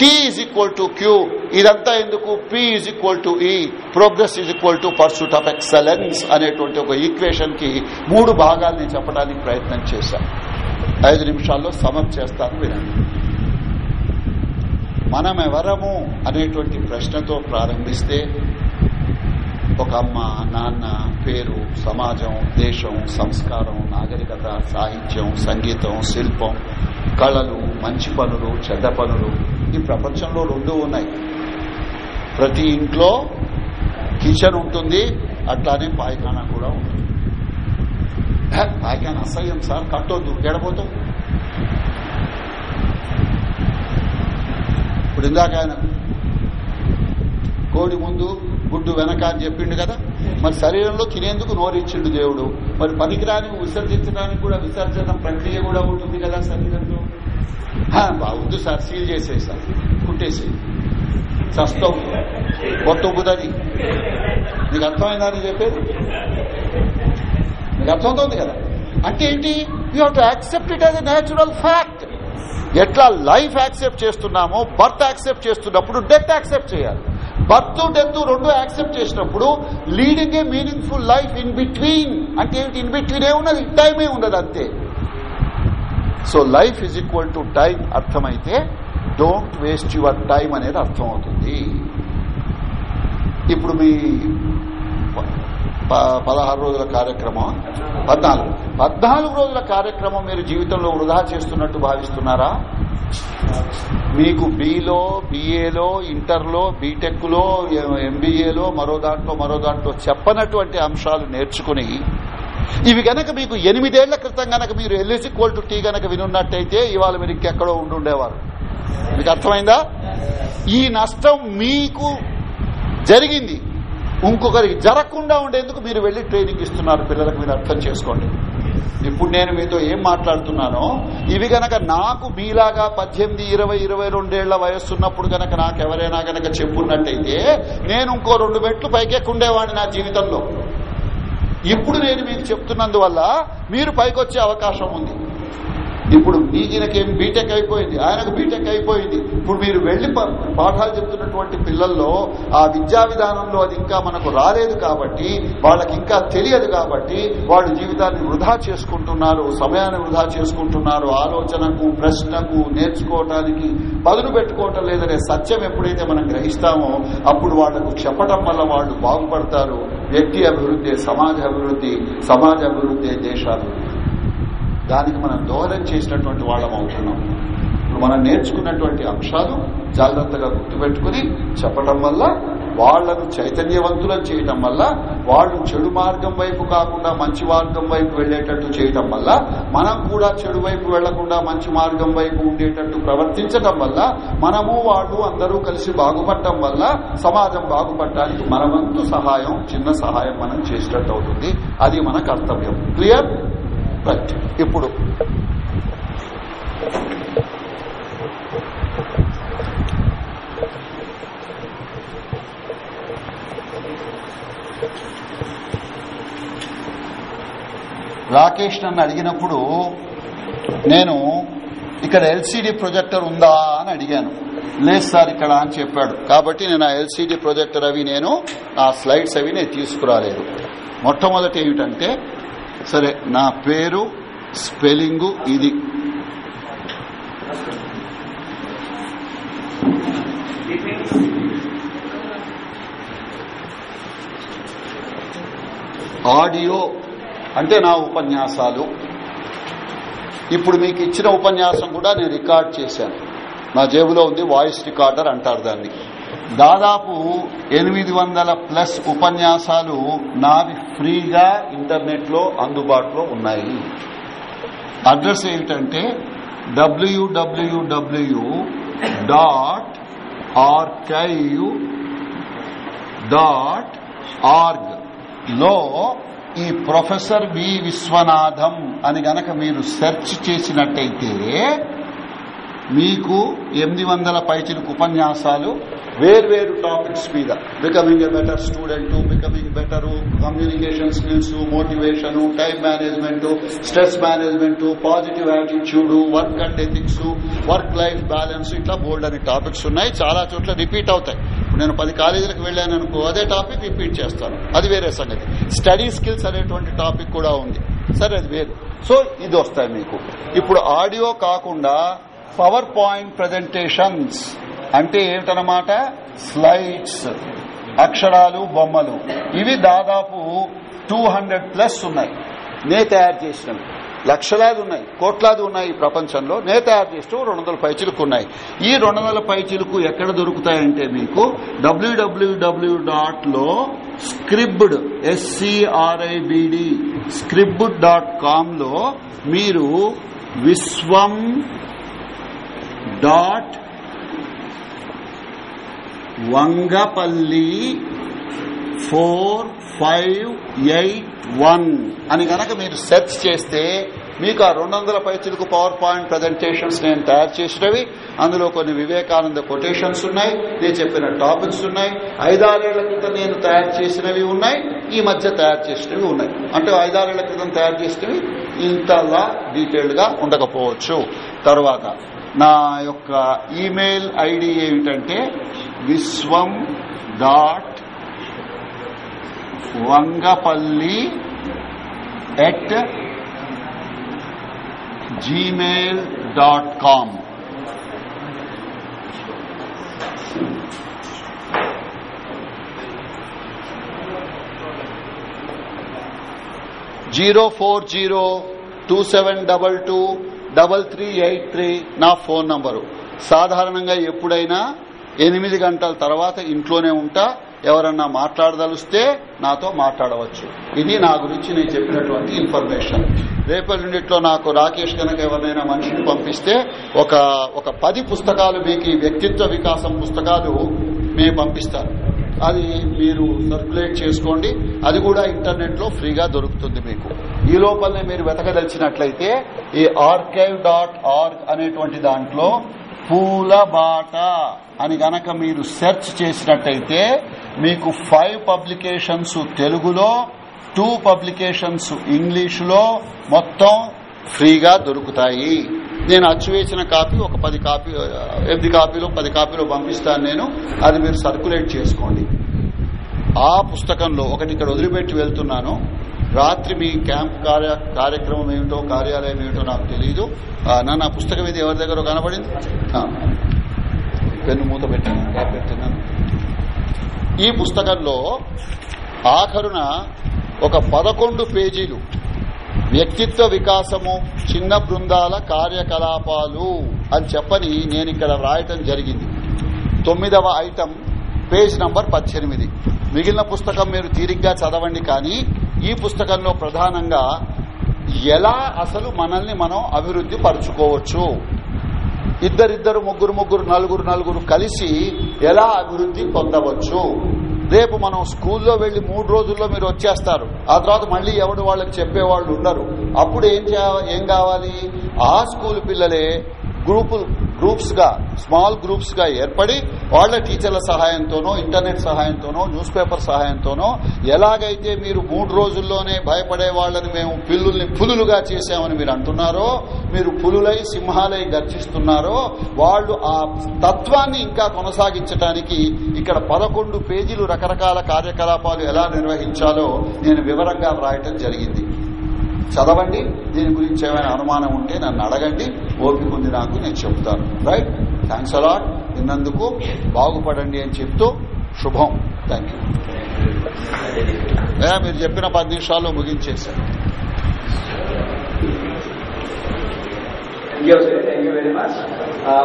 T is equal to Q ఇదంతా ఎందుకు? P is equal to E progress is equal to pursuit of excellence అనేటువంటి ఒక ఈక్వేషన్కి మూడు భాగాల్ని చెప్పడానికి ప్రయత్నం చేశాను ఐదు నిమిషాల్లో సమం చేస్తాను వినండి. మనమెవరము అనేటువంటి ప్రశ్నతో ప్రారంభిస్తే ఒక అమ్మ నాన్న పేరు సమాజం దేశం సంస్కారం నాగరికత సాహిత్యం సంగీతం శిల్పం కళలు మంచి పనులు చెడ్డ పనులు ఈ ప్రపంచంలో రెండు ఉన్నాయి. ప్రతి ఇంట్లో కిచెన్ ఉంటుంది అట్లానే పాయఖానా కూడా ఉంటుంది. హే, పాయఖానా అసహ్యం సార్ కట్టొద్దు ఎడపోతాం ఇప్పుడు ఇందాక ఆయన కోడి ముందు గుడ్డు వెనక అని చెప్పిండు కదా? మరి శరీరంలో తినేందుకు నోరిచ్చిండు దేవుడు. మరి పనికిరాని విసర్జించడానికి కూడా విసర్జన ప్రక్రియ కూడా ఉంటుంది కదా శరీరంలో? బాగుద్దు బాగుంది సార్ సీల్ చేసేసారు కుట్టేసి చస్తాం కొత్త ఉబ్బుదని నీకు అర్థమైందని చెప్పేది? నీకు అర్థమవుతుంది కదా? అంటే ఏంటి? You have to accept it as a natural fact ఎట్లా లైఫ్ యాక్సెప్ట్ చేస్తున్నామో బర్త్ యాక్సెప్ట్ చేస్తున్నప్పుడు డెత్ యాక్సెప్ట్ చేయాలి. బర్త్ డెత్ రెండు యాక్సెప్ట్ చేసినప్పుడు leading a meaningful life in between అంటే ఏమిటి? ఇన్ బిట్వీన్ ఏ ఉన్నది? టైమే ఉండదు అంతే. So life is equal to time అర్థమైతే డోంట్ వేస్ట్ యువర్ టైం అనేది అర్థమవుతుంది. ఇప్పుడు మీ పదహారు రోజుల కార్యక్రమం? పద్నాలుగు. పద్నాలుగు రోజుల కార్యక్రమం మీరు జీవితంలో వృధా చేస్తున్నట్టు భావిస్తున్నారా? మీకు బీలో బిఏలో ఇంటర్లో బీటెక్లో ఎంబీఏలో మరో దాంట్లో మరో దాంట్లో చెప్పనటువంటి అంశాలు నేర్చుకుని ఇవి గనక మీకు ఎనిమిదేళ్ళ క్రితం గనక మీరు ఎల్ఎసి కోల్టు టీ గనక వినున్నట్టయితే ఇవాళ మీరు ఇంకెక్కడో ఉండుండేవారు. మీకు అర్థమైందా? ఈ నష్టం మీకు జరిగింది. ఇంకొకరికి జరగకుండా ఉండేందుకు మీరు వెళ్ళి ట్రైనింగ్ ఇస్తున్నారు పిల్లలకు మీరు అర్థం చేసుకోండి. ఇప్పుడు నేను మీతో ఏం మాట్లాడుతున్నానో ఇవి గనక నాకు మీలాగా పద్దెనిమిది ఇరవై ఇరవై రెండేళ్ళ వయస్సు ఉన్నప్పుడు గనక నాకు ఎవరైనా గనక చెప్పున్నట్టయితే నేను ఇంకో రెండు మెట్లు పైకెక్కుండేవాడిని నా జీవితంలో. ఇప్పుడు నేను మీకు చెప్తున్నందువల్ల మీరు పైకొచ్చే అవకాశం ఉంది. ఇప్పుడు ఈయనకేం బీటెక్ అయిపోయింది? ఆయనకు బీటెక్ అయిపోయింది. ఇప్పుడు మీరు వెళ్ళి ప- పాఠాలు చెప్తున్నటువంటి పిల్లల్లో ఆ విద్యా విధానంలో అది ఇంకా మనకు రాలేదు కాబట్టి వాళ్ళకి ఇంకా తెలియదు కాబట్టి వాళ్ళు జీవితాన్ని వృధా చేసుకుంటున్నారు సమయాన్ని వృధా చేసుకుంటున్నారు ఆలోచనకు ప్రశ్నకు నేర్చుకోవటానికి పదును పెట్టుకోవటం లేదనే సత్యం ఎప్పుడైతే మనం గ్రహిస్తామో అప్పుడు వాళ్ళకు చెప్పటం వల్ల వాళ్ళు బాగుపడతారు. వ్యక్తి అభివృద్ధి సమాజ అభివృద్ధి సమాజ అభివృద్ధి దేశాభివృద్ధి. దానికి మనం దోహదం చేసినటువంటి వాళ్ళం అవుతున్నాం. ఇప్పుడు మనం నేర్చుకున్నటువంటి అంశాలు జాగ్రత్తగా గుర్తుపెట్టుకుని చెప్పటం వల్ల వాళ్ళను చైతన్యవంతులను చేయటం వల్ల వాళ్ళు చెడు మార్గం వైపు కాకుండా మంచి మార్గం వైపు వెళ్ళేటట్టు చేయటం వల్ల మనం కూడా చెడు వైపు వెళ్ళకుండా మంచి మార్గం వైపు ఉండేటట్టు ప్రవర్తించటం వల్ల మనము వాళ్ళు అందరూ కలిసి బాగుపడటం వల్ల సమాజం బాగుపడటానికి మనవంతు సహాయం చిన్న సహాయం మనం చేసినట్టు అవుతుంది. అది మన కర్తవ్యం. క్లియర్? రైట్ ఇప్పుడు రాకేష్ నన్ను అడిగినప్పుడు నేను ఇక్కడ ఎల్సిడి ప్రొజెక్టర్ ఉందా అని అడిగాను. లేదు సార్ ఇక్కడ అని చెప్పాడు. కాబట్టి నేను ఆ ఎల్సిడి ప్రొజెక్టర్ అవి నేను ఆ స్లైడ్స్ అవి నేను తీసుకురాలేదు. మొట్టమొదటి ఏమిటంటే సరే నా పేరు స్పెల్లింగు ఇది. ఆడియో అంటే నా ఉపన్యాసాలు. ఇప్పుడు మీకు ఇచ్చిన ఉపన్యాసం కూడా నేను రికార్డ్ చేశాను. నా జేబులో ఉంది వాయిస్ రికార్డర్ అంటారు దాన్ని. దాదాపు ఎనిమిది వందల ప్లస్ ఉపన్యాసాలు నావి ఫ్రీగా ఇంటర్నెట్లో అందుబాటులో ఉన్నాయి. అడ్రస్ ఏమిటంటే W W W dot archive dot ఆర్గ్లో ఈ ప్రొఫెసర్ వి విశ్వనాథం అని గనక మీరు సెర్చ్ చేసినట్టయితే మీకు ఎనిమిది వందల పైచిలకు ఉపన్యాసాలు వేర్వేరు టాపిక్స్ మీద. Becoming a better student becoming better communication skills motivation time management stress management positive attitude work and ethics work life balance ఇట్లా బోల్డ్ అనే టాపిక్స్ ఉన్నాయి. చాలా చోట్ల రిపీట్ అవుతాయి. నేను పది కాలేజీలకు వెళ్ళాను అనుకో అదే టాపిక్ రిపీట్ చేస్తాను. అది వేరే సంగతి. స్టడీ స్కిల్స్ అనేటువంటి టాపిక్ కూడా ఉంది. సరే అది వేరు. సో ఇది వస్తాయి మీకు. ఇప్పుడు ఆడియో కాకుండా పవర్ పాయింట్ ప్రజెంటేషన్స్ అంటే ఏమిటనమాట స్లైడ్స్ అక్షరాలు బొమ్మలు. ఇవి దాదాపు టూ హండ్రెడ్ ప్లస్ ఉన్నాయి. నే తయారు చేసినవి. లక్షలాది ఉన్నాయి. కోట్లాది ఉన్నాయి ప్రపంచంలో. నే తయారు చేస్తూ రెండు వందల పైచిలుకు ఉన్నాయి. ఈ రెండు వందల పైచిలుకు ఎక్కడ దొరుకుతాయంటే మీకు W W W డాట్లో Scribd S C R I B D Scribd dot కామ్లో మీరు Vishwam dot Vangapalli four five eight one అని గనక మీరు సెర్చ్ చేస్తే మీకు ఆ రెండు వందల పైచులకు పవర్ పాయింట్ ప్రజెంటేషన్స్ నేను తయారు చేసినవి. అందులో కొన్ని వివేకానంద కొటేషన్స్ ఉన్నాయి. నేను చెప్పిన టాపిక్స్ ఉన్నాయి. ఐదారేళ్ళ క్రితం నేను తయారు చేసినవి ఉన్నాయి. ఈ మధ్య తయారు చేసినవి ఉన్నాయి. అంటే ఐదారేళ్ళ క్రితం తయారు చేసినవి ఇంతలా డీటెయిల్డ్గా ఉండకపోవచ్చు. తర్వాత నా యొక్క ఈమెయిల్ ఐడి ఏమిటంటే Vishwam dot Vangapalli at Gmail dot com. Zero four zero two seven double two double three eight three నా ఫోన్ నంబరు. సాధారణంగా ఎప్పుడైనా ఎనిమిది గంటల తర్వాత ఇంట్లోనే ఉంటా ఎవరన్నా మాట్లాడదలుస్తే నాతో మాట్లాడవచ్చు. ఇది నా గురించి నేను చెప్పినటువంటి ఇన్ఫర్మేషన్. రేపటి నుండిట్లో నాకు రాకేష్ కనుక ఎవరినైనా మనిషిని పంపిస్తే ఒక ఒక పది పుస్తకాలు మీకు వ్యక్తిత్వ వికాసం పుస్తకాలు మేము పంపిస్తాను. అది మీరు సర్క్యులేట్ చేసుకోండి. అది కూడా ఇంటర్నెట్లో ఫ్రీగా దొరుకుతుంది మీకు. ఈ లోపలనే మీరు వెతకదలిచినట్లయితే ఈ ఆర్కైవ్ డాట్ ఆర్గ్ అనేటువంటి దాంట్లో పూల బాట అని గనక మీరు సెర్చ్ చేసినట్టయితే మీకు ఫైవ్ పబ్లికేషన్స్ తెలుగులో టూ పబ్లికేషన్స్ ఇంగ్లీషులో మొత్తం ఫ్రీగా దొరుకుతాయి. నేను అచ్చు వేసిన కాపీ ఒక పది కాపీ ఎనిమిది కాపీలు పది కాపీలు పంపిస్తాను నేను. అది మీరు సర్క్యులేట్ చేసుకోండి. ఆ పుస్తకంలో ఒకటి ఇక్కడ వదిలిపెట్టి వెళ్తున్నాను. రాత్రి మీ క్యాంప్ కార్య కార్యక్రమం ఏమిటో కార్యాలయం ఏమిటో నాకు తెలియదు నా నా పుస్తకం ఇది ఎవరి దగ్గర కనబడింది? పెన్ను మూత పెట్టాను ఈ పుస్తకంలో ఆఖరున ఒక పదకొండు పేజీలు వ్యక్తిత్వ వికాసము చిన్న బృందాల కార్యకలాపాలు అని చెప్పని నేను ఇక్కడ వ్రాయటం జరిగింది. తొమ్మిదవ ఐటమ్ పేజ్ నంబర్ పద్దెనిమిది. మిగిలిన పుస్తకం మీరు తీరిగ్గా చదవండి కానీ ఈ పుస్తకంలో ప్రధానంగా ఎలా అసలు మనల్ని మనం అభివృద్ధి పరుచుకోవచ్చు? ఇద్దరిద్దరు ముగ్గురు ముగ్గురు నలుగురు నలుగురు కలిసి ఎలా అభివృద్ధి పొందవచ్చు? రేపు మనం స్కూల్లో వెళ్ళి మూడు రోజుల్లో మీరు వచ్చేస్తారు. ఆ తర్వాత మళ్ళీ ఎవడు వాళ్ళకి చెప్పేవాళ్ళు ఉండరు. అప్పుడు ఏం చేయాలి ఏం కావాలి? ఆ స్కూల్ పిల్లలే గ్రూపులు గ్రూప్స్గా స్మాల్ గ్రూప్స్గా ఏర్పడి వాళ్ళ టీచర్ల సహాయంతోనో ఇంటర్నెట్ సహాయంతోనో న్యూస్ పేపర్ సహాయంతోనో ఎలాగైతే మీరు మూడు రోజుల్లోనే భయపడే వాళ్ళని మేము పిల్లుల్ని పులులుగా చేశామని మీరు అంటున్నారో మీరు పులులై సింహాలై గర్జిస్తున్నారో వాళ్ళు ఆ తత్వాన్ని ఇంకా కొనసాగించడానికి ఇక్కడ పదకొండు పేజీలు రకరకాల కార్యకలాపాలు ఎలా నిర్వహించాలో నేను వివరంగా వ్రాయటం జరిగింది. చదవండి దీని గురించి ఏమైనా అనుమానం ఉంటే నన్ను అడగండి ఓపిక ఉంది నాకు నేను చెప్తాను రైట్ థ్యాంక్స్ అలాట్ విన్నందుకు బాగుపడండి అని చెప్తూ శుభం. థ్యాంక్ యూ మీరు చెప్పిన పది నిమిషాలు ముగించేశారు థ్యాంక్ యూ వెరీ మచ్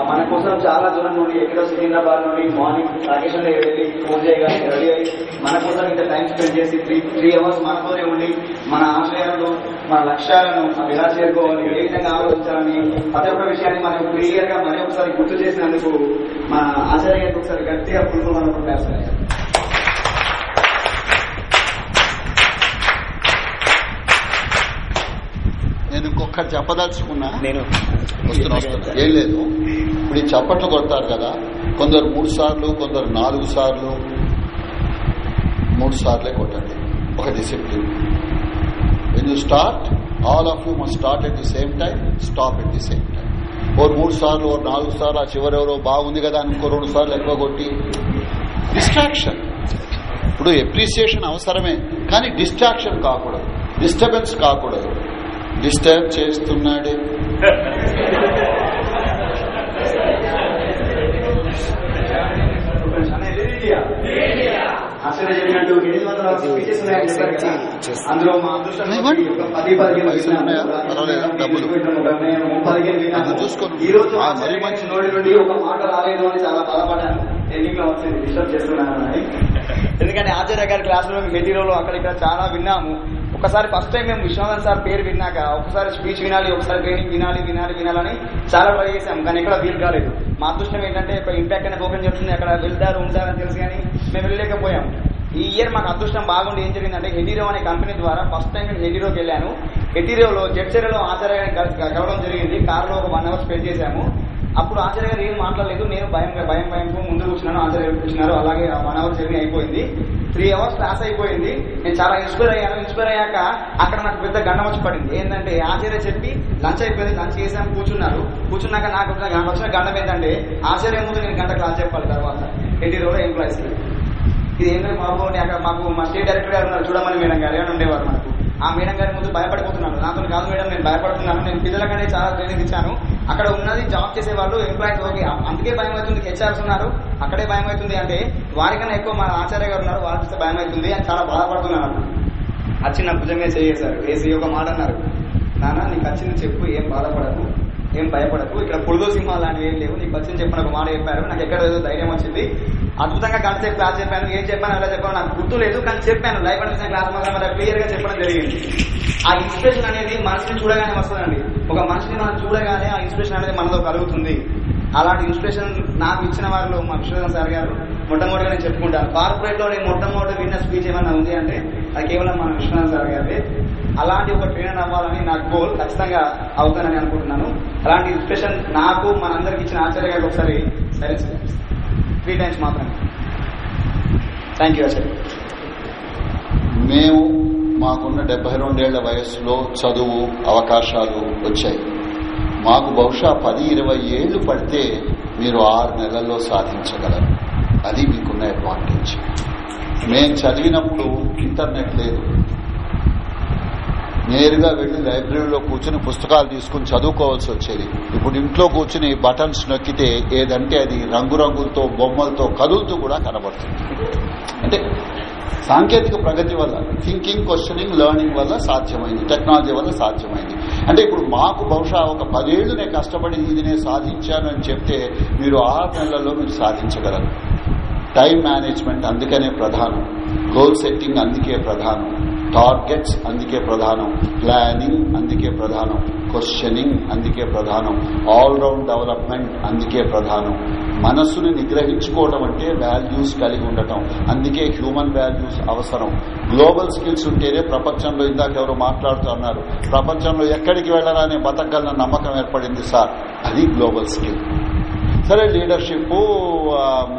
మన కోసం చాలా దూరం నుండి ఎక్కడో సికింద్రాబాద్ నుండి మార్నింగ్ రాకేషన్ అన్న వెళ్ళి ఫోన్ చేయగానే రెడీ అయ్యి మన కోసం ఇంత టైం స్పెండ్ చేసి త్రీ త్రీ అవర్స్ మనతోనే ఉండి మన ఆశయాలను మన లక్ష్యాలను మనం ఎలా చేరుకోవాలి ఏ విధంగా ఆలోచించాలని ప్రతి ఒక్క విషయాన్ని మనం క్లియర్గా మరి ఒకసారి గుర్తు చేసినందుకు మన ఆచార్య ఒకసారి గట్టిగా పులుపు మనం కొట్టారు సార్ నేను ఇంకొకటి చెప్పదలుచుకున్నా. నేను ఏం లేదు. ఇప్పుడు ఈ చప్పట్లు కొడతారు కదా కొందరు మూడు సార్లు కొందరు నాలుగు సార్లు మూడు సార్లే కొట్టండి. ఒక discipline when you start all of you must start at the same time stop at the same time ఓ మూడు సార్లు ఓ నాలుగు సార్లు ఆ చివరి ఎవరో బాగుంది కదా ఇంకో రెండు సార్లు ఎక్కువ కొట్టి. డిస్ట్రాక్షన్ ఇప్పుడు ఎప్రిసియేషన్ అవసరమే కానీ డిస్ట్రాక్షన్ కాకూడదు. డిస్టర్బెన్స్ కాకూడదు. డిస్టర్బ్ చేస్తున్నాడే. అందులో మా. ఈ రోజు మంచి నోటి నుండి ఒక మాట రాలేదు అని చాలా బాధపడ్డాను ఎన్నిక వచ్చింది డిస్టర్బ్ చేస్తున్నాను అని. ఎందుకంటే ఆచార్య గారి క్లాస్లో మెటీరియల్ అక్కడ ఇక్కడ చాలా విన్నాము. ఒకసారి ఫస్ట్ టైం మేము విశ్వనాథన్ సార్ పేరు విన్నాక ఒకసారి స్పీచ్ వినాలి ఒకసారి ట్రైనింగ్ వినాలి వినాలి వినాలని చాలా ట్రై చేశాం కానీ ఎక్కడ వీలు కాలేదు. మా అదృష్టం ఏంటంటే ఒక ఇంపాక్ట్ అనేది ఓపెన్ చెప్తుంది అక్కడ వెళ్తారు ఉంటారని తెలుసు కానీ మేము వెళ్ళలేకపోయాం. ఈ ఇయర్ మాకు అదృష్టం బాగుండి ఏం జరిగిందంటే హెటీరో అనే కంపెనీ ద్వారా ఫస్ట్ టైం నేను హెటీరోకి వెళ్ళాను. హెటీరోలో జడ్చర్యలో ఆచార్య గారిని కల- కలవడం జరిగింది. కారులో ఒక వన్ అవర్ స్పెండ్ చేశాము. అప్పుడు ఆచార్య గారు ఏం మాట్లాడలేదు నేను భయం భయం భయంతో ముందు కూర్చున్నాను ఆచార్య కూర్చున్నారు అలాగే వన్ అవర్ జర్నీ అయిపోయింది. త్రీ అవర్స్ క్లాస్ అయిపోయింది. నేను చాలా ఇన్స్పైర్ అయ్యాను. ఇన్స్పైర్ అయ్యాక అక్కడ నాకు పెద్ద గండం వచ్చి పడింది. ఏంటంటే ఆచార్య చెప్పి లంచ్ అయిపోయింది లంచ్ చేసాం కూర్చున్నారు. కూర్చున్నాక నాకు వచ్చిన- గండం ఏంటంటే ఆచార్య ముందు నేను గంట క్లాస్ చెప్పాలి తర్వాత. ఎన్టీరోలో ఎంప్లాయీస్ ఇది ఏంటంటే మాకు అక్కడ మాకు మా స్టేట్ డైరెక్టర్ గారు ఉన్నారు. చూడమని మేడం గారు ఏమైనా ఉండేవారు మనకు ఆ మేడం గారి ముందు భయపడిపోతున్నాను. నాతో కాదు మేడం నేను భయపడుతున్నాను. నేను పిల్లలకనే చాలా ట్రైనింగ్ ఇచ్చాను. అక్కడ ఉన్నది జాబ్ చేసే వాళ్ళు ఎంప్లాయీస్ ఓకే అందుకే భయం అవుతుంది. హెచ్ఆర్స్ ఉన్నారు. అక్కడే భయం అవుతుంది అంటే వారికన్నా ఎక్కువ మన ఆచార్య గారు ఉన్నారు. వారి చూస్తే భయం అవుతుంది అని చాలా బాధపడుతున్నాను వచ్చిన వచ్చి నా భుజమే చేసేశారు వేసి ఒక మాట అన్నారు. నాన్న నీకు వచ్చింది చెప్పు. ఏం బాధపడకు. ఏం భయపడకు. ఇక్కడ పులుదో సింహాలు లాంటివి ఏం లేవు. నీకు వచ్చింది చెప్పిన ఒక మాట చెప్పారు. నాకు ఎక్కడ ఏదో ధైర్యం వచ్చింది. అద్భుతంగా గంట సేపు క్లాస్ చెప్పాను ఏం చెప్పాను ఎలా చెప్పాను నాకు గుర్తు లేదు కానీ చెప్పాను. లైఫ్ అనేది క్లాస్ మాత్రం అలా క్లియర్గా చెప్పడం జరిగింది. ఆ ఇన్స్పిరేషన్ అనేది మనసుని చూడగానే వస్తుందండి. ఒక మనిషిని మనం చూడగానే ఆ ఇన్స్పిరేషన్ అనేది మనలో కలుగుతుంది. అలాంటి ఇన్స్పిరేషన్ నాకు ఇచ్చిన వారిలో మా విశ్వనాథ్ సార్ గారు మొట్టమొదటిగా నేను చెప్పుకుంటాను కార్పొరేట్లో నేను మొట్టమొదటి విన్న స్పీచ్ ఏమైనా ఉంది అంటే అది కేవలం మన విశ్వనాథ్ సార్ గారి అలాంటి ఒక ట్రైనర్ అవ్వాలని నా గోల్ ఖచ్చితంగా అవుతానని అనుకుంటున్నాను. అలాంటి ఇన్స్పిరేషన్ నాకు మనందరికి ఇచ్చిన ఆచార్య గారికి ఒకసారి సైలెన్స్ త్రీ టైమ్స్ మాత్రమే. థ్యాంక్ యూ సార్ మేము మాకున్న డెబ్బై రెండేళ్ళ వయస్సులో చదువు అవకాశాలు వచ్చాయి. మాకు బహుశా పది ఇరవై ఏళ్ళు పడితే మీరు ఆరు నెలల్లో సాధించగలరు. అది మీకున్న అడ్వాంటేజ్. మేము చదివినప్పుడు ఇంటర్నెట్ లేదు. నేరుగా వెళ్ళి లైబ్రరీలో కూర్చుని పుస్తకాలు తీసుకుని చదువుకోవాల్సి వచ్చేది. ఇప్పుడు ఇంట్లో కూర్చుని బటన్స్ నొక్కితే ఏదంటే అది రంగురంగులతో బొమ్మలతో కదులుతూ కూడా కనబడుతుంది. అంటే సాంకేతిక ప్రగతి వల్ల థింకింగ్ క్వశ్చనింగ్ లెర్నింగ్ వల్ల సాధ్యమైంది టెక్నాలజీ వల్ల సాధ్యమైంది. అంటే ఇప్పుడు మాకు బహుశా ఒక పదేళ్ళు నేను కష్టపడి ఇది నేను సాధించాను అని చెప్తే మీరు ఆరు నెలల్లో మీరు సాధించగలరు. టైం మేనేజ్మెంట్ అందుకనే ప్రధానం. గోల్ సెట్టింగ్ అందుకే ప్రధానం. టార్గెట్స్ అందుకే ప్రధానం. ప్లానింగ్ అందుకే ప్రధానం. క్వశ్చనింగ్ అందుకే ప్రధానం. ఆల్రౌండ్ డెవలప్మెంట్ అందుకే ప్రధానం. మనస్సుని నిగ్రహించుకోవడం అంటే వాల్యూస్ కలిగి ఉండటం. అందుకే హ్యూమన్ వాల్యూస్ అవసరం. గ్లోబల్ స్కిల్స్ ఉంటేనే ప్రపంచంలో ఇందాక ఎవరు మాట్లాడుతున్నారు ప్రపంచంలో ఎక్కడికి వెళ్ళరానే బతకగలన నమ్మకం ఏర్పడింది సార్. అది గ్లోబల్ స్కిల్. సరే లీడర్షిప్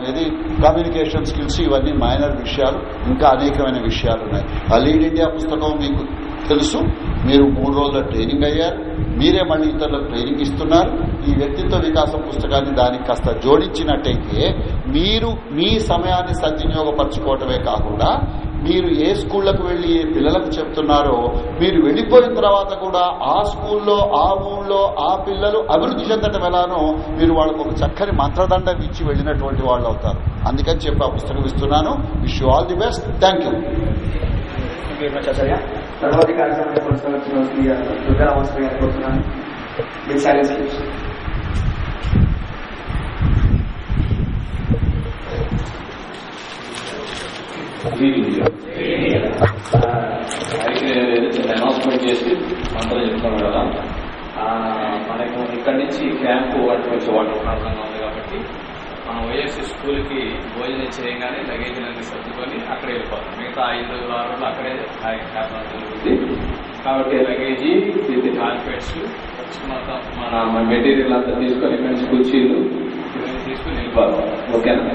ఇది కమ్యూనికేషన్ స్కిల్స్ ఇవన్నీ మైనర్ విషయాలు ఇంకా అనేకమైన విషయాలు ఉన్నాయి. ఆ లీడ్ ఇండియా పుస్తకం మీకు తెలుసు. మీరు మూడు రోజుల ట్రైనింగ్ అయ్యారు. మీరే మళ్ళీ ఇతరులకు ట్రైనింగ్ ఇస్తున్నారు. ఈ వ్యక్తిత్వ వికాసం పుస్తకాన్ని దానికి కాస్త జోడించినట్టయితే మీరు మీ సమయాన్ని సద్వినియోగపరచుకోవటమే కాకుండా మీరు ఏ స్కూళ్ళకు వెళ్ళి ఏ పిల్లలకు చెప్తున్నారో మీరు వెళ్ళిపోయిన తర్వాత కూడా ఆ స్కూల్లో ఆ ఊళ్ళో ఆ పిల్లలు అభివృద్ధి చెందడం ఎలానో మీరు వాళ్ళకు ఒక చక్కని మంత్రదండం ఇచ్చి వెళ్ళినటువంటి వాళ్ళు అవుతారు. అందుకని చెప్పి ఆ పుస్తకం ఇస్తున్నాను. Wish you all the best thank you తర్వాతి దుర్గారామస్వామి గారు కోరుతున్నాను విత్ సైలెన్స్ ప్లీజ్ అనౌన్స్మెంట్ చేసి మంత్రం చెప్తాం కదా. మనకు ఇక్కడి నుంచి క్యాంపు వాటి కొంచెం వాటర్ ప్రాబ్లంగా ఉంది కాబట్టి మనం వైఎస్సీ స్కూల్కి భోజనం చేయగానే లగేజ్ అన్ని సర్దుకొని అక్కడ వెళ్ళిపోతాం. మిగతా ఐదు ఆరు రోజులు అక్కడే క్యాంప్ జరుగుతుంది. కాబట్టి లగేజీ విత్ కార్పెట్స్ మన మెటీరియల్ అంతా తీసుకొని ఇక్కడి నుంచి కుర్చీలు తీసుకుని వెళ్ళిపోతాం. ఓకేనా?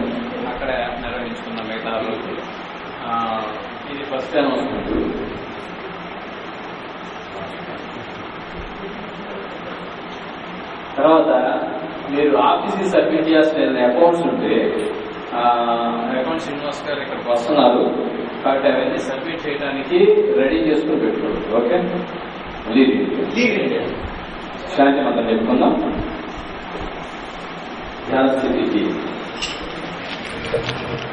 అక్కడ నిర్వహించుకున్న మిగతా రోజులు. ఇది ఫస్ట్ టైం వస్తుంది. తర్వాత మీరు ఆఫీస్కి సబ్మిట్ చేయాల్సిన అకౌంట్స్ ఉంటే అకౌంట్స్ శ్రీనివాస్ గారు ఇక్కడికి వస్తున్నారు. కాబట్టి అవన్నీ సబ్మిట్ చేయడానికి రెడీ చేసుకుని పెట్టుకోండి. ఓకే? శాంతి మంత్రం చెప్పుకుందాం. ధ్యాన స్థితికి. నమస్కారం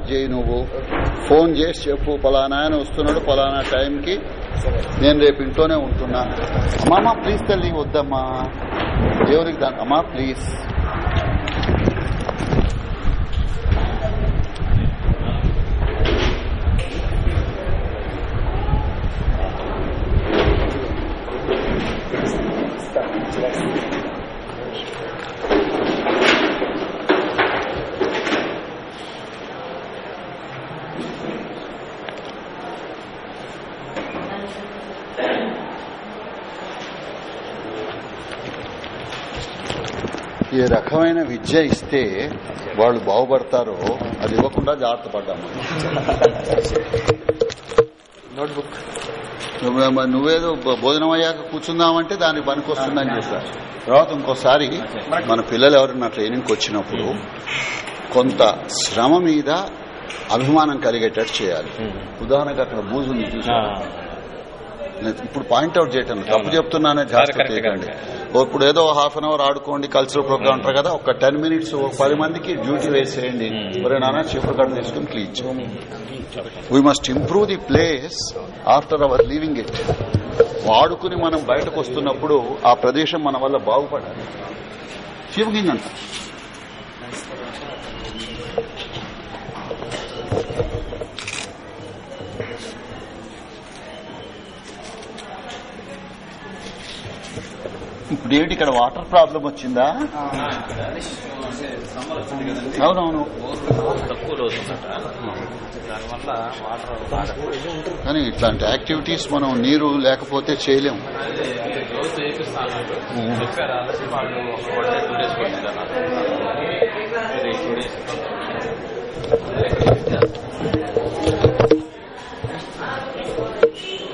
స్టార్ట్ చేయి నువ్వు. ఫోన్ చేసి చెప్పు పలానా ఆయన వస్తున్నాడు పలానా టైంకి నేను రేపు ఇంట్లోనే ఉంటున్నా. అమ్మా ప్లీజ్ తల్లి వద్దమ్మా. దేవునికి దాని అమ్మా ప్లీజ్ ఏ రకమైన విద్య ఇస్తే వాళ్ళు బాగుపడతారో అది ఇవ్వకుండా జాగ్రత్త పడ్డాము. నోట్బుక్ నువ్వేదో భోజనం అయ్యాక కూర్చుందామంటే దానికి పనికొస్తుందని చెప్పారు తర్వాత ఇంకోసారి మన పిల్లలు ఎవరైనా ట్రైనింగ్కి వచ్చినప్పుడు కొంత శ్రమ మీద అభిమానం కలిగేటట్టు చేయాలి. ఉదాహరణకు అక్కడ బూజు ఇప్పుడు పాయింట్అవుట్ చేయటం తప్పు చెప్తున్నానే జాగ్రత్త చేయకండి. ఇప్పుడు ఏదో హాఫ్ అన్ అవర్ ఆడుకోండి కల్చరల్ ప్రోగ్రామ్ అంటారు కదా ఒక టెన్ మినిట్స్ ఒక పది మందికి డ్యూటీ వేసేయండి ఒరే నాన్న చీపురు కట్ట తీసుకుని clean we must improve the place after our leaving it వాడుకుని మనం బయటకు వస్తున్నప్పుడు ఆ ప్రదేశం మన వల్ల బాగుపడాలి. చీపు గింజంట ఇప్పుడు ఏంటి ఇక్కడ వాటర్ ప్రాబ్లం వచ్చిందా? అవునవును. కానీ ఇట్లాంటి యాక్టివిటీస్ మనం నీరు లేకపోతే చేయలేము.